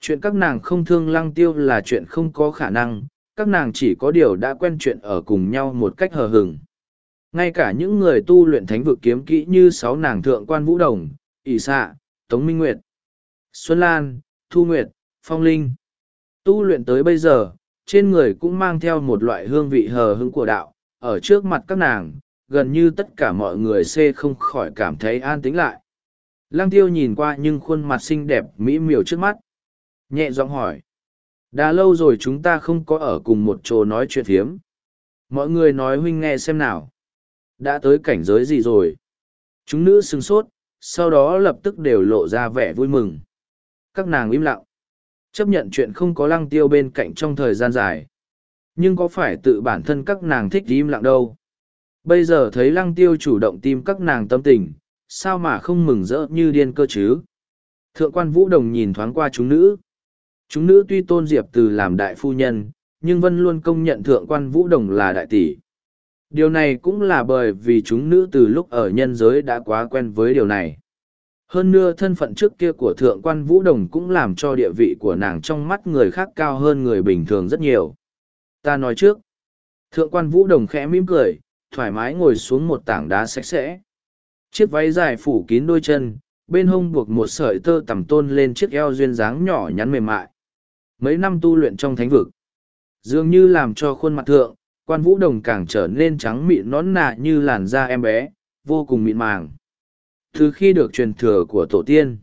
Chuyện các nàng không thương lăng tiêu là chuyện không có khả năng, các nàng chỉ có điều đã quen chuyện ở cùng nhau một cách hờ hừng. Ngay cả những người tu luyện thánh vực kiếm kỹ như sáu nàng thượng quan vũ đồng, ỷ xạ, tống minh nguyệt, xuân lan, thu nguyệt, phong linh. Tu luyện tới bây giờ, trên người cũng mang theo một loại hương vị hờ hững của đạo, ở trước mặt các nàng, gần như tất cả mọi người xê không khỏi cảm thấy an tĩnh lại. Lăng tiêu nhìn qua nhưng khuôn mặt xinh đẹp mỹ miều trước mắt. Nhẹ giọng hỏi. Đã lâu rồi chúng ta không có ở cùng một chỗ nói chuyện hiếm. Mọi người nói huynh nghe xem nào. Đã tới cảnh giới gì rồi? Chúng nữ sừng sốt, sau đó lập tức đều lộ ra vẻ vui mừng. Các nàng im lặng. Chấp nhận chuyện không có lăng tiêu bên cạnh trong thời gian dài. Nhưng có phải tự bản thân các nàng thích im lặng đâu. Bây giờ thấy lăng tiêu chủ động tìm các nàng tâm tình, sao mà không mừng rỡ như điên cơ chứ? Thượng quan Vũ Đồng nhìn thoáng qua chúng nữ. Chúng nữ tuy tôn diệp từ làm đại phu nhân, nhưng vẫn luôn công nhận thượng quan Vũ Đồng là đại tỷ. Điều này cũng là bởi vì chúng nữ từ lúc ở nhân giới đã quá quen với điều này. Hơn nữa thân phận trước kia của thượng quan Vũ Đồng cũng làm cho địa vị của nàng trong mắt người khác cao hơn người bình thường rất nhiều. Ta nói trước, thượng quan Vũ Đồng khẽ mỉm cười, thoải mái ngồi xuống một tảng đá sạch sẽ. Chiếc váy dài phủ kín đôi chân, bên hông buộc một sợi tơ tằm tôn lên chiếc eo duyên dáng nhỏ nhắn mềm mại. Mấy năm tu luyện trong thánh vực, dường như làm cho khuôn mặt thượng, quan vũ đồng càng trở nên trắng mịn nón nà như làn da em bé, vô cùng mịn màng. Từ khi được truyền thừa của tổ tiên,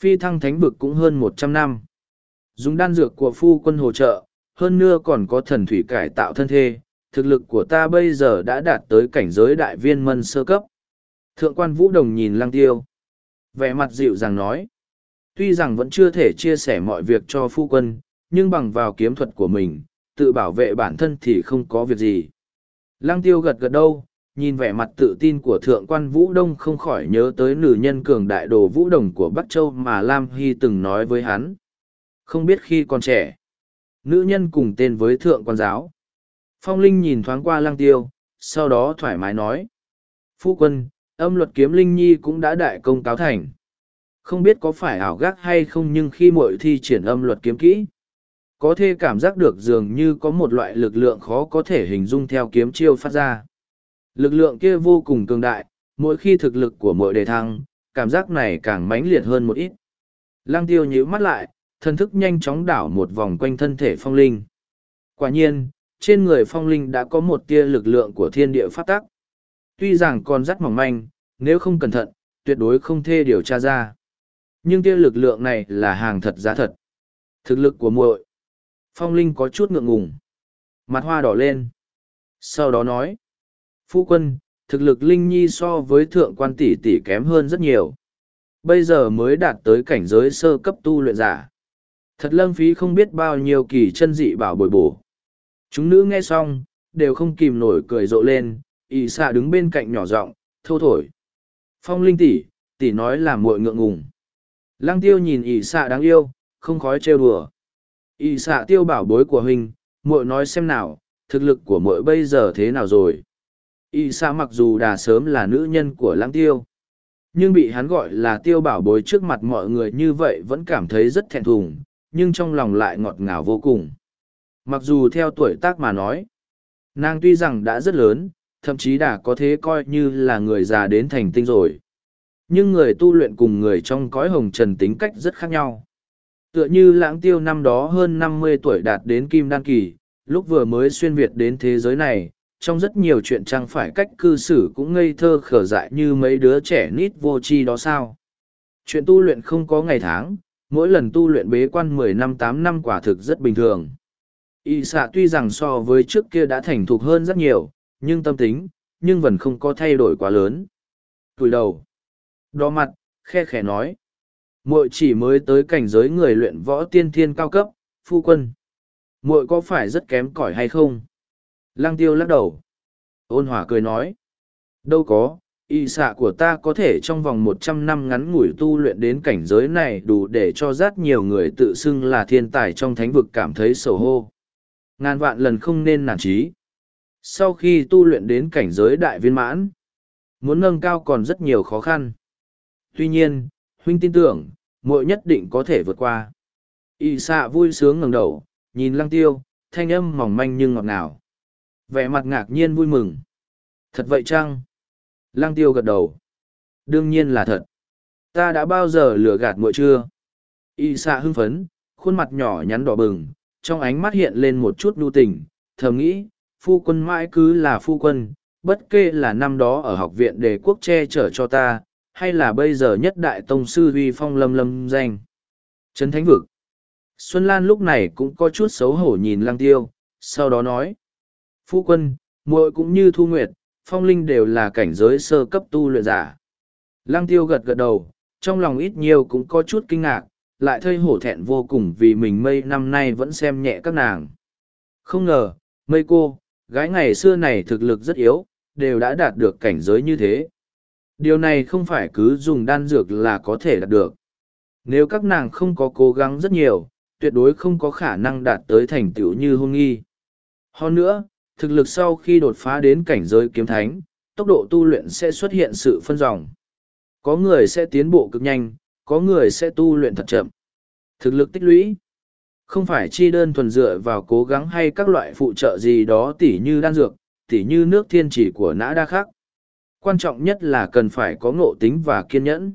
phi thăng thánh vực cũng hơn một trăm năm. Dùng đan dược của phu quân hỗ trợ, hơn nữa còn có thần thủy cải tạo thân thể, thực lực của ta bây giờ đã đạt tới cảnh giới đại viên mân sơ cấp. Thượng quan vũ đồng nhìn lăng tiêu. Vẻ mặt dịu dàng nói. Tuy rằng vẫn chưa thể chia sẻ mọi việc cho phu quân, nhưng bằng vào kiếm thuật của mình, tự bảo vệ bản thân thì không có việc gì. Lăng tiêu gật gật đâu, nhìn vẻ mặt tự tin của thượng quan Vũ Đông không khỏi nhớ tới nữ nhân cường đại đồ Vũ Đồng của Bắc Châu mà Lam Hy từng nói với hắn. Không biết khi còn trẻ, nữ nhân cùng tên với thượng quan giáo. Phong Linh nhìn thoáng qua lăng tiêu, sau đó thoải mái nói. Phu quân, âm luật kiếm Linh Nhi cũng đã đại công cáo thành. Không biết có phải ảo gác hay không nhưng khi mội thi triển âm luật kiếm kỹ, có thể cảm giác được dường như có một loại lực lượng khó có thể hình dung theo kiếm chiêu phát ra. Lực lượng kia vô cùng cường đại, mỗi khi thực lực của mỗi đề thăng, cảm giác này càng mãnh liệt hơn một ít. Lăng tiêu nhíu mắt lại, thân thức nhanh chóng đảo một vòng quanh thân thể phong linh. Quả nhiên, trên người phong linh đã có một tia lực lượng của thiên địa phát tắc. Tuy rằng còn rất mỏng manh, nếu không cẩn thận, tuyệt đối không thể điều tra ra. Nhưng tia lực lượng này là hàng thật giá thật. Thực lực của muội Phong Linh có chút ngượng ngùng. Mặt hoa đỏ lên. Sau đó nói. Phu quân, thực lực Linh Nhi so với thượng quan tỷ tỷ kém hơn rất nhiều. Bây giờ mới đạt tới cảnh giới sơ cấp tu luyện giả. Thật lâng phí không biết bao nhiêu kỳ chân dị bảo bồi bổ. Chúng nữ nghe xong, đều không kìm nổi cười rộ lên, ỷ xạ đứng bên cạnh nhỏ giọng thô thổi. Phong Linh tỷ, tỷ nói là muội ngượng ngùng. Lăng tiêu nhìn ỷ xạ đáng yêu, không khói trêu đùa y xạ tiêu bảo bối của huynh muội nói xem nào thực lực của muội bây giờ thế nào rồi y xạ mặc dù đà sớm là nữ nhân của lăng tiêu nhưng bị hắn gọi là tiêu bảo bối trước mặt mọi người như vậy vẫn cảm thấy rất thẹn thùng nhưng trong lòng lại ngọt ngào vô cùng mặc dù theo tuổi tác mà nói nàng tuy rằng đã rất lớn thậm chí đã có thế coi như là người già đến thành tinh rồi Nhưng người tu luyện cùng người trong cõi hồng trần tính cách rất khác nhau. Tựa như lãng tiêu năm đó hơn năm mươi tuổi đạt đến kim đan kỳ, lúc vừa mới xuyên Việt đến thế giới này, trong rất nhiều chuyện chẳng phải cách cư xử cũng ngây thơ khở dại như mấy đứa trẻ nít vô tri đó sao. Chuyện tu luyện không có ngày tháng, mỗi lần tu luyện bế quan mười năm tám năm quả thực rất bình thường. Y xạ tuy rằng so với trước kia đã thành thục hơn rất nhiều, nhưng tâm tính, nhưng vẫn không có thay đổi quá lớn. Tuổi đầu, đo mặt, khe khẽ nói. muội chỉ mới tới cảnh giới người luyện võ tiên thiên cao cấp, phu quân. muội có phải rất kém cỏi hay không? Lăng tiêu lắc đầu. Ôn hòa cười nói. Đâu có, y xạ của ta có thể trong vòng một trăm năm ngắn ngủi tu luyện đến cảnh giới này đủ để cho rất nhiều người tự xưng là thiên tài trong thánh vực cảm thấy sầu hô. Ngàn vạn lần không nên nản trí. Sau khi tu luyện đến cảnh giới đại viên mãn, muốn nâng cao còn rất nhiều khó khăn. Tuy nhiên, huynh tin tưởng, muội nhất định có thể vượt qua. Y xạ vui sướng ngẩng đầu, nhìn lăng tiêu, thanh âm mỏng manh nhưng ngọt ngào. Vẻ mặt ngạc nhiên vui mừng. Thật vậy chăng? Lăng tiêu gật đầu. Đương nhiên là thật. Ta đã bao giờ lừa gạt muội chưa? Y xạ hưng phấn, khuôn mặt nhỏ nhắn đỏ bừng, trong ánh mắt hiện lên một chút nhu tình, thầm nghĩ, phu quân mãi cứ là phu quân, bất kể là năm đó ở học viện đề quốc che chở cho ta, hay là bây giờ nhất đại tông sư huy phong lâm lâm danh. Trấn Thánh Vực Xuân Lan lúc này cũng có chút xấu hổ nhìn Lăng Tiêu, sau đó nói. Phu quân, muội cũng như Thu Nguyệt, Phong Linh đều là cảnh giới sơ cấp tu luyện giả. Lăng Tiêu gật gật đầu, trong lòng ít nhiều cũng có chút kinh ngạc, lại thơi hổ thẹn vô cùng vì mình mây năm nay vẫn xem nhẹ các nàng. Không ngờ, mây cô, gái ngày xưa này thực lực rất yếu, đều đã đạt được cảnh giới như thế. Điều này không phải cứ dùng đan dược là có thể đạt được. Nếu các nàng không có cố gắng rất nhiều, tuyệt đối không có khả năng đạt tới thành tựu như hôn nghi. Hơn nữa, thực lực sau khi đột phá đến cảnh giới kiếm thánh, tốc độ tu luyện sẽ xuất hiện sự phân dòng. Có người sẽ tiến bộ cực nhanh, có người sẽ tu luyện thật chậm. Thực lực tích lũy không phải chi đơn thuần dựa vào cố gắng hay các loại phụ trợ gì đó tỉ như đan dược, tỉ như nước thiên chỉ của nã đa khác. Quan trọng nhất là cần phải có ngộ tính và kiên nhẫn.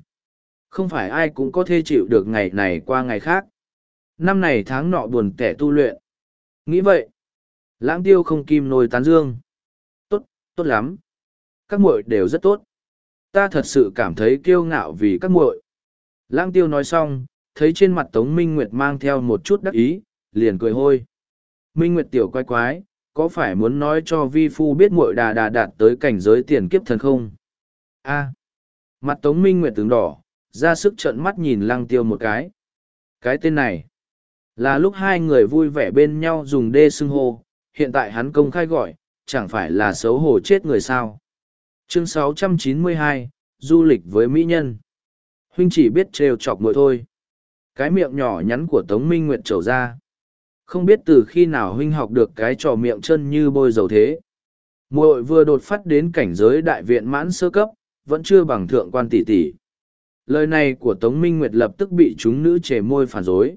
Không phải ai cũng có thể chịu được ngày này qua ngày khác. Năm này tháng nọ buồn tẻ tu luyện. Nghĩ vậy, lãng tiêu không kim nồi tán dương. Tốt, tốt lắm. Các muội đều rất tốt. Ta thật sự cảm thấy kiêu ngạo vì các muội. Lãng tiêu nói xong, thấy trên mặt Tống Minh Nguyệt mang theo một chút đắc ý, liền cười hôi. Minh Nguyệt tiểu quái quái, có phải muốn nói cho vi phu biết muội đà đà đạt tới cảnh giới tiền kiếp thần không? A. Mặt Tống Minh Nguyệt tướng đỏ, ra sức trợn mắt nhìn lăng tiêu một cái. Cái tên này, là lúc hai người vui vẻ bên nhau dùng đê xưng hô, hiện tại hắn công khai gọi, chẳng phải là xấu hổ chết người sao. Chương 692, Du lịch với Mỹ Nhân. Huynh chỉ biết trêu chọc mỗi thôi. Cái miệng nhỏ nhắn của Tống Minh Nguyệt trầu ra. Không biết từ khi nào huynh học được cái trò miệng chân như bôi dầu thế. muội vừa đột phát đến cảnh giới đại viện mãn sơ cấp, vẫn chưa bằng thượng quan tỷ tỷ. Lời này của Tống Minh Nguyệt lập tức bị chúng nữ trẻ môi phản dối.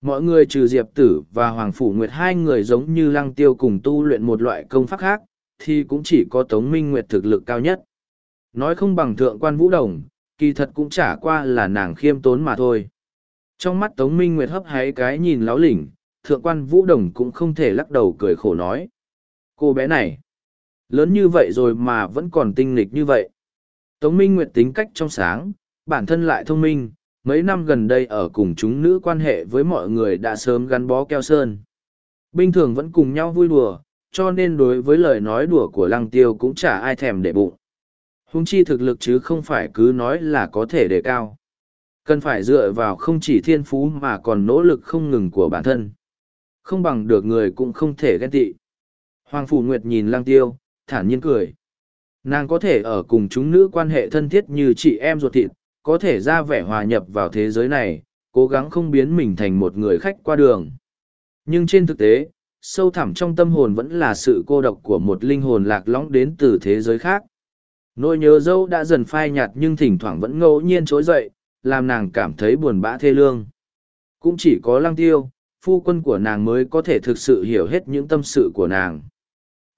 Mọi người trừ Diệp Tử và Hoàng Phủ Nguyệt hai người giống như lăng tiêu cùng tu luyện một loại công pháp khác, thì cũng chỉ có Tống Minh Nguyệt thực lực cao nhất. Nói không bằng thượng quan Vũ Đồng, kỳ thật cũng chả qua là nàng khiêm tốn mà thôi. Trong mắt Tống Minh Nguyệt hấp háy cái nhìn láo lỉnh, thượng quan Vũ Đồng cũng không thể lắc đầu cười khổ nói. Cô bé này, lớn như vậy rồi mà vẫn còn tinh nghịch như vậy. Tống Minh Nguyệt tính cách trong sáng, bản thân lại thông minh, mấy năm gần đây ở cùng chúng nữ quan hệ với mọi người đã sớm gắn bó keo sơn. Bình thường vẫn cùng nhau vui đùa, cho nên đối với lời nói đùa của lăng tiêu cũng chả ai thèm để bụng. Hùng chi thực lực chứ không phải cứ nói là có thể đề cao. Cần phải dựa vào không chỉ thiên phú mà còn nỗ lực không ngừng của bản thân. Không bằng được người cũng không thể ghen tị. Hoàng Phủ Nguyệt nhìn lăng tiêu, thản nhiên cười. Nàng có thể ở cùng chúng nữ quan hệ thân thiết như chị em ruột thịt, có thể ra vẻ hòa nhập vào thế giới này, cố gắng không biến mình thành một người khách qua đường. Nhưng trên thực tế, sâu thẳm trong tâm hồn vẫn là sự cô độc của một linh hồn lạc lõng đến từ thế giới khác. Nỗi nhớ dâu đã dần phai nhạt nhưng thỉnh thoảng vẫn ngẫu nhiên trỗi dậy, làm nàng cảm thấy buồn bã thê lương. Cũng chỉ có lăng tiêu, phu quân của nàng mới có thể thực sự hiểu hết những tâm sự của nàng.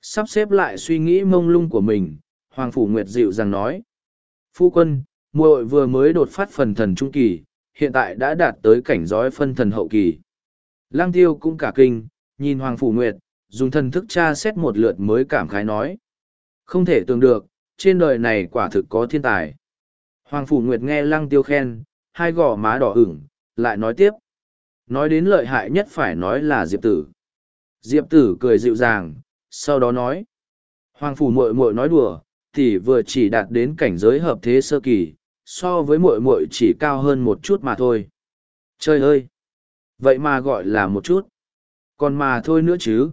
Sắp xếp lại suy nghĩ mông lung của mình, Hoàng Phủ Nguyệt dịu rằng nói. Phu quân, muội vừa mới đột phát phần thần trung kỳ, hiện tại đã đạt tới cảnh giới phân thần hậu kỳ. Lăng tiêu cũng cả kinh, nhìn Hoàng Phủ Nguyệt, dùng thần thức tra xét một lượt mới cảm khái nói. Không thể tưởng được, trên đời này quả thực có thiên tài. Hoàng Phủ Nguyệt nghe lăng tiêu khen, hai gò má đỏ ửng, lại nói tiếp. Nói đến lợi hại nhất phải nói là Diệp Tử. Diệp Tử cười dịu dàng, sau đó nói. Hoàng Phủ muội muội nói đùa, thì vừa chỉ đạt đến cảnh giới hợp thế sơ kỳ, so với muội muội chỉ cao hơn một chút mà thôi. Trời ơi! Vậy mà gọi là một chút. Còn mà thôi nữa chứ.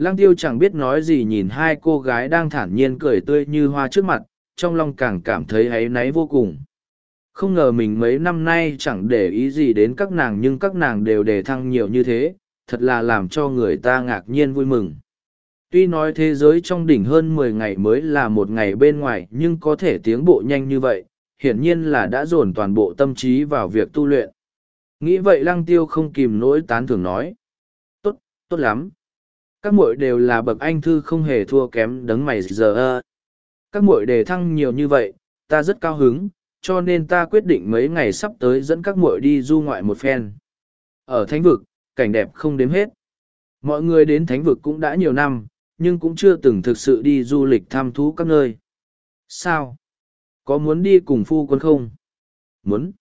Lăng tiêu chẳng biết nói gì nhìn hai cô gái đang thản nhiên cười tươi như hoa trước mặt, trong lòng càng cảm thấy áy náy vô cùng. Không ngờ mình mấy năm nay chẳng để ý gì đến các nàng nhưng các nàng đều đề thăng nhiều như thế, thật là làm cho người ta ngạc nhiên vui mừng. Tuy nói thế giới trong đỉnh hơn mười ngày mới là một ngày bên ngoài nhưng có thể tiến bộ nhanh như vậy, hiển nhiên là đã dồn toàn bộ tâm trí vào việc tu luyện. Nghĩ vậy lăng tiêu không kìm nỗi tán thưởng nói. Tốt, tốt lắm. Các muội đều là bậc anh thư không hề thua kém đấng mày giờ ơ. Các muội đề thăng nhiều như vậy, ta rất cao hứng, cho nên ta quyết định mấy ngày sắp tới dẫn các muội đi du ngoại một phen. Ở thánh vực, cảnh đẹp không đếm hết. Mọi người đến thánh vực cũng đã nhiều năm, nhưng cũng chưa từng thực sự đi du lịch tham thú các nơi. Sao? Có muốn đi cùng phu quân không? Muốn.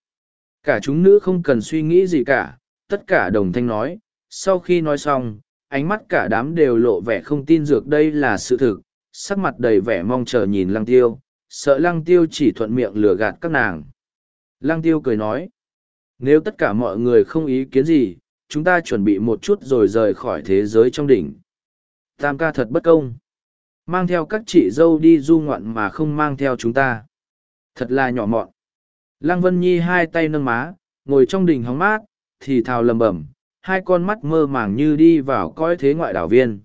Cả chúng nữ không cần suy nghĩ gì cả, tất cả đồng thanh nói. Sau khi nói xong, ánh mắt cả đám đều lộ vẻ không tin dược đây là sự thực, sắc mặt đầy vẻ mong chờ nhìn lăng tiêu, sợ lăng tiêu chỉ thuận miệng lừa gạt các nàng. Lăng tiêu cười nói, nếu tất cả mọi người không ý kiến gì, chúng ta chuẩn bị một chút rồi rời khỏi thế giới trong đỉnh. Tam ca thật bất công. Mang theo các chị dâu đi du ngoạn mà không mang theo chúng ta. Thật là nhỏ mọn. Lăng Vân Nhi hai tay nâng má, ngồi trong đỉnh hóng mát, thì thào lầm bẩm, hai con mắt mơ màng như đi vào coi thế ngoại đảo viên.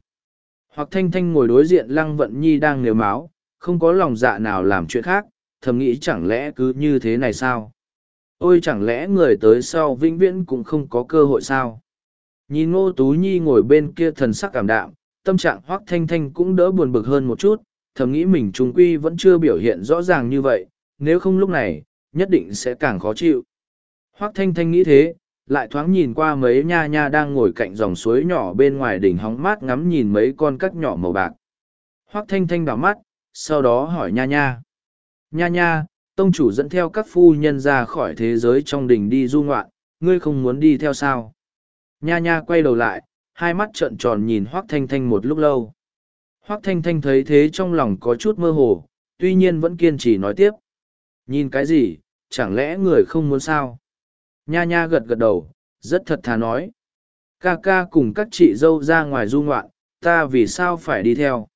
Hoặc thanh thanh ngồi đối diện Lăng Vận Nhi đang nếu máu, không có lòng dạ nào làm chuyện khác, thầm nghĩ chẳng lẽ cứ như thế này sao? Ôi chẳng lẽ người tới sau vĩnh viễn cũng không có cơ hội sao? Nhìn ngô tú nhi ngồi bên kia thần sắc cảm đạm, tâm trạng hoác thanh thanh cũng đỡ buồn bực hơn một chút, thầm nghĩ mình trung quy vẫn chưa biểu hiện rõ ràng như vậy, nếu không lúc này, nhất định sẽ càng khó chịu. Hoác thanh thanh nghĩ thế, lại thoáng nhìn qua mấy nha nha đang ngồi cạnh dòng suối nhỏ bên ngoài đỉnh hóng mát ngắm nhìn mấy con cắt nhỏ màu bạc. Hoác thanh thanh đảo mắt, sau đó hỏi nha nha. Nha nha, tông chủ dẫn theo các phu nhân ra khỏi thế giới trong đình đi du ngoạn, ngươi không muốn đi theo sao? Nha nha quay đầu lại, hai mắt trợn tròn nhìn Hoác Thanh Thanh một lúc lâu. Hoác Thanh Thanh thấy thế trong lòng có chút mơ hồ, tuy nhiên vẫn kiên trì nói tiếp. Nhìn cái gì, chẳng lẽ người không muốn sao? Nha nha gật gật đầu, rất thật thà nói. Ca ca cùng các chị dâu ra ngoài du ngoạn, ta vì sao phải đi theo?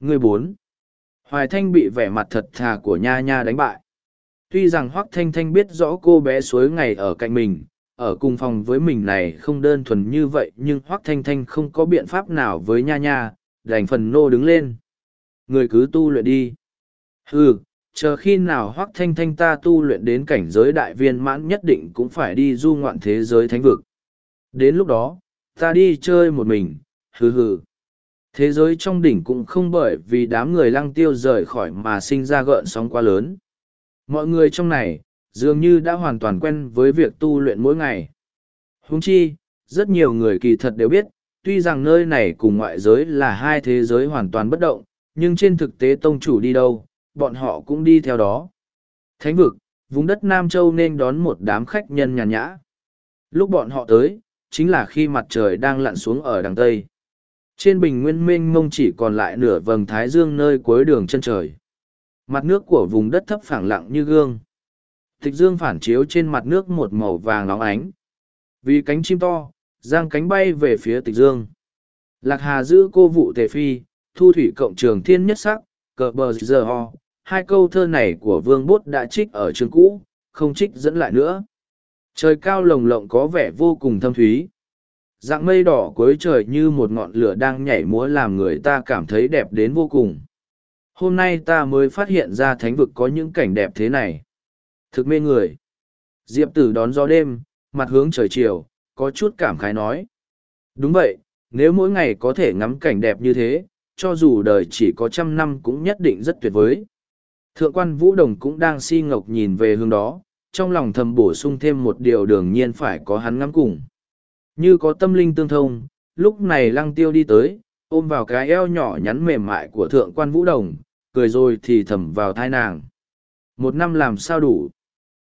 Người bốn. Hoài Thanh bị vẻ mặt thật thà của Nha Nha đánh bại. Tuy rằng Hoác Thanh Thanh biết rõ cô bé suối ngày ở cạnh mình, ở cùng phòng với mình này không đơn thuần như vậy nhưng Hoác Thanh Thanh không có biện pháp nào với Nha Nha, đành phần nô đứng lên. Người cứ tu luyện đi. Ừ, chờ khi nào Hoác Thanh Thanh ta tu luyện đến cảnh giới đại viên mãn nhất định cũng phải đi du ngoạn thế giới thánh vực. Đến lúc đó, ta đi chơi một mình, hừ hừ thế giới trong đỉnh cũng không bởi vì đám người lăng tiêu rời khỏi mà sinh ra gợn sóng quá lớn. Mọi người trong này, dường như đã hoàn toàn quen với việc tu luyện mỗi ngày. Huống chi, rất nhiều người kỳ thật đều biết, tuy rằng nơi này cùng ngoại giới là hai thế giới hoàn toàn bất động, nhưng trên thực tế tông chủ đi đâu, bọn họ cũng đi theo đó. Thánh vực, vùng đất Nam Châu nên đón một đám khách nhân nhàn nhã. Lúc bọn họ tới, chính là khi mặt trời đang lặn xuống ở đằng Tây. Trên bình nguyên Minh mông chỉ còn lại nửa vầng thái dương nơi cuối đường chân trời. Mặt nước của vùng đất thấp phẳng lặng như gương. Tịch dương phản chiếu trên mặt nước một màu vàng nóng ánh. Vì cánh chim to, giang cánh bay về phía tịch dương. Lạc Hà giữ cô vụ tề phi, thu thủy cộng trường thiên nhất sắc, cờ bờ giờ ho. Hai câu thơ này của vương bốt đã trích ở chương cũ, không trích dẫn lại nữa. Trời cao lồng lộng có vẻ vô cùng thâm thúy, dạng mây đỏ cuối trời như một ngọn lửa đang nhảy múa làm người ta cảm thấy đẹp đến vô cùng. Hôm nay ta mới phát hiện ra thánh vực có những cảnh đẹp thế này. Thực mê người. Diệp tử đón gió đêm mặt hướng trời chiều có chút cảm khái nói. Đúng vậy nếu mỗi ngày có thể ngắm cảnh đẹp như thế cho dù đời chỉ có trăm năm cũng nhất định rất tuyệt vời Thượng quan Vũ Đồng cũng đang si ngọc nhìn về hướng đó, trong lòng thầm bổ sung thêm một điều đương nhiên phải có hắn ngắm cùng. Như có tâm linh tương thông, lúc này lăng tiêu đi tới, ôm vào cái eo nhỏ nhắn mềm mại của thượng quan Vũ Đồng, cười rồi thì thầm vào thai nàng. Một năm làm sao đủ?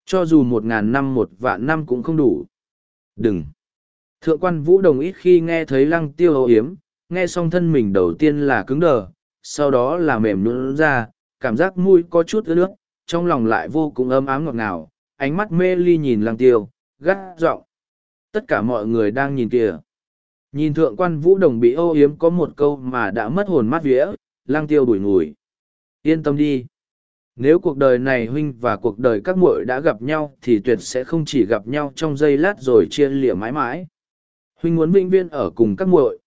Cho dù một ngàn năm một vạn năm cũng không đủ. Đừng! Thượng quan Vũ Đồng ít khi nghe thấy lăng tiêu hậu hiếm, nghe xong thân mình đầu tiên là cứng đờ, sau đó là mềm nhũn ra, cảm giác mũi có chút ướt nước, trong lòng lại vô cùng ấm ám ngọt ngào, ánh mắt mê ly nhìn lăng tiêu, gắt giọng. Tất cả mọi người đang nhìn kìa. Nhìn thượng quan vũ đồng bị ô yếm có một câu mà đã mất hồn mắt vía, lăng tiêu đuổi ngùi. Yên tâm đi. Nếu cuộc đời này huynh và cuộc đời các muội đã gặp nhau thì tuyệt sẽ không chỉ gặp nhau trong giây lát rồi chia lịa mãi mãi. Huynh muốn vĩnh viên ở cùng các muội.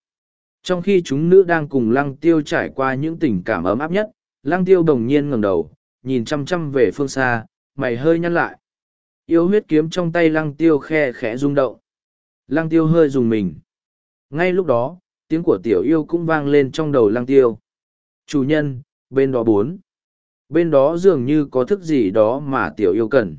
Trong khi chúng nữ đang cùng lăng tiêu trải qua những tình cảm ấm áp nhất, lăng tiêu đồng nhiên ngẩng đầu, nhìn chăm chăm về phương xa, mày hơi nhăn lại. Yêu huyết kiếm trong tay lăng tiêu khe khẽ rung động. Lăng tiêu hơi dùng mình. Ngay lúc đó, tiếng của tiểu yêu cũng vang lên trong đầu lăng tiêu. Chủ nhân, bên đó bốn. Bên đó dường như có thức gì đó mà tiểu yêu cần.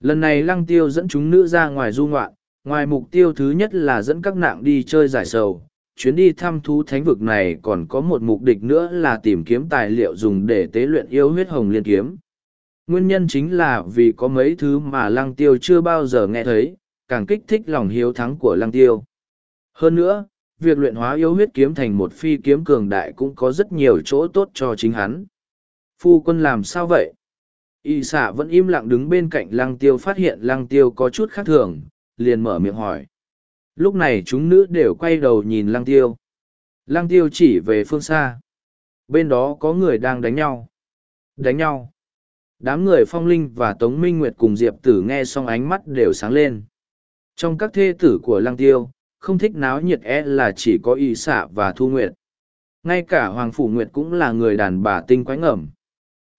Lần này lăng tiêu dẫn chúng nữ ra ngoài du ngoạn, ngoài mục tiêu thứ nhất là dẫn các nạng đi chơi giải sầu. Chuyến đi thăm thú thánh vực này còn có một mục đích nữa là tìm kiếm tài liệu dùng để tế luyện yêu huyết hồng liên kiếm. Nguyên nhân chính là vì có mấy thứ mà lăng tiêu chưa bao giờ nghe thấy, càng kích thích lòng hiếu thắng của lăng tiêu. Hơn nữa, việc luyện hóa yêu huyết kiếm thành một phi kiếm cường đại cũng có rất nhiều chỗ tốt cho chính hắn. Phu quân làm sao vậy? Y xạ vẫn im lặng đứng bên cạnh lăng tiêu phát hiện lăng tiêu có chút khác thường, liền mở miệng hỏi. Lúc này chúng nữ đều quay đầu nhìn lăng tiêu. Lăng tiêu chỉ về phương xa. Bên đó có người đang đánh nhau. Đánh nhau. Đám người phong linh và Tống Minh Nguyệt cùng Diệp Tử nghe xong ánh mắt đều sáng lên. Trong các thê tử của lăng tiêu, không thích náo nhiệt e là chỉ có y xạ và thu nguyệt. Ngay cả Hoàng Phủ Nguyệt cũng là người đàn bà tinh quái ngẩm.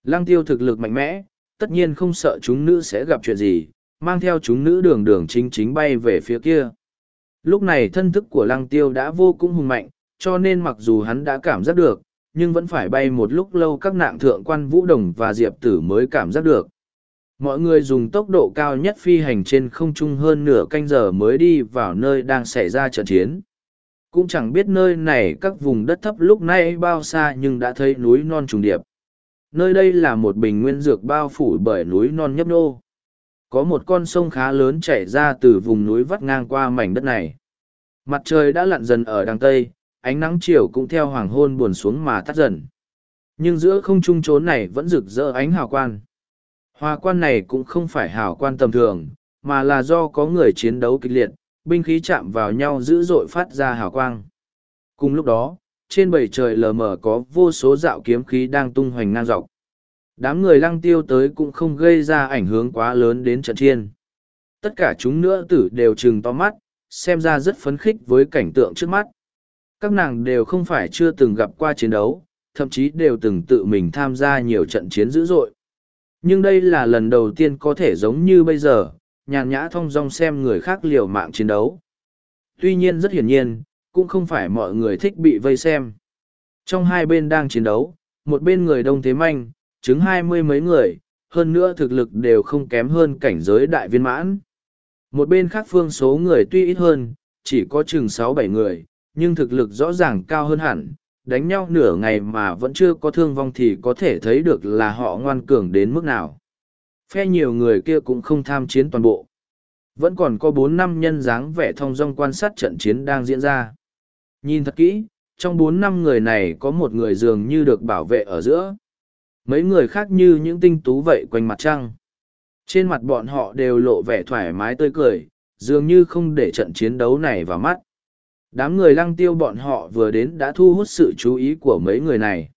Lăng tiêu thực lực mạnh mẽ, tất nhiên không sợ chúng nữ sẽ gặp chuyện gì, mang theo chúng nữ đường đường chính chính bay về phía kia. Lúc này thân thức của lăng tiêu đã vô cùng hùng mạnh, cho nên mặc dù hắn đã cảm giác được, nhưng vẫn phải bay một lúc lâu các nạn thượng quan vũ đồng và diệp tử mới cảm giác được. Mọi người dùng tốc độ cao nhất phi hành trên không trung hơn nửa canh giờ mới đi vào nơi đang xảy ra trận chiến. Cũng chẳng biết nơi này các vùng đất thấp lúc nay bao xa nhưng đã thấy núi non trùng điệp. Nơi đây là một bình nguyên dược bao phủ bởi núi non nhấp nô. Có một con sông khá lớn chảy ra từ vùng núi vắt ngang qua mảnh đất này. Mặt trời đã lặn dần ở đằng tây, ánh nắng chiều cũng theo hoàng hôn buồn xuống mà tắt dần. Nhưng giữa không trung trốn này vẫn rực rỡ ánh hào quan. Hòa quan này cũng không phải hào quan tầm thường, mà là do có người chiến đấu kịch liệt, binh khí chạm vào nhau dữ dội phát ra hào quang. Cùng lúc đó, trên bầy trời lờ mờ có vô số dạo kiếm khí đang tung hoành ngang dọc. Đám người lăng tiêu tới cũng không gây ra ảnh hưởng quá lớn đến trận chiên. Tất cả chúng nữa tử đều trừng to mắt, xem ra rất phấn khích với cảnh tượng trước mắt. Các nàng đều không phải chưa từng gặp qua chiến đấu, thậm chí đều từng tự mình tham gia nhiều trận chiến dữ dội. Nhưng đây là lần đầu tiên có thể giống như bây giờ, nhàn nhã thong dong xem người khác liều mạng chiến đấu. Tuy nhiên rất hiển nhiên, cũng không phải mọi người thích bị vây xem. Trong hai bên đang chiến đấu, một bên người đông thế manh, chứng hai mươi mấy người, hơn nữa thực lực đều không kém hơn cảnh giới đại viên mãn. Một bên khác phương số người tuy ít hơn, chỉ có chừng sáu bảy người, nhưng thực lực rõ ràng cao hơn hẳn, đánh nhau nửa ngày mà vẫn chưa có thương vong thì có thể thấy được là họ ngoan cường đến mức nào. Phe nhiều người kia cũng không tham chiến toàn bộ. Vẫn còn có bốn năm nhân dáng vẻ thông dong quan sát trận chiến đang diễn ra. Nhìn thật kỹ, trong bốn năm người này có một người dường như được bảo vệ ở giữa. Mấy người khác như những tinh tú vậy quanh mặt trăng. Trên mặt bọn họ đều lộ vẻ thoải mái tươi cười, dường như không để trận chiến đấu này vào mắt. Đám người lăng tiêu bọn họ vừa đến đã thu hút sự chú ý của mấy người này.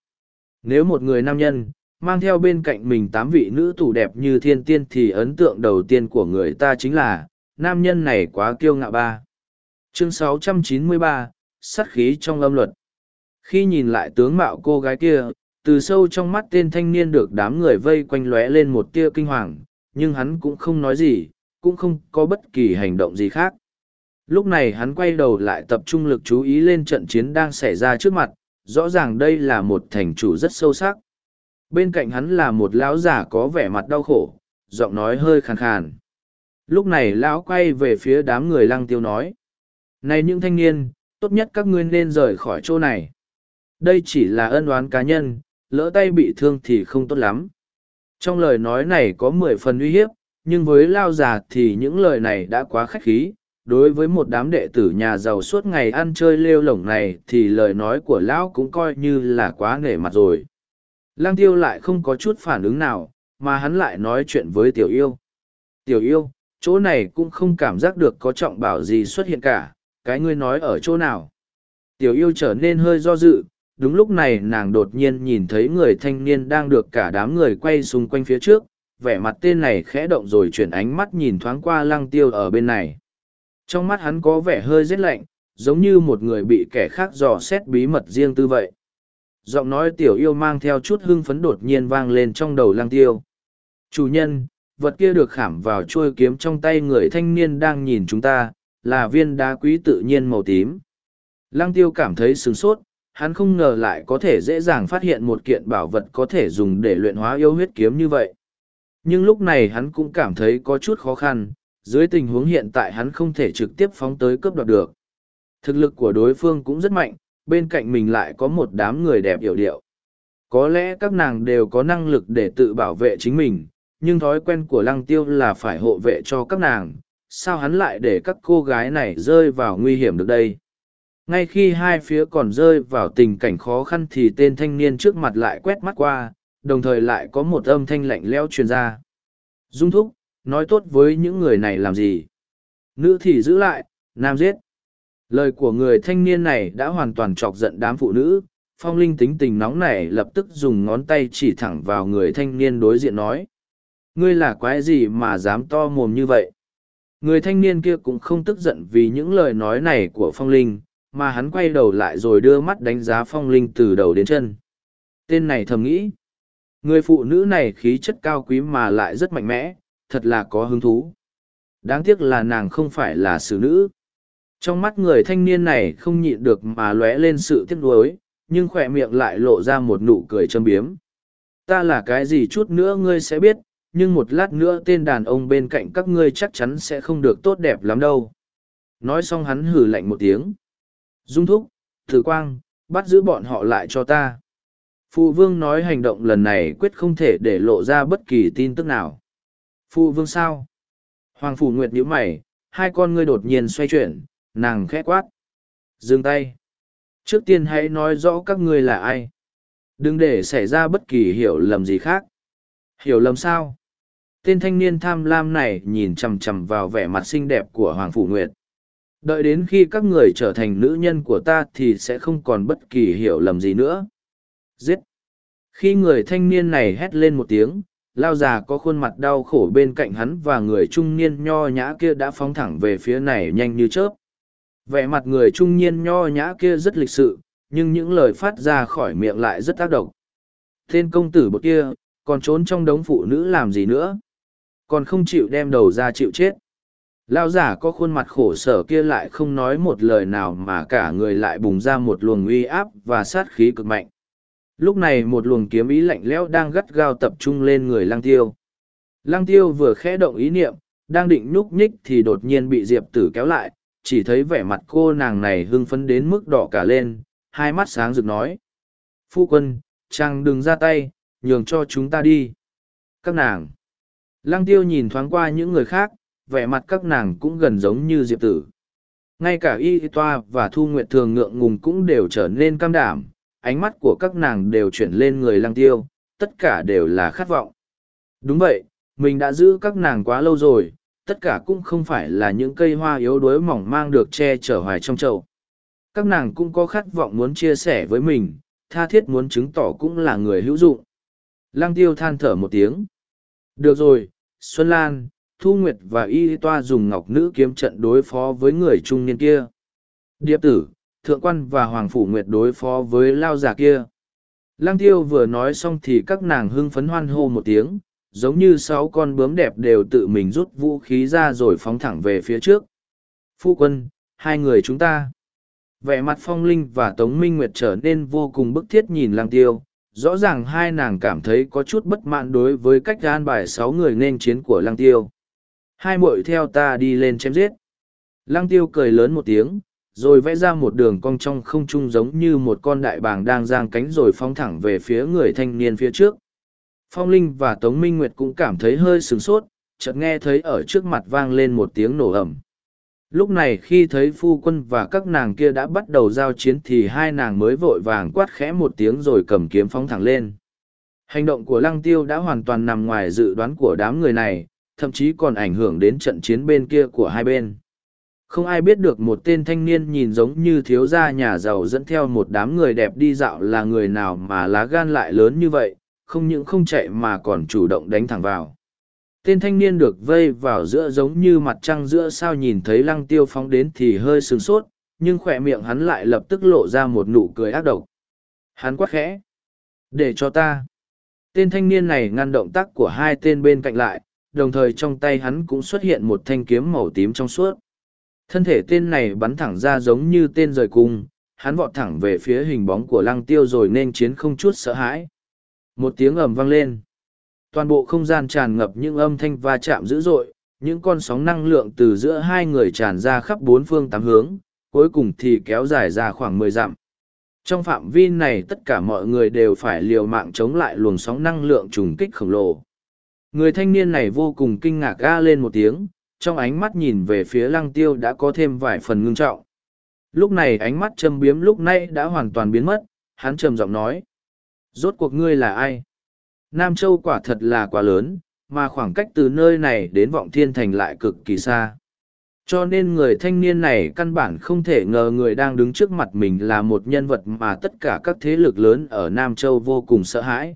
Nếu một người nam nhân, mang theo bên cạnh mình tám vị nữ tủ đẹp như thiên tiên thì ấn tượng đầu tiên của người ta chính là, nam nhân này quá kiêu ngạo ba. Chương 693, sát khí trong âm luật. Khi nhìn lại tướng mạo cô gái kia, từ sâu trong mắt tên thanh niên được đám người vây quanh lóe lên một tia kinh hoàng, nhưng hắn cũng không nói gì, cũng không có bất kỳ hành động gì khác. Lúc này hắn quay đầu lại tập trung lực chú ý lên trận chiến đang xảy ra trước mặt, rõ ràng đây là một thành chủ rất sâu sắc. bên cạnh hắn là một lão già có vẻ mặt đau khổ giọng nói hơi khàn khàn lúc này lão quay về phía đám người lăng tiêu nói này những thanh niên tốt nhất các ngươi nên rời khỏi chỗ này đây chỉ là ân oán cá nhân lỡ tay bị thương thì không tốt lắm. Trong lời nói này có mười phần uy hiếp, nhưng với lao già thì những lời này đã quá khách khí. Đối với một đám đệ tử nhà giàu suốt ngày ăn chơi lêu lổng này thì lời nói của lão cũng coi như là quá nể mặt rồi. Lang tiêu lại không có chút phản ứng nào, mà hắn lại nói chuyện với tiểu yêu. Tiểu yêu, chỗ này cũng không cảm giác được có trọng bảo gì xuất hiện cả, cái ngươi nói ở chỗ nào? Tiểu yêu trở nên hơi do dự đúng lúc này nàng đột nhiên nhìn thấy người thanh niên đang được cả đám người quay xung quanh phía trước, vẻ mặt tên này khẽ động rồi chuyển ánh mắt nhìn thoáng qua lăng tiêu ở bên này. Trong mắt hắn có vẻ hơi rét lạnh, giống như một người bị kẻ khác dò xét bí mật riêng tư vậy. Giọng nói tiểu yêu mang theo chút hưng phấn đột nhiên vang lên trong đầu lăng tiêu. Chủ nhân, vật kia được khảm vào trôi kiếm trong tay người thanh niên đang nhìn chúng ta, là viên đá quý tự nhiên màu tím. Lăng tiêu cảm thấy sửng sốt hắn không ngờ lại có thể dễ dàng phát hiện một kiện bảo vật có thể dùng để luyện hóa yêu huyết kiếm như vậy. Nhưng lúc này hắn cũng cảm thấy có chút khó khăn, dưới tình huống hiện tại hắn không thể trực tiếp phóng tới cướp đoạt được. Thực lực của đối phương cũng rất mạnh, bên cạnh mình lại có một đám người đẹp hiểu điệu. Có lẽ các nàng đều có năng lực để tự bảo vệ chính mình, nhưng thói quen của lăng tiêu là phải hộ vệ cho các nàng, sao hắn lại để các cô gái này rơi vào nguy hiểm được đây? Ngay khi hai phía còn rơi vào tình cảnh khó khăn thì tên thanh niên trước mặt lại quét mắt qua, đồng thời lại có một âm thanh lạnh lẽo truyền ra. Dung thúc, nói tốt với những người này làm gì? Nữ thì giữ lại, nam giết. Lời của người thanh niên này đã hoàn toàn chọc giận đám phụ nữ. Phong linh tính tình nóng này lập tức dùng ngón tay chỉ thẳng vào người thanh niên đối diện nói. Ngươi là quái gì mà dám to mồm như vậy? Người thanh niên kia cũng không tức giận vì những lời nói này của phong linh mà hắn quay đầu lại rồi đưa mắt đánh giá phong linh từ đầu đến chân. Tên này thầm nghĩ, người phụ nữ này khí chất cao quý mà lại rất mạnh mẽ, thật là có hứng thú. Đáng tiếc là nàng không phải là xử nữ. Trong mắt người thanh niên này không nhịn được mà lóe lên sự tiếc nuối, nhưng khỏe miệng lại lộ ra một nụ cười châm biếm. Ta là cái gì chút nữa ngươi sẽ biết, nhưng một lát nữa tên đàn ông bên cạnh các ngươi chắc chắn sẽ không được tốt đẹp lắm đâu. Nói xong hắn hử lạnh một tiếng dung thúc, thử quang, bắt giữ bọn họ lại cho ta. Phụ vương nói hành động lần này quyết không thể để lộ ra bất kỳ tin tức nào. Phụ vương sao? Hoàng phủ nguyệt nhíu mày, hai con ngươi đột nhiên xoay chuyển, nàng khẽ quát. Dừng tay. Trước tiên hãy nói rõ các ngươi là ai. Đừng để xảy ra bất kỳ hiểu lầm gì khác. Hiểu lầm sao? Tên thanh niên tham lam này nhìn chằm chằm vào vẻ mặt xinh đẹp của hoàng phủ nguyệt đợi đến khi các người trở thành nữ nhân của ta thì sẽ không còn bất kỳ hiểu lầm gì nữa. Giết. Khi người thanh niên này hét lên một tiếng, lao già có khuôn mặt đau khổ bên cạnh hắn và người trung niên nho nhã kia đã phóng thẳng về phía này nhanh như chớp. Vẻ mặt người trung niên nho nhã kia rất lịch sự, nhưng những lời phát ra khỏi miệng lại rất tác động. Tên công tử bột kia, còn trốn trong đống phụ nữ làm gì nữa? Còn không chịu đem đầu ra chịu chết lao giả có khuôn mặt khổ sở kia lại không nói một lời nào mà cả người lại bùng ra một luồng uy áp và sát khí cực mạnh. Lúc này một luồng kiếm ý lạnh lẽo đang gắt gao tập trung lên người lang tiêu. Lang tiêu vừa khẽ động ý niệm đang định nhúc nhích thì đột nhiên bị diệp tử kéo lại chỉ thấy vẻ mặt cô nàng này hưng phấn đến mức đỏ cả lên hai mắt sáng rực nói phu quân chàng đừng ra tay nhường cho chúng ta đi. Các nàng. Lăng tiêu nhìn thoáng qua những người khác, vẻ mặt các nàng cũng gần giống như diệp tử. Ngay cả y toa và thu nguyệt thường ngượng ngùng cũng đều trở nên cam đảm, ánh mắt của các nàng đều chuyển lên người lăng tiêu, tất cả đều là khát vọng. Đúng vậy, mình đã giữ các nàng quá lâu rồi, tất cả cũng không phải là những cây hoa yếu đuối mỏng mang được che chở hoài trong chậu. Các nàng cũng có khát vọng muốn chia sẻ với mình, tha thiết muốn chứng tỏ cũng là người hữu dụng. Lăng tiêu than thở một tiếng. Được rồi, Xuân Lan, Thu Nguyệt và Y Toa dùng ngọc nữ kiếm trận đối phó với người trung niên kia. Điệp tử, Thượng quan và Hoàng Phủ Nguyệt đối phó với lao già kia. Lăng tiêu vừa nói xong thì các nàng hưng phấn hoan hô một tiếng, giống như sáu con bướm đẹp đều tự mình rút vũ khí ra rồi phóng thẳng về phía trước. Phu quân, hai người chúng ta. Vẻ mặt phong linh và Tống Minh Nguyệt trở nên vô cùng bức thiết nhìn lăng tiêu, rõ ràng hai nàng cảm thấy có chút bất mãn đối với cách gan bài sáu người nên chiến của lăng tiêu. Hai muội theo ta đi lên chém giết. Lăng tiêu cười lớn một tiếng, rồi vẽ ra một đường cong trong không trung giống như một con đại bàng đang giang cánh rồi phóng thẳng về phía người thanh niên phía trước. Phong Linh và Tống Minh Nguyệt cũng cảm thấy hơi sửng sốt, chợt nghe thấy ở trước mặt vang lên một tiếng nổ ẩm. Lúc này khi thấy phu quân và các nàng kia đã bắt đầu giao chiến thì hai nàng mới vội vàng quát khẽ một tiếng rồi cầm kiếm phóng thẳng lên. Hành động của Lăng Tiêu đã hoàn toàn nằm ngoài dự đoán của đám người này, thậm chí còn ảnh hưởng đến trận chiến bên kia của hai bên. Không ai biết được một tên thanh niên nhìn giống như thiếu gia nhà giàu dẫn theo một đám người đẹp đi dạo là người nào mà lá gan lại lớn như vậy, không những không chạy mà còn chủ động đánh thẳng vào. Tên thanh niên được vây vào giữa giống như mặt trăng giữa sao nhìn thấy lăng tiêu phóng đến thì hơi sướng sốt, nhưng khỏe miệng hắn lại lập tức lộ ra một nụ cười ác độc. Hắn quát khẽ. Để cho ta. Tên thanh niên này ngăn động tác của hai tên bên cạnh lại, đồng thời trong tay hắn cũng xuất hiện một thanh kiếm màu tím trong suốt. Thân thể tên này bắn thẳng ra giống như tên rời cung, hắn vọt thẳng về phía hình bóng của lăng tiêu rồi nên chiến không chút sợ hãi. Một tiếng ầm vang lên. Toàn bộ không gian tràn ngập những âm thanh va chạm dữ dội, những con sóng năng lượng từ giữa hai người tràn ra khắp bốn phương tám hướng, cuối cùng thì kéo dài ra khoảng mười dặm. Trong phạm vi này tất cả mọi người đều phải liều mạng chống lại luồng sóng năng lượng trùng kích khổng lồ. Người thanh niên này vô cùng kinh ngạc ga lên một tiếng, trong ánh mắt nhìn về phía lăng tiêu đã có thêm vài phần ngưng trọng. Lúc này ánh mắt châm biếm lúc nay đã hoàn toàn biến mất, hắn trầm giọng nói. Rốt cuộc ngươi là ai? Nam Châu quả thật là quá lớn, mà khoảng cách từ nơi này đến vọng thiên thành lại cực kỳ xa. Cho nên người thanh niên này căn bản không thể ngờ người đang đứng trước mặt mình là một nhân vật mà tất cả các thế lực lớn ở Nam Châu vô cùng sợ hãi.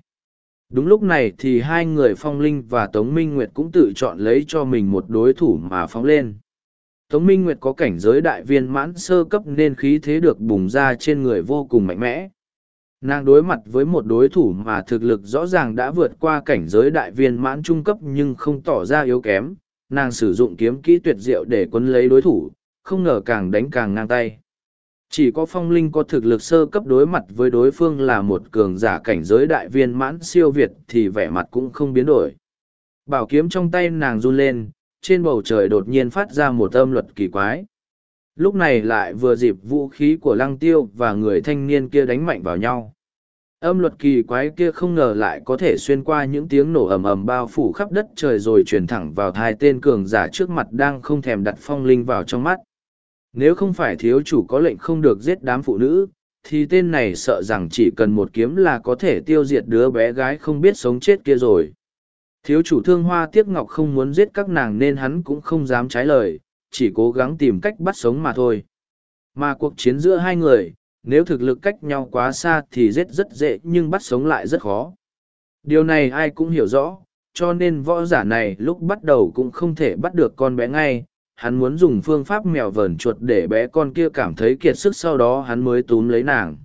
Đúng lúc này thì hai người Phong Linh và Tống Minh Nguyệt cũng tự chọn lấy cho mình một đối thủ mà phóng lên. Tống Minh Nguyệt có cảnh giới đại viên mãn sơ cấp nên khí thế được bùng ra trên người vô cùng mạnh mẽ. Nàng đối mặt với một đối thủ mà thực lực rõ ràng đã vượt qua cảnh giới đại viên mãn trung cấp nhưng không tỏ ra yếu kém, nàng sử dụng kiếm kỹ tuyệt diệu để quấn lấy đối thủ, không ngờ càng đánh càng ngang tay. Chỉ có phong linh có thực lực sơ cấp đối mặt với đối phương là một cường giả cảnh giới đại viên mãn siêu việt thì vẻ mặt cũng không biến đổi. Bảo kiếm trong tay nàng run lên, trên bầu trời đột nhiên phát ra một âm luật kỳ quái. Lúc này lại vừa dịp vũ khí của lăng tiêu và người thanh niên kia đánh mạnh vào nhau. Âm luật kỳ quái kia không ngờ lại có thể xuyên qua những tiếng nổ ầm ầm bao phủ khắp đất trời rồi truyền thẳng vào hai tên cường giả trước mặt đang không thèm đặt phong linh vào trong mắt. Nếu không phải thiếu chủ có lệnh không được giết đám phụ nữ, thì tên này sợ rằng chỉ cần một kiếm là có thể tiêu diệt đứa bé gái không biết sống chết kia rồi. Thiếu chủ thương hoa tiếc ngọc không muốn giết các nàng nên hắn cũng không dám trái lời, chỉ cố gắng tìm cách bắt sống mà thôi. Mà cuộc chiến giữa hai người, nếu thực lực cách nhau quá xa thì giết rất dễ nhưng bắt sống lại rất khó. Điều này ai cũng hiểu rõ, cho nên võ giả này lúc bắt đầu cũng không thể bắt được con bé ngay. Hắn muốn dùng phương pháp mèo vờn chuột để bé con kia cảm thấy kiệt sức sau đó hắn mới túm lấy nàng.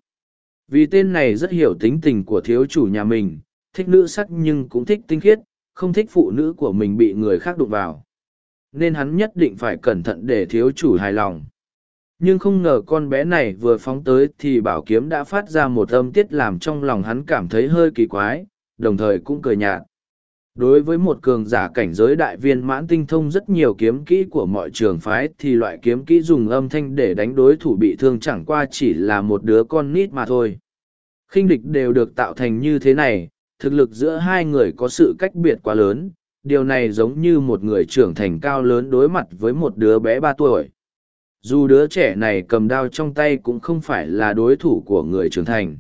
Vì tên này rất hiểu tính tình của thiếu chủ nhà mình, thích nữ sắc nhưng cũng thích tinh khiết, không thích phụ nữ của mình bị người khác đụng vào. Nên hắn nhất định phải cẩn thận để thiếu chủ hài lòng nhưng không ngờ con bé này vừa phóng tới thì bảo kiếm đã phát ra một âm tiết làm trong lòng hắn cảm thấy hơi kỳ quái đồng thời cũng cười nhạt đối với một cường giả cảnh giới đại viên mãn tinh thông rất nhiều kiếm kỹ của mọi trường phái, thì loại kiếm kỹ dùng âm thanh để đánh đối thủ bị thương chẳng qua chỉ là một đứa con nít mà thôi. Khinh địch đều được tạo thành như thế này, thực lực giữa hai người có sự cách biệt quá lớn. Điều này giống như một người trưởng thành cao lớn đối mặt với một đứa bé ba tuổi. Dù đứa trẻ này cầm đao trong tay cũng không phải là đối thủ của người trưởng thành.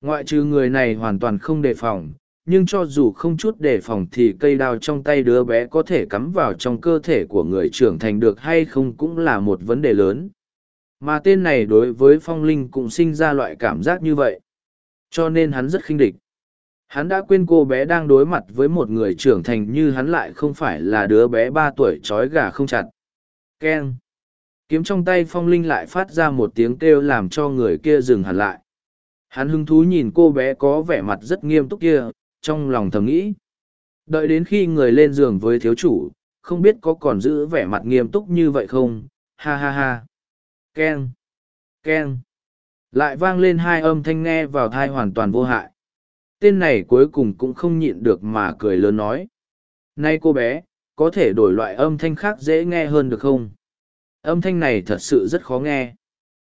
Ngoại trừ người này hoàn toàn không đề phòng nhưng cho dù không chút đề phòng thì cây đao trong tay đứa bé có thể cắm vào trong cơ thể của người trưởng thành được hay không cũng là một vấn đề lớn. Mà tên này đối với phong linh cũng sinh ra loại cảm giác như vậy. Cho nên hắn rất khinh địch. Hắn đã quên cô bé đang đối mặt với một người trưởng thành như hắn lại không phải là đứa bé ba tuổi trói gà không chặt. Keng. Kiếm trong tay phong linh lại phát ra một tiếng kêu làm cho người kia dừng hẳn lại. Hắn hứng thú nhìn cô bé có vẻ mặt rất nghiêm túc kia trong lòng thầm nghĩ. Đợi đến khi người lên giường với thiếu chủ, không biết có còn giữ vẻ mặt nghiêm túc như vậy không? Ha ha ha. Ken ken lại vang lên hai âm thanh nghe vào thai hoàn toàn vô hại. Tên này cuối cùng cũng không nhịn được mà cười lớn nói. Nay cô bé, có thể đổi loại âm thanh khác dễ nghe hơn được không? Âm thanh này thật sự rất khó nghe.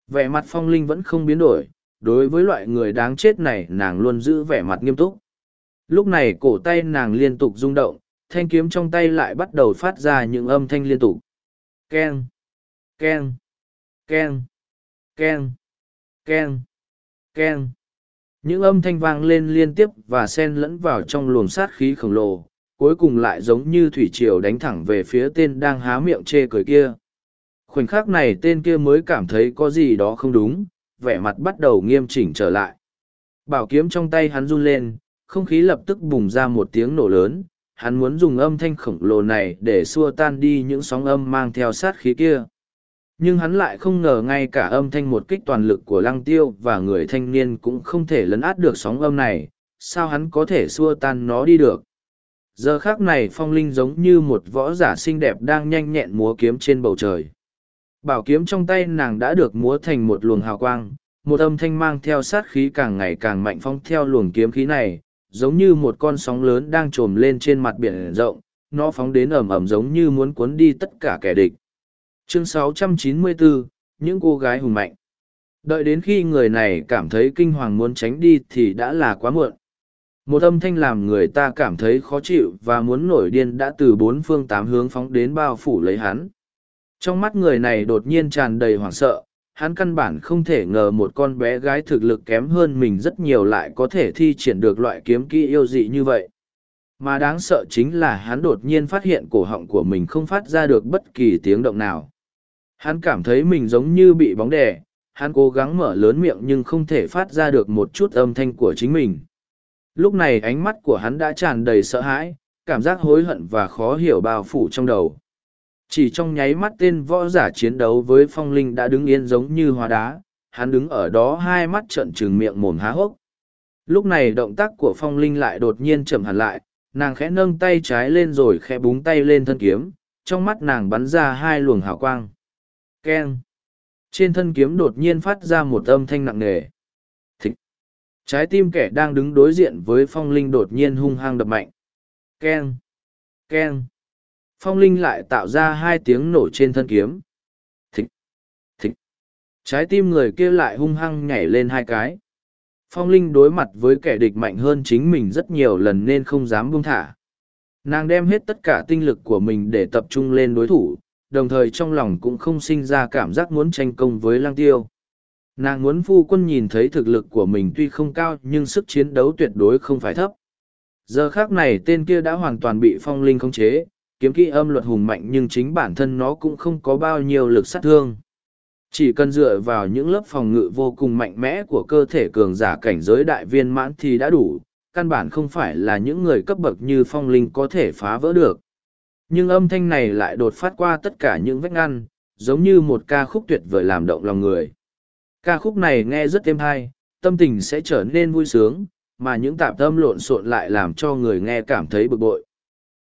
Vẻ mặt phong linh vẫn không biến đổi, đối với loại người đáng chết này nàng luôn giữ vẻ mặt nghiêm túc lúc này cổ tay nàng liên tục rung động, thanh kiếm trong tay lại bắt đầu phát ra những âm thanh liên tục. Keng keng keng keng keng keng. Những âm thanh vang lên liên tiếp và xen lẫn vào trong luồng sát khí khổng lồ, cuối cùng lại giống như thủy triều đánh thẳng về phía tên đang há miệng chê cười kia. Khoảnh khắc này tên kia mới cảm thấy có gì đó không đúng, vẻ mặt bắt đầu nghiêm chỉnh trở lại. Bảo kiếm trong tay hắn run lên không khí lập tức bùng ra một tiếng nổ lớn, hắn muốn dùng âm thanh khổng lồ này để xua tan đi những sóng âm mang theo sát khí kia. Nhưng hắn lại không ngờ ngay cả âm thanh một kích toàn lực của lăng tiêu và người thanh niên cũng không thể lấn át được sóng âm này, sao hắn có thể xua tan nó đi được? Giờ khác này phong linh giống như một võ giả xinh đẹp đang nhanh nhẹn múa kiếm trên bầu trời. Bảo kiếm trong tay nàng đã được múa thành một luồng hào quang, một âm thanh mang theo sát khí càng ngày càng mạnh phong theo luồng kiếm khí này giống như một con sóng lớn đang trồm lên trên mặt biển rộng nó phóng đến ẩm ẩm giống như muốn cuốn đi tất cả kẻ địch. Chương 694, những cô gái hùng mạnh. Đợi đến khi người này cảm thấy kinh hoàng muốn tránh đi thì đã là quá muộn. Một âm thanh làm người ta cảm thấy khó chịu và muốn nổi điên đã từ bốn phương tám hướng phóng đến bao phủ lấy hắn. Trong mắt người này đột nhiên tràn đầy hoảng sợ hắn căn bản không thể ngờ một con bé gái thực lực kém hơn mình rất nhiều lại có thể thi triển được loại kiếm kỹ yêu dị như vậy. Mà đáng sợ chính là hắn đột nhiên phát hiện cổ họng của mình không phát ra được bất kỳ tiếng động nào. Hắn cảm thấy mình giống như bị bóng đè, hắn cố gắng mở lớn miệng nhưng không thể phát ra được một chút âm thanh của chính mình. Lúc này ánh mắt của hắn đã tràn đầy sợ hãi, cảm giác hối hận và khó hiểu bao phủ trong đầu chỉ trong nháy mắt tên võ giả chiến đấu với phong linh đã đứng yên giống như hóa đá, hắn đứng ở đó hai mắt trợn trừng miệng mồm há hốc. Lúc này động tác của phong linh lại đột nhiên chậm hẳn lại, nàng khẽ nâng tay trái lên rồi khẽ búng tay lên thân kiếm, trong mắt nàng bắn ra hai luồng hào quang. Keng! Trên thân kiếm đột nhiên phát ra một âm thanh nặng nề. Thịch trái tim kẻ đang đứng đối diện với phong linh đột nhiên hung hăng đập mạnh. Keng! Keng! Phong linh lại tạo ra hai tiếng nổ trên thân kiếm. Thịch thịch. Trái tim người kia lại hung hăng nhảy lên hai cái. Phong linh đối mặt với kẻ địch mạnh hơn chính mình rất nhiều lần nên không dám buông thả. Nàng đem hết tất cả tinh lực của mình để tập trung lên đối thủ, đồng thời trong lòng cũng không sinh ra cảm giác muốn tranh công với lang tiêu. Nàng muốn phu quân nhìn thấy thực lực của mình tuy không cao nhưng sức chiến đấu tuyệt đối không phải thấp. Giờ khác này tên kia đã hoàn toàn bị phong linh khống chế kiếm kỹ âm luật hùng mạnh nhưng chính bản thân nó cũng không có bao nhiêu lực sát thương. Chỉ cần dựa vào những lớp phòng ngự vô cùng mạnh mẽ của cơ thể cường giả cảnh giới đại viên mãn thì đã đủ, căn bản không phải là những người cấp bậc như phong linh có thể phá vỡ được. Nhưng âm thanh này lại đột phát qua tất cả những vách ngăn, giống như một ca khúc tuyệt vời làm động lòng người. Ca khúc này nghe rất êm hay, tâm tình sẽ trở nên vui sướng, mà những tạp âm lộn xộn lại làm cho người nghe cảm thấy bực bội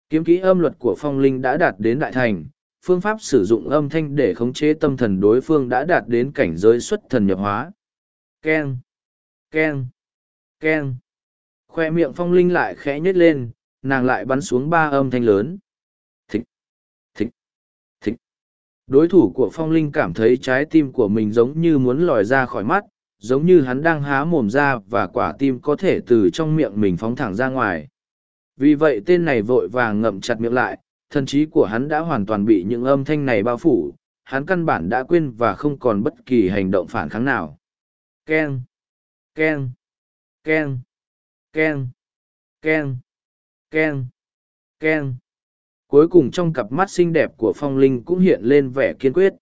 kiếm kỹ âm luật của phong linh đã đạt đến đại thành, phương pháp sử dụng âm thanh để khống chế tâm thần đối phương đã đạt đến cảnh giới xuất thần nhập hóa. Keng keng keng. Khoe miệng phong linh lại khẽ nhếch lên, nàng lại bắn xuống ba âm thanh lớn. Thịch thịch thịch. Đối thủ của phong linh cảm thấy trái tim của mình giống như muốn lòi ra khỏi mắt, giống như hắn đang há mồm ra và quả tim có thể từ trong miệng mình phóng thẳng ra ngoài vì vậy tên này vội vàng ngậm chặt miệng lại, thần trí của hắn đã hoàn toàn bị những âm thanh này bao phủ, hắn căn bản đã quên và không còn bất kỳ hành động phản kháng nào. Keng keng keng keng keng keng keng. Cuối cùng trong cặp mắt xinh đẹp của phong linh cũng hiện lên vẻ kiên quyết.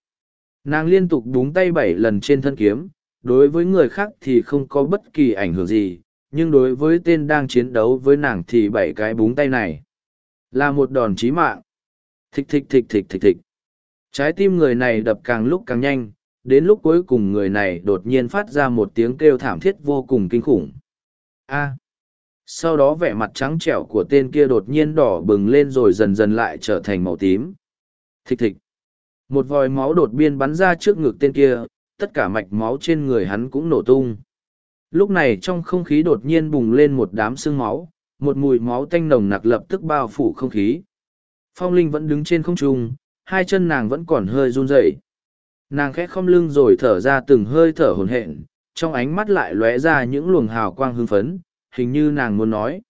Nàng liên tục búng tay bảy lần trên thân kiếm, đối với người khác thì không có bất kỳ ảnh hưởng gì nhưng đối với tên đang chiến đấu với nàng thì bảy cái búng tay này là một đòn chí mạng. Thịch thịch thịch thịch thịch thịch. Trái tim người này đập càng lúc càng nhanh, đến lúc cuối cùng người này đột nhiên phát ra một tiếng kêu thảm thiết vô cùng kinh khủng. A. Sau đó vẻ mặt trắng trẻo của tên kia đột nhiên đỏ bừng lên rồi dần dần lại trở thành màu tím. Thịch thịch. Một vòi máu đột biên bắn ra trước ngực tên kia, tất cả mạch máu trên người hắn cũng nổ tung lúc này trong không khí đột nhiên bùng lên một đám sương máu, một mùi máu tanh nồng nặc lập tức bao phủ không khí. Phong linh vẫn đứng trên không trung, hai chân nàng vẫn còn hơi run rẩy. Nàng khẽ khom lưng rồi thở ra từng hơi thở hồn hện trong ánh mắt lại lóe ra những luồng hào quang hưng phấn, hình như nàng muốn nói.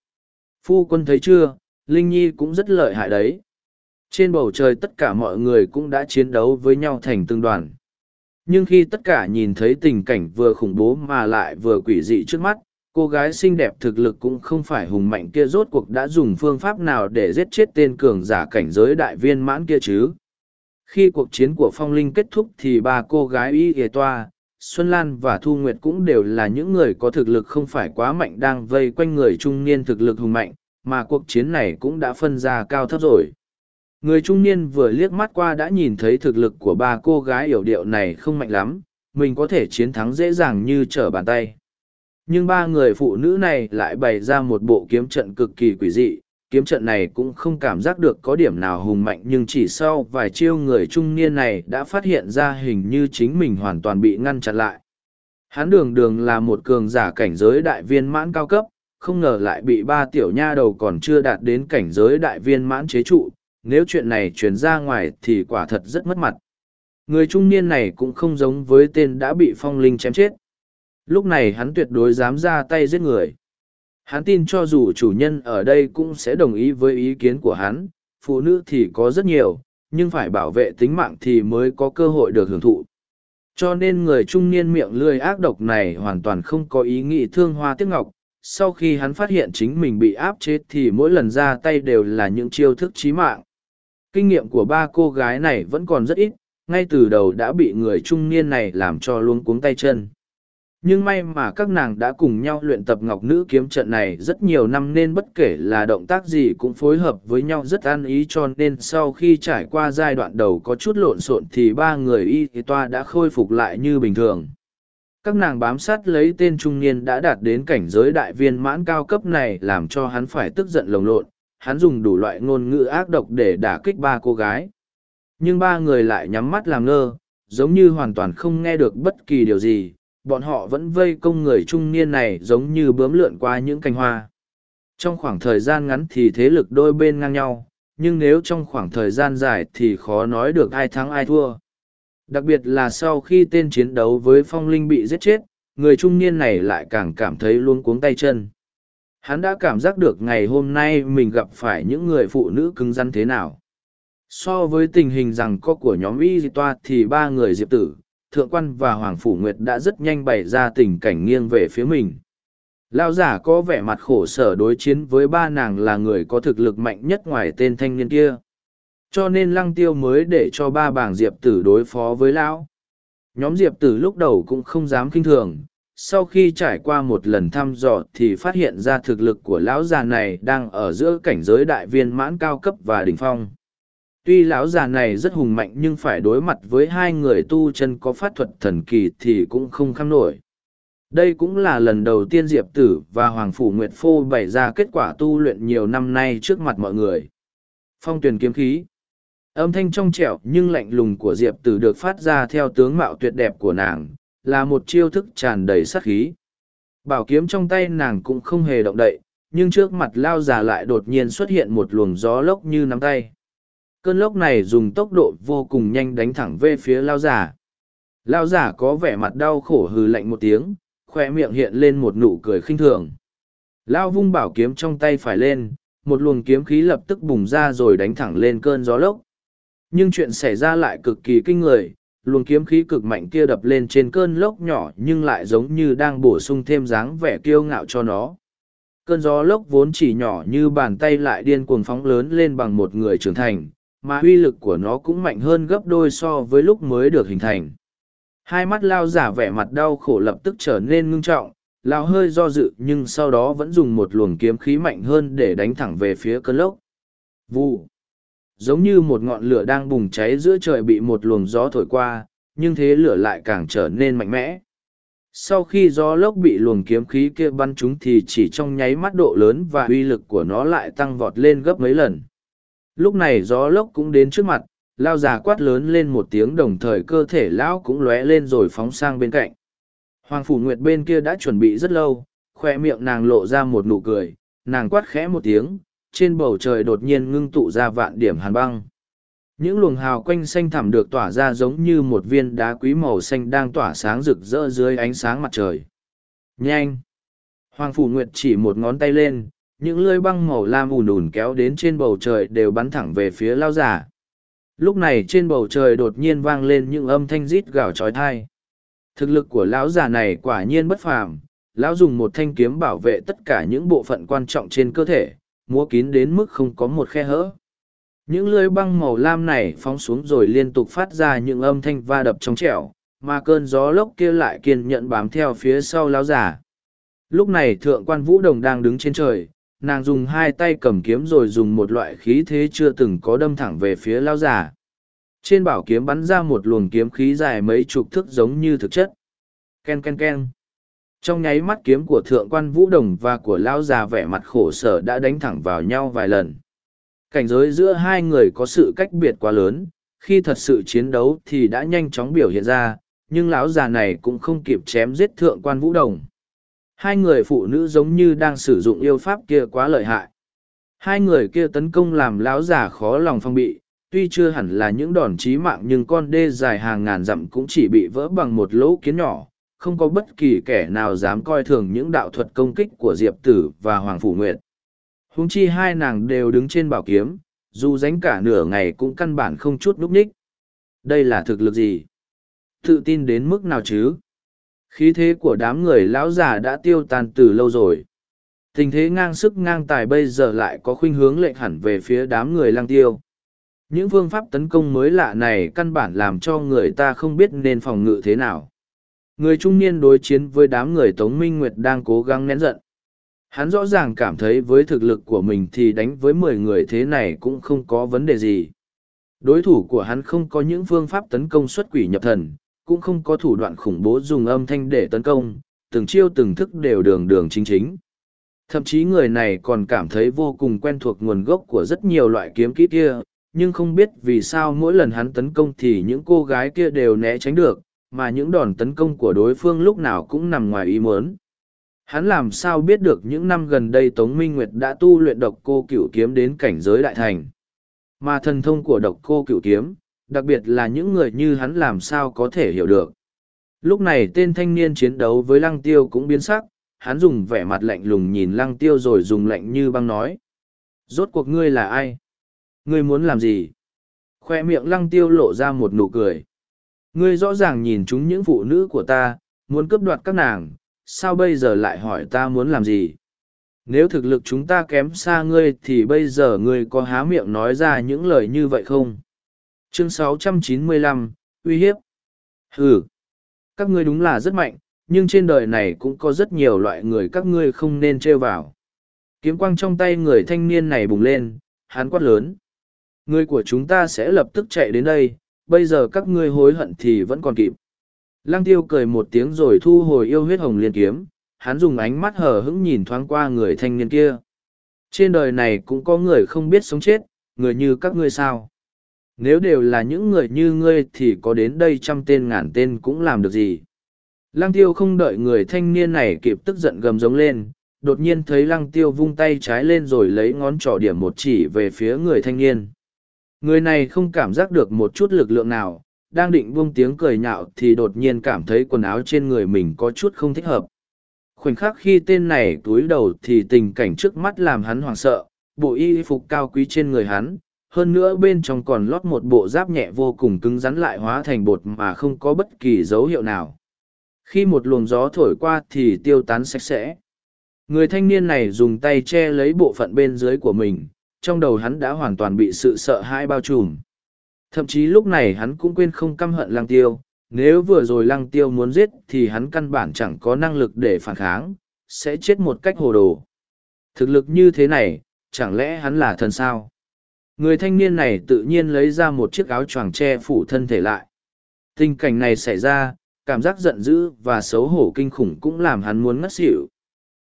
Phu quân thấy chưa, linh nhi cũng rất lợi hại đấy. Trên bầu trời tất cả mọi người cũng đã chiến đấu với nhau thành từng đoàn nhưng khi tất cả nhìn thấy tình cảnh vừa khủng bố mà lại vừa quỷ dị trước mắt, cô gái xinh đẹp thực lực cũng không phải hùng mạnh kia rốt cuộc đã dùng phương pháp nào để giết chết tên cường giả cảnh giới đại viên mãn kia chứ? Khi cuộc chiến của phong linh kết thúc thì ba cô gái y ghề toa, xuân lan và thu nguyệt cũng đều là những người có thực lực không phải quá mạnh đang vây quanh người trung niên thực lực hùng mạnh, mà cuộc chiến này cũng đã phân ra cao thấp rồi người trung niên vừa liếc mắt qua đã nhìn thấy thực lực của ba cô gái hiểu điệu này không mạnh lắm, mình có thể chiến thắng dễ dàng như trở bàn tay. Nhưng ba người phụ nữ này lại bày ra một bộ kiếm trận cực kỳ quỷ dị, kiếm trận này cũng không cảm giác được có điểm nào hùng mạnh nhưng chỉ sau vài chiêu người trung niên này đã phát hiện ra hình như chính mình hoàn toàn bị ngăn chặn lại. Hán đường đường là một cường giả cảnh giới đại viên mãn cao cấp, không ngờ lại bị ba tiểu nha đầu còn chưa đạt đến cảnh giới đại viên mãn chế trụ nếu chuyện này truyền ra ngoài thì quả thật rất mất mặt. Người trung niên này cũng không giống với tên đã bị phong linh chém chết. Lúc này hắn tuyệt đối dám ra tay giết người. Hắn tin cho dù chủ nhân ở đây cũng sẽ đồng ý với ý kiến của hắn, phụ nữ thì có rất nhiều, nhưng phải bảo vệ tính mạng thì mới có cơ hội được hưởng thụ. Cho nên người trung niên miệng lươi ác độc này hoàn toàn không có ý nghĩ thương hoa tiếc ngọc. Sau khi hắn phát hiện chính mình bị áp chế thì mỗi lần ra tay đều là những chiêu thức chí mạng kinh nghiệm của ba cô gái này vẫn còn rất ít, ngay từ đầu đã bị người trung niên này làm cho luống cuống tay chân. Nhưng may mà các nàng đã cùng nhau luyện tập ngọc nữ kiếm trận này rất nhiều năm nên bất kể là động tác gì cũng phối hợp với nhau rất an ý cho nên sau khi trải qua giai đoạn đầu có chút lộn xộn thì ba người y thì toa đã khôi phục lại như bình thường. Các nàng bám sát lấy tên trung niên đã đạt đến cảnh giới đại viên mãn cao cấp này làm cho hắn phải tức giận lồng lộn hắn dùng đủ loại ngôn ngữ ác độc để đả kích ba cô gái nhưng ba người lại nhắm mắt làm ngơ giống như hoàn toàn không nghe được bất kỳ điều gì bọn họ vẫn vây công người trung niên này giống như bướm lượn qua những cành hoa. Trong khoảng thời gian ngắn thì thế lực đôi bên ngang nhau, nhưng nếu trong khoảng thời gian dài thì khó nói được ai thắng ai thua. Đặc biệt là sau khi tên chiến đấu với phong linh bị giết chết, người trung niên này lại càng cảm thấy luôn cuống tay chân. Hắn đã cảm giác được ngày hôm nay mình gặp phải những người phụ nữ cứng rắn thế nào. So với tình hình rằng có của nhóm y toa thì ba người diệp tử, thượng quan và hoàng phủ nguyệt đã rất nhanh bày ra tình cảnh nghiêng về phía mình. Lao giả có vẻ mặt khổ sở đối chiến với ba nàng là người có thực lực mạnh nhất ngoài tên thanh niên kia. Cho nên lăng tiêu mới để cho ba bảng diệp tử đối phó với lão. Nhóm diệp tử lúc đầu cũng không dám kinh thường sau khi trải qua một lần thăm dò thì phát hiện ra thực lực của lão già này đang ở giữa cảnh giới đại viên mãn cao cấp và đỉnh phong. Tuy lão già này rất hùng mạnh nhưng phải đối mặt với hai người tu chân có pháp thuật thần kỳ thì cũng không khăng nổi. Đây cũng là lần đầu tiên diệp tử và hoàng phủ nguyệt phô bày ra kết quả tu luyện nhiều năm nay trước mặt mọi người. Phong tuyền kiếm khí. Âm thanh trong trẻo nhưng lạnh lùng của diệp tử được phát ra theo tướng mạo tuyệt đẹp của nàng là một chiêu thức tràn đầy sát khí. Bảo kiếm trong tay nàng cũng không hề động đậy, nhưng trước mặt lao già lại đột nhiên xuất hiện một luồng gió lốc như nắm tay. Cơn lốc này dùng tốc độ vô cùng nhanh đánh thẳng về phía lao giả lao giả có vẻ mặt đau khổ hừ lạnh một tiếng, khoe miệng hiện lên một nụ cười khinh thường. Lao vung bảo kiếm trong tay phải lên, một luồng kiếm khí lập tức bùng ra rồi đánh thẳng lên cơn gió lốc. Nhưng chuyện xảy ra lại cực kỳ kinh người luồng kiếm khí cực mạnh kia đập lên trên cơn lốc nhỏ nhưng lại giống như đang bổ sung thêm dáng vẻ kiêu ngạo cho nó cơn gió lốc vốn chỉ nhỏ như bàn tay lại điên cuồng phóng lớn lên bằng một người trưởng thành mà uy lực của nó cũng mạnh hơn gấp đôi so với lúc mới được hình thành. Hai mắt lao giả vẻ mặt đau khổ lập tức trở nên ngưng trọng, lao hơi do dự nhưng sau đó vẫn dùng một luồng kiếm khí mạnh hơn để đánh thẳng về phía cơn lốc. Vụ! Giống như một ngọn lửa đang bùng cháy giữa trời bị một luồng gió thổi qua, nhưng thế lửa lại càng trở nên mạnh mẽ. Sau khi gió lốc bị luồng kiếm khí kia bắn chúng thì chỉ trong nháy mắt độ lớn và uy lực của nó lại tăng vọt lên gấp mấy lần lúc này gió lốc cũng đến trước mặt lao già quát lớn lên một tiếng đồng thời cơ thể lão cũng lóe lên rồi phóng sang bên cạnh Hoàng Phủ Nguyệt bên kia đã chuẩn bị rất lâu, khoe miệng nàng lộ ra một nụ cười, nàng quát khẽ một tiếng, trên bầu trời đột nhiên ngưng tụ ra vạn điểm hàn băng. Những luồng hào quanh xanh thẳm được tỏa ra giống như một viên đá quý màu xanh đang tỏa sáng rực rỡ dưới ánh sáng mặt trời. Nhanh! Hoàng Phủ Nguyệt chỉ một ngón tay lên, những lưỡi băng màu lam ùn ùn kéo đến trên bầu trời đều bắn thẳng về phía lao giả. Lúc này trên bầu trời đột nhiên vang lên những âm thanh rít gào trói thai. Thực lực của lão già này quả nhiên bất phàm, lão dùng một thanh kiếm bảo vệ tất cả những bộ phận quan trọng trên cơ thể, múa kín đến mức không có một khe hở. Những lưới băng màu lam này phóng xuống rồi liên tục phát ra những âm thanh va đập trong trẻo, mà cơn gió lốc kia lại kiên nhẫn bám theo phía sau lão giả. Lúc này thượng quan vũ đồng đang đứng trên trời, nàng dùng hai tay cầm kiếm rồi dùng một loại khí thế chưa từng có đâm thẳng về phía lão giả. Trên bảo kiếm bắn ra một luồng kiếm khí dài mấy chục thước giống như thực chất. Ken ken ken. Trong nháy mắt kiếm của thượng quan vũ đồng và của lão già vẻ mặt khổ sở đã đánh thẳng vào nhau vài lần. Cảnh giới giữa hai người có sự cách biệt quá lớn, khi thật sự chiến đấu thì đã nhanh chóng biểu hiện ra, nhưng lão già này cũng không kịp chém giết thượng quan vũ đồng. Hai người phụ nữ giống như đang sử dụng yêu pháp kia quá lợi hại. Hai người kia tấn công làm lão già khó lòng phong bị, tuy chưa hẳn là những đòn chí mạng nhưng con đê dài hàng ngàn dặm cũng chỉ bị vỡ bằng một lỗ kiến nhỏ, không có bất kỳ kẻ nào dám coi thường những đạo thuật công kích của Diệp Tử và Hoàng Phủ Nguyệt. Húng chi hai nàng đều đứng trên bảo kiếm, dù dánh cả nửa ngày cũng căn bản không chút núp ních. Đây là thực lực gì? Tự tin đến mức nào chứ? Khí thế của đám người lão già đã tiêu tan từ lâu rồi. Tình thế ngang sức ngang tài bây giờ lại có khuynh hướng lệch hẳn về phía đám người lang tiêu. Những phương pháp tấn công mới lạ này căn bản làm cho người ta không biết nên phòng ngự thế nào. Người trung niên đối chiến với đám người Tống Minh Nguyệt đang cố gắng nén giận. Hắn rõ ràng cảm thấy với thực lực của mình thì đánh với mười người thế này cũng không có vấn đề gì. Đối thủ của hắn không có những phương pháp tấn công xuất quỷ nhập thần, cũng không có thủ đoạn khủng bố dùng âm thanh để tấn công, từng chiêu từng thức đều đường đường chính chính. Thậm chí người này còn cảm thấy vô cùng quen thuộc nguồn gốc của rất nhiều loại kiếm kỹ kia, nhưng không biết vì sao mỗi lần hắn tấn công thì những cô gái kia đều né tránh được, mà những đòn tấn công của đối phương lúc nào cũng nằm ngoài ý muốn. Hắn làm sao biết được những năm gần đây Tống Minh Nguyệt đã tu luyện độc cô cửu kiếm đến cảnh giới đại thành. Mà thần thông của độc cô cửu kiếm, đặc biệt là những người như hắn làm sao có thể hiểu được. Lúc này tên thanh niên chiến đấu với lăng tiêu cũng biến sắc, hắn dùng vẻ mặt lạnh lùng nhìn lăng tiêu rồi dùng lạnh như băng nói. Rốt cuộc ngươi là ai? Ngươi muốn làm gì? Khoe miệng lăng tiêu lộ ra một nụ cười. Ngươi rõ ràng nhìn chúng những phụ nữ của ta, muốn cướp đoạt các nàng, sao bây giờ lại hỏi ta muốn làm gì? Nếu thực lực chúng ta kém xa ngươi thì bây giờ ngươi có há miệng nói ra những lời như vậy không? Chương 695, uy hiếp. Ừ, các ngươi đúng là rất mạnh, nhưng trên đời này cũng có rất nhiều loại người các ngươi không nên trêu vào. Kiếm quang trong tay người thanh niên này bùng lên, hắn quát lớn. Người của chúng ta sẽ lập tức chạy đến đây, bây giờ các ngươi hối hận thì vẫn còn kịp. Lăng tiêu cười một tiếng rồi thu hồi yêu huyết hồng liên kiếm, hắn dùng ánh mắt hờ hững nhìn thoáng qua người thanh niên kia. Trên đời này cũng có người không biết sống chết, người như các ngươi sao. Nếu đều là những người như ngươi thì có đến đây trăm tên ngàn tên cũng làm được gì. Lăng tiêu không đợi người thanh niên này kịp tức giận gầm giống lên, đột nhiên thấy lăng tiêu vung tay trái lên rồi lấy ngón trỏ điểm một chỉ về phía người thanh niên. Người này không cảm giác được một chút lực lượng nào, đang định buông tiếng cười nhạo thì đột nhiên cảm thấy quần áo trên người mình có chút không thích hợp. Khoảnh khắc khi tên này túi đầu thì tình cảnh trước mắt làm hắn hoảng sợ, bộ y phục cao quý trên người hắn, hơn nữa bên trong còn lót một bộ giáp nhẹ vô cùng cứng rắn lại hóa thành bột mà không có bất kỳ dấu hiệu nào. Khi một luồng gió thổi qua thì tiêu tán sạch sẽ. Người thanh niên này dùng tay che lấy bộ phận bên dưới của mình, trong đầu hắn đã hoàn toàn bị sự sợ hãi bao trùm. Thậm chí lúc này hắn cũng quên không căm hận lăng tiêu, nếu vừa rồi lăng tiêu muốn giết thì hắn căn bản chẳng có năng lực để phản kháng, sẽ chết một cách hồ đồ. Thực lực như thế này, chẳng lẽ hắn là thần sao? Người thanh niên này tự nhiên lấy ra một chiếc áo choàng che phủ thân thể lại. Tình cảnh này xảy ra, cảm giác giận dữ và xấu hổ kinh khủng cũng làm hắn muốn ngất xỉu.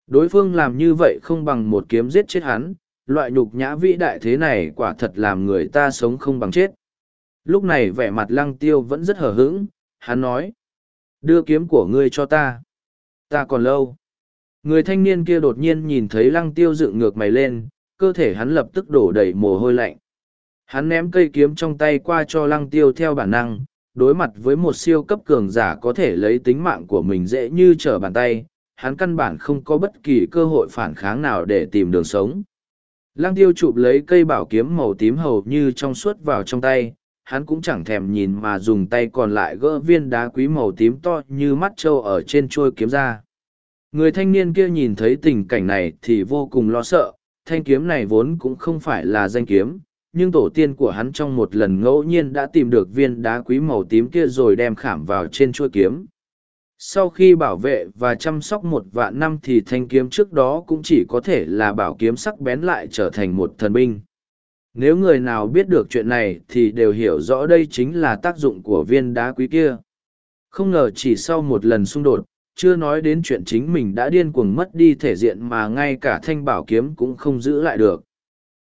Đối phương làm như vậy không bằng một kiếm giết chết hắn, loại nhục nhã vĩ đại thế này quả thật làm người ta sống không bằng chết. Lúc này vẻ mặt lăng tiêu vẫn rất hở hững, hắn nói. Đưa kiếm của ngươi cho ta. Ta còn lâu. Người thanh niên kia đột nhiên nhìn thấy lăng tiêu dựng ngược mày lên, cơ thể hắn lập tức đổ đầy mồ hôi lạnh. Hắn ném cây kiếm trong tay qua cho lăng tiêu theo bản năng, đối mặt với một siêu cấp cường giả có thể lấy tính mạng của mình dễ như trở bàn tay, hắn căn bản không có bất kỳ cơ hội phản kháng nào để tìm đường sống. Lăng tiêu chụp lấy cây bảo kiếm màu tím hầu như trong suốt vào trong tay, hắn cũng chẳng thèm nhìn mà dùng tay còn lại gỡ viên đá quý màu tím to như mắt trâu ở trên chuôi kiếm ra. Người thanh niên kia nhìn thấy tình cảnh này thì vô cùng lo sợ, thanh kiếm này vốn cũng không phải là danh kiếm, nhưng tổ tiên của hắn trong một lần ngẫu nhiên đã tìm được viên đá quý màu tím kia rồi đem khảm vào trên chuôi kiếm. Sau khi bảo vệ và chăm sóc một vạn năm thì thanh kiếm trước đó cũng chỉ có thể là bảo kiếm sắc bén lại trở thành một thần binh. Nếu người nào biết được chuyện này thì đều hiểu rõ đây chính là tác dụng của viên đá quý kia. Không ngờ chỉ sau một lần xung đột, chưa nói đến chuyện chính mình đã điên cuồng mất đi thể diện mà ngay cả thanh bảo kiếm cũng không giữ lại được.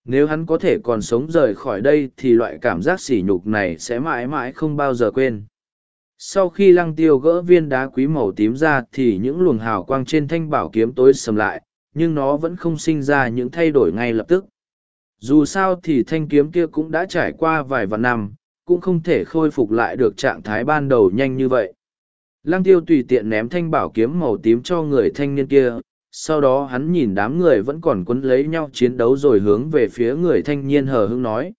Nếu hắn có thể còn sống rời khỏi đây thì loại cảm giác sỉ nhục này sẽ mãi mãi không bao giờ quên. Sau khi lăng tiêu gỡ viên đá quý màu tím ra thì những luồng hào quang trên thanh bảo kiếm tối sầm lại, nhưng nó vẫn không sinh ra những thay đổi ngay lập tức. Dù sao thì thanh kiếm kia cũng đã trải qua vài vạn năm, cũng không thể khôi phục lại được trạng thái ban đầu nhanh như vậy. Lăng tiêu tùy tiện ném thanh bảo kiếm màu tím cho người thanh niên kia, sau đó hắn nhìn đám người vẫn còn quấn lấy nhau chiến đấu rồi hướng về phía người thanh niên hờ hững nói.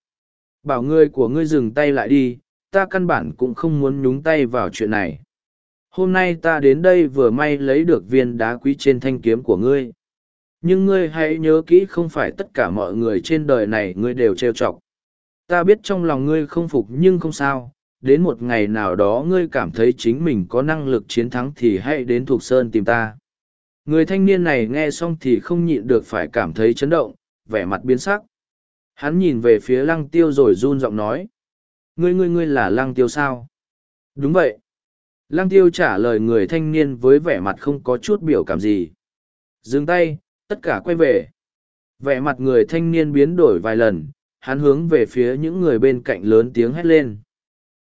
Bảo người của ngươi dừng tay lại đi, ta căn bản cũng không muốn nhúng tay vào chuyện này. Hôm nay ta đến đây vừa may lấy được viên đá quý trên thanh kiếm của ngươi. Nhưng ngươi hãy nhớ kỹ không phải tất cả mọi người trên đời này ngươi đều trêu chọc. Ta biết trong lòng ngươi không phục nhưng không sao, đến một ngày nào đó ngươi cảm thấy chính mình có năng lực chiến thắng thì hãy đến thuộc Sơn tìm ta. Người thanh niên này nghe xong thì không nhịn được phải cảm thấy chấn động, vẻ mặt biến sắc. Hắn nhìn về phía lăng tiêu rồi run giọng nói. Ngươi ngươi ngươi là lăng tiêu sao? Đúng vậy. Lăng tiêu trả lời người thanh niên với vẻ mặt không có chút biểu cảm gì. Dừng tay, tất cả quay về. Vẻ mặt người thanh niên biến đổi vài lần, hắn hướng về phía những người bên cạnh lớn tiếng hét lên.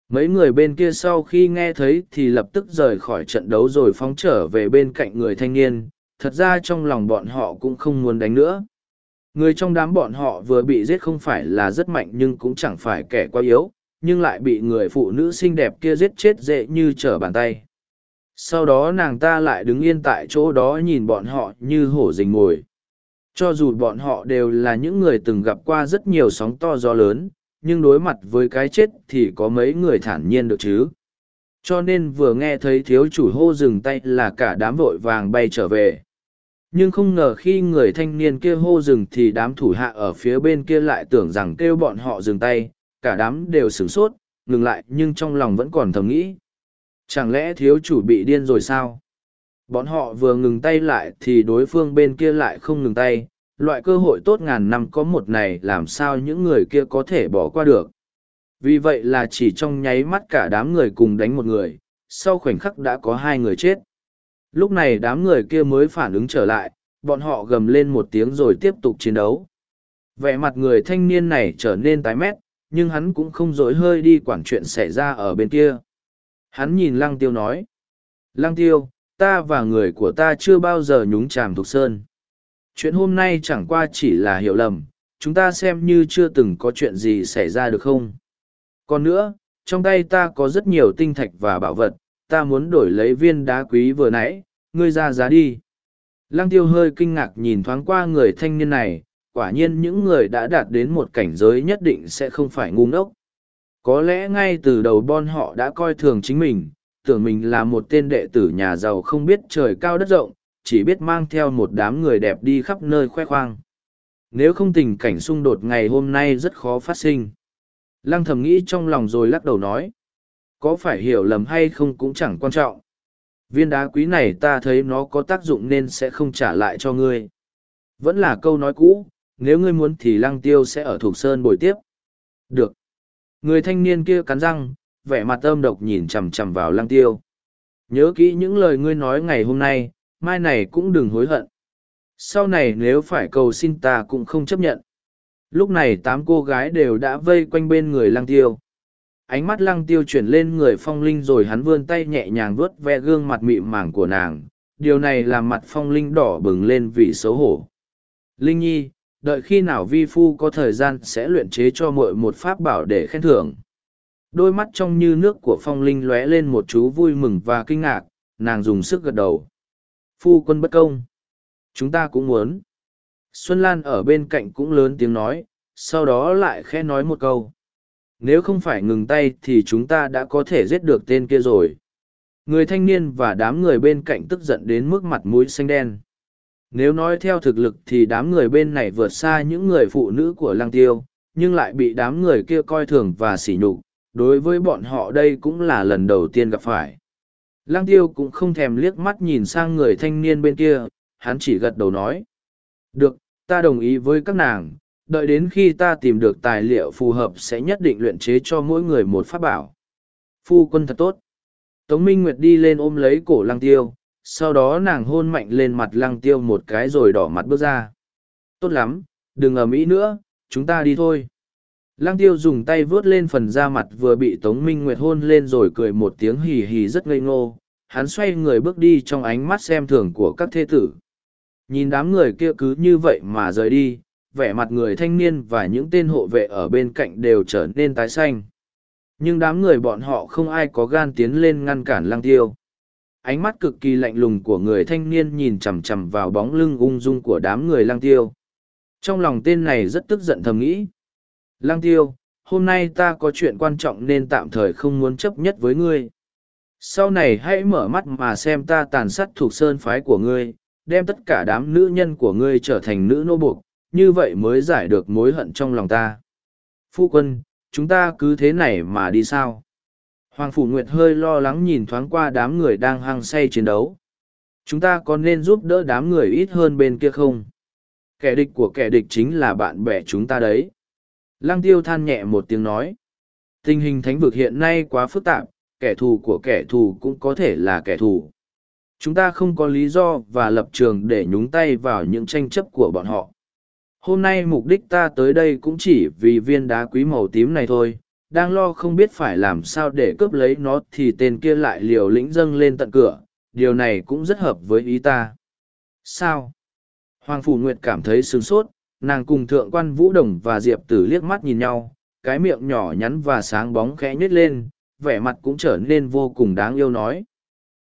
Mấy người bên kia sau khi nghe thấy thì lập tức rời khỏi trận đấu rồi phóng trở về bên cạnh người thanh niên, thật ra trong lòng bọn họ cũng không muốn đánh nữa. Người trong đám bọn họ vừa bị giết không phải là rất mạnh nhưng cũng chẳng phải kẻ quá yếu, nhưng lại bị người phụ nữ xinh đẹp kia giết chết dễ như trở bàn tay. Sau đó nàng ta lại đứng yên tại chỗ đó nhìn bọn họ như hổ rình ngồi. Cho dù bọn họ đều là những người từng gặp qua rất nhiều sóng to gió lớn, nhưng đối mặt với cái chết thì có mấy người thản nhiên được chứ. Cho nên vừa nghe thấy thiếu chủ hô dừng tay là cả đám vội vàng bay trở về. Nhưng không ngờ khi người thanh niên kia hô dừng thì đám thủ hạ ở phía bên kia lại tưởng rằng kêu bọn họ dừng tay, cả đám đều sửng sốt, ngừng lại nhưng trong lòng vẫn còn thầm nghĩ. Chẳng lẽ thiếu chủ bị điên rồi sao? Bọn họ vừa ngừng tay lại thì đối phương bên kia lại không ngừng tay, loại cơ hội tốt ngàn năm có một này làm sao những người kia có thể bỏ qua được. Vì vậy là chỉ trong nháy mắt cả đám người cùng đánh một người, sau khoảnh khắc đã có hai người chết. Lúc này đám người kia mới phản ứng trở lại, bọn họ gầm lên một tiếng rồi tiếp tục chiến đấu. Vẻ mặt người thanh niên này trở nên tái mét, nhưng hắn cũng không dối hơi đi quản chuyện xảy ra ở bên kia. Hắn nhìn lăng tiêu nói. Lăng tiêu, ta và người của ta chưa bao giờ nhúng chàm thuộc sơn. Chuyện hôm nay chẳng qua chỉ là hiểu lầm, chúng ta xem như chưa từng có chuyện gì xảy ra được không. Còn nữa, trong tay ta có rất nhiều tinh thạch và bảo vật, ta muốn đổi lấy viên đá quý vừa nãy, ngươi ra giá đi. Lăng tiêu hơi kinh ngạc nhìn thoáng qua người thanh niên này, quả nhiên những người đã đạt đến một cảnh giới nhất định sẽ không phải ngu ngốc. Có lẽ ngay từ đầu bon họ đã coi thường chính mình, tưởng mình là một tên đệ tử nhà giàu không biết trời cao đất rộng, chỉ biết mang theo một đám người đẹp đi khắp nơi khoe khoang. Nếu không tình cảnh xung đột ngày hôm nay rất khó phát sinh. Lăng thầm nghĩ trong lòng rồi lắc đầu nói. Có phải hiểu lầm hay không cũng chẳng quan trọng. Viên đá quý này ta thấy nó có tác dụng nên sẽ không trả lại cho ngươi. Vẫn là câu nói cũ, nếu ngươi muốn thì lăng tiêu sẽ ở thuộc sơn bồi tiếp. Được. Người thanh niên kia cắn răng, vẻ mặt âm độc nhìn chằm chằm vào lăng tiêu. Nhớ kỹ những lời ngươi nói ngày hôm nay, mai này cũng đừng hối hận. Sau này nếu phải cầu xin ta cũng không chấp nhận. Lúc này tám cô gái đều đã vây quanh bên người lăng tiêu. Ánh mắt lăng tiêu chuyển lên người phong linh rồi hắn vươn tay nhẹ nhàng vuốt ve gương mặt mịn màng của nàng, điều này làm mặt phong linh đỏ bừng lên vì xấu hổ. Linh nhi, đợi khi nào vi phu có thời gian sẽ luyện chế cho muội một pháp bảo để khen thưởng. Đôi mắt trong như nước của phong linh lóe lên một chú vui mừng và kinh ngạc, nàng dùng sức gật đầu. Phu quân bất công. Chúng ta cũng muốn. Xuân Lan ở bên cạnh cũng lớn tiếng nói, sau đó lại khẽ nói một câu. Nếu không phải ngừng tay thì chúng ta đã có thể giết được tên kia rồi. Người thanh niên và đám người bên cạnh tức giận đến mức mặt mũi xanh đen. Nếu nói theo thực lực thì đám người bên này vượt xa những người phụ nữ của Lăng Tiêu, nhưng lại bị đám người kia coi thường và sỉ nhục. đối với bọn họ đây cũng là lần đầu tiên gặp phải. Lăng Tiêu cũng không thèm liếc mắt nhìn sang người thanh niên bên kia, hắn chỉ gật đầu nói. Được, ta đồng ý với các nàng, đợi đến khi ta tìm được tài liệu phù hợp sẽ nhất định luyện chế cho mỗi người một pháp bảo. Phu quân thật tốt. Tống Minh Nguyệt đi lên ôm lấy cổ lăng tiêu, sau đó nàng hôn mạnh lên mặt lăng tiêu một cái rồi đỏ mặt bước ra. Tốt lắm, đừng ở Mỹ nữa, chúng ta đi thôi. Lăng tiêu dùng tay vướt lên phần da mặt vừa bị Tống Minh Nguyệt hôn lên rồi cười một tiếng hì hì rất ngây ngô. Hắn xoay người bước đi trong ánh mắt xem thường của các thế tử. Nhìn đám người kia cứ như vậy mà rời đi, vẻ mặt người thanh niên và những tên hộ vệ ở bên cạnh đều trở nên tái xanh. Nhưng đám người bọn họ không ai có gan tiến lên ngăn cản lăng tiêu. Ánh mắt cực kỳ lạnh lùng của người thanh niên nhìn chằm chằm vào bóng lưng ung dung của đám người Lang tiêu. Trong lòng tên này rất tức giận thầm nghĩ. Lang tiêu, hôm nay ta có chuyện quan trọng nên tạm thời không muốn chấp nhất với ngươi. Sau này hãy mở mắt mà xem ta tàn sát thuộc sơn phái của ngươi, đem tất cả đám nữ nhân của ngươi trở thành nữ nô buộc, như vậy mới giải được mối hận trong lòng ta. Phu quân, chúng ta cứ thế này mà đi sao? Hoàng Phủ Nguyệt hơi lo lắng nhìn thoáng qua đám người đang hăng say chiến đấu. Chúng ta có nên giúp đỡ đám người ít hơn bên kia không? Kẻ địch của kẻ địch chính là bạn bè chúng ta đấy. Lăng tiêu than nhẹ một tiếng nói. Tình hình thánh vực hiện nay quá phức tạp, kẻ thù của kẻ thù cũng có thể là kẻ thù. Chúng ta không có lý do và lập trường để nhúng tay vào những tranh chấp của bọn họ. Hôm nay mục đích ta tới đây cũng chỉ vì viên đá quý màu tím này thôi, đang lo không biết phải làm sao để cướp lấy nó thì tên kia lại liều lĩnh dâng lên tận cửa, điều này cũng rất hợp với ý ta. Sao? Hoàng Phủ Nguyệt cảm thấy sướng sốt, nàng cùng thượng quan Vũ Đồng và Diệp Tử liếc mắt nhìn nhau, cái miệng nhỏ nhắn và sáng bóng khẽ nhếch lên, vẻ mặt cũng trở nên vô cùng đáng yêu nói.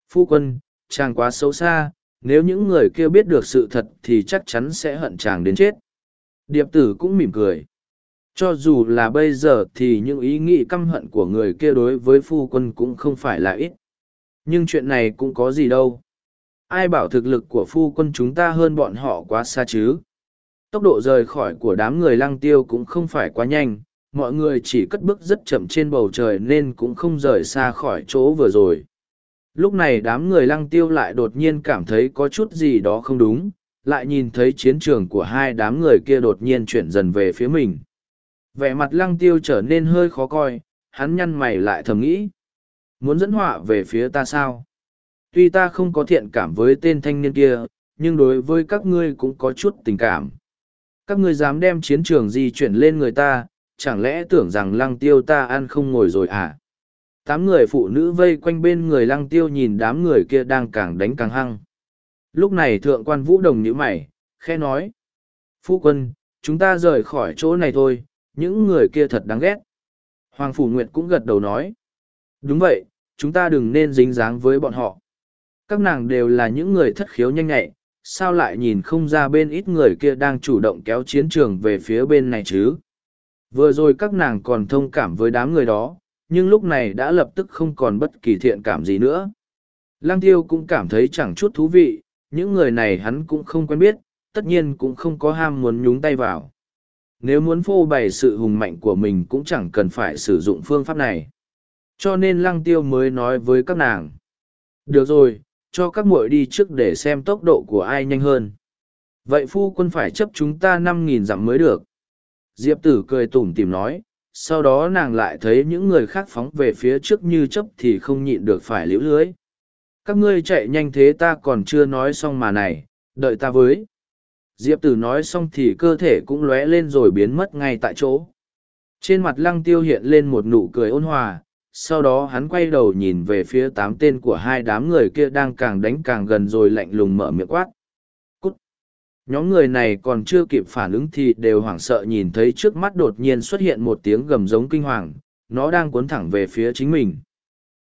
Phu quân, chàng quá xấu xa, nếu những người kia biết được sự thật thì chắc chắn sẽ hận chàng đến chết. Điệp tử cũng mỉm cười. Cho dù là bây giờ thì những ý nghĩ căm hận của người kia đối với phu quân cũng không phải là ít. Nhưng chuyện này cũng có gì đâu. Ai bảo thực lực của phu quân chúng ta hơn bọn họ quá xa chứ. Tốc độ rời khỏi của đám người lăng tiêu cũng không phải quá nhanh, mọi người chỉ cất bước rất chậm trên bầu trời nên cũng không rời xa khỏi chỗ vừa rồi. Lúc này đám người lăng tiêu lại đột nhiên cảm thấy có chút gì đó không đúng, lại nhìn thấy chiến trường của hai đám người kia đột nhiên chuyển dần về phía mình. Vẻ mặt lăng tiêu trở nên hơi khó coi, hắn nhăn mày lại thầm nghĩ. Muốn dẫn họa về phía ta sao? Tuy ta không có thiện cảm với tên thanh niên kia, nhưng đối với các ngươi cũng có chút tình cảm. Các ngươi dám đem chiến trường di chuyển lên người ta, chẳng lẽ tưởng rằng lăng tiêu ta ăn không ngồi rồi à? Tám người phụ nữ vây quanh bên người lăng tiêu nhìn đám người kia đang càng đánh càng hăng. Lúc này thượng quan vũ đồng nhíu mày, khe nói. Phu quân, chúng ta rời khỏi chỗ này thôi, những người kia thật đáng ghét. Hoàng Phủ Nguyệt cũng gật đầu nói. Đúng vậy, chúng ta đừng nên dính dáng với bọn họ. Các nàng đều là những người thất khiếu nhanh nhạy, sao lại nhìn không ra bên ít người kia đang chủ động kéo chiến trường về phía bên này chứ? Vừa rồi các nàng còn thông cảm với đám người đó, nhưng lúc này đã lập tức không còn bất kỳ thiện cảm gì nữa. Lăng tiêu cũng cảm thấy chẳng chút thú vị, những người này hắn cũng không quen biết, tất nhiên cũng không có ham muốn nhúng tay vào. Nếu muốn phô bày sự hùng mạnh của mình cũng chẳng cần phải sử dụng phương pháp này. Cho nên lăng tiêu mới nói với các nàng. Được rồi, cho các muội đi trước để xem tốc độ của ai nhanh hơn. Vậy phu quân phải chấp chúng ta năm nghìn dặm mới được. Diệp tử cười tủm tìm nói, sau đó nàng lại thấy những người khác phóng về phía trước như chấp thì không nhịn được phải liễu lưới các ngươi chạy nhanh thế ta còn chưa nói xong mà này đợi ta với diệp tử nói xong thì cơ thể cũng lóe lên rồi biến mất ngay tại chỗ. Trên mặt lăng tiêu hiện lên một nụ cười ôn hòa, sau đó hắn quay đầu nhìn về phía tám tên của hai đám người kia đang càng đánh càng gần rồi lạnh lùng mở miệng quát. Cút! Nhóm người này còn chưa kịp phản ứng thì đều hoảng sợ nhìn thấy trước mắt đột nhiên xuất hiện một tiếng gầm giống kinh hoàng, nó đang cuốn thẳng về phía chính mình.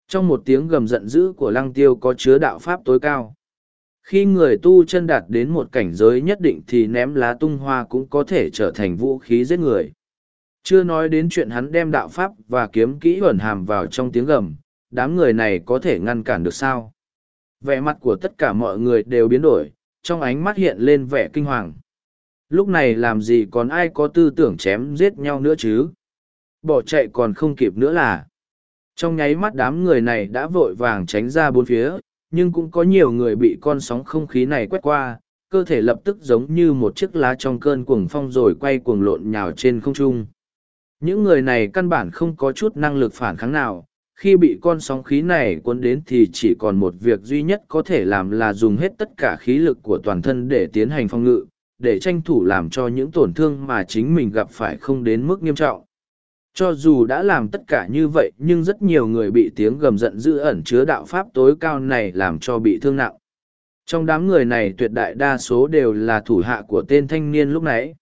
Trong một tiếng gầm giận dữ của lăng tiêu có chứa đạo pháp tối cao khi người tu chân đạt đến một cảnh giới nhất định thì ném lá tung hoa cũng có thể trở thành vũ khí giết người. Chưa nói đến chuyện hắn đem đạo pháp và kiếm kỹ ẩn hàm vào trong tiếng gầm, đám người này có thể ngăn cản được sao? Vẻ mặt của tất cả mọi người đều biến đổi, trong ánh mắt hiện lên vẻ kinh hoàng. Lúc này làm gì còn ai có tư tưởng chém giết nhau nữa chứ? Bỏ chạy còn không kịp nữa là. Trong nháy mắt đám người này đã vội vàng tránh ra bốn phía nhưng cũng có nhiều người bị con sóng không khí này quét qua, cơ thể lập tức giống như một chiếc lá trong cơn cuồng phong rồi quay cuồng lộn nhào trên không trung. Những người này căn bản không có chút năng lực phản kháng nào, khi bị con sóng khí này cuốn đến thì chỉ còn một việc duy nhất có thể làm là dùng hết tất cả khí lực của toàn thân để tiến hành phòng ngự, để tranh thủ làm cho những tổn thương mà chính mình gặp phải không đến mức nghiêm trọng cho dù đã làm tất cả như vậy, nhưng rất nhiều người bị tiếng gầm giận dữ ẩn chứa đạo pháp tối cao này làm cho bị thương nặng. Trong đám người này tuyệt đại đa số đều là thủ hạ của tên thanh niên lúc nãy.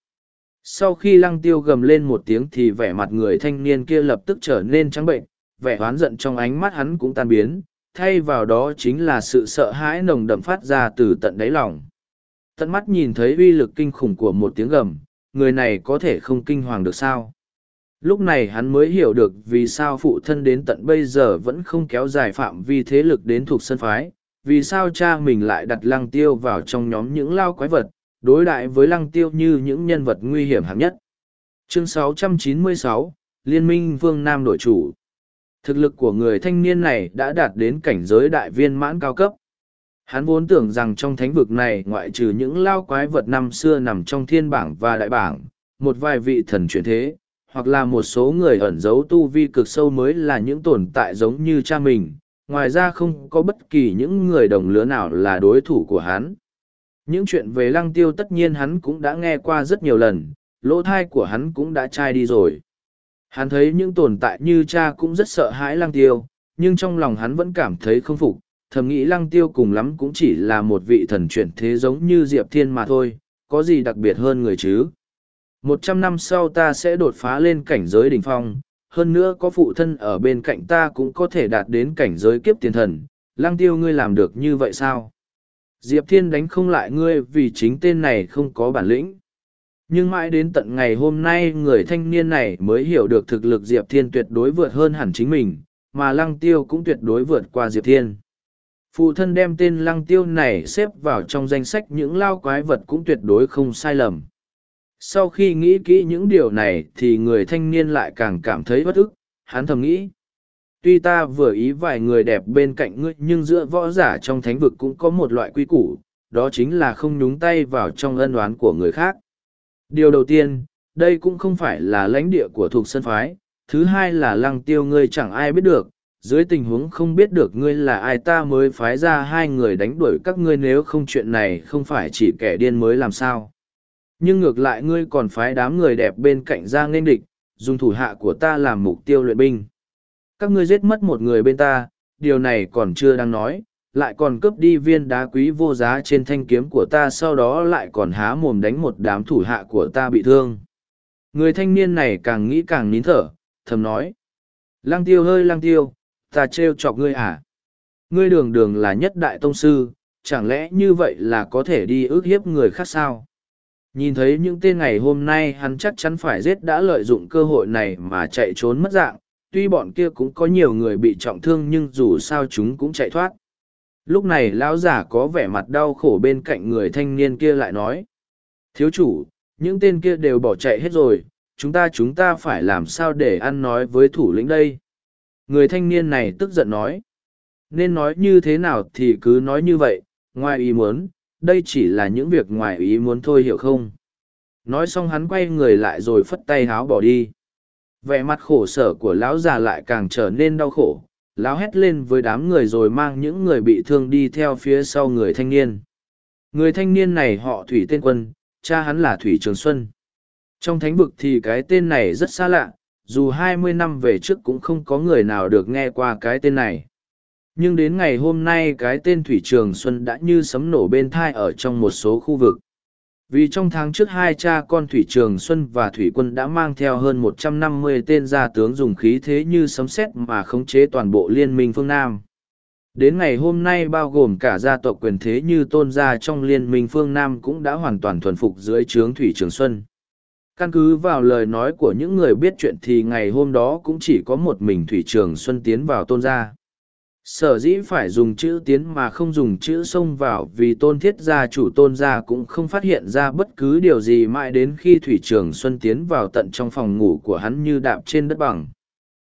Sau khi lăng tiêu gầm lên một tiếng thì vẻ mặt người thanh niên kia lập tức trở nên trắng bệnh, vẻ oán giận trong ánh mắt hắn cũng tan biến, thay vào đó chính là sự sợ hãi nồng đậm phát ra từ tận đáy lòng. Tận mắt nhìn thấy uy lực kinh khủng của một tiếng gầm, người này có thể không kinh hoàng được sao? Lúc này hắn mới hiểu được vì sao phụ thân đến tận bây giờ vẫn không kéo dài phạm vi thế lực đến thuộc sân phái vì sao cha mình lại đặt lăng tiêu vào trong nhóm những lao quái vật đối đại với lăng tiêu như những nhân vật nguy hiểm hạng nhất. Chương 696, liên minh vương nam đội chủ. Thực lực của người thanh niên này đã đạt đến cảnh giới đại viên mãn cao cấp. Hắn vốn tưởng rằng trong thánh vực này ngoại trừ những lao quái vật năm xưa nằm trong thiên bảng và đại bảng một vài vị thần chuyển thế hoặc là một số người ẩn giấu tu vi cực sâu mới là những tồn tại giống như cha mình. Ngoài ra không có bất kỳ những người đồng lứa nào là đối thủ của hắn. Những chuyện về lăng tiêu tất nhiên hắn cũng đã nghe qua rất nhiều lần, lỗ thai của hắn cũng đã chai đi rồi. Hắn thấy những tồn tại như cha cũng rất sợ hãi lăng tiêu, nhưng trong lòng hắn vẫn cảm thấy không phục, thầm nghĩ lăng tiêu cùng lắm cũng chỉ là một vị thần chuyển thế giống như diệp thiên mà thôi, có gì đặc biệt hơn người chứ? Một trăm năm sau ta sẽ đột phá lên cảnh giới đỉnh phong, hơn nữa có phụ thân ở bên cạnh ta cũng có thể đạt đến cảnh giới kiếp tiền thần. Lăng tiêu ngươi làm được như vậy sao? Diệp Thiên đánh không lại ngươi vì chính tên này không có bản lĩnh. Nhưng mãi đến tận ngày hôm nay người thanh niên này mới hiểu được thực lực Diệp Thiên tuyệt đối vượt hơn hẳn chính mình, mà Lăng Tiêu cũng tuyệt đối vượt qua Diệp Thiên. Phụ thân đem tên Lăng Tiêu này xếp vào trong danh sách những lao quái vật cũng tuyệt đối không sai lầm sau khi nghĩ kỹ những điều này thì người thanh niên lại càng cảm thấy bất ức. Hắn thầm nghĩ, tuy ta vừa ý vài người đẹp bên cạnh ngươi, nhưng giữa võ giả trong thánh vực cũng có một loại quy củ, đó chính là không nhúng tay vào trong ân oán của người khác. Điều đầu tiên, đây cũng không phải là lãnh địa của thuộc sân phái. Thứ hai là lăng tiêu ngươi chẳng ai biết được. Dưới tình huống không biết được ngươi là ai, ta mới phái ra hai người đánh đuổi các ngươi, nếu không chuyện này không phải chỉ kẻ điên mới làm sao nhưng ngược lại ngươi còn phái đám người đẹp bên cạnh ra nghênh địch, dùng thủ hạ của ta làm mục tiêu luyện binh. Các ngươi giết mất một người bên ta, điều này còn chưa đang nói, lại còn cướp đi viên đá quý vô giá trên thanh kiếm của ta sau đó lại còn há mồm đánh một đám thủ hạ của ta bị thương. Người thanh niên này càng nghĩ càng nín thở, thầm nói, lăng tiêu hơi lăng tiêu, ta trêu chọc ngươi à? Ngươi đường đường là nhất đại tông sư, chẳng lẽ như vậy là có thể đi ước hiếp người khác sao? Nhìn thấy những tên ngày hôm nay hắn chắc chắn phải giết đã lợi dụng cơ hội này mà chạy trốn mất dạng, tuy bọn kia cũng có nhiều người bị trọng thương nhưng dù sao chúng cũng chạy thoát. Lúc này lão giả có vẻ mặt đau khổ bên cạnh người thanh niên kia lại nói. Thiếu chủ, những tên kia đều bỏ chạy hết rồi, chúng ta chúng ta phải làm sao để ăn nói với thủ lĩnh đây. Người thanh niên này tức giận nói. Nên nói như thế nào thì cứ nói như vậy, ngoài ý muốn, đây chỉ là những việc ngoài ý muốn thôi hiểu không? Nói xong hắn quay người lại rồi phất tay háo bỏ đi. Vẻ mặt khổ sở của lão già lại càng trở nên đau khổ. Lão hét lên với đám người rồi mang những người bị thương đi theo phía sau người thanh niên. Người thanh niên này họ thủy tên quân, cha hắn là thủy trường xuân. Trong thánh vực thì cái tên này rất xa lạ, dù hai mươi năm về trước cũng không có người nào được nghe qua cái tên này nhưng đến ngày hôm nay cái tên thủy trường xuân đã như sấm nổ bên thai ở trong một số khu vực. Vì trong tháng trước hai cha con thủy trường xuân và thủy quân đã mang theo hơn một trăm năm mươi tên gia tướng dùng khí thế như sấm sét mà khống chế toàn bộ liên minh phương nam. Đến ngày hôm nay bao gồm cả gia tộc quyền thế như tôn gia trong liên minh phương nam cũng đã hoàn toàn thuần phục dưới trướng thủy trường xuân. Căn cứ vào lời nói của những người biết chuyện thì ngày hôm đó cũng chỉ có một mình thủy trường xuân tiến vào tôn gia sở dĩ phải dùng chữ tiến mà không dùng chữ xông vào vì tôn thiết gia chủ tôn gia cũng không phát hiện ra bất cứ điều gì mãi đến khi thủy trường xuân tiến vào tận trong phòng ngủ của hắn như đạp trên đất bằng.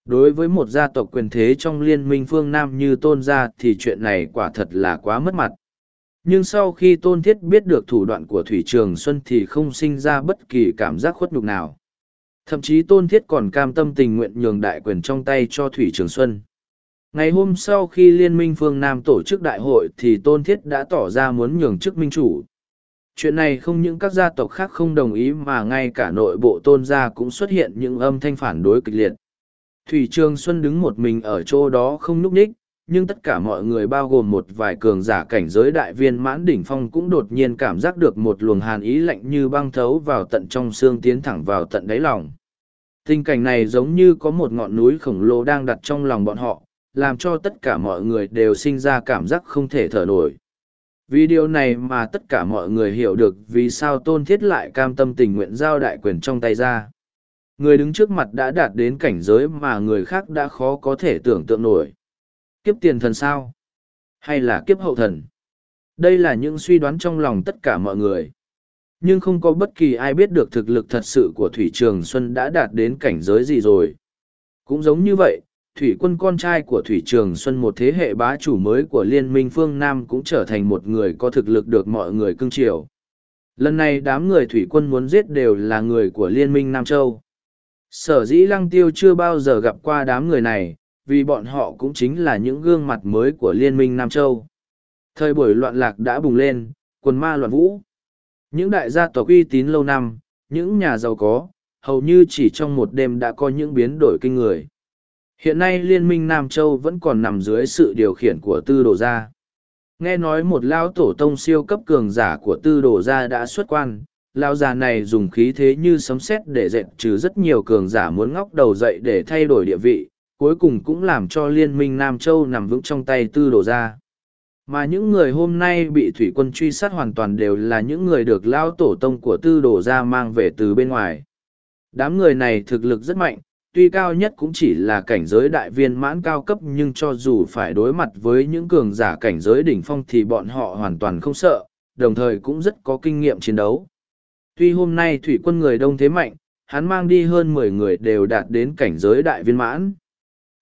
Đối với một gia tộc quyền thế trong liên minh phương nam như tôn gia thì chuyện này quả thật là quá mất mặt. Nhưng sau khi tôn thiết biết được thủ đoạn của thủy trường xuân thì không sinh ra bất kỳ cảm giác khuất nhục nào. Thậm chí tôn thiết còn cam tâm tình nguyện nhường đại quyền trong tay cho thủy trường xuân ngày hôm sau khi liên minh phương nam tổ chức đại hội thì tôn thiết đã tỏ ra muốn nhường chức minh chủ. Chuyện này không những các gia tộc khác không đồng ý mà ngay cả nội bộ tôn gia cũng xuất hiện những âm thanh phản đối kịch liệt. Thủy trường xuân đứng một mình ở chỗ đó không núp ních, nhưng tất cả mọi người bao gồm một vài cường giả cảnh giới đại viên mãn đỉnh phong cũng đột nhiên cảm giác được một luồng hàn ý lạnh như băng thấu vào tận trong xương tiến thẳng vào tận đáy lòng. Tình cảnh này giống như có một ngọn núi khổng lồ đang đặt trong lòng bọn họ làm cho tất cả mọi người đều sinh ra cảm giác không thể thở nổi. Vì điều này mà tất cả mọi người hiểu được vì sao tôn thiết lại cam tâm tình nguyện giao đại quyền trong tay ra. Người đứng trước mặt đã đạt đến cảnh giới mà người khác đã khó có thể tưởng tượng nổi. Kiếp tiền thần sao? Hay là kiếp hậu thần? Đây là những suy đoán trong lòng tất cả mọi người. Nhưng không có bất kỳ ai biết được thực lực thật sự của thủy trường xuân đã đạt đến cảnh giới gì rồi. Cũng giống như vậy thủy quân con trai của thủy trường xuân một thế hệ bá chủ mới của liên minh phương nam cũng trở thành một người có thực lực được mọi người cưng chiều. Lần này đám người thủy quân muốn giết đều là người của liên minh nam châu. Sở dĩ lăng tiêu chưa bao giờ gặp qua đám người này, vì bọn họ cũng chính là những gương mặt mới của liên minh nam châu. Thời buổi loạn lạc đã bùng lên, quần ma loạn vũ. Những đại gia tộc uy tín lâu năm, những nhà giàu có, hầu như chỉ trong một đêm đã có những biến đổi kinh người. Hiện nay Liên minh Nam Châu vẫn còn nằm dưới sự điều khiển của tư đồ gia. Nghe nói một lao tổ tông siêu cấp cường giả của tư đồ gia đã xuất quan, lao già này dùng khí thế như sấm sét để dẹp trừ rất nhiều cường giả muốn ngóc đầu dậy để thay đổi địa vị, cuối cùng cũng làm cho Liên minh Nam Châu nằm vững trong tay tư đồ gia. Mà những người hôm nay bị thủy quân truy sát hoàn toàn đều là những người được lao tổ tông của tư đồ gia mang về từ bên ngoài. Đám người này thực lực rất mạnh, tuy cao nhất cũng chỉ là cảnh giới đại viên mãn cao cấp nhưng cho dù phải đối mặt với những cường giả cảnh giới đỉnh phong thì bọn họ hoàn toàn không sợ, đồng thời cũng rất có kinh nghiệm chiến đấu. Tuy hôm nay thủy quân người đông thế mạnh, hắn mang đi hơn mười người đều đạt đến cảnh giới đại viên mãn.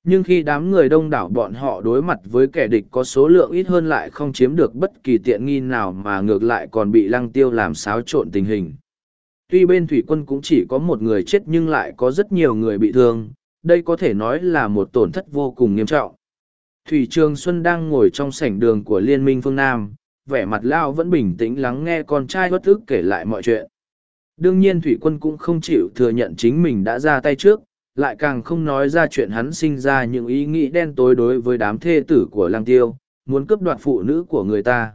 Nhưng khi đám người đông đảo bọn họ đối mặt với kẻ địch có số lượng ít hơn lại không chiếm được bất kỳ tiện nghi nào mà ngược lại còn bị lăng tiêu làm xáo trộn tình hình. Tuy bên thủy quân cũng chỉ có một người chết nhưng lại có rất nhiều người bị thương, đây có thể nói là một tổn thất vô cùng nghiêm trọng. Thủy Trường Xuân đang ngồi trong sảnh đường của Liên minh phương Nam, vẻ mặt Lao vẫn bình tĩnh lắng nghe con trai bất ức kể lại mọi chuyện. Đương nhiên Thủy Quân cũng không chịu thừa nhận chính mình đã ra tay trước, lại càng không nói ra chuyện hắn sinh ra những ý nghĩ đen tối đối với đám thê tử của Lang Tiêu, muốn cướp đoạt phụ nữ của người ta.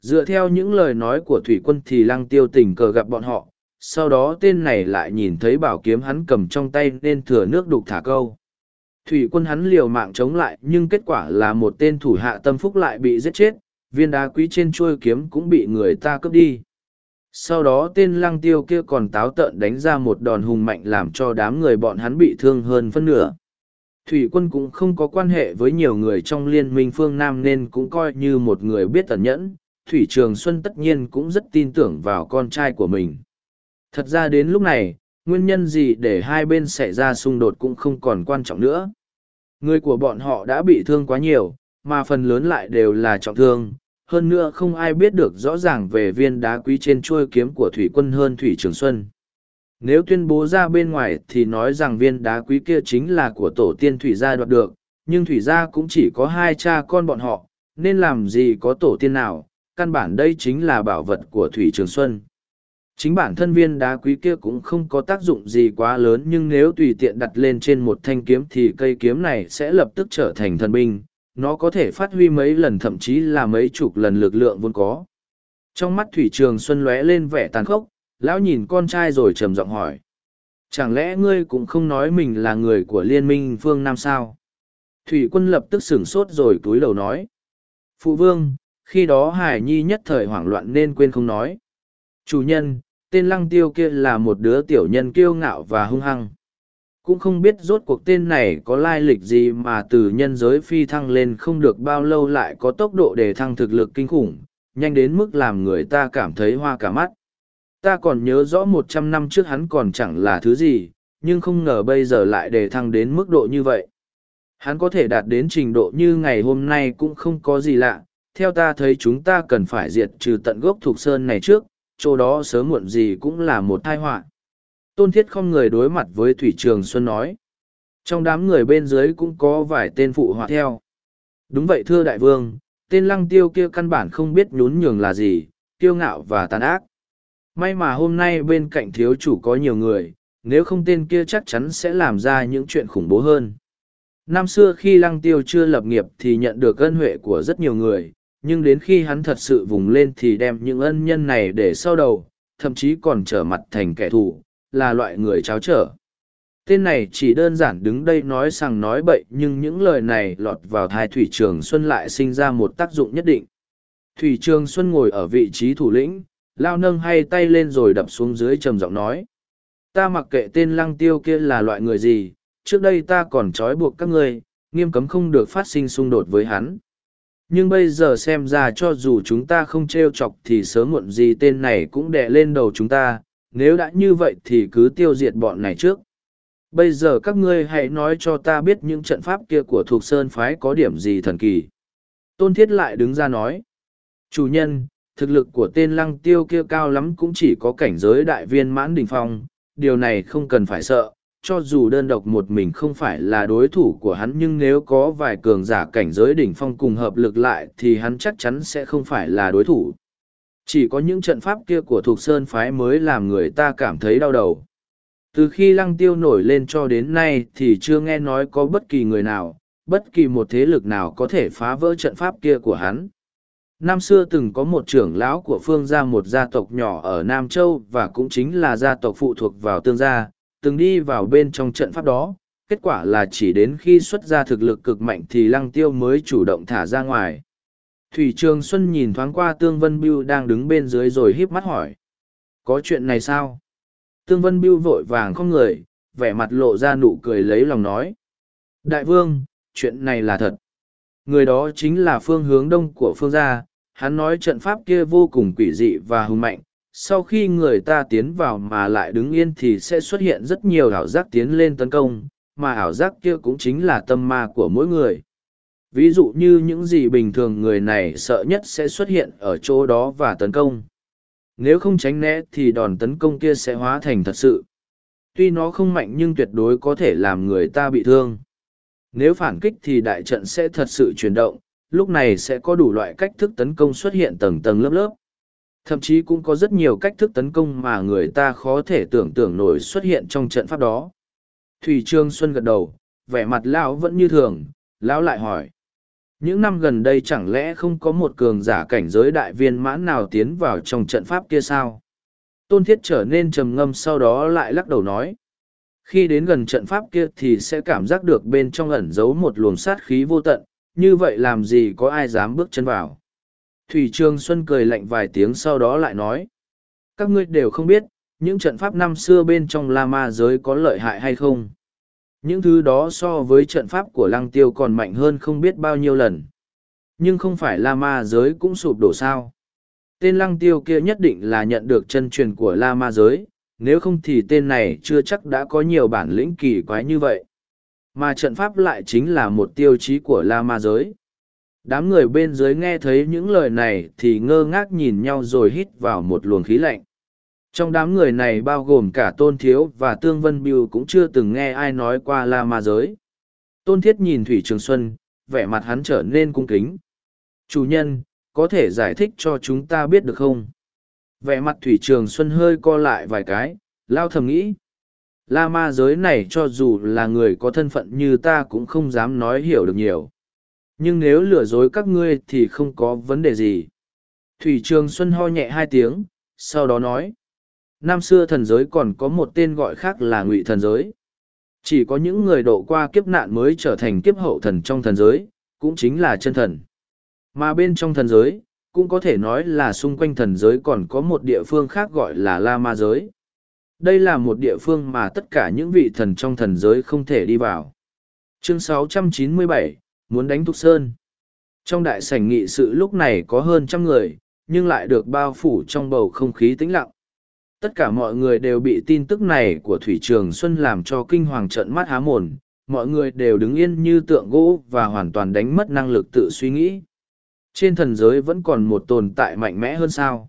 Dựa theo những lời nói của Thủy Quân thì Lăng Tiêu tình cờ gặp bọn họ, sau đó tên này lại nhìn thấy bảo kiếm hắn cầm trong tay nên thừa nước đục thả câu. Thủy quân hắn liều mạng chống lại nhưng kết quả là một tên thủ hạ tâm phúc lại bị giết chết, viên đá quý trên chuôi kiếm cũng bị người ta cướp đi. Sau đó tên lăng tiêu kia còn táo tợn đánh ra một đòn hùng mạnh làm cho đám người bọn hắn bị thương hơn phân nửa. Thủy quân cũng không có quan hệ với nhiều người trong liên minh phương Nam nên cũng coi như một người biết tẩn nhẫn. Thủy Trường Xuân tất nhiên cũng rất tin tưởng vào con trai của mình. Thật ra đến lúc này, nguyên nhân gì để hai bên xảy ra xung đột cũng không còn quan trọng nữa. Người của bọn họ đã bị thương quá nhiều, mà phần lớn lại đều là trọng thương. Hơn nữa không ai biết được rõ ràng về viên đá quý trên chuôi kiếm của thủy quân hơn Thủy Trường Xuân. Nếu tuyên bố ra bên ngoài thì nói rằng viên đá quý kia chính là của tổ tiên Thủy gia đoạt được, nhưng Thủy gia cũng chỉ có hai cha con bọn họ, nên làm gì có tổ tiên nào, căn bản đây chính là bảo vật của Thủy Trường Xuân. Chính bản thân viên đá quý kia cũng không có tác dụng gì quá lớn nhưng nếu tùy tiện đặt lên trên một thanh kiếm thì cây kiếm này sẽ lập tức trở thành thần binh, nó có thể phát huy mấy lần thậm chí là mấy chục lần lực lượng vốn có. Trong mắt Thủy Trường Xuân lóe lên vẻ tàn khốc, lão nhìn con trai rồi trầm giọng hỏi. Chẳng lẽ ngươi cũng không nói mình là người của liên minh phương Nam sao? Thủy quân lập tức sửng sốt rồi túi đầu nói. Phụ vương, khi đó Hải Nhi nhất thời hoảng loạn nên quên không nói. Chủ nhân, tên lăng tiêu kia là một đứa tiểu nhân kiêu ngạo và hung hăng. Cũng không biết rốt cuộc tên này có lai lịch gì mà từ nhân giới phi thăng lên không được bao lâu lại có tốc độ để thăng thực lực kinh khủng, nhanh đến mức làm người ta cảm thấy hoa cả mắt. Ta còn nhớ rõ một trăm năm trước hắn còn chẳng là thứ gì, nhưng không ngờ bây giờ lại để thăng đến mức độ như vậy. Hắn có thể đạt đến trình độ như ngày hôm nay cũng không có gì lạ, theo ta thấy chúng ta cần phải diệt trừ tận gốc thuộc sơn này trước, chỗ đó sớm muộn gì cũng là một tai họa. Tôn Thiết không người đối mặt với Thủy Trường Xuân nói. Trong đám người bên dưới cũng có vài tên phụ họa theo. Đúng vậy thưa đại vương, tên lăng tiêu kia căn bản không biết nhún nhường là gì, kiêu ngạo và tàn ác. May mà hôm nay bên cạnh thiếu chủ có nhiều người, nếu không tên kia chắc chắn sẽ làm ra những chuyện khủng bố hơn. Năm xưa khi lăng tiêu chưa lập nghiệp thì nhận được ân huệ của rất nhiều người, nhưng đến khi hắn thật sự vùng lên thì đem những ân nhân này để sau đầu, thậm chí còn trở mặt thành kẻ thù, là loại người cháo trở. Tên này chỉ đơn giản đứng đây nói rằng nói bậy nhưng những lời này lọt vào thai Thủy Trường Xuân lại sinh ra một tác dụng nhất định. Thủy Trường Xuân ngồi ở vị trí thủ lĩnh, lao nâng hai tay lên rồi đập xuống dưới trầm giọng nói. Ta mặc kệ tên lăng tiêu kia là loại người gì, trước đây ta còn trói buộc các ngươi, nghiêm cấm không được phát sinh xung đột với hắn. Nhưng bây giờ xem ra cho dù chúng ta không t r e o chọc thì sớm muộn gì tên này cũng đè lên đầu chúng ta, nếu đã như vậy thì cứ tiêu diệt bọn này trước. Bây giờ các ngươi hãy nói cho ta biết những trận pháp kia của thuộc sơn phái có điểm gì thần kỳ. Tôn Thiết lại đứng ra nói. Chủ nhân, thực lực của tên lăng tiêu kia cao lắm cũng chỉ có cảnh giới đại viên mãn đỉnh phong, điều này không cần phải sợ, cho dù đơn độc một mình không phải là đối thủ của hắn nhưng nếu có vài cường giả cảnh giới đỉnh phong cùng hợp lực lại thì hắn chắc chắn sẽ không phải là đối thủ. Chỉ có những trận pháp kia của thuộc sơn phái mới làm người ta cảm thấy đau đầu. Từ khi lăng tiêu nổi lên cho đến nay thì chưa nghe nói có bất kỳ người nào, bất kỳ một thế lực nào có thể phá vỡ trận pháp kia của hắn. Năm xưa từng có một trưởng lão của phương gia một gia tộc nhỏ ở Nam Châu và cũng chính là gia tộc phụ thuộc vào tương gia, từng đi vào bên trong trận pháp đó, kết quả là chỉ đến khi xuất ra thực lực cực mạnh thì lăng tiêu mới chủ động thả ra ngoài. Thủy Trường Xuân nhìn thoáng qua Tương Vân Biêu đang đứng bên dưới rồi híp mắt hỏi. Có chuyện này sao? Tương Vân Biêu vội vàng không người, vẻ mặt lộ ra nụ cười lấy lòng nói. Đại vương, chuyện này là thật. Người đó chính là phương hướng đông của phương gia, hắn nói trận pháp kia vô cùng quỷ dị và hùng mạnh, sau khi người ta tiến vào mà lại đứng yên thì sẽ xuất hiện rất nhiều ảo giác tiến lên tấn công, mà ảo giác kia cũng chính là tâm ma của mỗi người. Ví dụ như những gì bình thường người này sợ nhất sẽ xuất hiện ở chỗ đó và tấn công. Nếu không tránh né thì đòn tấn công kia sẽ hóa thành thật sự. Tuy nó không mạnh nhưng tuyệt đối có thể làm người ta bị thương. Nếu phản kích thì đại trận sẽ thật sự chuyển động, lúc này sẽ có đủ loại cách thức tấn công xuất hiện tầng tầng lớp lớp thậm chí cũng có rất nhiều cách thức tấn công mà người ta khó thể tưởng tượng nổi xuất hiện trong trận pháp đó. Thủy trương xuân gật đầu, vẻ mặt lão vẫn như thường, lão lại hỏi. Những năm gần đây chẳng lẽ không có một cường giả cảnh giới đại viên mãn nào tiến vào trong trận pháp kia sao? Tôn thiết trở nên trầm ngâm sau đó lại lắc đầu nói. Khi đến gần trận pháp kia thì sẽ cảm giác được bên trong ẩn giấu một luồng sát khí vô tận, như vậy làm gì có ai dám bước chân vào? Thủy Trường Xuân cười lạnh vài tiếng sau đó lại nói. Các ngươi đều không biết, những trận pháp năm xưa bên trong La Ma giới có lợi hại hay không. Những thứ đó so với trận pháp của Lăng Tiêu còn mạnh hơn không biết bao nhiêu lần. Nhưng không phải La Ma giới cũng sụp đổ sao. Tên Lăng Tiêu kia nhất định là nhận được chân truyền của La Ma giới, nếu không thì tên này chưa chắc đã có nhiều bản lĩnh kỳ quái như vậy. Mà trận pháp lại chính là một tiêu chí của La Ma giới đám người bên dưới nghe thấy những lời này thì ngơ ngác nhìn nhau rồi hít vào một luồng khí lạnh. Trong đám người này bao gồm cả tôn thiếu và tương vân biêu cũng chưa từng nghe ai nói qua la ma giới. Tôn thiết nhìn thủy trường xuân, vẻ mặt hắn trở nên cung kính. Chủ nhân, có thể giải thích cho chúng ta biết được không? Vẻ mặt thủy trường xuân hơi co lại vài cái, lao thầm nghĩ. La ma giới này cho dù là người có thân phận như ta cũng không dám nói hiểu được nhiều nhưng nếu lừa dối các ngươi thì không có vấn đề gì. Thủy trường xuân ho nhẹ hai tiếng sau đó nói năm xưa thần giới còn có một tên gọi khác là ngụy thần giới. Chỉ có những người độ qua kiếp nạn mới trở thành kiếp hậu thần trong thần giới cũng chính là chân thần. Mà bên trong thần giới cũng có thể nói là xung quanh thần giới còn có một địa phương khác gọi là la ma giới. Đây là một địa phương mà tất cả những vị thần trong thần giới không thể đi vào. Chương 697, muốn đánh thục sơn. Trong đại sảnh nghị sự lúc này có hơn trăm người, nhưng lại được bao phủ trong bầu không khí tĩnh lặng. Tất cả mọi người đều bị tin tức này của thủy trường xuân làm cho kinh hoàng trợn mắt há mồn mọi người đều đứng yên như tượng gỗ và hoàn toàn đánh mất năng lực tự suy nghĩ. Trên thần giới vẫn còn một tồn tại mạnh mẽ hơn sao?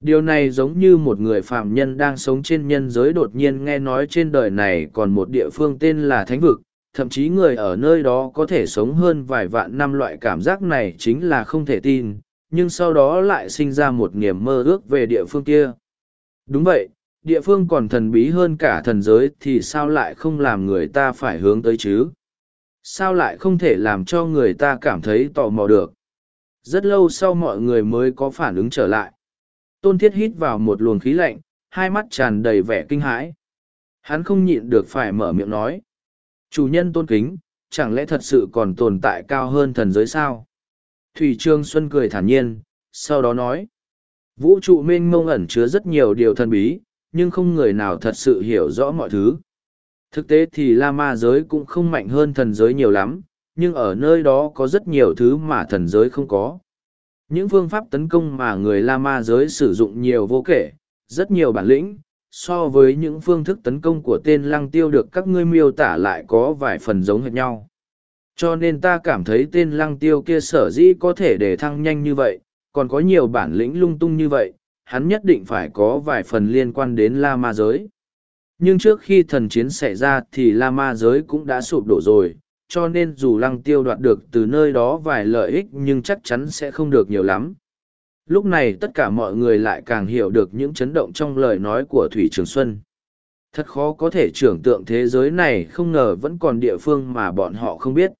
Điều này giống như một người phạm nhân đang sống trên nhân giới đột nhiên nghe nói trên đời này còn một địa phương tên là thánh vực thậm chí người ở nơi đó có thể sống hơn vài vạn năm loại cảm giác này chính là không thể tin, nhưng sau đó lại sinh ra một niềm mơ ước về địa phương kia. Đúng vậy, địa phương còn thần bí hơn cả thần giới thì sao lại không làm người ta phải hướng tới chứ? Sao lại không thể làm cho người ta cảm thấy tò mò được? Rất lâu sau mọi người mới có phản ứng trở lại. Tôn thiết hít vào một luồng khí lạnh, hai mắt tràn đầy vẻ kinh hãi. Hắn không nhịn được phải mở miệng nói chủ nhân tôn kính, chẳng lẽ thật sự còn tồn tại cao hơn thần giới sao? Thủy trương xuân cười thản nhiên, sau đó nói. Vũ trụ mênh mông ẩn chứa rất nhiều điều thần bí, nhưng không người nào thật sự hiểu rõ mọi thứ. Thực tế thì la ma giới cũng không mạnh hơn thần giới nhiều lắm, nhưng ở nơi đó có rất nhiều thứ mà thần giới không có. Những phương pháp tấn công mà người la ma giới sử dụng nhiều vô kể, rất nhiều bản lĩnh so với những phương thức tấn công của tên lăng tiêu được các ngươi miêu tả lại có vài phần giống hệt nhau cho nên ta cảm thấy tên lăng tiêu kia sở dĩ có thể để thăng nhanh như vậy, còn có nhiều bản lĩnh lung tung như vậy, hắn nhất định phải có vài phần liên quan đến la ma giới nhưng trước khi thần chiến xảy ra thì la ma giới cũng đã sụp đổ rồi, cho nên dù lăng tiêu đoạt được từ nơi đó vài lợi ích nhưng chắc chắn sẽ không được nhiều lắm. Lúc này tất cả mọi người lại càng hiểu được những chấn động trong lời nói của Thủy Trường Xuân. Thật khó có thể tưởng tượng thế giới này không ngờ vẫn còn địa phương mà bọn họ không biết.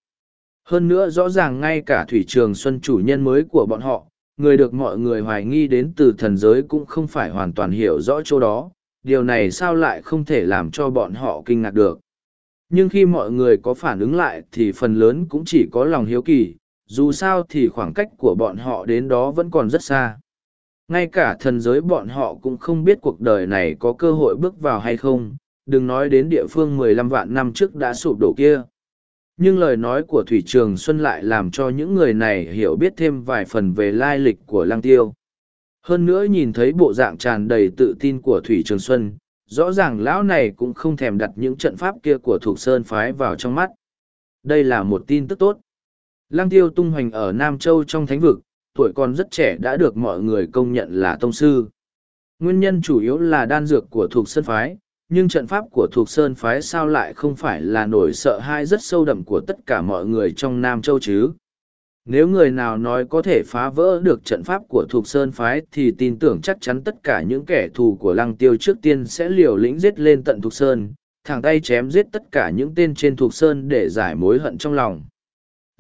Hơn nữa rõ ràng ngay cả Thủy Trường Xuân chủ nhân mới của bọn họ, người được mọi người hoài nghi đến từ thần giới cũng không phải hoàn toàn hiểu rõ chỗ đó. Điều này sao lại không thể làm cho bọn họ kinh ngạc được nhưng khi mọi người có phản ứng lại thì phần lớn cũng chỉ có lòng hiếu kỳ dù sao thì khoảng cách của bọn họ đến đó vẫn còn rất xa. Ngay cả thần giới bọn họ cũng không biết cuộc đời này có cơ hội bước vào hay không, đừng nói đến địa phương mười lăm vạn năm trước đã sụp đổ kia. Nhưng lời nói của thủy trường xuân lại làm cho những người này hiểu biết thêm vài phần về lai lịch của lăng tiêu. Hơn nữa nhìn thấy bộ dạng tràn đầy tự tin của thủy trường xuân, rõ ràng lão này cũng không thèm đặt những trận pháp kia của thuộc sơn phái vào trong mắt. Đây là một tin tức tốt lăng tiêu tung hoành ở nam châu trong thánh vực tuổi còn rất trẻ đã được mọi người công nhận là tông sư nguyên nhân chủ yếu là đan dược của thuộc sơn phái nhưng trận pháp của thuộc sơn phái sao lại không phải là nổi sợ hai rất sâu đậm của tất cả mọi người trong nam châu chứ nếu người nào nói có thể phá vỡ được trận pháp của Thuộc Sơn Phái thì tin tưởng chắc chắn tất cả những kẻ thù của Lăng Tiêu trước tiên sẽ liều lĩnh giết lên tận Thuộc Sơn, thẳng tay chém giết tất cả những tên trên Thuộc Sơn để giải mối hận trong lòng.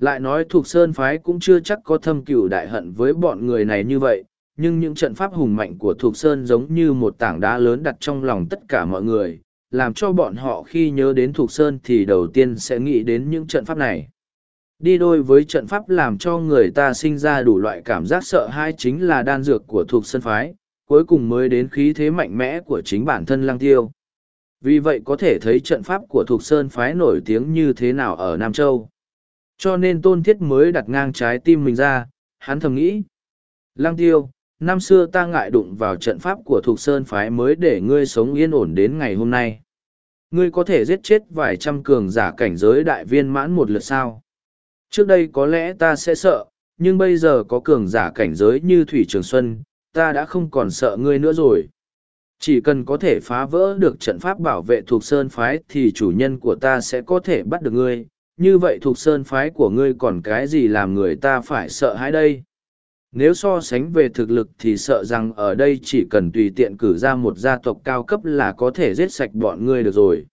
Lại nói thuộc Sơn Phái cũng chưa chắc có thâm cửu đại hận với bọn người này như vậy, nhưng những trận pháp hùng mạnh của thuộc Sơn giống như một tảng đá lớn đặt trong lòng tất cả mọi người, làm cho bọn họ khi nhớ đến thuộc Sơn thì đầu tiên sẽ nghĩ đến những trận pháp này. Đi đôi với trận pháp làm cho người ta sinh ra đủ loại cảm giác sợ hãi chính là đan dược của thuộc sơn phái cuối cùng mới đến khí thế mạnh mẽ của chính bản thân lăng tiêu. Vì vậy có thể thấy trận pháp của thuộc sơn phái nổi tiếng như thế nào ở nam châu cho nên tôn thiết mới đặt ngang trái tim mình ra hắn thầm nghĩ lăng tiêu năm xưa ta ngại đụng vào trận pháp của thuộc sơn phái mới để ngươi sống yên ổn đến ngày hôm nay ngươi có thể giết chết vài trăm cường giả cảnh giới đại viên mãn một lượt sao Trước đây có lẽ ta sẽ sợ, nhưng bây giờ có cường giả cảnh giới như Thủy Trường Xuân, ta đã không còn sợ ngươi nữa rồi. Chỉ cần có thể phá vỡ được trận pháp bảo vệ thuộc sơn phái thì chủ nhân của ta sẽ có thể bắt được ngươi. Như vậy thuộc sơn phái của ngươi còn cái gì làm người ta phải sợ hãi đây? Nếu so sánh về thực lực thì sợ rằng ở đây chỉ cần tùy tiện cử ra một gia tộc cao cấp là có thể giết sạch bọn ngươi được rồi.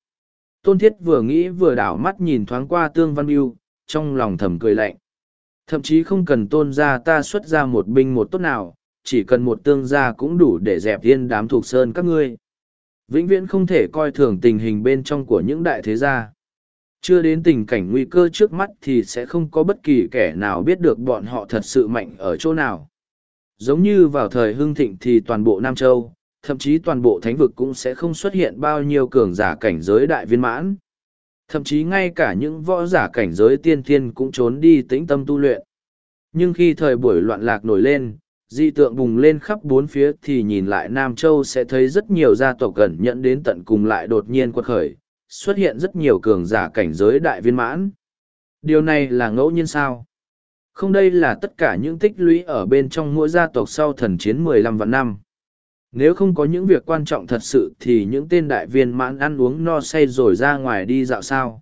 Tôn Thiết vừa nghĩ vừa đảo mắt nhìn thoáng qua Tương Văn Biêu, trong lòng thầm cười lạnh. Thậm chí không cần tôn gia ta xuất ra một binh một tốt nào, chỉ cần một tương gia cũng đủ để dẹp yên đám thuộc sơn các ngươi. Vĩnh viễn không thể coi thường tình hình bên trong của những đại thế gia. Chưa đến tình cảnh nguy cơ trước mắt thì sẽ không có bất kỳ kẻ nào biết được bọn họ thật sự mạnh ở chỗ nào. Giống như vào thời hưng thịnh thì toàn bộ Nam Châu, thậm chí toàn bộ thánh vực cũng sẽ không xuất hiện bao nhiêu cường giả cảnh giới đại viên mãn. Thậm chí ngay cả những võ giả cảnh giới tiên thiên cũng trốn đi tĩnh tâm tu luyện. Nhưng khi thời buổi loạn lạc nổi lên, dị tượng bùng lên khắp bốn phía thì nhìn lại Nam Châu sẽ thấy rất nhiều gia tộc gần nhận đến tận cùng lại đột nhiên quật khởi, xuất hiện rất nhiều cường giả cảnh giới đại viên mãn. Điều này là ngẫu nhiên sao? Không đây là tất cả những tích lũy ở bên trong mỗi gia tộc sau thần chiến mười lăm vạn năm. Nếu không có những việc quan trọng thật sự thì những tên đại viên mãn ăn uống no say rồi ra ngoài đi dạo sao.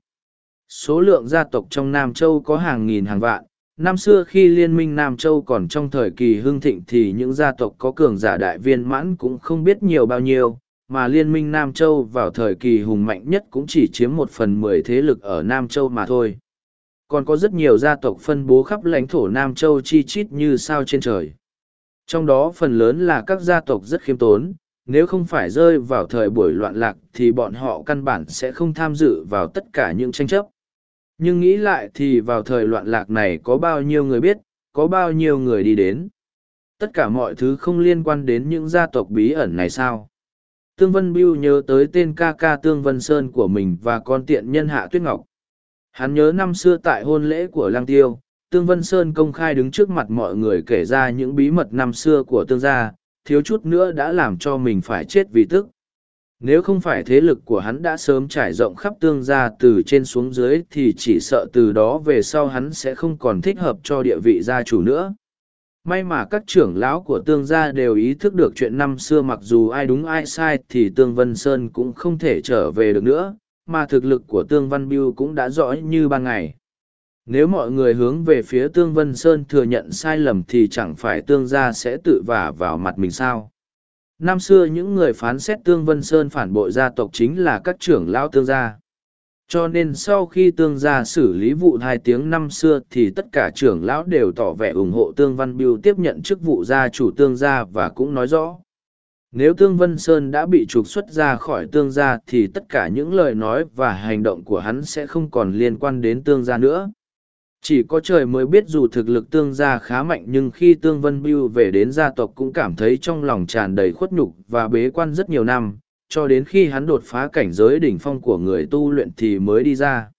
Số lượng gia tộc trong Nam Châu có hàng nghìn hàng vạn. Năm xưa khi Liên minh Nam Châu còn trong thời kỳ hưng thịnh thì những gia tộc có cường giả đại viên mãn cũng không biết nhiều bao nhiêu, mà Liên minh Nam Châu vào thời kỳ hùng mạnh nhất cũng chỉ chiếm một phần mười thế lực ở Nam Châu mà thôi. Còn có rất nhiều gia tộc phân bố khắp lãnh thổ Nam Châu chi chít như sao trên trời. Trong đó phần lớn là các gia tộc rất khiêm tốn, nếu không phải rơi vào thời buổi loạn lạc thì bọn họ căn bản sẽ không tham dự vào tất cả những tranh chấp. Nhưng nghĩ lại thì vào thời loạn lạc này có bao nhiêu người biết, có bao nhiêu người đi đến. Tất cả mọi thứ không liên quan đến những gia tộc bí ẩn này sao. Tương Vân Biêu nhớ tới tên ca ca Tương Vân Sơn của mình và con tiện nhân Hạ Tuyết Ngọc. Hắn nhớ năm xưa tại hôn lễ của Lang Tiêu, Tương Vân Sơn công khai đứng trước mặt mọi người kể ra những bí mật năm xưa của tương gia, thiếu chút nữa đã làm cho mình phải chết vì tức. Nếu không phải thế lực của hắn đã sớm trải rộng khắp tương gia từ trên xuống dưới thì chỉ sợ từ đó về sau hắn sẽ không còn thích hợp cho địa vị gia chủ nữa. May mà các trưởng lão của tương gia đều ý thức được chuyện năm xưa mặc dù ai đúng ai sai thì tương Vân Sơn cũng không thể trở về được nữa, mà thực lực của tương Văn Biêu cũng đã rõ như ban ngày. Nếu mọi người hướng về phía Tương Vân Sơn thừa nhận sai lầm thì chẳng phải Tương gia sẽ tự vả vào mặt mình sao. Năm xưa những người phán xét Tương Vân Sơn phản bội gia tộc chính là các trưởng lão Tương gia. Cho nên sau khi Tương gia xử lý vụ hai tiếng năm xưa thì tất cả trưởng lão đều tỏ vẻ ủng hộ Tương Văn Biêu tiếp nhận chức vụ gia chủ Tương gia và cũng nói rõ. Nếu Tương Vân Sơn đã bị trục xuất ra khỏi Tương gia thì tất cả những lời nói và hành động của hắn sẽ không còn liên quan đến Tương gia nữa chỉ có trời mới biết dù thực lực tương gia khá mạnh nhưng khi tương vân biêu về đến gia tộc cũng cảm thấy trong lòng tràn đầy khuất nhục và bế quan rất nhiều năm cho đến khi hắn đột phá cảnh giới đỉnh phong của người tu luyện thì mới đi ra.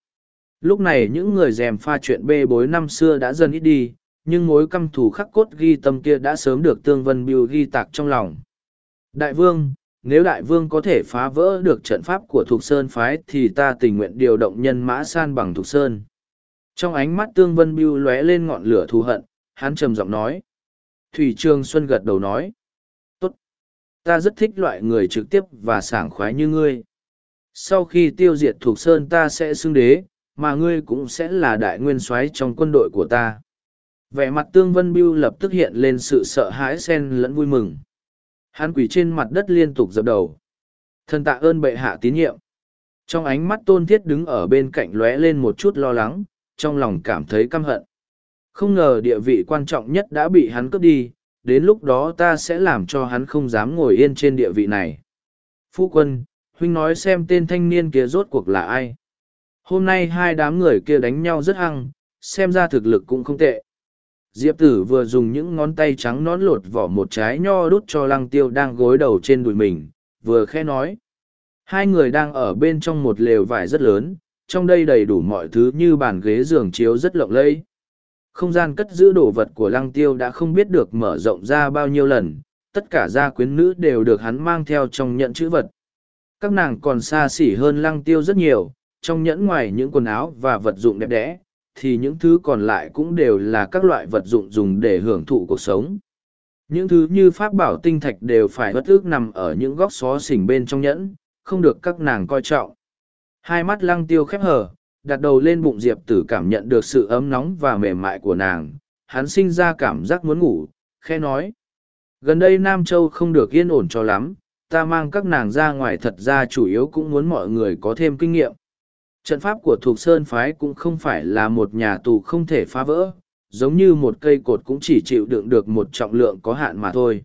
Lúc này những người dèm pha chuyện bê bối năm xưa đã dần ít đi, nhưng mối căm thù khắc cốt ghi tâm kia đã sớm được tương vân biêu ghi tạc trong lòng. Đại vương, nếu đại vương có thể phá vỡ được trận pháp của thục sơn phái thì ta tình nguyện điều động nhân mã san bằng thục sơn. Trong ánh mắt tương vân biêu lóe lên ngọn lửa thù hận, hắn trầm giọng nói. Thủy trương xuân gật đầu nói ta rất thích loại người trực tiếp và sảng khoái như ngươi. Sau khi tiêu diệt thuộc sơn ta sẽ xưng đế mà ngươi cũng sẽ là đại nguyên soái trong quân đội của ta. Vẻ mặt tương vân biêu lập tức hiện lên sự sợ hãi xen lẫn vui mừng. Hắn quỳ trên mặt đất liên tục dập đầu. Thần tạ ơn bệ hạ tín nhiệm. Trong ánh mắt tôn thiết đứng ở bên cạnh lóe lên một chút lo lắng trong lòng cảm thấy căm hận. Không ngờ địa vị quan trọng nhất đã bị hắn cướp đi, đến lúc đó ta sẽ làm cho hắn không dám ngồi yên trên địa vị này. Phu quân, huynh nói xem tên thanh niên kia rốt cuộc là ai. Hôm nay hai đám người kia đánh nhau rất hăng, xem ra thực lực cũng không tệ. Diệp tử vừa dùng những ngón tay trắng nón lột vỏ một trái nho đút cho lăng tiêu đang gối đầu trên đùi mình, vừa khẽ nói. Hai người đang ở bên trong một lều vải rất lớn, trong đây đầy đủ mọi thứ như bàn ghế giường chiếu rất lộng lẫy không gian cất giữ đồ vật của lăng tiêu đã không biết được mở rộng ra bao nhiêu lần tất cả gia quyến nữ đều được hắn mang theo trong nhận chữ vật. Các nàng còn xa xỉ hơn lăng tiêu rất nhiều trong nhẫn ngoài những quần áo và vật dụng đẹp đẽ thì những thứ còn lại cũng đều là các loại vật dụng dùng để hưởng thụ cuộc sống. Những thứ như pháp bảo tinh thạch đều phải bất ước nằm ở những góc xó xỉnh bên trong nhẫn không được các nàng coi trọng. Hai mắt lăng tiêu khép hờ, đặt đầu lên bụng Diệp tử cảm nhận được sự ấm nóng và mềm mại của nàng. Hắn sinh ra cảm giác muốn ngủ, khe nói. Gần đây Nam Châu không được yên ổn cho lắm, ta mang các nàng ra ngoài thật ra chủ yếu cũng muốn mọi người có thêm kinh nghiệm. Trận pháp của Thục Sơn Phái cũng không phải là một nhà tù không thể phá vỡ, giống như một cây cột cũng chỉ chịu đựng được một trọng lượng có hạn mà thôi.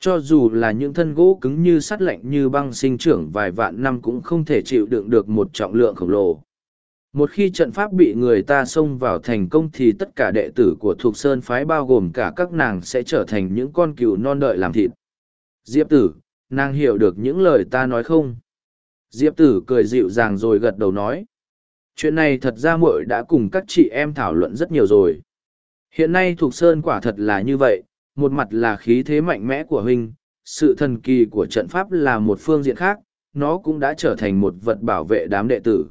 Cho dù là những thân gỗ cứng như sắt lạnh như băng sinh trưởng vài vạn năm cũng không thể chịu đựng được một trọng lượng khổng lồ. Một khi trận pháp bị người ta xông vào thành công thì tất cả đệ tử của Thục Sơn Phái bao gồm cả các nàng sẽ trở thành những con cừu non đợi làm thịt. Diệp tử, nàng hiểu được những lời ta nói không? Diệp tử cười dịu dàng rồi gật đầu nói. Chuyện này thật ra muội đã cùng các chị em thảo luận rất nhiều rồi. Hiện nay Thục Sơn quả thật là như vậy, một mặt là khí thế mạnh mẽ của huynh, sự thần kỳ của trận pháp là một phương diện khác, nó cũng đã trở thành một vật bảo vệ đám đệ tử.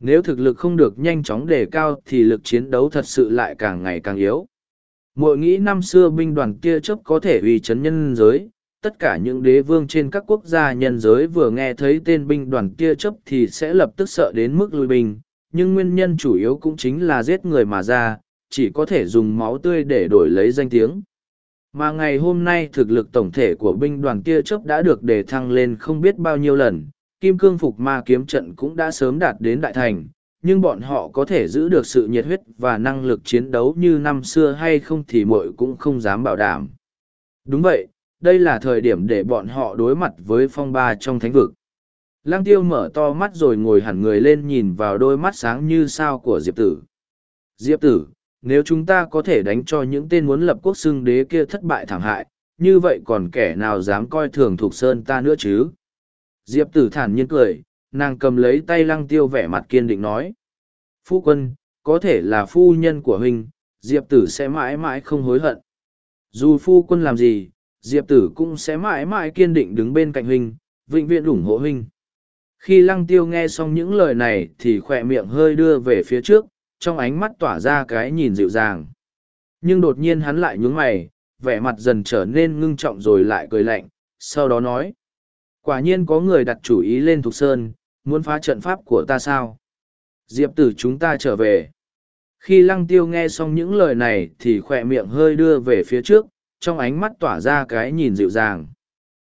Nếu thực lực không được nhanh chóng đề cao thì lực chiến đấu thật sự lại càng ngày càng yếu. Mỗi nghĩ năm xưa binh đoàn kia chấp có thể uy chấn nhân giới, tất cả những đế vương trên các quốc gia nhân giới vừa nghe thấy tên binh đoàn kia chấp thì sẽ lập tức sợ đến mức lui binh, nhưng nguyên nhân chủ yếu cũng chính là giết người mà ra, chỉ có thể dùng máu tươi để đổi lấy danh tiếng. Mà ngày hôm nay thực lực tổng thể của binh đoàn kia chấp đã được đề thăng lên không biết bao nhiêu lần, kim cương phục ma kiếm trận cũng đã sớm đạt đến đại thành, nhưng bọn họ có thể giữ được sự nhiệt huyết và năng lực chiến đấu như năm xưa hay không thì mội cũng không dám bảo đảm. Đúng vậy, đây là thời điểm để bọn họ đối mặt với phong ba trong thánh vực. Lăng tiêu mở to mắt rồi ngồi hẳn người lên nhìn vào đôi mắt sáng như sao của Diệp tử. Diệp tử, nếu chúng ta có thể đánh cho những tên muốn lập quốc xưng đế kia thất bại thảm hại, như vậy còn kẻ nào dám coi thường Thục Sơn ta nữa chứ? Diệp tử thản nhiên cười, nàng cầm lấy tay lăng tiêu vẻ mặt kiên định nói. Phu quân, có thể là phu nhân của huynh, Diệp tử sẽ mãi mãi không hối hận. Dù phu quân làm gì, Diệp tử cũng sẽ mãi mãi kiên định đứng bên cạnh huynh, vĩnh viễn ủng hộ huynh. Khi lăng tiêu nghe xong những lời này thì khỏe miệng hơi đưa về phía trước, trong ánh mắt tỏa ra cái nhìn dịu dàng. Nhưng đột nhiên hắn lại nhướng mày, vẻ mặt dần trở nên ngưng trọng rồi lại cười lạnh, sau đó nói. Quả nhiên có người đặt chủ ý lên Thục Sơn, muốn phá trận pháp của ta sao? Diệp tử chúng ta trở về. Khi lăng tiêu nghe xong những lời này thì khỏe miệng hơi đưa về phía trước, trong ánh mắt tỏa ra cái nhìn dịu dàng.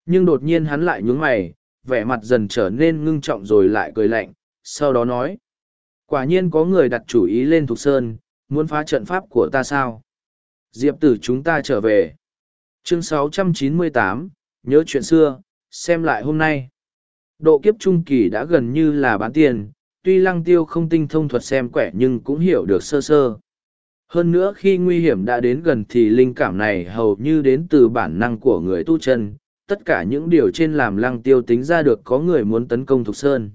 Nhưng đột nhiên hắn lại nhướng mày, vẻ mặt dần trở nên ngưng trọng rồi lại cười lạnh, sau đó nói. Quả nhiên có người đặt chủ ý lên Thục Sơn, muốn phá trận pháp của ta sao? Diệp tử chúng ta trở về. Chương 698, nhớ chuyện xưa, xem lại hôm nay. Độ kiếp trung kỳ đã gần như là bán tiền, tuy lăng tiêu không tinh thông thuật xem quẻ nhưng cũng hiểu được sơ sơ. Hơn nữa khi nguy hiểm đã đến gần thì linh cảm này hầu như đến từ bản năng của người tu chân, tất cả những điều trên làm lăng tiêu tính ra được có người muốn tấn công Thục Sơn.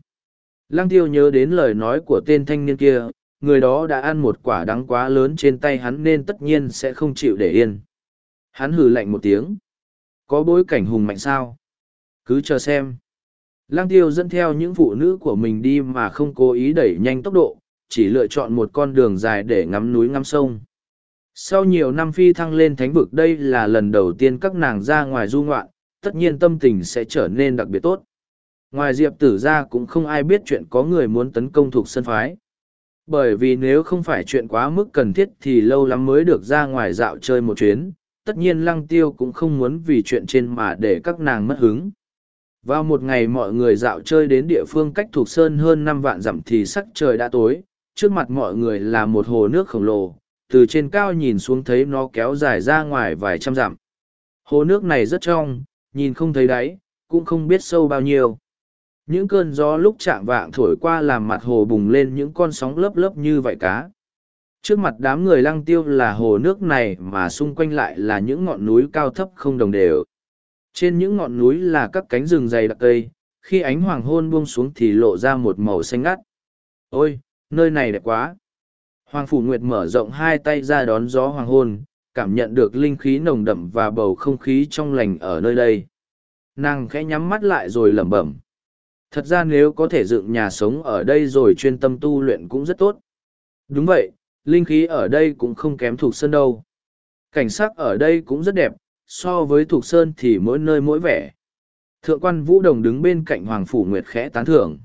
Lăng tiêu nhớ đến lời nói của tên thanh niên kia, người đó đã ăn một quả đắng quá lớn trên tay hắn nên tất nhiên sẽ không chịu để yên. Hắn hừ lạnh một tiếng. Có bối cảnh hùng mạnh sao? Cứ chờ xem. Lang tiêu dẫn theo những phụ nữ của mình đi mà không cố ý đẩy nhanh tốc độ, chỉ lựa chọn một con đường dài để ngắm núi ngắm sông. Sau nhiều năm phi thăng lên thánh vực đây là lần đầu tiên các nàng ra ngoài du ngoạn, tất nhiên tâm tình sẽ trở nên đặc biệt tốt. Ngoài Diệp tử ra cũng không ai biết chuyện có người muốn tấn công thuộc sân phái. Bởi vì nếu không phải chuyện quá mức cần thiết thì lâu lắm mới được ra ngoài dạo chơi một chuyến, tất nhiên lăng tiêu cũng không muốn vì chuyện trên mà để các nàng mất hứng. Vào một ngày mọi người dạo chơi đến địa phương cách thuộc sơn hơn năm vạn dặm thì sắc trời đã tối, trước mặt mọi người là một hồ nước khổng lồ, từ trên cao nhìn xuống thấy nó kéo dài ra ngoài vài trăm dặm. Hồ nước này rất trong, nhìn không thấy đáy, cũng không biết sâu bao nhiêu. Những cơn gió lúc chạm vạng thổi qua làm mặt hồ bùng lên những con sóng lớp lớp như vậy cá. Trước mặt đám người lăng tiêu là hồ nước này mà xung quanh lại là những ngọn núi cao thấp không đồng đều. Trên những ngọn núi là các cánh rừng dày đặc cây, khi ánh hoàng hôn buông xuống thì lộ ra một màu xanh ngắt. Ôi, nơi này đẹp quá! Hoàng Phủ Nguyệt mở rộng hai tay ra đón gió hoàng hôn, cảm nhận được linh khí nồng đậm và bầu không khí trong lành ở nơi đây. Nàng khẽ nhắm mắt lại rồi lẩm bẩm. Thật ra nếu có thể dựng nhà sống ở đây rồi chuyên tâm tu luyện cũng rất tốt. Đúng vậy, linh khí ở đây cũng không kém thuộc sơn đâu. Cảnh sắc ở đây cũng rất đẹp, so với thuộc sơn thì mỗi nơi mỗi vẻ. Thượng quan Vũ Đồng đứng bên cạnh Hoàng Phủ Nguyệt khẽ tán thưởng.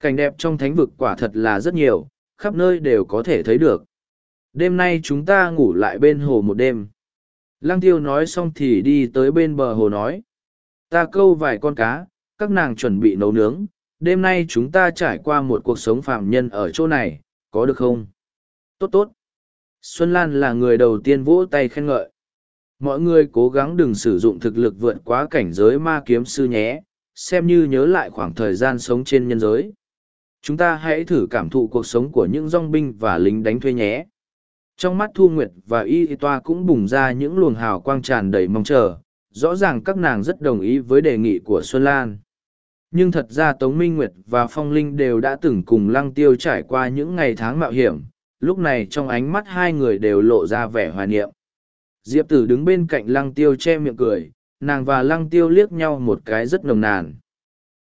Cảnh đẹp trong thánh vực quả thật là rất nhiều, khắp nơi đều có thể thấy được. Đêm nay chúng ta ngủ lại bên hồ một đêm. Lăng tiêu nói xong thì đi tới bên bờ hồ nói. Ta câu vài con cá, các nàng chuẩn bị nấu nướng, đêm nay chúng ta trải qua một cuộc sống phạm nhân ở chỗ này, có được không? Tốt tốt. Xuân Lan là người đầu tiên vỗ tay khen ngợi. Mọi người cố gắng đừng sử dụng thực lực vượt quá cảnh giới ma kiếm sư nhé, xem như nhớ lại khoảng thời gian sống trên nhân giới. Chúng ta hãy thử cảm thụ cuộc sống của những dong binh và lính đánh thuê nhé. Trong mắt Thu Nguyệt và Y Toa cũng bùng ra những luồng hào quang tràn đầy mong chờ, rõ ràng các nàng rất đồng ý với đề nghị của Xuân Lan. Nhưng thật ra Tống Minh Nguyệt và Phong Linh đều đã từng cùng Lăng Tiêu trải qua những ngày tháng mạo hiểm, lúc này trong ánh mắt hai người đều lộ ra vẻ hoài niệm. Diệp Tử đứng bên cạnh Lăng Tiêu che miệng cười, nàng và Lăng Tiêu liếc nhau một cái rất nồng nàn.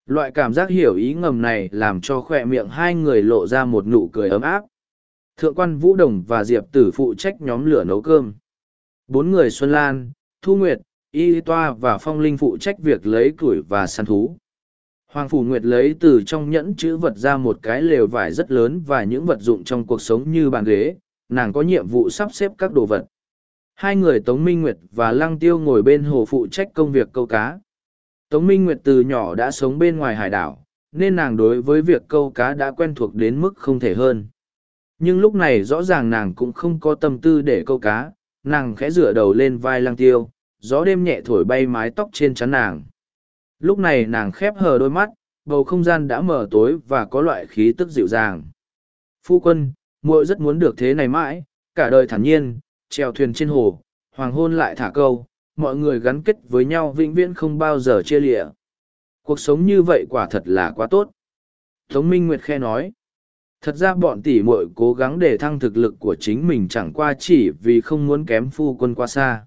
Loại cảm giác hiểu ý ngầm này làm cho khỏe miệng hai người lộ ra một nụ cười ấm áp. Thượng quan Vũ Đồng và Diệp Tử phụ trách nhóm lửa nấu cơm. Bốn người Xuân Lan, Thu Nguyệt, Y Toa và Phong Linh phụ trách việc lấy củi và săn thú. Hoàng Phủ Nguyệt lấy từ trong nhẫn chữ vật ra một cái lều vải rất lớn và những vật dụng trong cuộc sống như bàn ghế, nàng có nhiệm vụ sắp xếp các đồ vật. Hai người Tống Minh Nguyệt và Lăng Tiêu ngồi bên hồ phụ trách công việc câu cá. Tống Minh Nguyệt từ nhỏ đã sống bên ngoài hải đảo, nên nàng đối với việc câu cá đã quen thuộc đến mức không thể hơn. Nhưng lúc này rõ ràng nàng cũng không có tâm tư để câu cá, nàng khẽ dựa đầu lên vai Lăng Tiêu, gió đêm nhẹ thổi bay mái tóc trên trán nàng lúc này nàng khép hờ đôi mắt bầu không gian đã mở tối và có loại khí tức dịu dàng phu quân muội rất muốn được thế này mãi cả đời thản nhiên trèo thuyền trên hồ, hoàng hôn lại thả câu, mọi người gắn kết với nhau vĩnh viễn không bao giờ chia lịa. Cuộc sống như vậy quả thật là quá tốt. Tống minh nguyệt khe nói, thật ra bọn tỷ muội cố gắng để thăng thực lực của chính mình chẳng qua chỉ vì không muốn kém phu quân qua xa.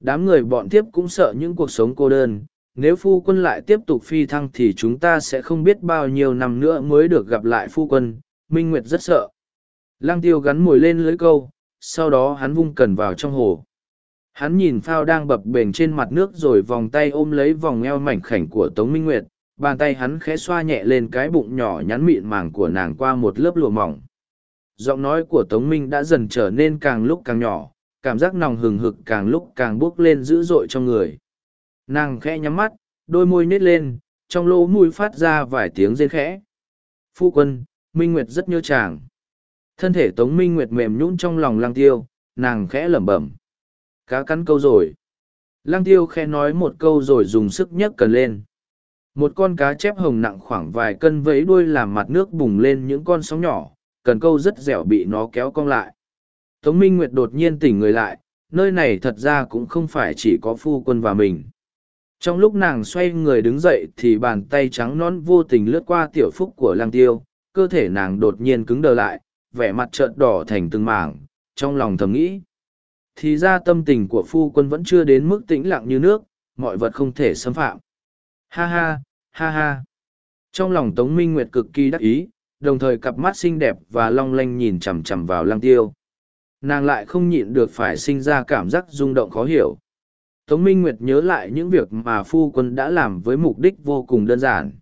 Đám người bọn tiếp cũng sợ những cuộc sống cô đơn, nếu phu quân lại tiếp tục phi thăng thì chúng ta sẽ không biết bao nhiêu năm nữa mới được gặp lại phu quân, minh nguyệt rất sợ. Lăng tiêu gắn mồi lên lưới câu sau đó hắn vung cần vào trong hồ. Hắn nhìn phao đang bập bềnh trên mặt nước rồi vòng tay ôm lấy vòng eo mảnh khảnh của tống minh nguyệt, bàn tay hắn khẽ xoa nhẹ lên cái bụng nhỏ nhắn mịn màng của nàng qua một lớp lụa mỏng. Giọng nói của tống minh đã dần trở nên càng lúc càng nhỏ, cảm giác nòng hừng hực càng lúc càng buốc lên dữ dội trong người. Nàng khẽ nhắm mắt, đôi môi nhét lên, trong lỗ mùi phát ra vài tiếng rên khẽ. Phu quân, minh nguyệt rất nhớ chàng thân thể tống minh nguyệt mềm nhũn trong lòng lăng tiêu, nàng khẽ lẩm bẩm. Cá cắn câu rồi. Lăng tiêu khẽ nói một câu rồi dùng sức nhấc cần lên. Một con cá chép hồng nặng khoảng vài cân vẫy đuôi làm mặt nước bùng lên những con sóng nhỏ, cần câu rất dẻo bị nó kéo cong lại. Tống minh nguyệt đột nhiên tỉnh người lại, nơi này thật ra cũng không phải chỉ có phu quân và mình. Trong lúc nàng xoay người đứng dậy thì bàn tay trắng non vô tình lướt qua tiểu phúc của lang tiêu, cơ thể nàng đột nhiên cứng đờ lại vẻ mặt trợn đỏ thành từng mảng trong lòng thầm nghĩ. Thì ra tâm tình của phu quân vẫn chưa đến mức tĩnh lặng như nước mọi vật không thể xâm phạm. Ha ha ha ha. Trong lòng tống minh nguyệt cực kỳ đắc ý đồng thời cặp mắt xinh đẹp và long lanh nhìn chằm chằm vào lang tiêu. Nàng lại không nhịn được phải sinh ra cảm giác rung động khó hiểu. Tống Minh Nguyệt nhớ lại những việc mà phu quân đã làm với mục đích vô cùng đơn giản.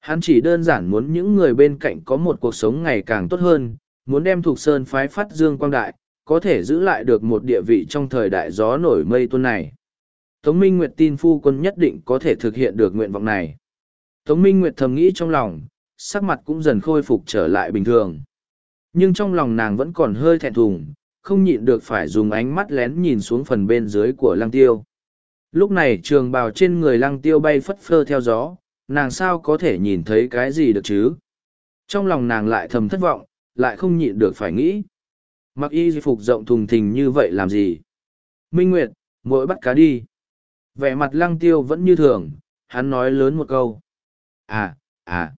Hắn chỉ đơn giản muốn những người bên cạnh có một cuộc sống ngày càng tốt hơn, muốn đem thuộc sơn phái phát dương quang đại, có thể giữ lại được một địa vị trong thời đại gió nổi mây tuôn này. Tống Minh Nguyệt tin phu quân nhất định có thể thực hiện được nguyện vọng này. Tống Minh Nguyệt thầm nghĩ trong lòng, sắc mặt cũng dần khôi phục trở lại bình thường. Nhưng trong lòng nàng vẫn còn hơi thẹn thùng, không nhịn được phải dùng ánh mắt lén nhìn xuống phần bên dưới của lăng tiêu. Lúc này trường bào trên người lăng tiêu bay phất phơ theo gió, nàng sao có thể nhìn thấy cái gì được chứ? Trong lòng nàng lại thầm thất vọng, lại không nhịn được phải nghĩ. Mặc y phục rộng thùng thình như vậy làm gì? Minh Nguyệt, mỗi bắt cá đi. Vẻ mặt lăng tiêu vẫn như thường, hắn nói lớn một câu. À, à,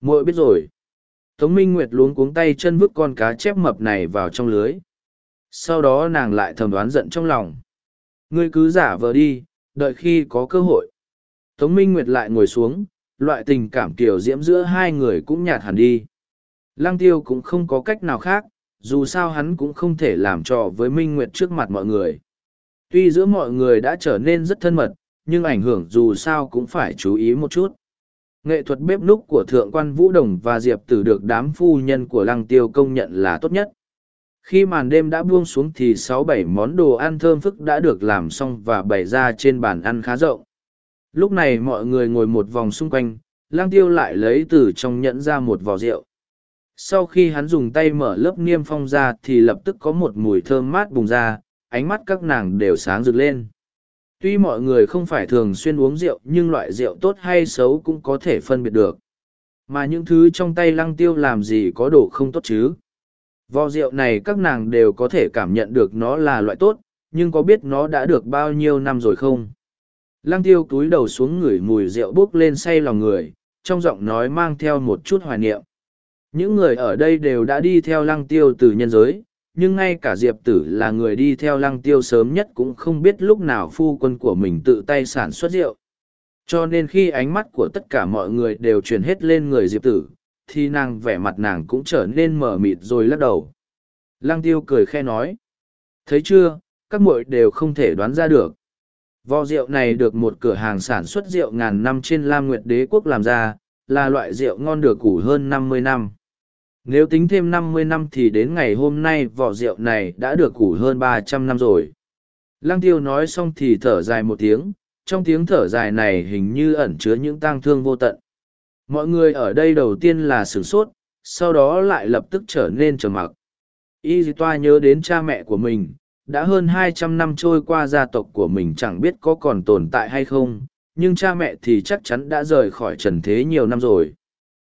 mỗi biết rồi. Tống Minh Nguyệt luống cuống tay chân vứt con cá chép mập này vào trong lưới. Sau đó nàng lại thầm đoán giận trong lòng. Ngươi cứ giả vờ đi, đợi khi có cơ hội. Tống Minh Nguyệt lại ngồi xuống, loại tình cảm kiểu diễm giữa hai người cũng nhạt hẳn đi. Lăng tiêu cũng không có cách nào khác, dù sao hắn cũng không thể làm trò với Minh Nguyệt trước mặt mọi người. Tuy giữa mọi người đã trở nên rất thân mật, nhưng ảnh hưởng dù sao cũng phải chú ý một chút. Nghệ thuật bếp núc của Thượng quan Vũ Đồng và Diệp Tử được đám phu nhân của Lăng Tiêu công nhận là tốt nhất. khi màn đêm đã buông xuống thì sáu bảy món đồ ăn thơm phức đã được làm xong và bày ra trên bàn ăn khá rộng lúc này mọi người ngồi một vòng xung quanh lang tiêu lại lấy từ trong nhẫn ra một vò rượu sau khi hắn dùng tay mở lớp niêm phong ra thì lập tức có một mùi thơm mát bùng ra, ánh mắt các nàng đều sáng rực lên. Tuy mọi người không phải thường xuyên uống rượu nhưng loại rượu tốt hay xấu cũng có thể phân biệt được. Mà những thứ trong tay lăng tiêu làm gì có đồ không tốt chứ? Vò rượu này các nàng đều có thể cảm nhận được nó là loại tốt, nhưng có biết nó đã được bao nhiêu năm rồi không? Lăng tiêu túi đầu xuống ngửi mùi rượu bốc lên say lòng người, trong giọng nói mang theo một chút hoài niệm những người ở đây đều đã đi theo lăng tiêu từ nhân giới, nhưng ngay cả diệp tử là người đi theo lăng tiêu sớm nhất cũng không biết lúc nào phu quân của mình tự tay sản xuất rượu. Cho nên khi ánh mắt của tất cả mọi người đều chuyển hết lên người diệp tử, thì nàng vẻ mặt nàng cũng trở nên mờ mịt rồi lắc đầu. Lăng tiêu cười khe nói, thấy chưa, các muội đều không thể đoán ra được. Vò rượu này được một cửa hàng sản xuất rượu ngàn năm trên lam nguyệt đế quốc làm ra là loại rượu ngon được củ hơn năm mươi năm. Nếu tính thêm năm mươi năm thì đến ngày hôm nay vỏ rượu này đã được củ hơn ba trăm năm rồi. Lăng tiêu nói xong thì thở dài một tiếng, trong tiếng thở dài này hình như ẩn chứa những tang thương vô tận. Mọi người ở đây đầu tiên là sửng sốt, sau đó lại lập tức trở nên trầm mặc. Y dì toa nhớ đến cha mẹ của mình, đã hơn hai trăm năm trôi qua gia tộc của mình chẳng biết có còn tồn tại hay không nhưng cha mẹ thì chắc chắn đã rời khỏi trần thế nhiều năm rồi.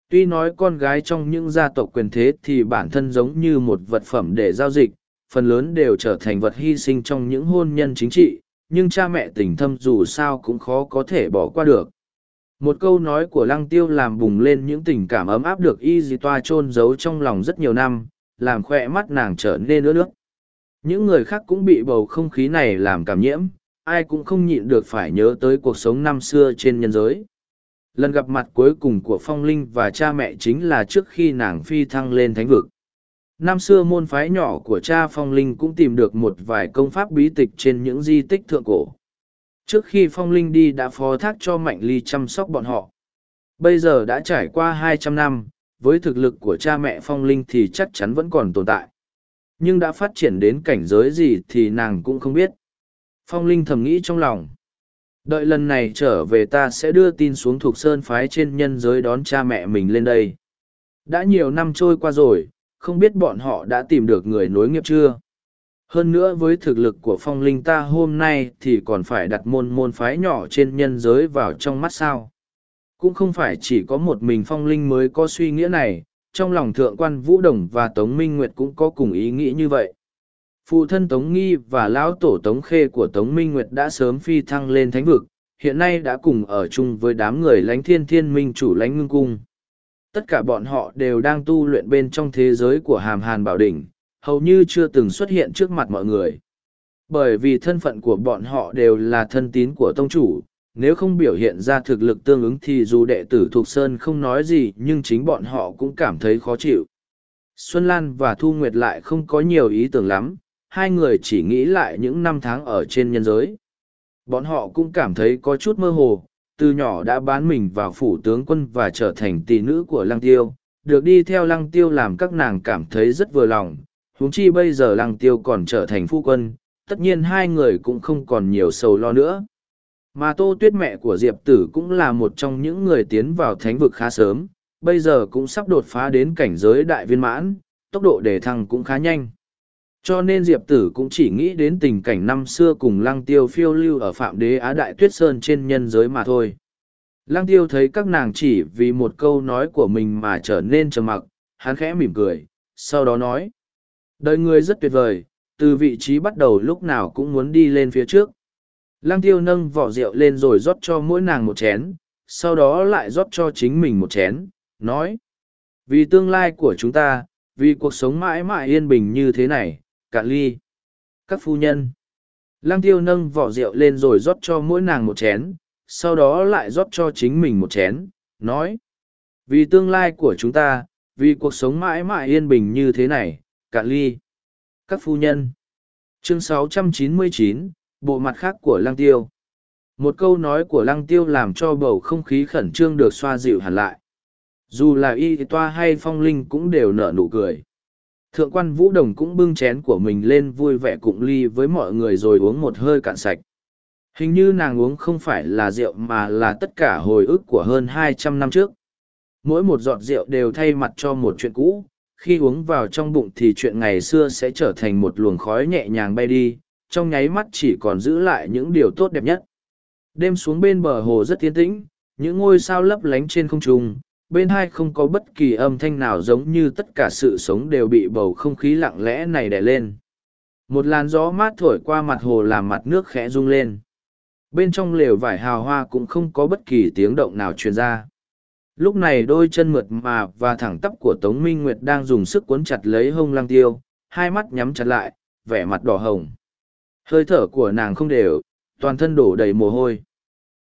Tuy nói con gái trong những gia tộc quyền thế thì bản thân giống như một vật phẩm để giao dịch, phần lớn đều trở thành vật hy sinh trong những hôn nhân chính trị, nhưng cha mẹ tình thâm dù sao cũng khó có thể bỏ qua được. Một câu nói của lăng tiêu làm bùng lên những tình cảm ấm áp được y dì toa chôn giấu trong lòng rất nhiều năm, làm khoe mắt nàng trở nên ướt nước. Những người khác cũng bị bầu không khí này làm cảm nhiễm ai cũng không nhịn được phải nhớ tới cuộc sống năm xưa trên nhân giới. Lần gặp mặt cuối cùng của phong linh và cha mẹ chính là trước khi nàng phi thăng lên thánh vực. Năm xưa môn phái nhỏ của cha phong linh cũng tìm được một vài công pháp bí tịch trên những di tích thượng cổ. Trước khi phong linh đi đã phó thác cho mạnh ly chăm sóc bọn họ. Bây giờ đã trải qua hai trăm năm, với thực lực của cha mẹ phong linh thì chắc chắn vẫn còn tồn tại. Nhưng đã phát triển đến cảnh giới gì thì nàng cũng không biết phong linh thầm nghĩ trong lòng. Đợi lần này trở về ta sẽ đưa tin xuống thuộc sơn phái trên nhân giới đón cha mẹ mình lên đây. Đã nhiều năm trôi qua rồi, không biết bọn họ đã tìm được người nối nghiệp chưa? Hơn nữa với thực lực của phong linh ta hôm nay thì còn phải đặt môn môn phái nhỏ trên nhân giới vào trong mắt sao? Cũng không phải chỉ có một mình phong linh mới có suy nghĩa này, trong lòng thượng quan vũ đồng và tống minh nguyệt cũng có cùng ý nghĩ như vậy phụ thân tống nghi và lão tổ tống khê của tống minh nguyệt đã sớm phi thăng lên thánh vực hiện nay đã cùng ở chung với đám người lánh thiên thiên minh chủ lánh ngưng cung tất cả bọn họ đều đang tu luyện bên trong thế giới của hàm hàn bảo đỉnh hầu như chưa từng xuất hiện trước mặt mọi người bởi vì thân phận của bọn họ đều là thân tín của tông chủ nếu không biểu hiện ra thực lực tương ứng thì dù đệ tử Thục Sơn không nói gì nhưng chính bọn họ cũng cảm thấy khó chịu. Xuân Lan và Thu Nguyệt lại không có nhiều ý tưởng lắm, hai người chỉ nghĩ lại những năm tháng ở trên nhân giới. Bọn họ cũng cảm thấy có chút mơ hồ, từ nhỏ đã bán mình vào phủ tướng quân và trở thành tỷ nữ của Lăng Tiêu, được đi theo Lăng Tiêu làm các nàng cảm thấy rất vừa lòng, huống chi bây giờ Lăng Tiêu còn trở thành phu quân, tất nhiên hai người cũng không còn nhiều sầu lo nữa. Mà Tô Tuyết mẹ của Diệp Tử cũng là một trong những người tiến vào thánh vực khá sớm, bây giờ cũng sắp đột phá đến cảnh giới đại viên mãn, tốc độ đề thăng cũng khá nhanh. Cho nên Diệp Tử cũng chỉ nghĩ đến tình cảnh năm xưa cùng Lăng Tiêu phiêu lưu ở Phạm Đế Á Đại Tuyết Sơn trên nhân giới mà thôi. Lăng Tiêu thấy các nàng chỉ vì một câu nói của mình mà trở nên trầm mặc, hắn khẽ mỉm cười, sau đó nói. Đời người rất tuyệt vời, từ vị trí bắt đầu lúc nào cũng muốn đi lên phía trước. Lăng tiêu nâng vỏ rượu lên rồi rót cho mỗi nàng một chén, sau đó lại rót cho chính mình một chén, nói. Vì tương lai của chúng ta, vì cuộc sống mãi mãi yên bình như thế này, cạn ly. Các phu nhân. Lăng tiêu nâng vỏ rượu lên rồi rót cho mỗi nàng một chén, sau đó lại rót cho chính mình một chén, nói. Vì tương lai của chúng ta, vì cuộc sống mãi mãi yên bình như thế này, cạn ly. Các phu nhân. Chương 699, bộ mặt khác của lăng tiêu. Một câu nói của lăng tiêu làm cho bầu không khí khẩn trương được xoa dịu hẳn lại. Dù là y toa hay phong linh cũng đều nở nụ cười. Thượng quan Vũ Đồng cũng bưng chén của mình lên vui vẻ cụng ly với mọi người rồi uống một hơi cạn sạch. Hình như nàng uống không phải là rượu mà là tất cả hồi ức của hơn hai trăm năm trước. Mỗi một giọt rượu đều thay mặt cho một chuyện cũ, khi uống vào trong bụng thì chuyện ngày xưa sẽ trở thành một luồng khói nhẹ nhàng bay đi, trong nháy mắt chỉ còn giữ lại những điều tốt đẹp nhất. Đêm xuống bên bờ hồ rất yên tĩnh, những ngôi sao lấp lánh trên không trung, bên hai không có bất kỳ âm thanh nào giống như tất cả sự sống đều bị bầu không khí lặng lẽ này đè lên. Một làn gió mát thổi qua mặt hồ làm mặt nước khẽ rung lên. Bên trong lều vải hào hoa cũng không có bất kỳ tiếng động nào truyền ra. Lúc này đôi chân mượt mà và thẳng tắp của Tống Minh Nguyệt đang dùng sức cuốn chặt lấy hông Lang tiêu, hai mắt nhắm chặt lại, vẻ mặt đỏ hồng. Hơi thở của nàng không đều, toàn thân đổ đầy mồ hôi.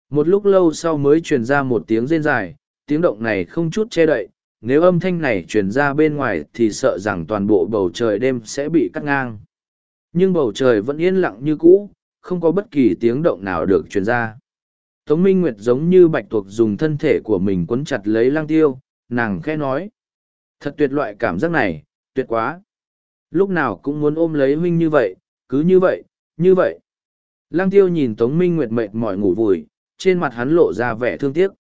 Một lúc lâu sau mới truyền ra một tiếng rên dài, tiếng động này không chút che đậy, nếu âm thanh này truyền ra bên ngoài thì sợ rằng toàn bộ bầu trời đêm sẽ bị cắt ngang. Nhưng bầu trời vẫn yên lặng như cũ, không có bất kỳ tiếng động nào được truyền ra. Tống Minh Nguyệt giống như bạch tuộc dùng thân thể của mình quấn chặt lấy lang tiêu, nàng khẽ nói. Thật tuyệt loại cảm giác này, tuyệt quá. Lúc nào cũng muốn ôm lấy huynh như vậy, cứ như vậy, như vậy. Lang tiêu nhìn Tống Minh Nguyệt mệt mỏi ngủ vùi, trên mặt hắn lộ ra vẻ thương tiếc.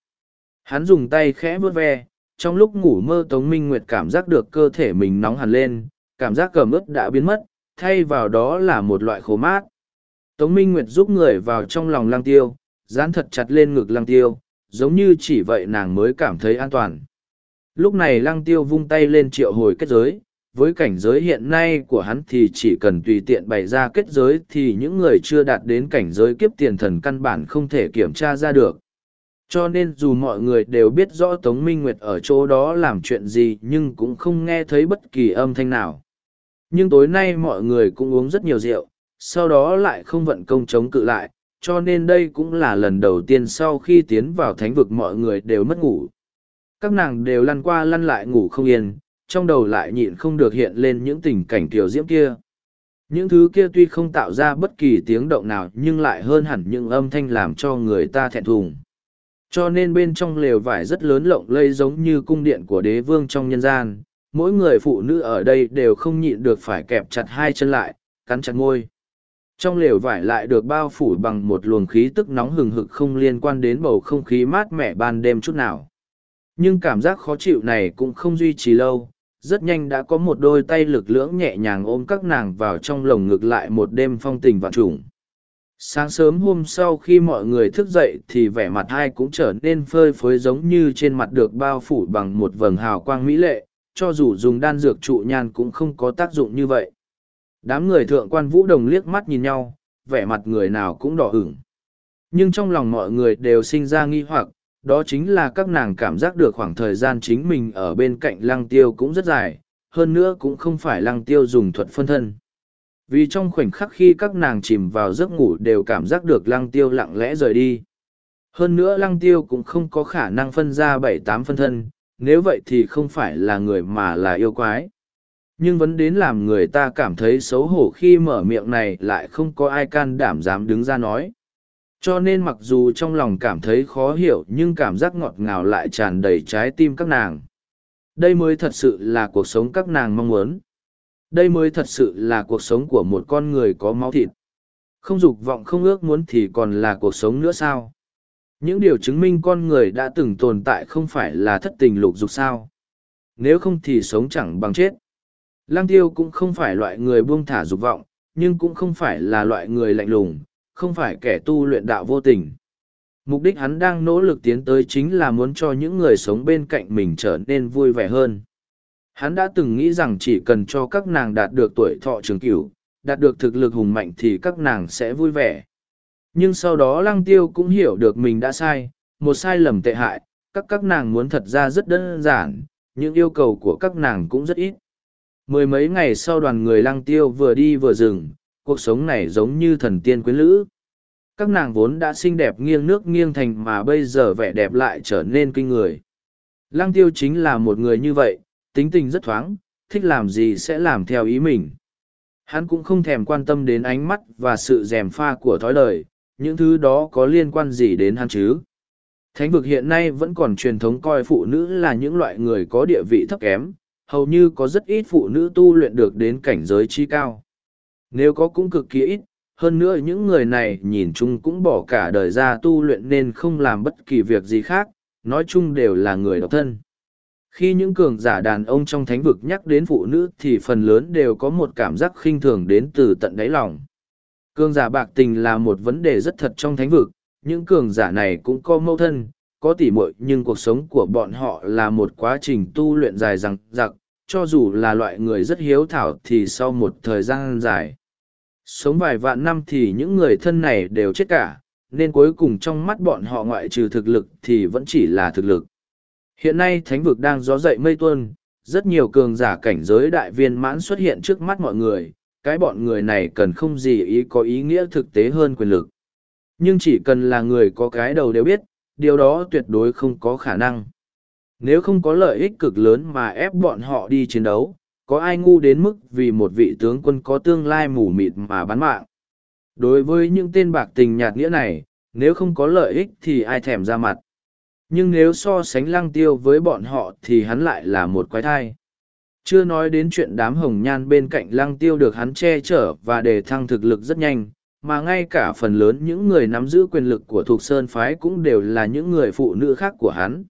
Hắn dùng tay khẽ vớt ve, trong lúc ngủ mơ Tống Minh Nguyệt cảm giác được cơ thể mình nóng hẳn lên, cảm giác cầm ướp đã biến mất, thay vào đó là một loại khổ mát. Tống Minh Nguyệt giúp người vào trong lòng lang tiêu, dán thật chặt lên ngực lang tiêu, giống như chỉ vậy nàng mới cảm thấy an toàn. Lúc này lăng tiêu vung tay lên triệu hồi kết giới, với cảnh giới hiện nay của hắn thì chỉ cần tùy tiện bày ra kết giới thì những người chưa đạt đến cảnh giới kiếp tiền thần căn bản không thể kiểm tra ra được. Cho nên dù mọi người đều biết rõ Tống Minh Nguyệt ở chỗ đó làm chuyện gì nhưng cũng không nghe thấy bất kỳ âm thanh nào. Nhưng tối nay mọi người cũng uống rất nhiều rượu, sau đó lại không vận công chống cự lại, cho nên đây cũng là lần đầu tiên sau khi tiến vào thánh vực mọi người đều mất ngủ. Các nàng đều lăn qua lăn lại ngủ không yên, trong đầu lại nhịn không được hiện lên những tình cảnh tiểu diễm kia. Những thứ kia tuy không tạo ra bất kỳ tiếng động nào nhưng lại hơn hẳn những âm thanh làm cho người ta thẹn thùng. Cho nên bên trong lều vải rất lớn lộng lây giống như cung điện của đế vương trong nhân gian, mỗi người phụ nữ ở đây đều không nhịn được phải kẹp chặt hai chân lại, cắn chặt ngôi. Trong lều vải lại được bao phủ bằng một luồng khí tức nóng hừng hực không liên quan đến bầu không khí mát mẻ ban đêm chút nào. Nhưng cảm giác khó chịu này cũng không duy trì lâu, rất nhanh đã có một đôi tay lực lưỡng nhẹ nhàng ôm các nàng vào trong lồng ngực lại một đêm phong tình vạn trùng. Sáng sớm hôm sau khi mọi người thức dậy thì vẻ mặt hai cũng trở nên phơi phới giống như trên mặt được bao phủ bằng một vầng hào quang mỹ lệ, cho dù dùng đan dược trụ nhan cũng không có tác dụng như vậy. Đám người thượng quan vũ đồng liếc mắt nhìn nhau, vẻ mặt người nào cũng đỏ hửng Nhưng trong lòng mọi người đều sinh ra nghi hoặc, đó chính là các nàng cảm giác được khoảng thời gian chính mình ở bên cạnh lăng tiêu cũng rất dài, hơn nữa cũng không phải lăng tiêu dùng thuật phân thân. Vì trong khoảnh khắc khi các nàng chìm vào giấc ngủ đều cảm giác được lăng tiêu lặng lẽ rời đi. Hơn nữa lăng tiêu cũng không có khả năng phân ra bảy tám phân thân, nếu vậy thì không phải là người mà là yêu quái. Nhưng vẫn đến làm người ta cảm thấy xấu hổ khi mở miệng này lại không có ai can đảm dám đứng ra nói. Cho nên mặc dù trong lòng cảm thấy khó hiểu nhưng cảm giác ngọt ngào lại tràn đầy trái tim các nàng. Đây mới thật sự là cuộc sống các nàng mong muốn đây mới thật sự là cuộc sống của một con người có máu thịt không dục vọng không ước muốn thì còn là cuộc sống nữa sao những điều chứng minh con người đã từng tồn tại không phải là thất tình lục dục sao nếu không thì sống chẳng bằng chết Lang tiêu cũng không phải loại người buông thả dục vọng, nhưng cũng không phải là loại người lạnh lùng, không phải kẻ tu luyện đạo vô tình. Mục đích hắn đang nỗ lực tiến tới chính là muốn cho những người sống bên cạnh mình trở nên vui vẻ hơn. Hắn đã từng nghĩ rằng chỉ cần cho các nàng đạt được tuổi thọ trường cửu, đạt được thực lực hùng mạnh thì các nàng sẽ vui vẻ. Nhưng sau đó lăng tiêu cũng hiểu được mình đã sai, một sai lầm tệ hại, các các nàng muốn thật ra rất đơn giản, những yêu cầu của các nàng cũng rất ít. Mười mấy ngày sau đoàn người lăng tiêu vừa đi vừa dừng, cuộc sống này giống như thần tiên quyến lữ. Các nàng vốn đã xinh đẹp nghiêng nước nghiêng thành mà bây giờ vẻ đẹp lại trở nên kinh người. Lăng tiêu chính là một người như vậy, tính tình rất thoáng, thích làm gì sẽ làm theo ý mình. Hắn cũng không thèm quan tâm đến ánh mắt và sự rèm pha của thói lời, những thứ đó có liên quan gì đến hắn chứ. Thánh vực hiện nay vẫn còn truyền thống coi phụ nữ là những loại người có địa vị thấp kém, hầu như có rất ít phụ nữ tu luyện được đến cảnh giới chi cao. Nếu có cũng cực kỳ ít, hơn nữa những người này nhìn chung cũng bỏ cả đời ra tu luyện nên không làm bất kỳ việc gì khác, nói chung đều là người độc thân. Khi những cường giả đàn ông trong thánh vực nhắc đến phụ nữ thì phần lớn đều có một cảm giác khinh thường đến từ tận đáy lòng. Cường giả bạc tình là một vấn đề rất thật trong thánh vực, những cường giả này cũng có mâu thân, có tỉ muội nhưng cuộc sống của bọn họ là một quá trình tu luyện dài dằng dặc, cho dù là loại người rất hiếu thảo thì sau một thời gian dài. Sống vài vạn năm thì những người thân này đều chết cả, nên cuối cùng trong mắt bọn họ ngoại trừ thực lực thì vẫn chỉ là thực lực. Hiện nay thánh vực đang gió dậy mây tuôn, rất nhiều cường giả cảnh giới đại viên mãn xuất hiện trước mắt mọi người, cái bọn người này cần không gì ý có ý nghĩa thực tế hơn quyền lực. Nhưng chỉ cần là người có cái đầu đều biết, điều đó tuyệt đối không có khả năng. Nếu không có lợi ích cực lớn mà ép bọn họ đi chiến đấu, có ai ngu đến mức vì một vị tướng quân có tương lai mù mịt mà bán mạng. Đối với những tên bạc tình nhạt nghĩa này, nếu không có lợi ích thì ai thèm ra mặt. Nhưng nếu so sánh lăng tiêu với bọn họ thì hắn lại là một quái thai. Chưa nói đến chuyện đám hồng nhan bên cạnh lăng tiêu được hắn che chở và đề thăng thực lực rất nhanh, mà ngay cả phần lớn những người nắm giữ quyền lực của thuộc sơn phái cũng đều là những người phụ nữ khác của hắn.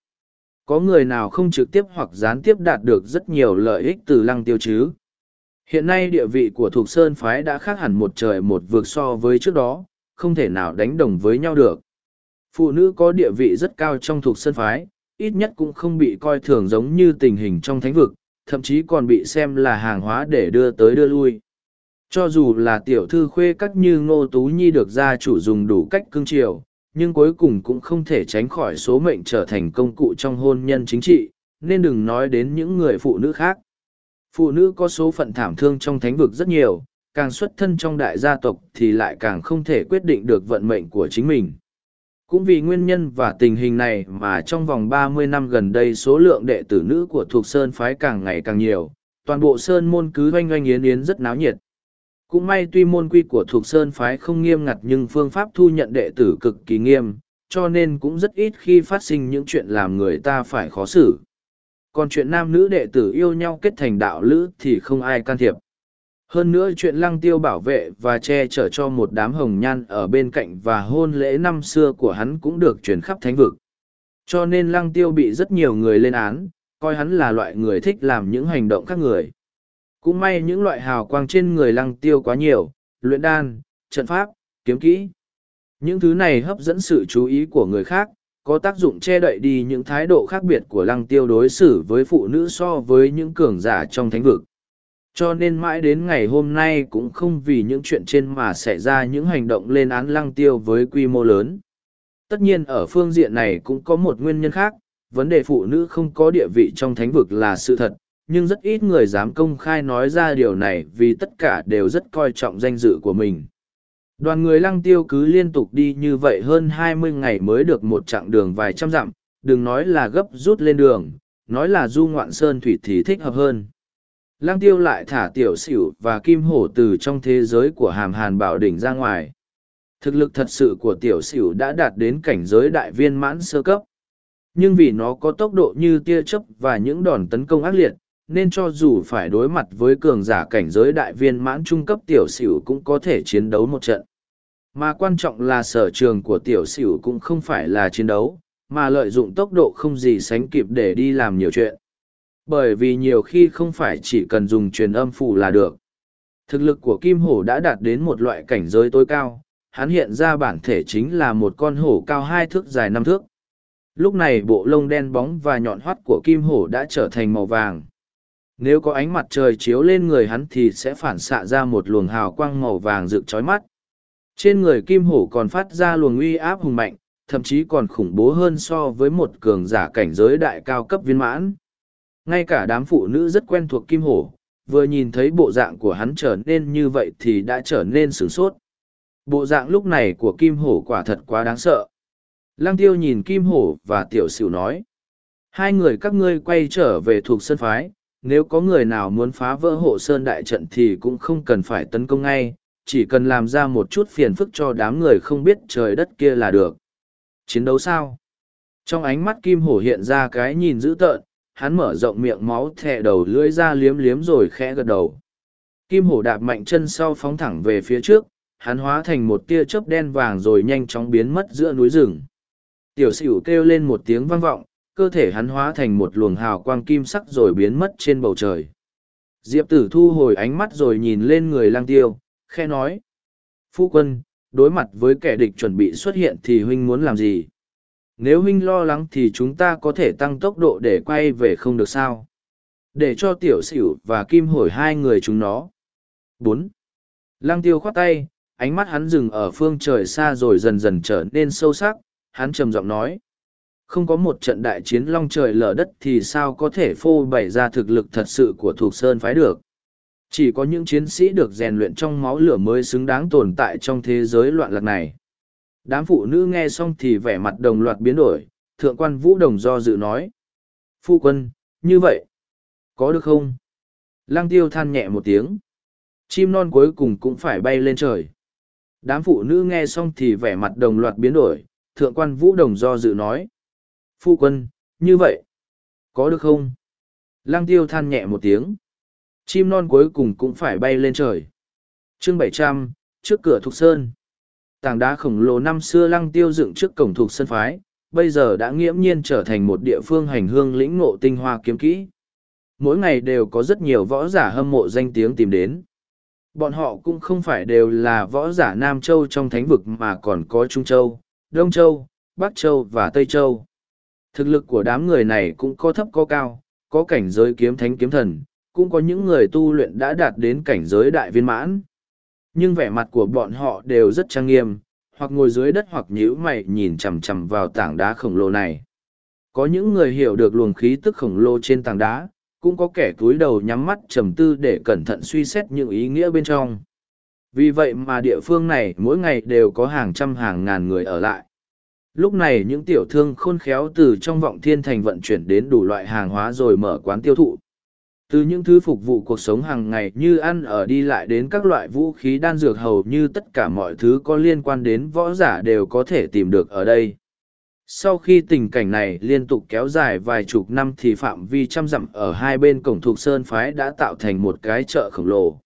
Có người nào không trực tiếp hoặc gián tiếp đạt được rất nhiều lợi ích từ lăng tiêu chứ? Hiện nay địa vị của thuộc sơn phái đã khác hẳn một trời một vực so với trước đó, không thể nào đánh đồng với nhau được. Phụ nữ có địa vị rất cao trong thuộc sân phái, ít nhất cũng không bị coi thường giống như tình hình trong thánh vực, thậm chí còn bị xem là hàng hóa để đưa tới đưa lui. Cho dù là tiểu thư khuê các như Ngô Tú Nhi được gia chủ dùng đủ cách cưng chiều, nhưng cuối cùng cũng không thể tránh khỏi số mệnh trở thành công cụ trong hôn nhân chính trị, nên đừng nói đến những người phụ nữ khác. Phụ nữ có số phận thảm thương trong thánh vực rất nhiều, càng xuất thân trong đại gia tộc thì lại càng không thể quyết định được vận mệnh của chính mình. Cũng vì nguyên nhân và tình hình này mà trong vòng ba mươi năm gần đây số lượng đệ tử nữ của thuộc Sơn phái càng ngày càng nhiều, toàn bộ Sơn môn cứ oanh oanh yến yến rất náo nhiệt. Cũng may tuy môn quy của thuộc Sơn phái không nghiêm ngặt nhưng phương pháp thu nhận đệ tử cực kỳ nghiêm, cho nên cũng rất ít khi phát sinh những chuyện làm người ta phải khó xử. Còn chuyện nam nữ đệ tử yêu nhau kết thành đạo lữ thì không ai can thiệp. Hơn nữa chuyện lăng tiêu bảo vệ và che chở cho một đám hồng nhan ở bên cạnh và hôn lễ năm xưa của hắn cũng được truyền khắp thánh vực. Cho nên lăng tiêu bị rất nhiều người lên án, coi hắn là loại người thích làm những hành động khác người. Cũng may những loại hào quang trên người lăng tiêu quá nhiều, luyện đan, trận pháp, kiếm kỹ. Những thứ này hấp dẫn sự chú ý của người khác, có tác dụng che đậy đi những thái độ khác biệt của lăng tiêu đối xử với phụ nữ so với những cường giả trong thánh vực. Cho nên mãi đến ngày hôm nay cũng không vì những chuyện trên mà xảy ra những hành động lên án lăng tiêu với quy mô lớn. Tất nhiên ở phương diện này cũng có một nguyên nhân khác, vấn đề phụ nữ không có địa vị trong thánh vực là sự thật, nhưng rất ít người dám công khai nói ra điều này vì tất cả đều rất coi trọng danh dự của mình. Đoàn người lăng tiêu cứ liên tục đi như vậy hơn hai mươi ngày mới được một chặng đường vài trăm dặm, đừng nói là gấp rút lên đường, nói là du ngoạn sơn thủy thì thích hợp hơn. Lang tiêu lại thả tiểu xỉu và kim hổ từ trong thế giới của hàm hàn bảo đỉnh ra ngoài. Thực lực thật sự của tiểu xỉu đã đạt đến cảnh giới đại viên mãn sơ cấp. Nhưng vì nó có tốc độ như tia chớp và những đòn tấn công ác liệt, nên cho dù phải đối mặt với cường giả cảnh giới đại viên mãn trung cấp tiểu xỉu cũng có thể chiến đấu một trận. Mà quan trọng là sở trường của tiểu xỉu cũng không phải là chiến đấu, mà lợi dụng tốc độ không gì sánh kịp để đi làm nhiều chuyện. Bởi vì nhiều khi không phải chỉ cần dùng truyền âm phủ là được. Thực lực của kim hổ đã đạt đến một loại cảnh giới tối cao, hắn hiện ra bản thể chính là một con hổ cao hai thước dài năm thước. Lúc này bộ lông đen bóng và nhọn hoắt của kim hổ đã trở thành màu vàng nếu có ánh mặt trời chiếu lên người hắn thì sẽ phản xạ ra một luồng hào quang màu vàng rực chói mắt trên người kim hổ còn phát ra luồng uy áp hùng mạnh thậm chí còn khủng bố hơn so với một cường giả cảnh giới đại cao cấp viên mãn ngay cả đám phụ nữ rất quen thuộc kim hổ vừa nhìn thấy bộ dạng của hắn trở nên như vậy thì đã trở nên sửng sốt bộ dạng lúc này của kim hổ quả thật quá đáng sợ lăng tiêu nhìn kim hổ và tiểu sửu nói hai người các ngươi quay trở về thuộc sân phái nếu có người nào muốn phá vỡ hộ sơn đại trận thì cũng không cần phải tấn công ngay, chỉ cần làm ra một chút phiền phức cho đám người không biết trời đất kia là được. Chiến đấu sao? Trong ánh mắt Kim Hổ hiện ra cái nhìn dữ tợn, hắn mở rộng miệng máu thẹ đầu lưỡi ra liếm liếm rồi khẽ gật đầu. Kim hổ đạp mạnh chân sau phóng thẳng về phía trước, hắn hóa thành một tia chớp đen vàng rồi nhanh chóng biến mất giữa núi rừng. Tiểu sửu kêu lên một tiếng vang vọng, cơ thể hắn hóa thành một luồng hào quang kim sắc rồi biến mất trên bầu trời. Diệp tử thu hồi ánh mắt rồi nhìn lên người lang tiêu, khe nói. Phu quân, đối mặt với kẻ địch chuẩn bị xuất hiện thì huynh muốn làm gì? Nếu huynh lo lắng thì chúng ta có thể tăng tốc độ để quay về không được sao? Để cho tiểu xỉu và kim hồi hai người chúng nó. bốn Lang tiêu khoát tay, ánh mắt hắn dừng ở phương trời xa rồi dần dần trở nên sâu sắc, hắn trầm giọng nói. Không có một trận đại chiến long trời lở đất thì sao có thể phô bày ra thực lực thật sự của thuộc sơn phái được. Chỉ có những chiến sĩ được rèn luyện trong máu lửa mới xứng đáng tồn tại trong thế giới loạn lạc này. Đám phụ nữ nghe xong thì vẻ mặt đồng loạt biến đổi, thượng quan vũ đồng do dự nói. Phu quân, như vậy, có được không? Lăng tiêu than nhẹ một tiếng. Chim non cuối cùng cũng phải bay lên trời. Đám phụ nữ nghe xong thì vẻ mặt đồng loạt biến đổi, thượng quan vũ đồng do dự nói. Phu quân, như vậy, có được không? Lăng tiêu than nhẹ một tiếng. Chim non cuối cùng cũng phải bay lên trời. chương bảy trăm trước cửa Thục Sơn. Tảng đá khổng lồ năm xưa lăng tiêu dựng trước cổng thuộc sân Phái, bây giờ đã nghiễm nhiên trở thành một địa phương hành hương lĩnh ngộ tinh hoa kiếm kỹ. Mỗi ngày đều có rất nhiều võ giả hâm mộ danh tiếng tìm đến. Bọn họ cũng không phải đều là võ giả Nam Châu trong thánh vực mà còn có Trung Châu, Đông Châu, Bắc Châu và Tây Châu. Thực lực của đám người này cũng có thấp có cao, có cảnh giới kiếm thánh kiếm thần, cũng có những người tu luyện đã đạt đến cảnh giới đại viên mãn. Nhưng vẻ mặt của bọn họ đều rất trang nghiêm, hoặc ngồi dưới đất hoặc nhíu mày nhìn chằm chằm vào tảng đá khổng lồ này. Có những người hiểu được luồng khí tức khổng lồ trên tảng đá, cũng có kẻ cúi đầu nhắm mắt trầm tư để cẩn thận suy xét những ý nghĩa bên trong. Vì vậy mà địa phương này mỗi ngày đều có hàng trăm hàng ngàn người ở lại. Lúc này những tiểu thương khôn khéo từ trong vọng thiên thành vận chuyển đến đủ loại hàng hóa rồi mở quán tiêu thụ. Từ những thứ phục vụ cuộc sống hàng ngày như ăn ở đi lại đến các loại vũ khí đan dược hầu như tất cả mọi thứ có liên quan đến võ giả đều có thể tìm được ở đây. Sau khi tình cảnh này liên tục kéo dài vài chục năm thì phạm vi trăm dặm ở hai bên cổng thuộc sơn phái đã tạo thành một cái chợ khổng lồ.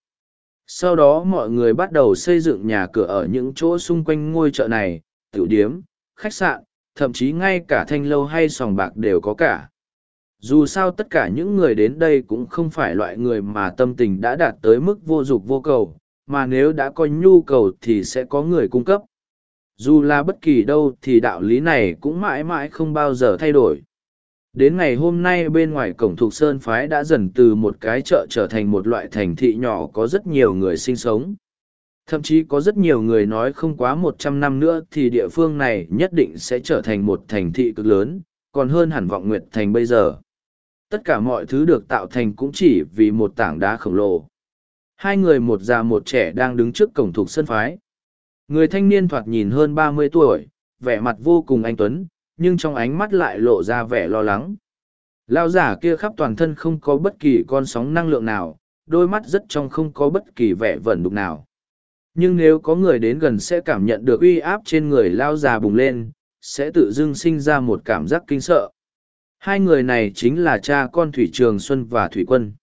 Sau đó mọi người bắt đầu xây dựng nhà cửa ở những chỗ xung quanh ngôi chợ này, tiểu điếm, khách sạn, thậm chí ngay cả thanh lâu hay sòng bạc đều có cả. Dù sao tất cả những người đến đây cũng không phải loại người mà tâm tình đã đạt tới mức vô dục vô cầu, mà nếu đã có nhu cầu thì sẽ có người cung cấp. Dù là bất kỳ đâu thì đạo lý này cũng mãi mãi không bao giờ thay đổi. Đến ngày hôm nay bên ngoài cổng Thục Sơn Phái đã dần từ một cái chợ trở thành một loại thành thị nhỏ có rất nhiều người sinh sống. Thậm chí có rất nhiều người nói không quá một trăm năm nữa thì địa phương này nhất định sẽ trở thành một thành thị cực lớn, còn hơn hẳn vọng nguyệt thành bây giờ. Tất cả mọi thứ được tạo thành cũng chỉ vì một tảng đá khổng lồ. Hai người một già một trẻ đang đứng trước cổng thuộc sân phái. Người thanh niên thoạt nhìn hơn ba mươi tuổi, vẻ mặt vô cùng anh tuấn, nhưng trong ánh mắt lại lộ ra vẻ lo lắng. Lao giả kia khắp toàn thân không có bất kỳ con sóng năng lượng nào, đôi mắt rất trong không có bất kỳ vẻ vẩn đục nào. Nhưng nếu có người đến gần sẽ cảm nhận được uy áp trên người lao già bùng lên, sẽ tự dưng sinh ra một cảm giác kinh sợ. Hai người này chính là cha con Thủy Trường Xuân và Thủy Quân.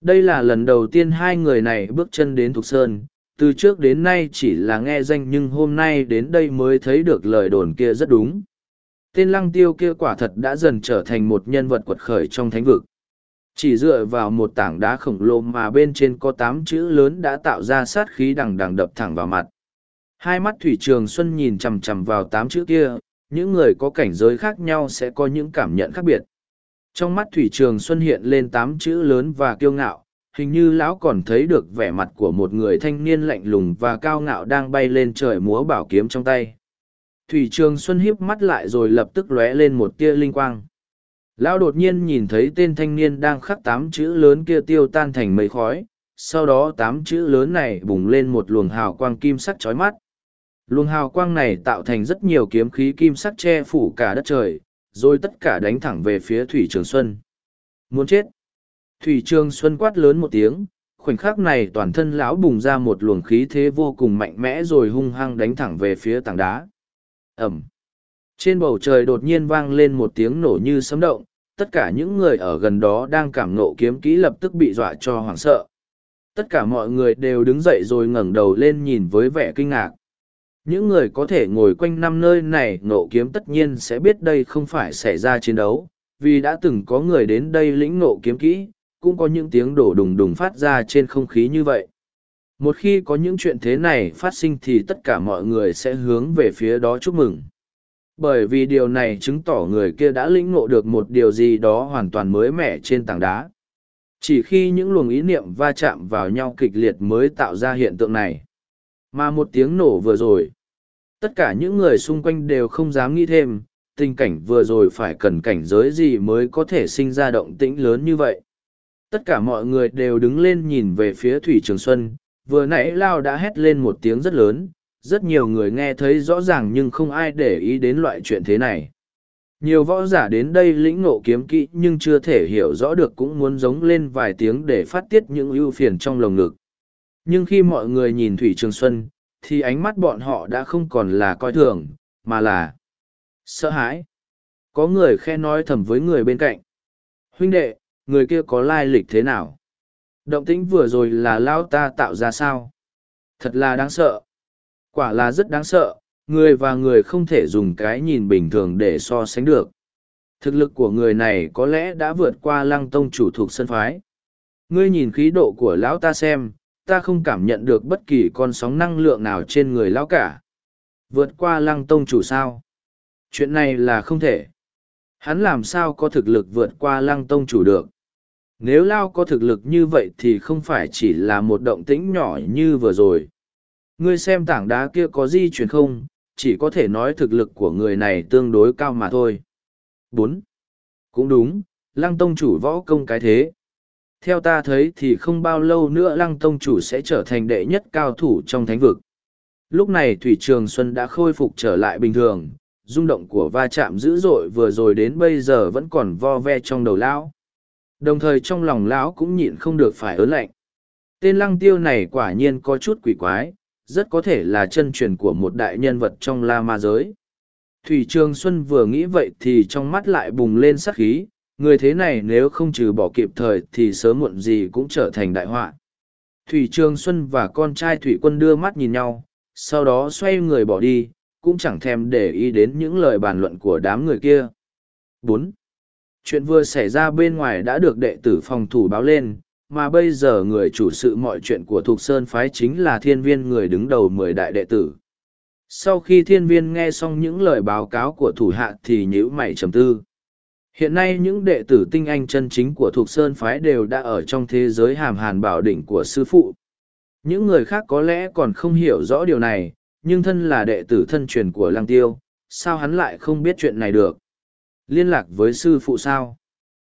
Đây là lần đầu tiên hai người này bước chân đến Thục Sơn, từ trước đến nay chỉ là nghe danh nhưng hôm nay đến đây mới thấy được lời đồn kia rất đúng. Tên lăng tiêu kia quả thật đã dần trở thành một nhân vật quật khởi trong thánh vực. Chỉ dựa vào một tảng đá khổng lồ mà bên trên có tám chữ lớn đã tạo ra sát khí đằng đằng đập thẳng vào mặt. Hai mắt Thủy Trường Xuân nhìn chằm chằm vào tám chữ kia, những người có cảnh giới khác nhau sẽ có những cảm nhận khác biệt. Trong mắt Thủy Trường Xuân hiện lên tám chữ lớn và kiêu ngạo, hình như lão còn thấy được vẻ mặt của một người thanh niên lạnh lùng và cao ngạo đang bay lên trời múa bảo kiếm trong tay. Thủy Trường Xuân híp mắt lại rồi lập tức lóe lên một tia linh quang. Lão đột nhiên nhìn thấy tên thanh niên đang khắc tám chữ lớn kia tiêu tan thành mây khói, sau đó tám chữ lớn này bùng lên một luồng hào quang kim sắc chói mắt. Luồng hào quang này tạo thành rất nhiều kiếm khí kim sắc che phủ cả đất trời, rồi tất cả đánh thẳng về phía Thủy Trường Xuân. Muốn chết! Thủy Trường Xuân quát lớn một tiếng, khoảnh khắc này toàn thân lão bùng ra một luồng khí thế vô cùng mạnh mẽ rồi hung hăng đánh thẳng về phía tảng đá. Ẩm! Trên bầu trời đột nhiên vang lên một tiếng nổ như sấm động, tất cả những người ở gần đó đang cảm nộ kiếm kỹ lập tức bị dọa cho hoảng sợ. Tất cả mọi người đều đứng dậy rồi ngẩng đầu lên nhìn với vẻ kinh ngạc. Những người có thể ngồi quanh năm nơi này nộ kiếm tất nhiên sẽ biết đây không phải xảy ra chiến đấu, vì đã từng có người đến đây lĩnh nộ kiếm kỹ, cũng có những tiếng đổ đùng đùng phát ra trên không khí như vậy. Một khi có những chuyện thế này phát sinh thì tất cả mọi người sẽ hướng về phía đó chúc mừng. Bởi vì điều này chứng tỏ người kia đã lĩnh ngộ được một điều gì đó hoàn toàn mới mẻ trên tảng đá. Chỉ khi những luồng ý niệm va chạm vào nhau kịch liệt mới tạo ra hiện tượng này. Mà một tiếng nổ vừa rồi, tất cả những người xung quanh đều không dám nghĩ thêm, tình cảnh vừa rồi phải cần cảnh giới gì mới có thể sinh ra động tĩnh lớn như vậy. Tất cả mọi người đều đứng lên nhìn về phía Thủy Trường Xuân, vừa nãy Lao đã hét lên một tiếng rất lớn, rất nhiều người nghe thấy rõ ràng nhưng không ai để ý đến loại chuyện thế này. Nhiều võ giả đến đây lĩnh ngộ kiếm kỹ nhưng chưa thể hiểu rõ được cũng muốn giống lên vài tiếng để phát tiết những ưu phiền trong lồng ngực. Nhưng khi mọi người nhìn Thủy Trường Xuân, thì ánh mắt bọn họ đã không còn là coi thường, mà là sợ hãi. Có người khe nói thầm với người bên cạnh. Huynh đệ, người kia có lai lịch thế nào? Động tĩnh vừa rồi là lao ta tạo ra sao? Thật là đáng sợ. Quả là rất đáng sợ, người và người không thể dùng cái nhìn bình thường để so sánh được. Thực lực của người này có lẽ đã vượt qua lăng tông chủ thuộc sân phái. Ngươi nhìn khí độ của lão ta xem, ta không cảm nhận được bất kỳ con sóng năng lượng nào trên người lão cả. Vượt qua lăng tông chủ sao? Chuyện này là không thể. Hắn làm sao có thực lực vượt qua lăng tông chủ được? Nếu Lao có thực lực như vậy thì không phải chỉ là một động tĩnh nhỏ như vừa rồi. Ngươi xem tảng đá kia có di chuyển không, chỉ có thể nói thực lực của người này tương đối cao mà thôi. bốn Cũng đúng, lăng tông chủ võ công cái thế. Theo ta thấy thì không bao lâu nữa lăng tông chủ sẽ trở thành đệ nhất cao thủ trong thánh vực. Lúc này Thủy Trường Xuân đã khôi phục trở lại bình thường, rung động của va chạm dữ dội vừa rồi đến bây giờ vẫn còn vo ve trong đầu lão. Đồng thời trong lòng lão cũng nhịn không được phải ớn lạnh. Tên lăng tiêu này quả nhiên có chút quỷ quái rất có thể là chân truyền của một đại nhân vật trong la ma giới. Thủy trường xuân vừa nghĩ vậy thì trong mắt lại bùng lên sắc khí người thế này nếu không trừ bỏ kịp thời thì sớm muộn gì cũng trở thành đại họa thủy trường xuân và con trai thủy quân đưa mắt nhìn nhau sau đó xoay người bỏ đi cũng chẳng thèm để ý đến những lời bàn luận của đám người kia. bốn Chuyện vừa xảy ra bên ngoài đã được đệ tử phòng thủ báo lên, mà bây giờ người chủ sự mọi chuyện của Thục Sơn Phái chính là thiên viên người đứng đầu mười đại đệ tử. Sau khi thiên viên nghe xong những lời báo cáo của thủ hạ thì nhíu mày trầm tư. Hiện nay những đệ tử tinh anh chân chính của Thục Sơn Phái đều đã ở trong thế giới hàm hàn bảo đỉnh của sư phụ. Những người khác có lẽ còn không hiểu rõ điều này, nhưng thân là đệ tử thân truyền của lăng tiêu, sao hắn lại không biết chuyện này được? Liên lạc với sư phụ sao?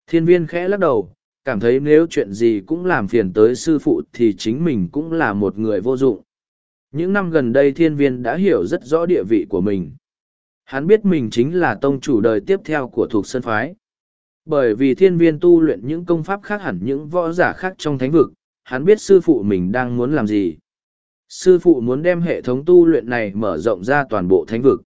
Thiên viên khẽ lắc đầu, cảm thấy nếu chuyện gì cũng làm phiền tới sư phụ thì chính mình cũng là một người vô dụng. Những năm gần đây thiên viên đã hiểu rất rõ địa vị của mình. Hắn biết mình chính là tông chủ đời tiếp theo của thuộc sơn phái. Bởi vì thiên viên tu luyện những công pháp khác hẳn những võ giả khác trong thánh vực, hắn biết sư phụ mình đang muốn làm gì. Sư phụ muốn đem hệ thống tu luyện này mở rộng ra toàn bộ thánh vực.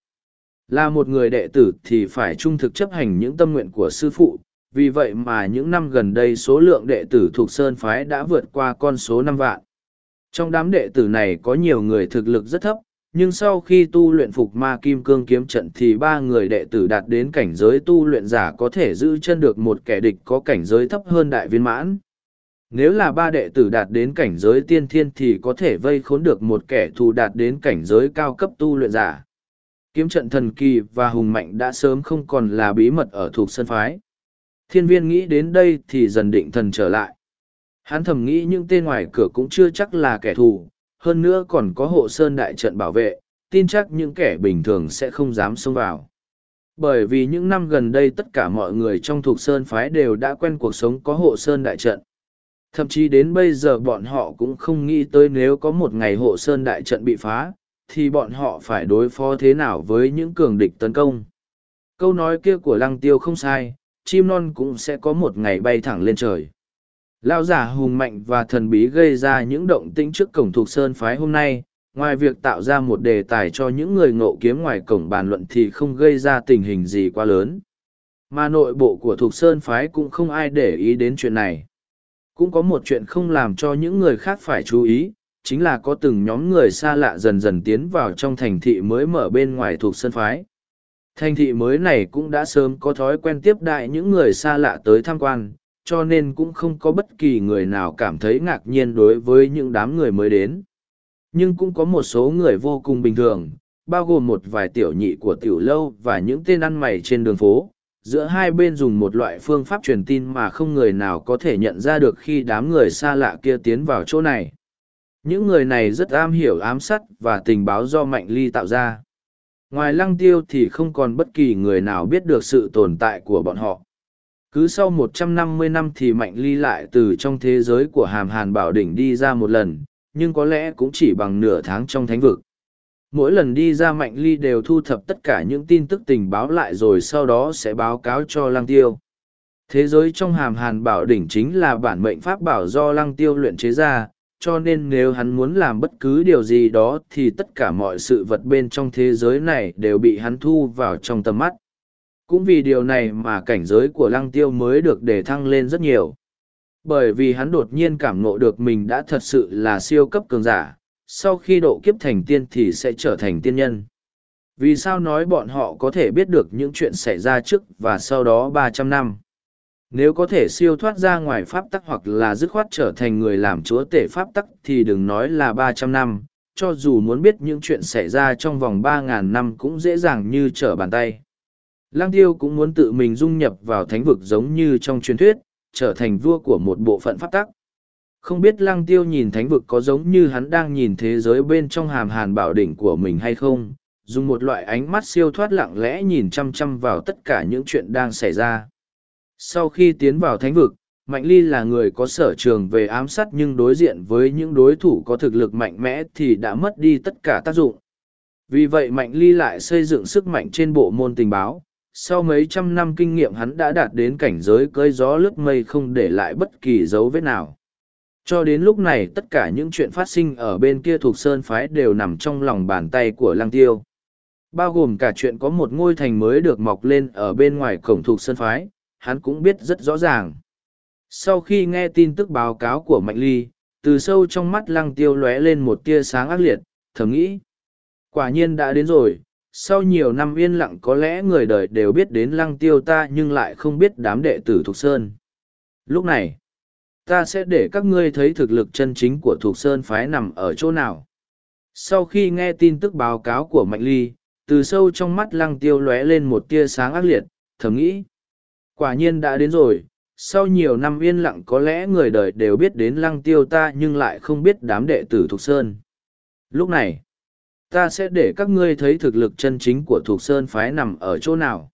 Là một người đệ tử thì phải trung thực chấp hành những tâm nguyện của sư phụ, vì vậy mà những năm gần đây số lượng đệ tử thuộc Sơn Phái đã vượt qua con số năm vạn. Trong đám đệ tử này có nhiều người thực lực rất thấp, nhưng sau khi tu luyện phục ma kim cương kiếm trận thì ba người đệ tử đạt đến cảnh giới tu luyện giả có thể giữ chân được một kẻ địch có cảnh giới thấp hơn đại viên mãn. Nếu là ba đệ tử đạt đến cảnh giới tiên thiên thì có thể vây khốn được một kẻ thù đạt đến cảnh giới cao cấp tu luyện giả. Kiếm trận thần kỳ và hùng mạnh đã sớm không còn là bí mật ở thuộc sân phái. Thiên viên nghĩ đến đây thì dần định thần trở lại. Hắn thầm nghĩ những tên ngoài cửa cũng chưa chắc là kẻ thù, hơn nữa còn có hộ sơn đại trận bảo vệ, tin chắc những kẻ bình thường sẽ không dám xông vào. Bởi vì những năm gần đây tất cả mọi người trong thuộc sơn phái đều đã quen cuộc sống có hộ sơn đại trận. Thậm chí đến bây giờ bọn họ cũng không nghĩ tới nếu có một ngày hộ sơn đại trận bị phá thì bọn họ phải đối phó thế nào với những cường địch tấn công. Câu nói kia của lăng tiêu không sai chim non cũng sẽ có một ngày bay thẳng lên trời lao giả hùng mạnh và thần bí gây ra những động tĩnh trước cổng thuộc sơn phái hôm nay ngoài việc tạo ra một đề tài cho những người ngộ kiếm ngoài cổng bàn luận thì không gây ra tình hình gì quá lớn Mà nội bộ của Thuộc Sơn Phái cũng không ai để ý đến chuyện này. Cũng có một chuyện không làm cho những người khác phải chú ý, chính là có từng nhóm người xa lạ dần dần tiến vào trong thành thị mới mở bên ngoài Thuộc Sơn Phái. Thành thị mới này cũng đã sớm có thói quen tiếp đại những người xa lạ tới tham quan, cho nên cũng không có bất kỳ người nào cảm thấy ngạc nhiên đối với những đám người mới đến. Nhưng cũng có một số người vô cùng bình thường, bao gồm một vài tiểu nhị của tiểu lâu và những tên ăn mày trên đường phố. Giữa hai bên dùng một loại phương pháp truyền tin mà không người nào có thể nhận ra được khi đám người xa lạ kia tiến vào chỗ này. Những người này rất am hiểu ám sát và tình báo do Mạnh Ly tạo ra. Ngoài lăng tiêu thì không còn bất kỳ người nào biết được sự tồn tại của bọn họ. Cứ sau 150 năm thì Mạnh Ly lại từ trong thế giới của hàm hàn bảo đỉnh đi ra một lần, nhưng có lẽ cũng chỉ bằng nửa tháng trong thánh vực. Mỗi lần đi ra Mạnh Ly đều thu thập tất cả những tin tức tình báo lại rồi sau đó sẽ báo cáo cho Lăng Tiêu. Thế giới trong hàm hàn bảo đỉnh chính là bản mệnh pháp bảo do Lăng Tiêu luyện chế ra, cho nên nếu hắn muốn làm bất cứ điều gì đó thì tất cả mọi sự vật bên trong thế giới này đều bị hắn thu vào trong tầm mắt. Cũng vì điều này mà cảnh giới của lăng tiêu mới được đề thăng lên rất nhiều. Bởi vì hắn đột nhiên cảm ngộ được mình đã thật sự là siêu cấp cường giả, sau khi độ kiếp thành tiên thì sẽ trở thành tiên nhân. Vì sao nói bọn họ có thể biết được những chuyện xảy ra trước và sau đó ba trăm năm? Nếu có thể siêu thoát ra ngoài pháp tắc hoặc là dứt khoát trở thành người làm chúa tể pháp tắc thì đừng nói là ba trăm năm, cho dù muốn biết những chuyện xảy ra trong vòng ba ngàn năm cũng dễ dàng như trở bàn tay. Lang tiêu cũng muốn tự mình dung nhập vào thánh vực giống như trong truyền thuyết, trở thành vua của một bộ phận pháp tắc. Không biết lăng tiêu nhìn thánh vực có giống như hắn đang nhìn thế giới bên trong hàm hàn bảo đỉnh của mình hay không, dùng một loại ánh mắt siêu thoát lặng lẽ nhìn chăm chăm vào tất cả những chuyện đang xảy ra. Sau khi tiến vào thánh vực, Mạnh Ly là người có sở trường về ám sát nhưng đối diện với những đối thủ có thực lực mạnh mẽ thì đã mất đi tất cả tác dụng. Vì vậy Mạnh Ly lại xây dựng sức mạnh trên bộ môn tình báo, sau mấy trăm năm kinh nghiệm hắn đã đạt đến cảnh giới cơi gió lướt mây không để lại bất kỳ dấu vết nào. Cho đến lúc này tất cả những chuyện phát sinh ở bên kia thuộc Sơn Phái đều nằm trong lòng bàn tay của Lăng Tiêu. Bao gồm cả chuyện có một ngôi thành mới được mọc lên ở bên ngoài cổng thuộc Sơn Phái, hắn cũng biết rất rõ ràng. Sau khi nghe tin tức báo cáo của Mạnh Ly, từ sâu trong mắt Lăng Tiêu lóe lên một tia sáng ác liệt, thầm nghĩ. Quả nhiên đã đến rồi, sau nhiều năm yên lặng có lẽ người đời đều biết đến lăng tiêu ta nhưng lại không biết đám đệ tử Thục Sơn. Lúc này, ta sẽ để các ngươi thấy thực lực chân chính của Thục Sơn phái nằm ở chỗ nào. Sau khi nghe tin tức báo cáo của Mạnh Ly, từ sâu trong mắt lăng tiêu lóe lên một tia sáng ác liệt, thầm nghĩ. Quả nhiên đã đến rồi, sau nhiều năm yên lặng có lẽ người đời đều biết đến lăng tiêu ta nhưng lại không biết đám đệ tử Thục Sơn. Lúc này, ta sẽ để các ngươi thấy thực lực chân chính của thuộc sơn phái nằm ở chỗ nào.